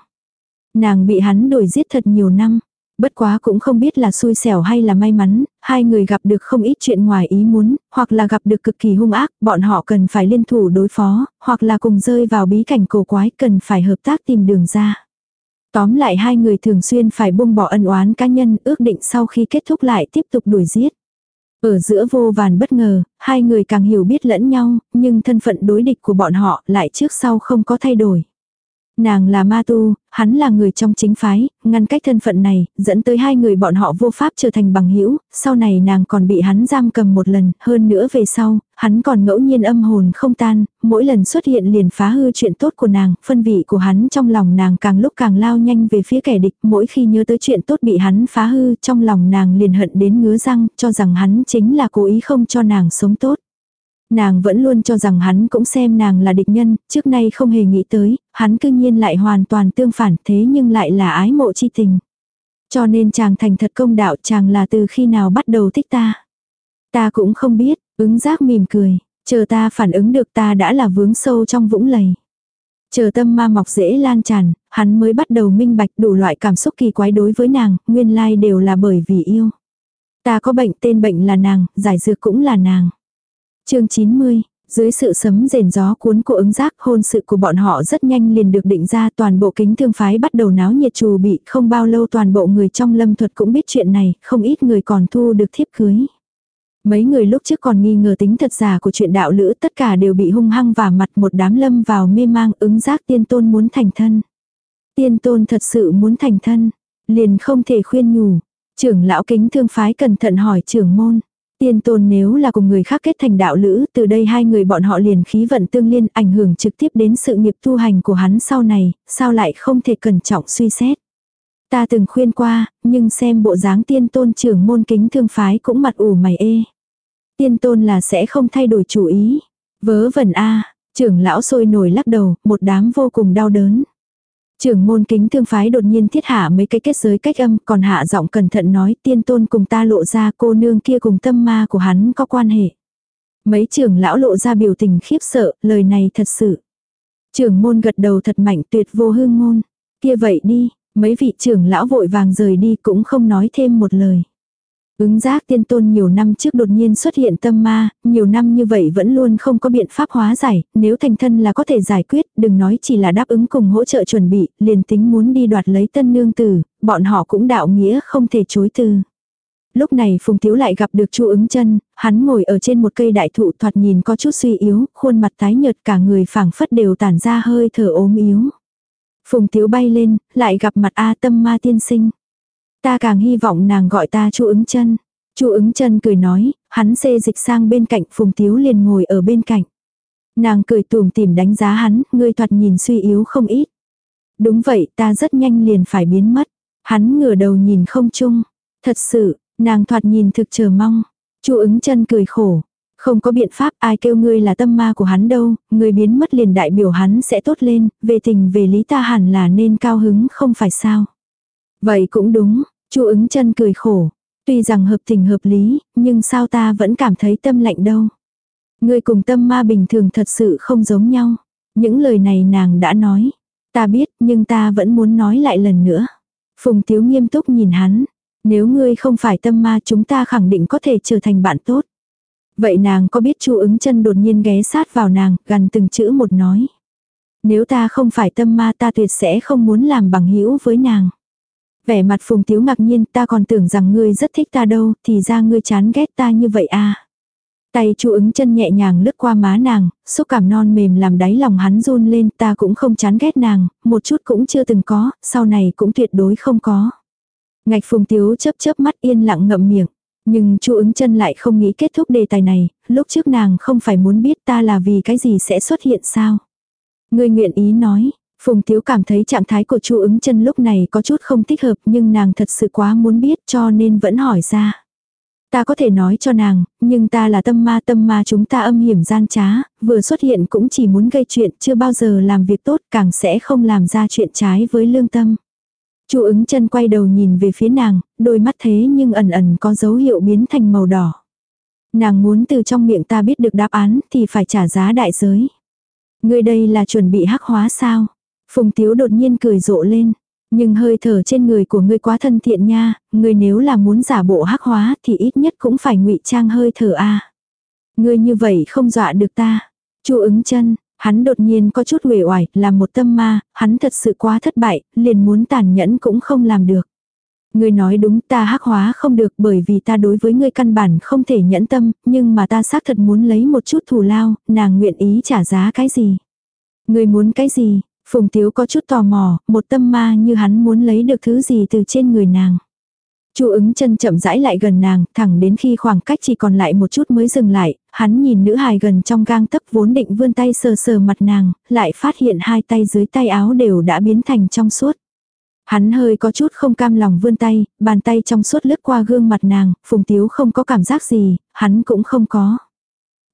Nàng bị hắn đuổi giết thật nhiều năm. Bất quá cũng không biết là xui xẻo hay là may mắn, hai người gặp được không ít chuyện ngoài ý muốn, hoặc là gặp được cực kỳ hung ác, bọn họ cần phải liên thủ đối phó, hoặc là cùng rơi vào bí cảnh cổ quái cần phải hợp tác tìm đường ra. Tóm lại hai người thường xuyên phải buông bỏ ân oán cá nhân ước định sau khi kết thúc lại tiếp tục đuổi giết. Ở giữa vô vàn bất ngờ, hai người càng hiểu biết lẫn nhau, nhưng thân phận đối địch của bọn họ lại trước sau không có thay đổi. Nàng là ma tu, hắn là người trong chính phái, ngăn cách thân phận này, dẫn tới hai người bọn họ vô pháp trở thành bằng hữu sau này nàng còn bị hắn giam cầm một lần, hơn nữa về sau, hắn còn ngẫu nhiên âm hồn không tan, mỗi lần xuất hiện liền phá hư chuyện tốt của nàng, phân vị của hắn trong lòng nàng càng lúc càng lao nhanh về phía kẻ địch, mỗi khi nhớ tới chuyện tốt bị hắn phá hư, trong lòng nàng liền hận đến ngứa răng, cho rằng hắn chính là cố ý không cho nàng sống tốt. Nàng vẫn luôn cho rằng hắn cũng xem nàng là địch nhân, trước nay không hề nghĩ tới, hắn cư nhiên lại hoàn toàn tương phản thế nhưng lại là ái mộ chi tình. Cho nên chàng thành thật công đạo chàng là từ khi nào bắt đầu thích ta. Ta cũng không biết, ứng giác mỉm cười, chờ ta phản ứng được ta đã là vướng sâu trong vũng lầy. Chờ tâm ma mọc dễ lan tràn, hắn mới bắt đầu minh bạch đủ loại cảm xúc kỳ quái đối với nàng, nguyên lai đều là bởi vì yêu. Ta có bệnh tên bệnh là nàng, giải dược cũng là nàng chương 90, dưới sự sấm rền gió cuốn của ứng giác hôn sự của bọn họ rất nhanh liền được định ra toàn bộ kính thương phái bắt đầu náo nhiệt trù bị không bao lâu toàn bộ người trong lâm thuật cũng biết chuyện này, không ít người còn thu được thiếp cưới. Mấy người lúc trước còn nghi ngờ tính thật giả của chuyện đạo lữ tất cả đều bị hung hăng và mặt một đám lâm vào mê mang ứng giác tiên tôn muốn thành thân. Tiên tôn thật sự muốn thành thân, liền không thể khuyên nhủ. Trưởng lão kính thương phái cẩn thận hỏi trưởng môn. Tiên tôn nếu là cùng người khác kết thành đạo lữ, từ đây hai người bọn họ liền khí vận tương liên ảnh hưởng trực tiếp đến sự nghiệp tu hành của hắn sau này, sao lại không thể cẩn trọng suy xét. Ta từng khuyên qua, nhưng xem bộ dáng tiên tôn trưởng môn kính thương phái cũng mặt ủ mày ê. Tiên tôn là sẽ không thay đổi chủ ý. Vớ vẩn a trưởng lão sôi nổi lắc đầu, một đám vô cùng đau đớn. Trưởng môn kính thương phái đột nhiên thiết hạ mấy cái kết giới cách âm còn hạ giọng cẩn thận nói tiên tôn cùng ta lộ ra cô nương kia cùng tâm ma của hắn có quan hệ. Mấy trưởng lão lộ ra biểu tình khiếp sợ, lời này thật sự. Trưởng môn gật đầu thật mạnh tuyệt vô hương ngôn. Kia vậy đi, mấy vị trưởng lão vội vàng rời đi cũng không nói thêm một lời. Ứng giác tiên tôn nhiều năm trước đột nhiên xuất hiện tâm ma, nhiều năm như vậy vẫn luôn không có biện pháp hóa giải, nếu thành thân là có thể giải quyết, đừng nói chỉ là đáp ứng cùng hỗ trợ chuẩn bị, liền tính muốn đi đoạt lấy tân nương tử, bọn họ cũng đạo nghĩa không thể chối từ. Lúc này Phùng Tiếu lại gặp được Chu ứng chân, hắn ngồi ở trên một cây đại thụ thoạt nhìn có chút suy yếu, khuôn mặt tái nhợt cả người phảng phất đều tản ra hơi thở ốm yếu. Phùng Tiếu bay lên, lại gặp mặt A tâm ma tiên sinh. Ta càng hy vọng nàng gọi ta Chu ứng chân. Chu ứng chân cười nói, hắn xê dịch sang bên cạnh Phùng Tiếu liền ngồi ở bên cạnh. Nàng cười tùm tìm đánh giá hắn, ngươi thoạt nhìn suy yếu không ít. Đúng vậy, ta rất nhanh liền phải biến mất. Hắn ngửa đầu nhìn không chung. Thật sự, nàng thoạt nhìn thực chờ mong. Chu ứng chân cười khổ. Không có biện pháp ai kêu ngươi là tâm ma của hắn đâu, ngươi biến mất liền đại biểu hắn sẽ tốt lên, về tình về lý ta hẳn là nên cao hứng không phải sao. Vậy cũng đúng, chu ứng chân cười khổ. Tuy rằng hợp tình hợp lý, nhưng sao ta vẫn cảm thấy tâm lạnh đâu. Ngươi cùng tâm ma bình thường thật sự không giống nhau. Những lời này nàng đã nói. Ta biết nhưng ta vẫn muốn nói lại lần nữa. Phùng Tiếu nghiêm túc nhìn hắn. Nếu ngươi không phải tâm ma chúng ta khẳng định có thể trở thành bạn tốt. Vậy nàng có biết chu ứng chân đột nhiên ghé sát vào nàng, gần từng chữ một nói. Nếu ta không phải tâm ma ta tuyệt sẽ không muốn làm bằng hữu với nàng. Vẻ mặt phùng tiếu ngạc nhiên ta còn tưởng rằng ngươi rất thích ta đâu, thì ra ngươi chán ghét ta như vậy à. Tay chu ứng chân nhẹ nhàng lướt qua má nàng, xúc cảm non mềm làm đáy lòng hắn run lên ta cũng không chán ghét nàng, một chút cũng chưa từng có, sau này cũng tuyệt đối không có. Ngạch phùng tiếu chớp chớp mắt yên lặng ngậm miệng. Nhưng chu ứng chân lại không nghĩ kết thúc đề tài này, lúc trước nàng không phải muốn biết ta là vì cái gì sẽ xuất hiện sao. Người nguyện ý nói, Phùng Tiếu cảm thấy trạng thái của chu ứng chân lúc này có chút không thích hợp nhưng nàng thật sự quá muốn biết cho nên vẫn hỏi ra. Ta có thể nói cho nàng, nhưng ta là tâm ma tâm ma chúng ta âm hiểm gian trá, vừa xuất hiện cũng chỉ muốn gây chuyện chưa bao giờ làm việc tốt càng sẽ không làm ra chuyện trái với lương tâm. Chu ứng chân quay đầu nhìn về phía nàng, đôi mắt thế nhưng ẩn ẩn có dấu hiệu biến thành màu đỏ. Nàng muốn từ trong miệng ta biết được đáp án thì phải trả giá đại giới. Người đây là chuẩn bị hắc hóa sao? Phùng Tiếu đột nhiên cười rộ lên. Nhưng hơi thở trên người của ngươi quá thân thiện nha, ngươi nếu là muốn giả bộ hắc hóa thì ít nhất cũng phải ngụy trang hơi thở a. Ngươi như vậy không dọa được ta. Chu ứng chân, hắn đột nhiên có chút uể oải, là một tâm ma, hắn thật sự quá thất bại, liền muốn tàn nhẫn cũng không làm được. Ngươi nói đúng ta hắc hóa không được bởi vì ta đối với ngươi căn bản không thể nhẫn tâm, nhưng mà ta xác thật muốn lấy một chút thù lao, nàng nguyện ý trả giá cái gì. Ngươi muốn cái gì, Phùng Tiếu có chút tò mò, một tâm ma như hắn muốn lấy được thứ gì từ trên người nàng. Chu ứng chân chậm rãi lại gần nàng, thẳng đến khi khoảng cách chỉ còn lại một chút mới dừng lại, hắn nhìn nữ hài gần trong gang tấc vốn định vươn tay sờ sờ mặt nàng, lại phát hiện hai tay dưới tay áo đều đã biến thành trong suốt. Hắn hơi có chút không cam lòng vươn tay, bàn tay trong suốt lướt qua gương mặt nàng, phùng tiếu không có cảm giác gì, hắn cũng không có.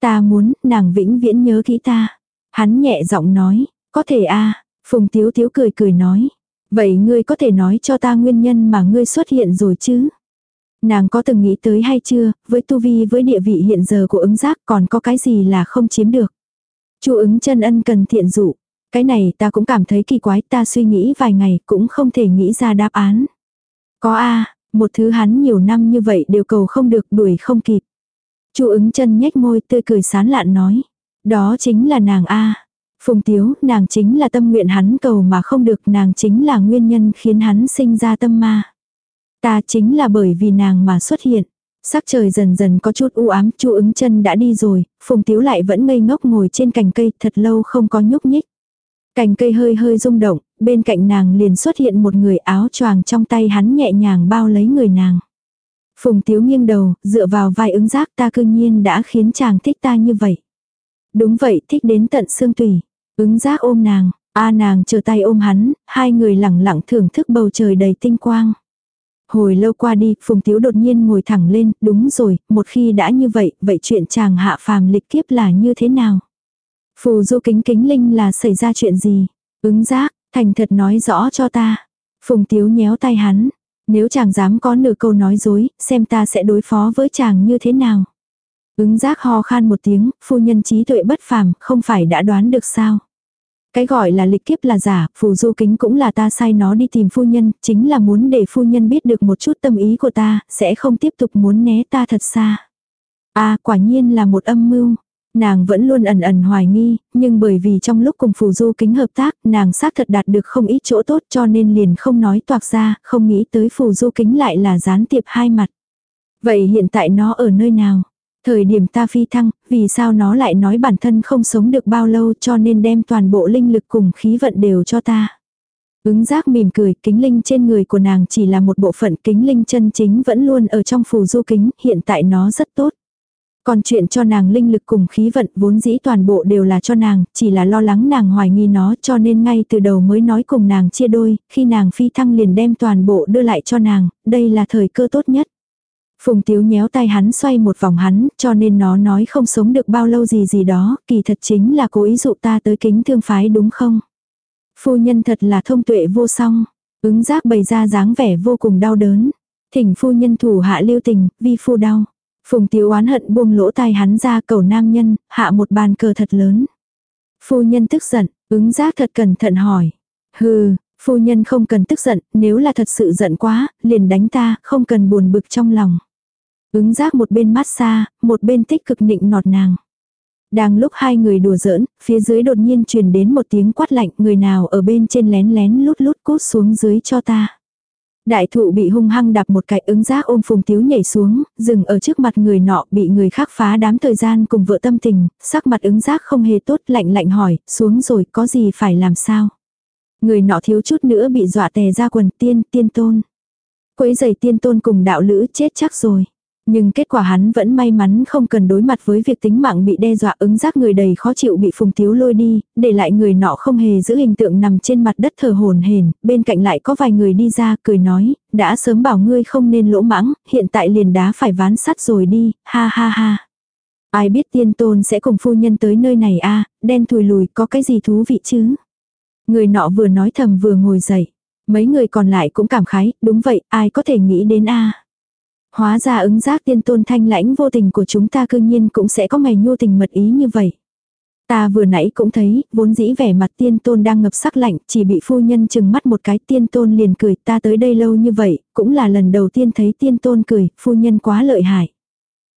Ta muốn, nàng vĩnh viễn nhớ kỹ ta. Hắn nhẹ giọng nói, có thể a Phùng Tiếu Tiếu cười cười nói. Vậy ngươi có thể nói cho ta nguyên nhân mà ngươi xuất hiện rồi chứ? Nàng có từng nghĩ tới hay chưa, với tu vi với địa vị hiện giờ của ứng giác còn có cái gì là không chiếm được. Chu ứng chân ân cần thiện dụ. Cái này ta cũng cảm thấy kỳ quái ta suy nghĩ vài ngày cũng không thể nghĩ ra đáp án. Có a một thứ hắn nhiều năm như vậy đều cầu không được đuổi không kịp. Chu ứng chân nhếch môi tươi cười sán lạn nói. Đó chính là nàng a Phùng Tiếu, nàng chính là tâm nguyện hắn cầu mà không được, nàng chính là nguyên nhân khiến hắn sinh ra tâm ma. Ta chính là bởi vì nàng mà xuất hiện. Sắc trời dần dần có chút u ám, chu ứng chân đã đi rồi, Phùng Tiếu lại vẫn ngây ngốc ngồi trên cành cây thật lâu không có nhúc nhích. Cành cây hơi hơi rung động, bên cạnh nàng liền xuất hiện một người áo choàng trong tay hắn nhẹ nhàng bao lấy người nàng. Phùng Tiếu nghiêng đầu, dựa vào vai ứng giác ta cương nhiên đã khiến chàng thích ta như vậy. Đúng vậy, thích đến tận xương tùy. Ứng giác ôm nàng, a nàng chờ tay ôm hắn, hai người lẳng lặng thưởng thức bầu trời đầy tinh quang. Hồi lâu qua đi, Phùng Tiếu đột nhiên ngồi thẳng lên, đúng rồi, một khi đã như vậy, vậy chuyện chàng hạ phàm lịch kiếp là như thế nào? Phù du kính kính linh là xảy ra chuyện gì? Ứng giác, thành thật nói rõ cho ta. Phùng Tiếu nhéo tay hắn. Nếu chàng dám có nửa câu nói dối, xem ta sẽ đối phó với chàng như thế nào? Ứng giác ho khan một tiếng, phu nhân trí tuệ bất phàm, không phải đã đoán được sao. Cái gọi là lịch kiếp là giả, phù du kính cũng là ta sai nó đi tìm phu nhân, chính là muốn để phu nhân biết được một chút tâm ý của ta, sẽ không tiếp tục muốn né ta thật xa. a quả nhiên là một âm mưu. Nàng vẫn luôn ẩn ẩn hoài nghi, nhưng bởi vì trong lúc cùng phù du kính hợp tác, nàng xác thật đạt được không ít chỗ tốt cho nên liền không nói toạc ra, không nghĩ tới phù du kính lại là gián tiệp hai mặt. Vậy hiện tại nó ở nơi nào? Thời điểm ta phi thăng, vì sao nó lại nói bản thân không sống được bao lâu cho nên đem toàn bộ linh lực cùng khí vận đều cho ta. Ứng giác mỉm cười, kính linh trên người của nàng chỉ là một bộ phận kính linh chân chính vẫn luôn ở trong phù du kính, hiện tại nó rất tốt. Còn chuyện cho nàng linh lực cùng khí vận vốn dĩ toàn bộ đều là cho nàng, chỉ là lo lắng nàng hoài nghi nó cho nên ngay từ đầu mới nói cùng nàng chia đôi, khi nàng phi thăng liền đem toàn bộ đưa lại cho nàng, đây là thời cơ tốt nhất. Phùng Tiếu nhéo tay hắn xoay một vòng hắn, cho nên nó nói không sống được bao lâu gì gì đó, kỳ thật chính là cố ý dụ ta tới kính thương phái đúng không? Phu nhân thật là thông tuệ vô song, ứng giác bày ra dáng vẻ vô cùng đau đớn. Thỉnh phu nhân thủ hạ lưu tình, vi phu đau. Phùng Tiếu oán hận buông lỗ tai hắn ra cầu nam nhân, hạ một bàn cờ thật lớn. Phu nhân tức giận, ứng giác thật cẩn thận hỏi. Hừ, phu nhân không cần tức giận, nếu là thật sự giận quá, liền đánh ta, không cần buồn bực trong lòng. Ứng giác một bên mát xa, một bên tích cực nịnh nọt nàng. Đang lúc hai người đùa giỡn, phía dưới đột nhiên truyền đến một tiếng quát lạnh, người nào ở bên trên lén lén lút lút cút xuống dưới cho ta. Đại thụ bị hung hăng đạp một cái ứng giác ôm phùng tiếu nhảy xuống, dừng ở trước mặt người nọ bị người khác phá đám thời gian cùng vợ tâm tình, sắc mặt ứng giác không hề tốt lạnh lạnh hỏi, xuống rồi có gì phải làm sao. Người nọ thiếu chút nữa bị dọa tè ra quần tiên, tiên tôn. Quấy giày tiên tôn cùng đạo lữ chết chắc rồi. Nhưng kết quả hắn vẫn may mắn không cần đối mặt với việc tính mạng bị đe dọa ứng giác người đầy khó chịu bị phùng tiếu lôi đi, để lại người nọ không hề giữ hình tượng nằm trên mặt đất thờ hồn hền, bên cạnh lại có vài người đi ra cười nói, đã sớm bảo ngươi không nên lỗ mãng, hiện tại liền đá phải ván sắt rồi đi, ha ha ha. Ai biết tiên tôn sẽ cùng phu nhân tới nơi này a đen thùi lùi có cái gì thú vị chứ. Người nọ vừa nói thầm vừa ngồi dậy. Mấy người còn lại cũng cảm khái, đúng vậy, ai có thể nghĩ đến a Hóa ra ứng giác tiên tôn thanh lãnh vô tình của chúng ta cương nhiên cũng sẽ có ngày nhu tình mật ý như vậy. Ta vừa nãy cũng thấy, vốn dĩ vẻ mặt tiên tôn đang ngập sắc lạnh, chỉ bị phu nhân chừng mắt một cái tiên tôn liền cười ta tới đây lâu như vậy, cũng là lần đầu tiên thấy tiên tôn cười, phu nhân quá lợi hại.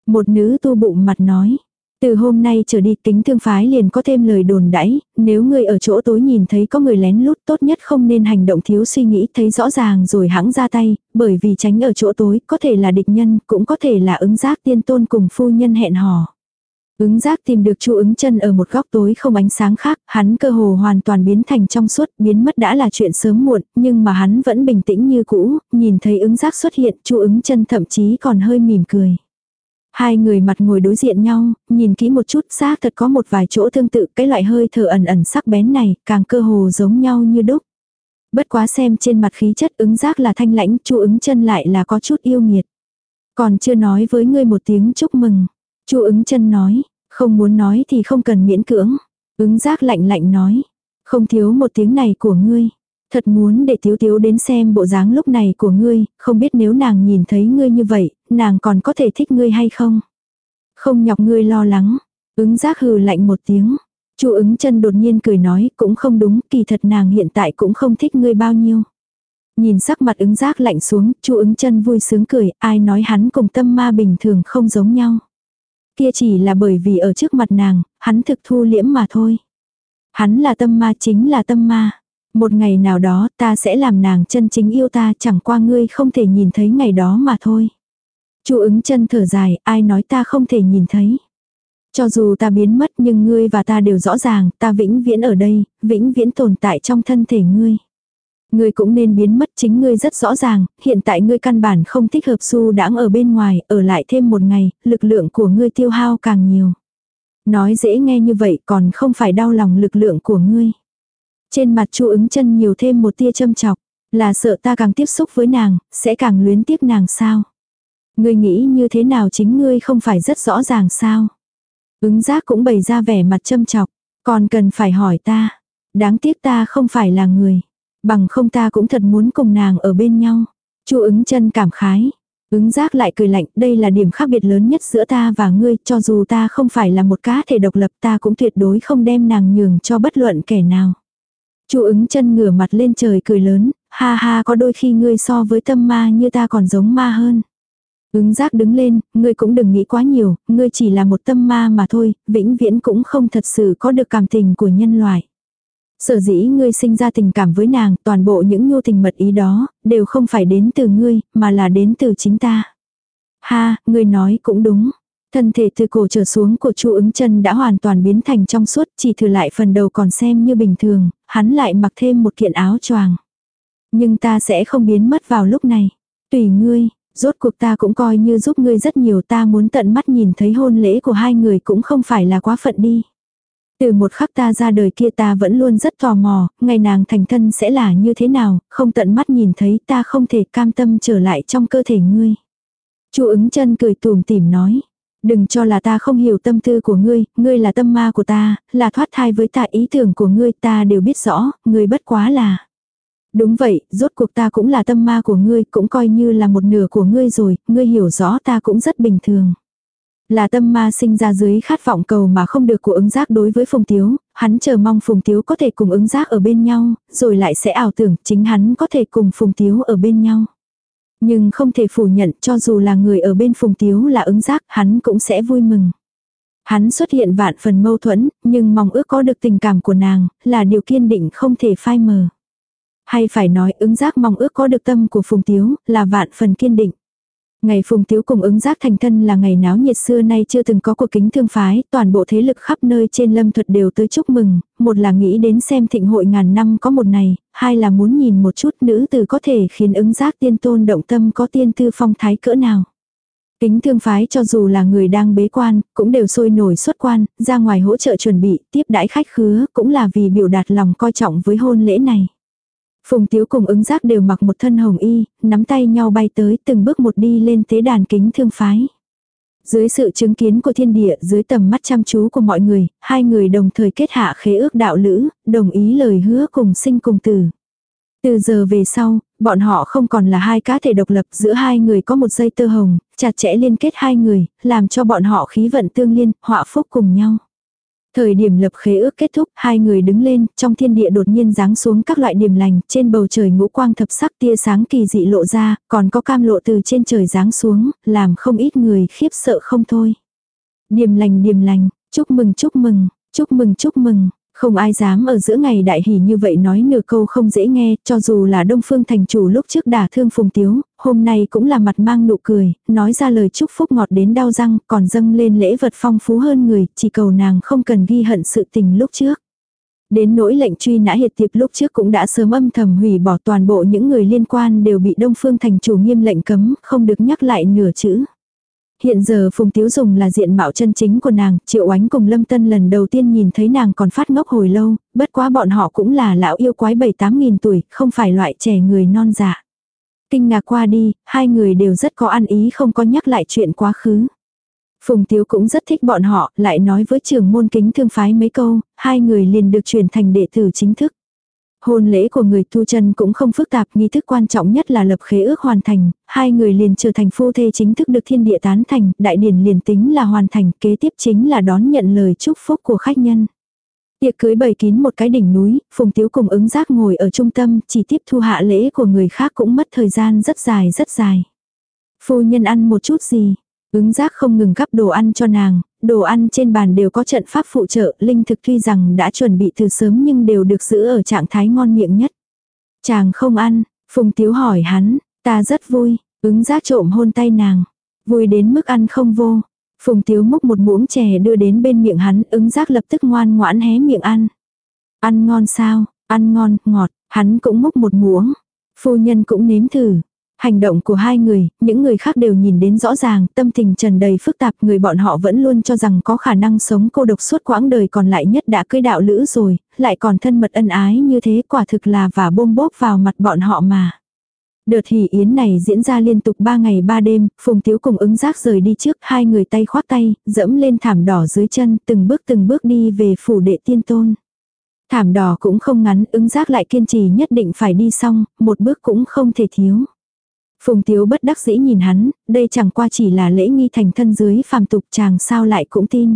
Một nữ tu bụng mặt nói, từ hôm nay trở đi kính thương phái liền có thêm lời đồn đãi, nếu người ở chỗ tối nhìn thấy có người lén lút tốt nhất không nên hành động thiếu suy nghĩ thấy rõ ràng rồi hãng ra tay, bởi vì tránh ở chỗ tối có thể là địch nhân, cũng có thể là ứng giác tiên tôn cùng phu nhân hẹn hò. Ứng giác tìm được chu ứng chân ở một góc tối không ánh sáng khác, hắn cơ hồ hoàn toàn biến thành trong suốt, biến mất đã là chuyện sớm muộn, nhưng mà hắn vẫn bình tĩnh như cũ, nhìn thấy ứng giác xuất hiện, chu ứng chân thậm chí còn hơi mỉm cười. Hai người mặt ngồi đối diện nhau, nhìn kỹ một chút xác thật có một vài chỗ tương tự cái loại hơi thở ẩn ẩn sắc bén này, càng cơ hồ giống nhau như đúc. Bất quá xem trên mặt khí chất ứng giác là thanh lãnh, chu ứng chân lại là có chút yêu nghiệt. Còn chưa nói với ngươi một tiếng chúc mừng. chu ứng chân nói, không muốn nói thì không cần miễn cưỡng. Ứng giác lạnh lạnh nói, không thiếu một tiếng này của ngươi. Thật muốn để Tiếu Tiếu đến xem bộ dáng lúc này của ngươi, không biết nếu nàng nhìn thấy ngươi như vậy, nàng còn có thể thích ngươi hay không? Không nhọc ngươi lo lắng. Ứng giác hừ lạnh một tiếng. Chu ứng chân đột nhiên cười nói cũng không đúng, kỳ thật nàng hiện tại cũng không thích ngươi bao nhiêu. Nhìn sắc mặt ứng giác lạnh xuống, chu ứng chân vui sướng cười, ai nói hắn cùng tâm ma bình thường không giống nhau. Kia chỉ là bởi vì ở trước mặt nàng, hắn thực thu liễm mà thôi. Hắn là tâm ma chính là tâm ma. Một ngày nào đó ta sẽ làm nàng chân chính yêu ta chẳng qua ngươi không thể nhìn thấy ngày đó mà thôi. Chu ứng chân thở dài, ai nói ta không thể nhìn thấy. Cho dù ta biến mất nhưng ngươi và ta đều rõ ràng, ta vĩnh viễn ở đây, vĩnh viễn tồn tại trong thân thể ngươi. Ngươi cũng nên biến mất chính ngươi rất rõ ràng, hiện tại ngươi căn bản không thích hợp su đãng ở bên ngoài, ở lại thêm một ngày, lực lượng của ngươi tiêu hao càng nhiều. Nói dễ nghe như vậy còn không phải đau lòng lực lượng của ngươi. Trên mặt chu ứng chân nhiều thêm một tia châm chọc, là sợ ta càng tiếp xúc với nàng, sẽ càng luyến tiếc nàng sao. Ngươi nghĩ như thế nào chính ngươi không phải rất rõ ràng sao. Ứng giác cũng bày ra vẻ mặt châm chọc, còn cần phải hỏi ta. Đáng tiếc ta không phải là người. Bằng không ta cũng thật muốn cùng nàng ở bên nhau. chu ứng chân cảm khái. Ứng giác lại cười lạnh, đây là điểm khác biệt lớn nhất giữa ta và ngươi, cho dù ta không phải là một cá thể độc lập ta cũng tuyệt đối không đem nàng nhường cho bất luận kẻ nào. Chu ứng chân ngửa mặt lên trời cười lớn, ha ha có đôi khi ngươi so với tâm ma như ta còn giống ma hơn. Ứng giác đứng lên, ngươi cũng đừng nghĩ quá nhiều, ngươi chỉ là một tâm ma mà thôi, vĩnh viễn cũng không thật sự có được cảm tình của nhân loại. Sở dĩ ngươi sinh ra tình cảm với nàng, toàn bộ những nhu tình mật ý đó, đều không phải đến từ ngươi, mà là đến từ chính ta. Ha, ngươi nói cũng đúng. Thân thể từ cổ trở xuống của chu ứng chân đã hoàn toàn biến thành trong suốt, chỉ thừa lại phần đầu còn xem như bình thường, hắn lại mặc thêm một kiện áo choàng. Nhưng ta sẽ không biến mất vào lúc này. Tùy ngươi, rốt cuộc ta cũng coi như giúp ngươi rất nhiều ta muốn tận mắt nhìn thấy hôn lễ của hai người cũng không phải là quá phận đi. Từ một khắc ta ra đời kia ta vẫn luôn rất tò mò, ngày nàng thành thân sẽ là như thế nào, không tận mắt nhìn thấy ta không thể cam tâm trở lại trong cơ thể ngươi. Chu ứng chân cười tùm tìm nói. Đừng cho là ta không hiểu tâm tư của ngươi, ngươi là tâm ma của ta, là thoát thai với ta ý tưởng của ngươi ta đều biết rõ, ngươi bất quá là. Đúng vậy, rốt cuộc ta cũng là tâm ma của ngươi, cũng coi như là một nửa của ngươi rồi, ngươi hiểu rõ ta cũng rất bình thường. Là tâm ma sinh ra dưới khát vọng cầu mà không được của ứng giác đối với Phùng Tiếu, hắn chờ mong Phùng Tiếu có thể cùng ứng giác ở bên nhau, rồi lại sẽ ảo tưởng chính hắn có thể cùng Phùng Tiếu ở bên nhau. Nhưng không thể phủ nhận cho dù là người ở bên Phùng Tiếu là ứng giác, hắn cũng sẽ vui mừng. Hắn xuất hiện vạn phần mâu thuẫn, nhưng mong ước có được tình cảm của nàng, là điều kiên định không thể phai mờ. Hay phải nói ứng giác mong ước có được tâm của Phùng Tiếu, là vạn phần kiên định. Ngày Phùng Tiếu cùng ứng giác thành thân là ngày náo nhiệt xưa nay chưa từng có cuộc kính thương phái, toàn bộ thế lực khắp nơi trên lâm thuật đều tới chúc mừng, một là nghĩ đến xem thịnh hội ngàn năm có một này, hai là muốn nhìn một chút nữ từ có thể khiến ứng giác tiên tôn động tâm có tiên tư phong thái cỡ nào. Kính thương phái cho dù là người đang bế quan, cũng đều sôi nổi xuất quan, ra ngoài hỗ trợ chuẩn bị, tiếp đãi khách khứa, cũng là vì biểu đạt lòng coi trọng với hôn lễ này. Phùng Tiếu cùng ứng giác đều mặc một thân hồng y, nắm tay nhau bay tới từng bước một đi lên tế đàn kính thương phái. Dưới sự chứng kiến của thiên địa, dưới tầm mắt chăm chú của mọi người, hai người đồng thời kết hạ khế ước đạo lữ, đồng ý lời hứa cùng sinh cùng tử. Từ giờ về sau, bọn họ không còn là hai cá thể độc lập giữa hai người có một dây tơ hồng, chặt chẽ liên kết hai người, làm cho bọn họ khí vận tương liên, họa phúc cùng nhau. Thời điểm lập khế ước kết thúc, hai người đứng lên, trong thiên địa đột nhiên giáng xuống các loại điểm lành, trên bầu trời ngũ quang thập sắc tia sáng kỳ dị lộ ra, còn có cam lộ từ trên trời giáng xuống, làm không ít người khiếp sợ không thôi. Điểm lành điểm lành, chúc mừng chúc mừng, chúc mừng chúc mừng, không ai dám ở giữa ngày đại hỉ như vậy nói nửa câu không dễ nghe, cho dù là Đông Phương thành chủ lúc trước đả thương Phùng Tiếu, hôm nay cũng là mặt mang nụ cười, nói ra lời chúc phúc ngọt đến đau răng, còn dâng lên lễ vật phong phú hơn người, chỉ cầu nàng không cần ghi hận sự tình lúc trước. Đến nỗi lệnh truy nã hiệt tiệp lúc trước cũng đã sớm âm thầm hủy bỏ toàn bộ những người liên quan đều bị Đông Phương thành chủ nghiêm lệnh cấm, không được nhắc lại nửa chữ. Hiện giờ Phùng Tiếu Dùng là diện mạo chân chính của nàng, Triệu Ánh cùng Lâm Tân lần đầu tiên nhìn thấy nàng còn phát ngốc hồi lâu, bất quá bọn họ cũng là lão yêu quái 7-8 nghìn tuổi, không phải loại trẻ người non dạ. Kinh ngạc qua đi, hai người đều rất có ăn ý không có nhắc lại chuyện quá khứ. Phùng Tiếu cũng rất thích bọn họ, lại nói với trường môn kính thương phái mấy câu, hai người liền được chuyển thành đệ tử chính thức. Hôn lễ của người tu chân cũng không phức tạp, nghi thức quan trọng nhất là lập khế ước hoàn thành, hai người liền trở thành phu thê chính thức được thiên địa tán thành, đại điển liền tính là hoàn thành, kế tiếp chính là đón nhận lời chúc phúc của khách nhân. Tiệc cưới bày kín một cái đỉnh núi, Phùng Tiếu cùng ứng giác ngồi ở trung tâm, chỉ tiếp thu hạ lễ của người khác cũng mất thời gian rất dài rất dài. Phu nhân ăn một chút gì, Ứng giác không ngừng gắp đồ ăn cho nàng, đồ ăn trên bàn đều có trận pháp phụ trợ, linh thực tuy rằng đã chuẩn bị từ sớm nhưng đều được giữ ở trạng thái ngon miệng nhất. Chàng không ăn, Phùng Tiếu hỏi hắn, ta rất vui, ứng giác trộm hôn tay nàng, vui đến mức ăn không vô. Phùng Tiếu múc một muỗng chè đưa đến bên miệng hắn, ứng giác lập tức ngoan ngoãn hé miệng ăn. Ăn ngon sao, ăn ngon, ngọt, hắn cũng múc một muỗng. Phu nhân cũng nếm thử, Hành động của hai người, những người khác đều nhìn đến rõ ràng, tâm tình trần đầy phức tạp, người bọn họ vẫn luôn cho rằng có khả năng sống cô độc suốt quãng đời còn lại nhất đã cưới đạo lữ rồi, lại còn thân mật ân ái như thế quả thực là và bôm bốp vào mặt bọn họ mà. Đợt hỷ yến này diễn ra liên tục 3 ngày 3 đêm, Phùng Tiếu cùng ứng giác rời đi trước, hai người tay khoác tay, dẫm lên thảm đỏ dưới chân, từng bước từng bước đi về phủ đệ tiên tôn. Thảm đỏ cũng không ngắn, ứng giác lại kiên trì nhất định phải đi xong, một bước cũng không thể thiếu. Phùng Tiếu bất đắc dĩ nhìn hắn, đây chẳng qua chỉ là lễ nghi thành thân dưới phàm tục chàng sao lại cũng tin.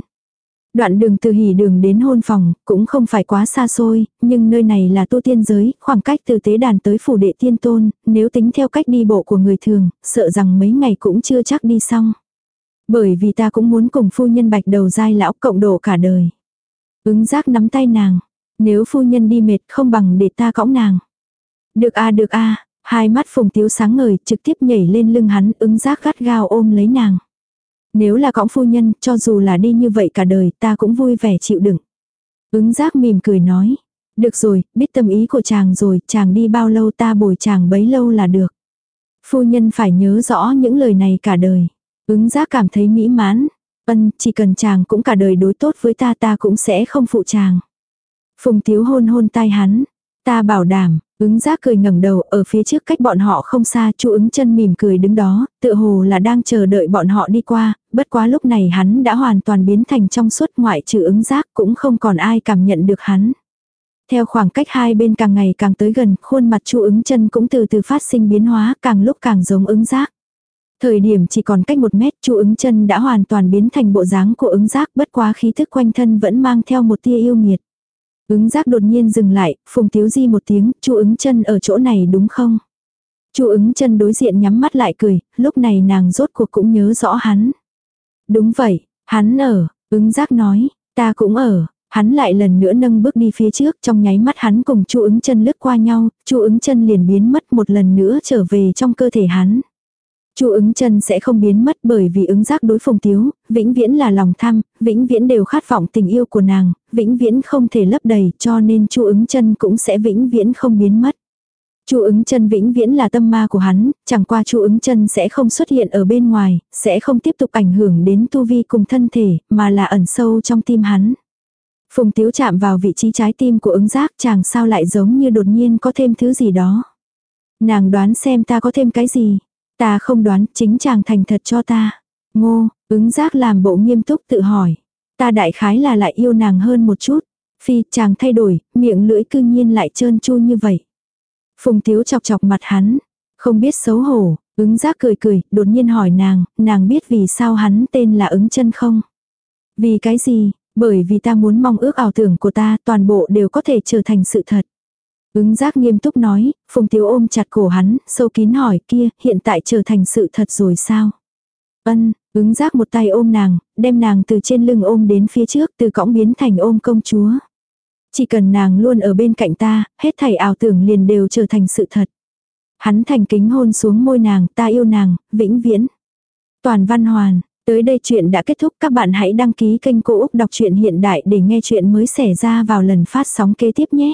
Đoạn đường từ hỉ đường đến hôn phòng, cũng không phải quá xa xôi, nhưng nơi này là tu tiên giới, khoảng cách từ tế đàn tới phủ đệ tiên tôn, nếu tính theo cách đi bộ của người thường, sợ rằng mấy ngày cũng chưa chắc đi xong. Bởi vì ta cũng muốn cùng phu nhân bạch đầu dai lão cộng độ cả đời. Ứng giác nắm tay nàng, nếu phu nhân đi mệt không bằng để ta cõng nàng. Được a được a Hai mắt phùng tiếu sáng ngời, trực tiếp nhảy lên lưng hắn, ứng giác gắt gao ôm lấy nàng. Nếu là cõng phu nhân, cho dù là đi như vậy cả đời, ta cũng vui vẻ chịu đựng. Ứng giác mỉm cười nói. Được rồi, biết tâm ý của chàng rồi, chàng đi bao lâu ta bồi chàng bấy lâu là được. Phu nhân phải nhớ rõ những lời này cả đời. Ứng giác cảm thấy mỹ mãn. Ân, chỉ cần chàng cũng cả đời đối tốt với ta ta cũng sẽ không phụ chàng. Phùng tiếu hôn hôn tai hắn. Ta bảo đảm, ứng giác cười ngẩng đầu ở phía trước cách bọn họ không xa chu ứng chân mỉm cười đứng đó, tựa hồ là đang chờ đợi bọn họ đi qua, bất quá lúc này hắn đã hoàn toàn biến thành trong suốt ngoại trừ ứng giác cũng không còn ai cảm nhận được hắn. Theo khoảng cách hai bên càng ngày càng tới gần, khuôn mặt chu ứng chân cũng từ từ phát sinh biến hóa, càng lúc càng giống ứng giác. Thời điểm chỉ còn cách một mét, chu ứng chân đã hoàn toàn biến thành bộ dáng của ứng giác, bất quá khí thức quanh thân vẫn mang theo một tia yêu nghiệt. Ứng giác đột nhiên dừng lại, phùng tiếu di một tiếng, chu ứng chân ở chỗ này đúng không? chu ứng chân đối diện nhắm mắt lại cười, lúc này nàng rốt cuộc cũng nhớ rõ hắn. Đúng vậy, hắn ở, ứng giác nói, ta cũng ở, Hắn lại lần nữa nâng bước đi phía trước, trong nháy mắt hắn cùng Chu ứng chân lướt qua nhau, Chu ứng chân liền biến mất một lần nữa trở về trong cơ thể hắn. Chu ứng chân sẽ không biến mất bởi vì ứng giác đối phùng tiếu, vĩnh viễn là lòng tham, vĩnh viễn đều khát vọng tình yêu của nàng, vĩnh viễn không thể lấp đầy cho nên Chu ứng chân cũng sẽ vĩnh viễn không biến mất. Chu ứng chân vĩnh viễn là tâm ma của hắn, chẳng qua Chu ứng chân sẽ không xuất hiện ở bên ngoài, sẽ không tiếp tục ảnh hưởng đến tu vi cùng thân thể, mà là ẩn sâu trong tim hắn. Phùng Tiếu chạm vào vị trí trái tim của ứng giác chàng sao lại giống như đột nhiên có thêm thứ gì đó. Nàng đoán xem ta có thêm cái gì. Ta không đoán, chính chàng thành thật cho ta. Ngô, ứng giác làm bộ nghiêm túc tự hỏi. Ta đại khái là lại yêu nàng hơn một chút. Phi, chàng thay đổi, miệng lưỡi cư nhiên lại trơn chu như vậy. Phùng Tiếu chọc chọc mặt hắn. Không biết xấu hổ, ứng giác cười cười, đột nhiên hỏi nàng, nàng biết vì sao hắn tên là ứng chân không? Vì cái gì, bởi vì ta muốn mong ước ảo tưởng của ta toàn bộ đều có thể trở thành sự thật. Ứng giác nghiêm túc nói, Phùng Tiếu ôm chặt cổ hắn, sâu kín hỏi kia, hiện tại trở thành sự thật rồi sao? Ân, ứng giác một tay ôm nàng, đem nàng từ trên lưng ôm đến phía trước, từ cõng biến thành ôm công chúa. Chỉ cần nàng luôn ở bên cạnh ta, hết thảy ảo tưởng liền đều trở thành sự thật. Hắn thành kính hôn xuống môi nàng, ta yêu nàng, vĩnh viễn. Toàn văn hoàn, Tới đây chuyện đã kết thúc các bạn hãy đăng ký kênh Cô Úc Đọc truyện Hiện Đại để nghe chuyện mới xảy ra vào lần phát sóng kế tiếp nhé.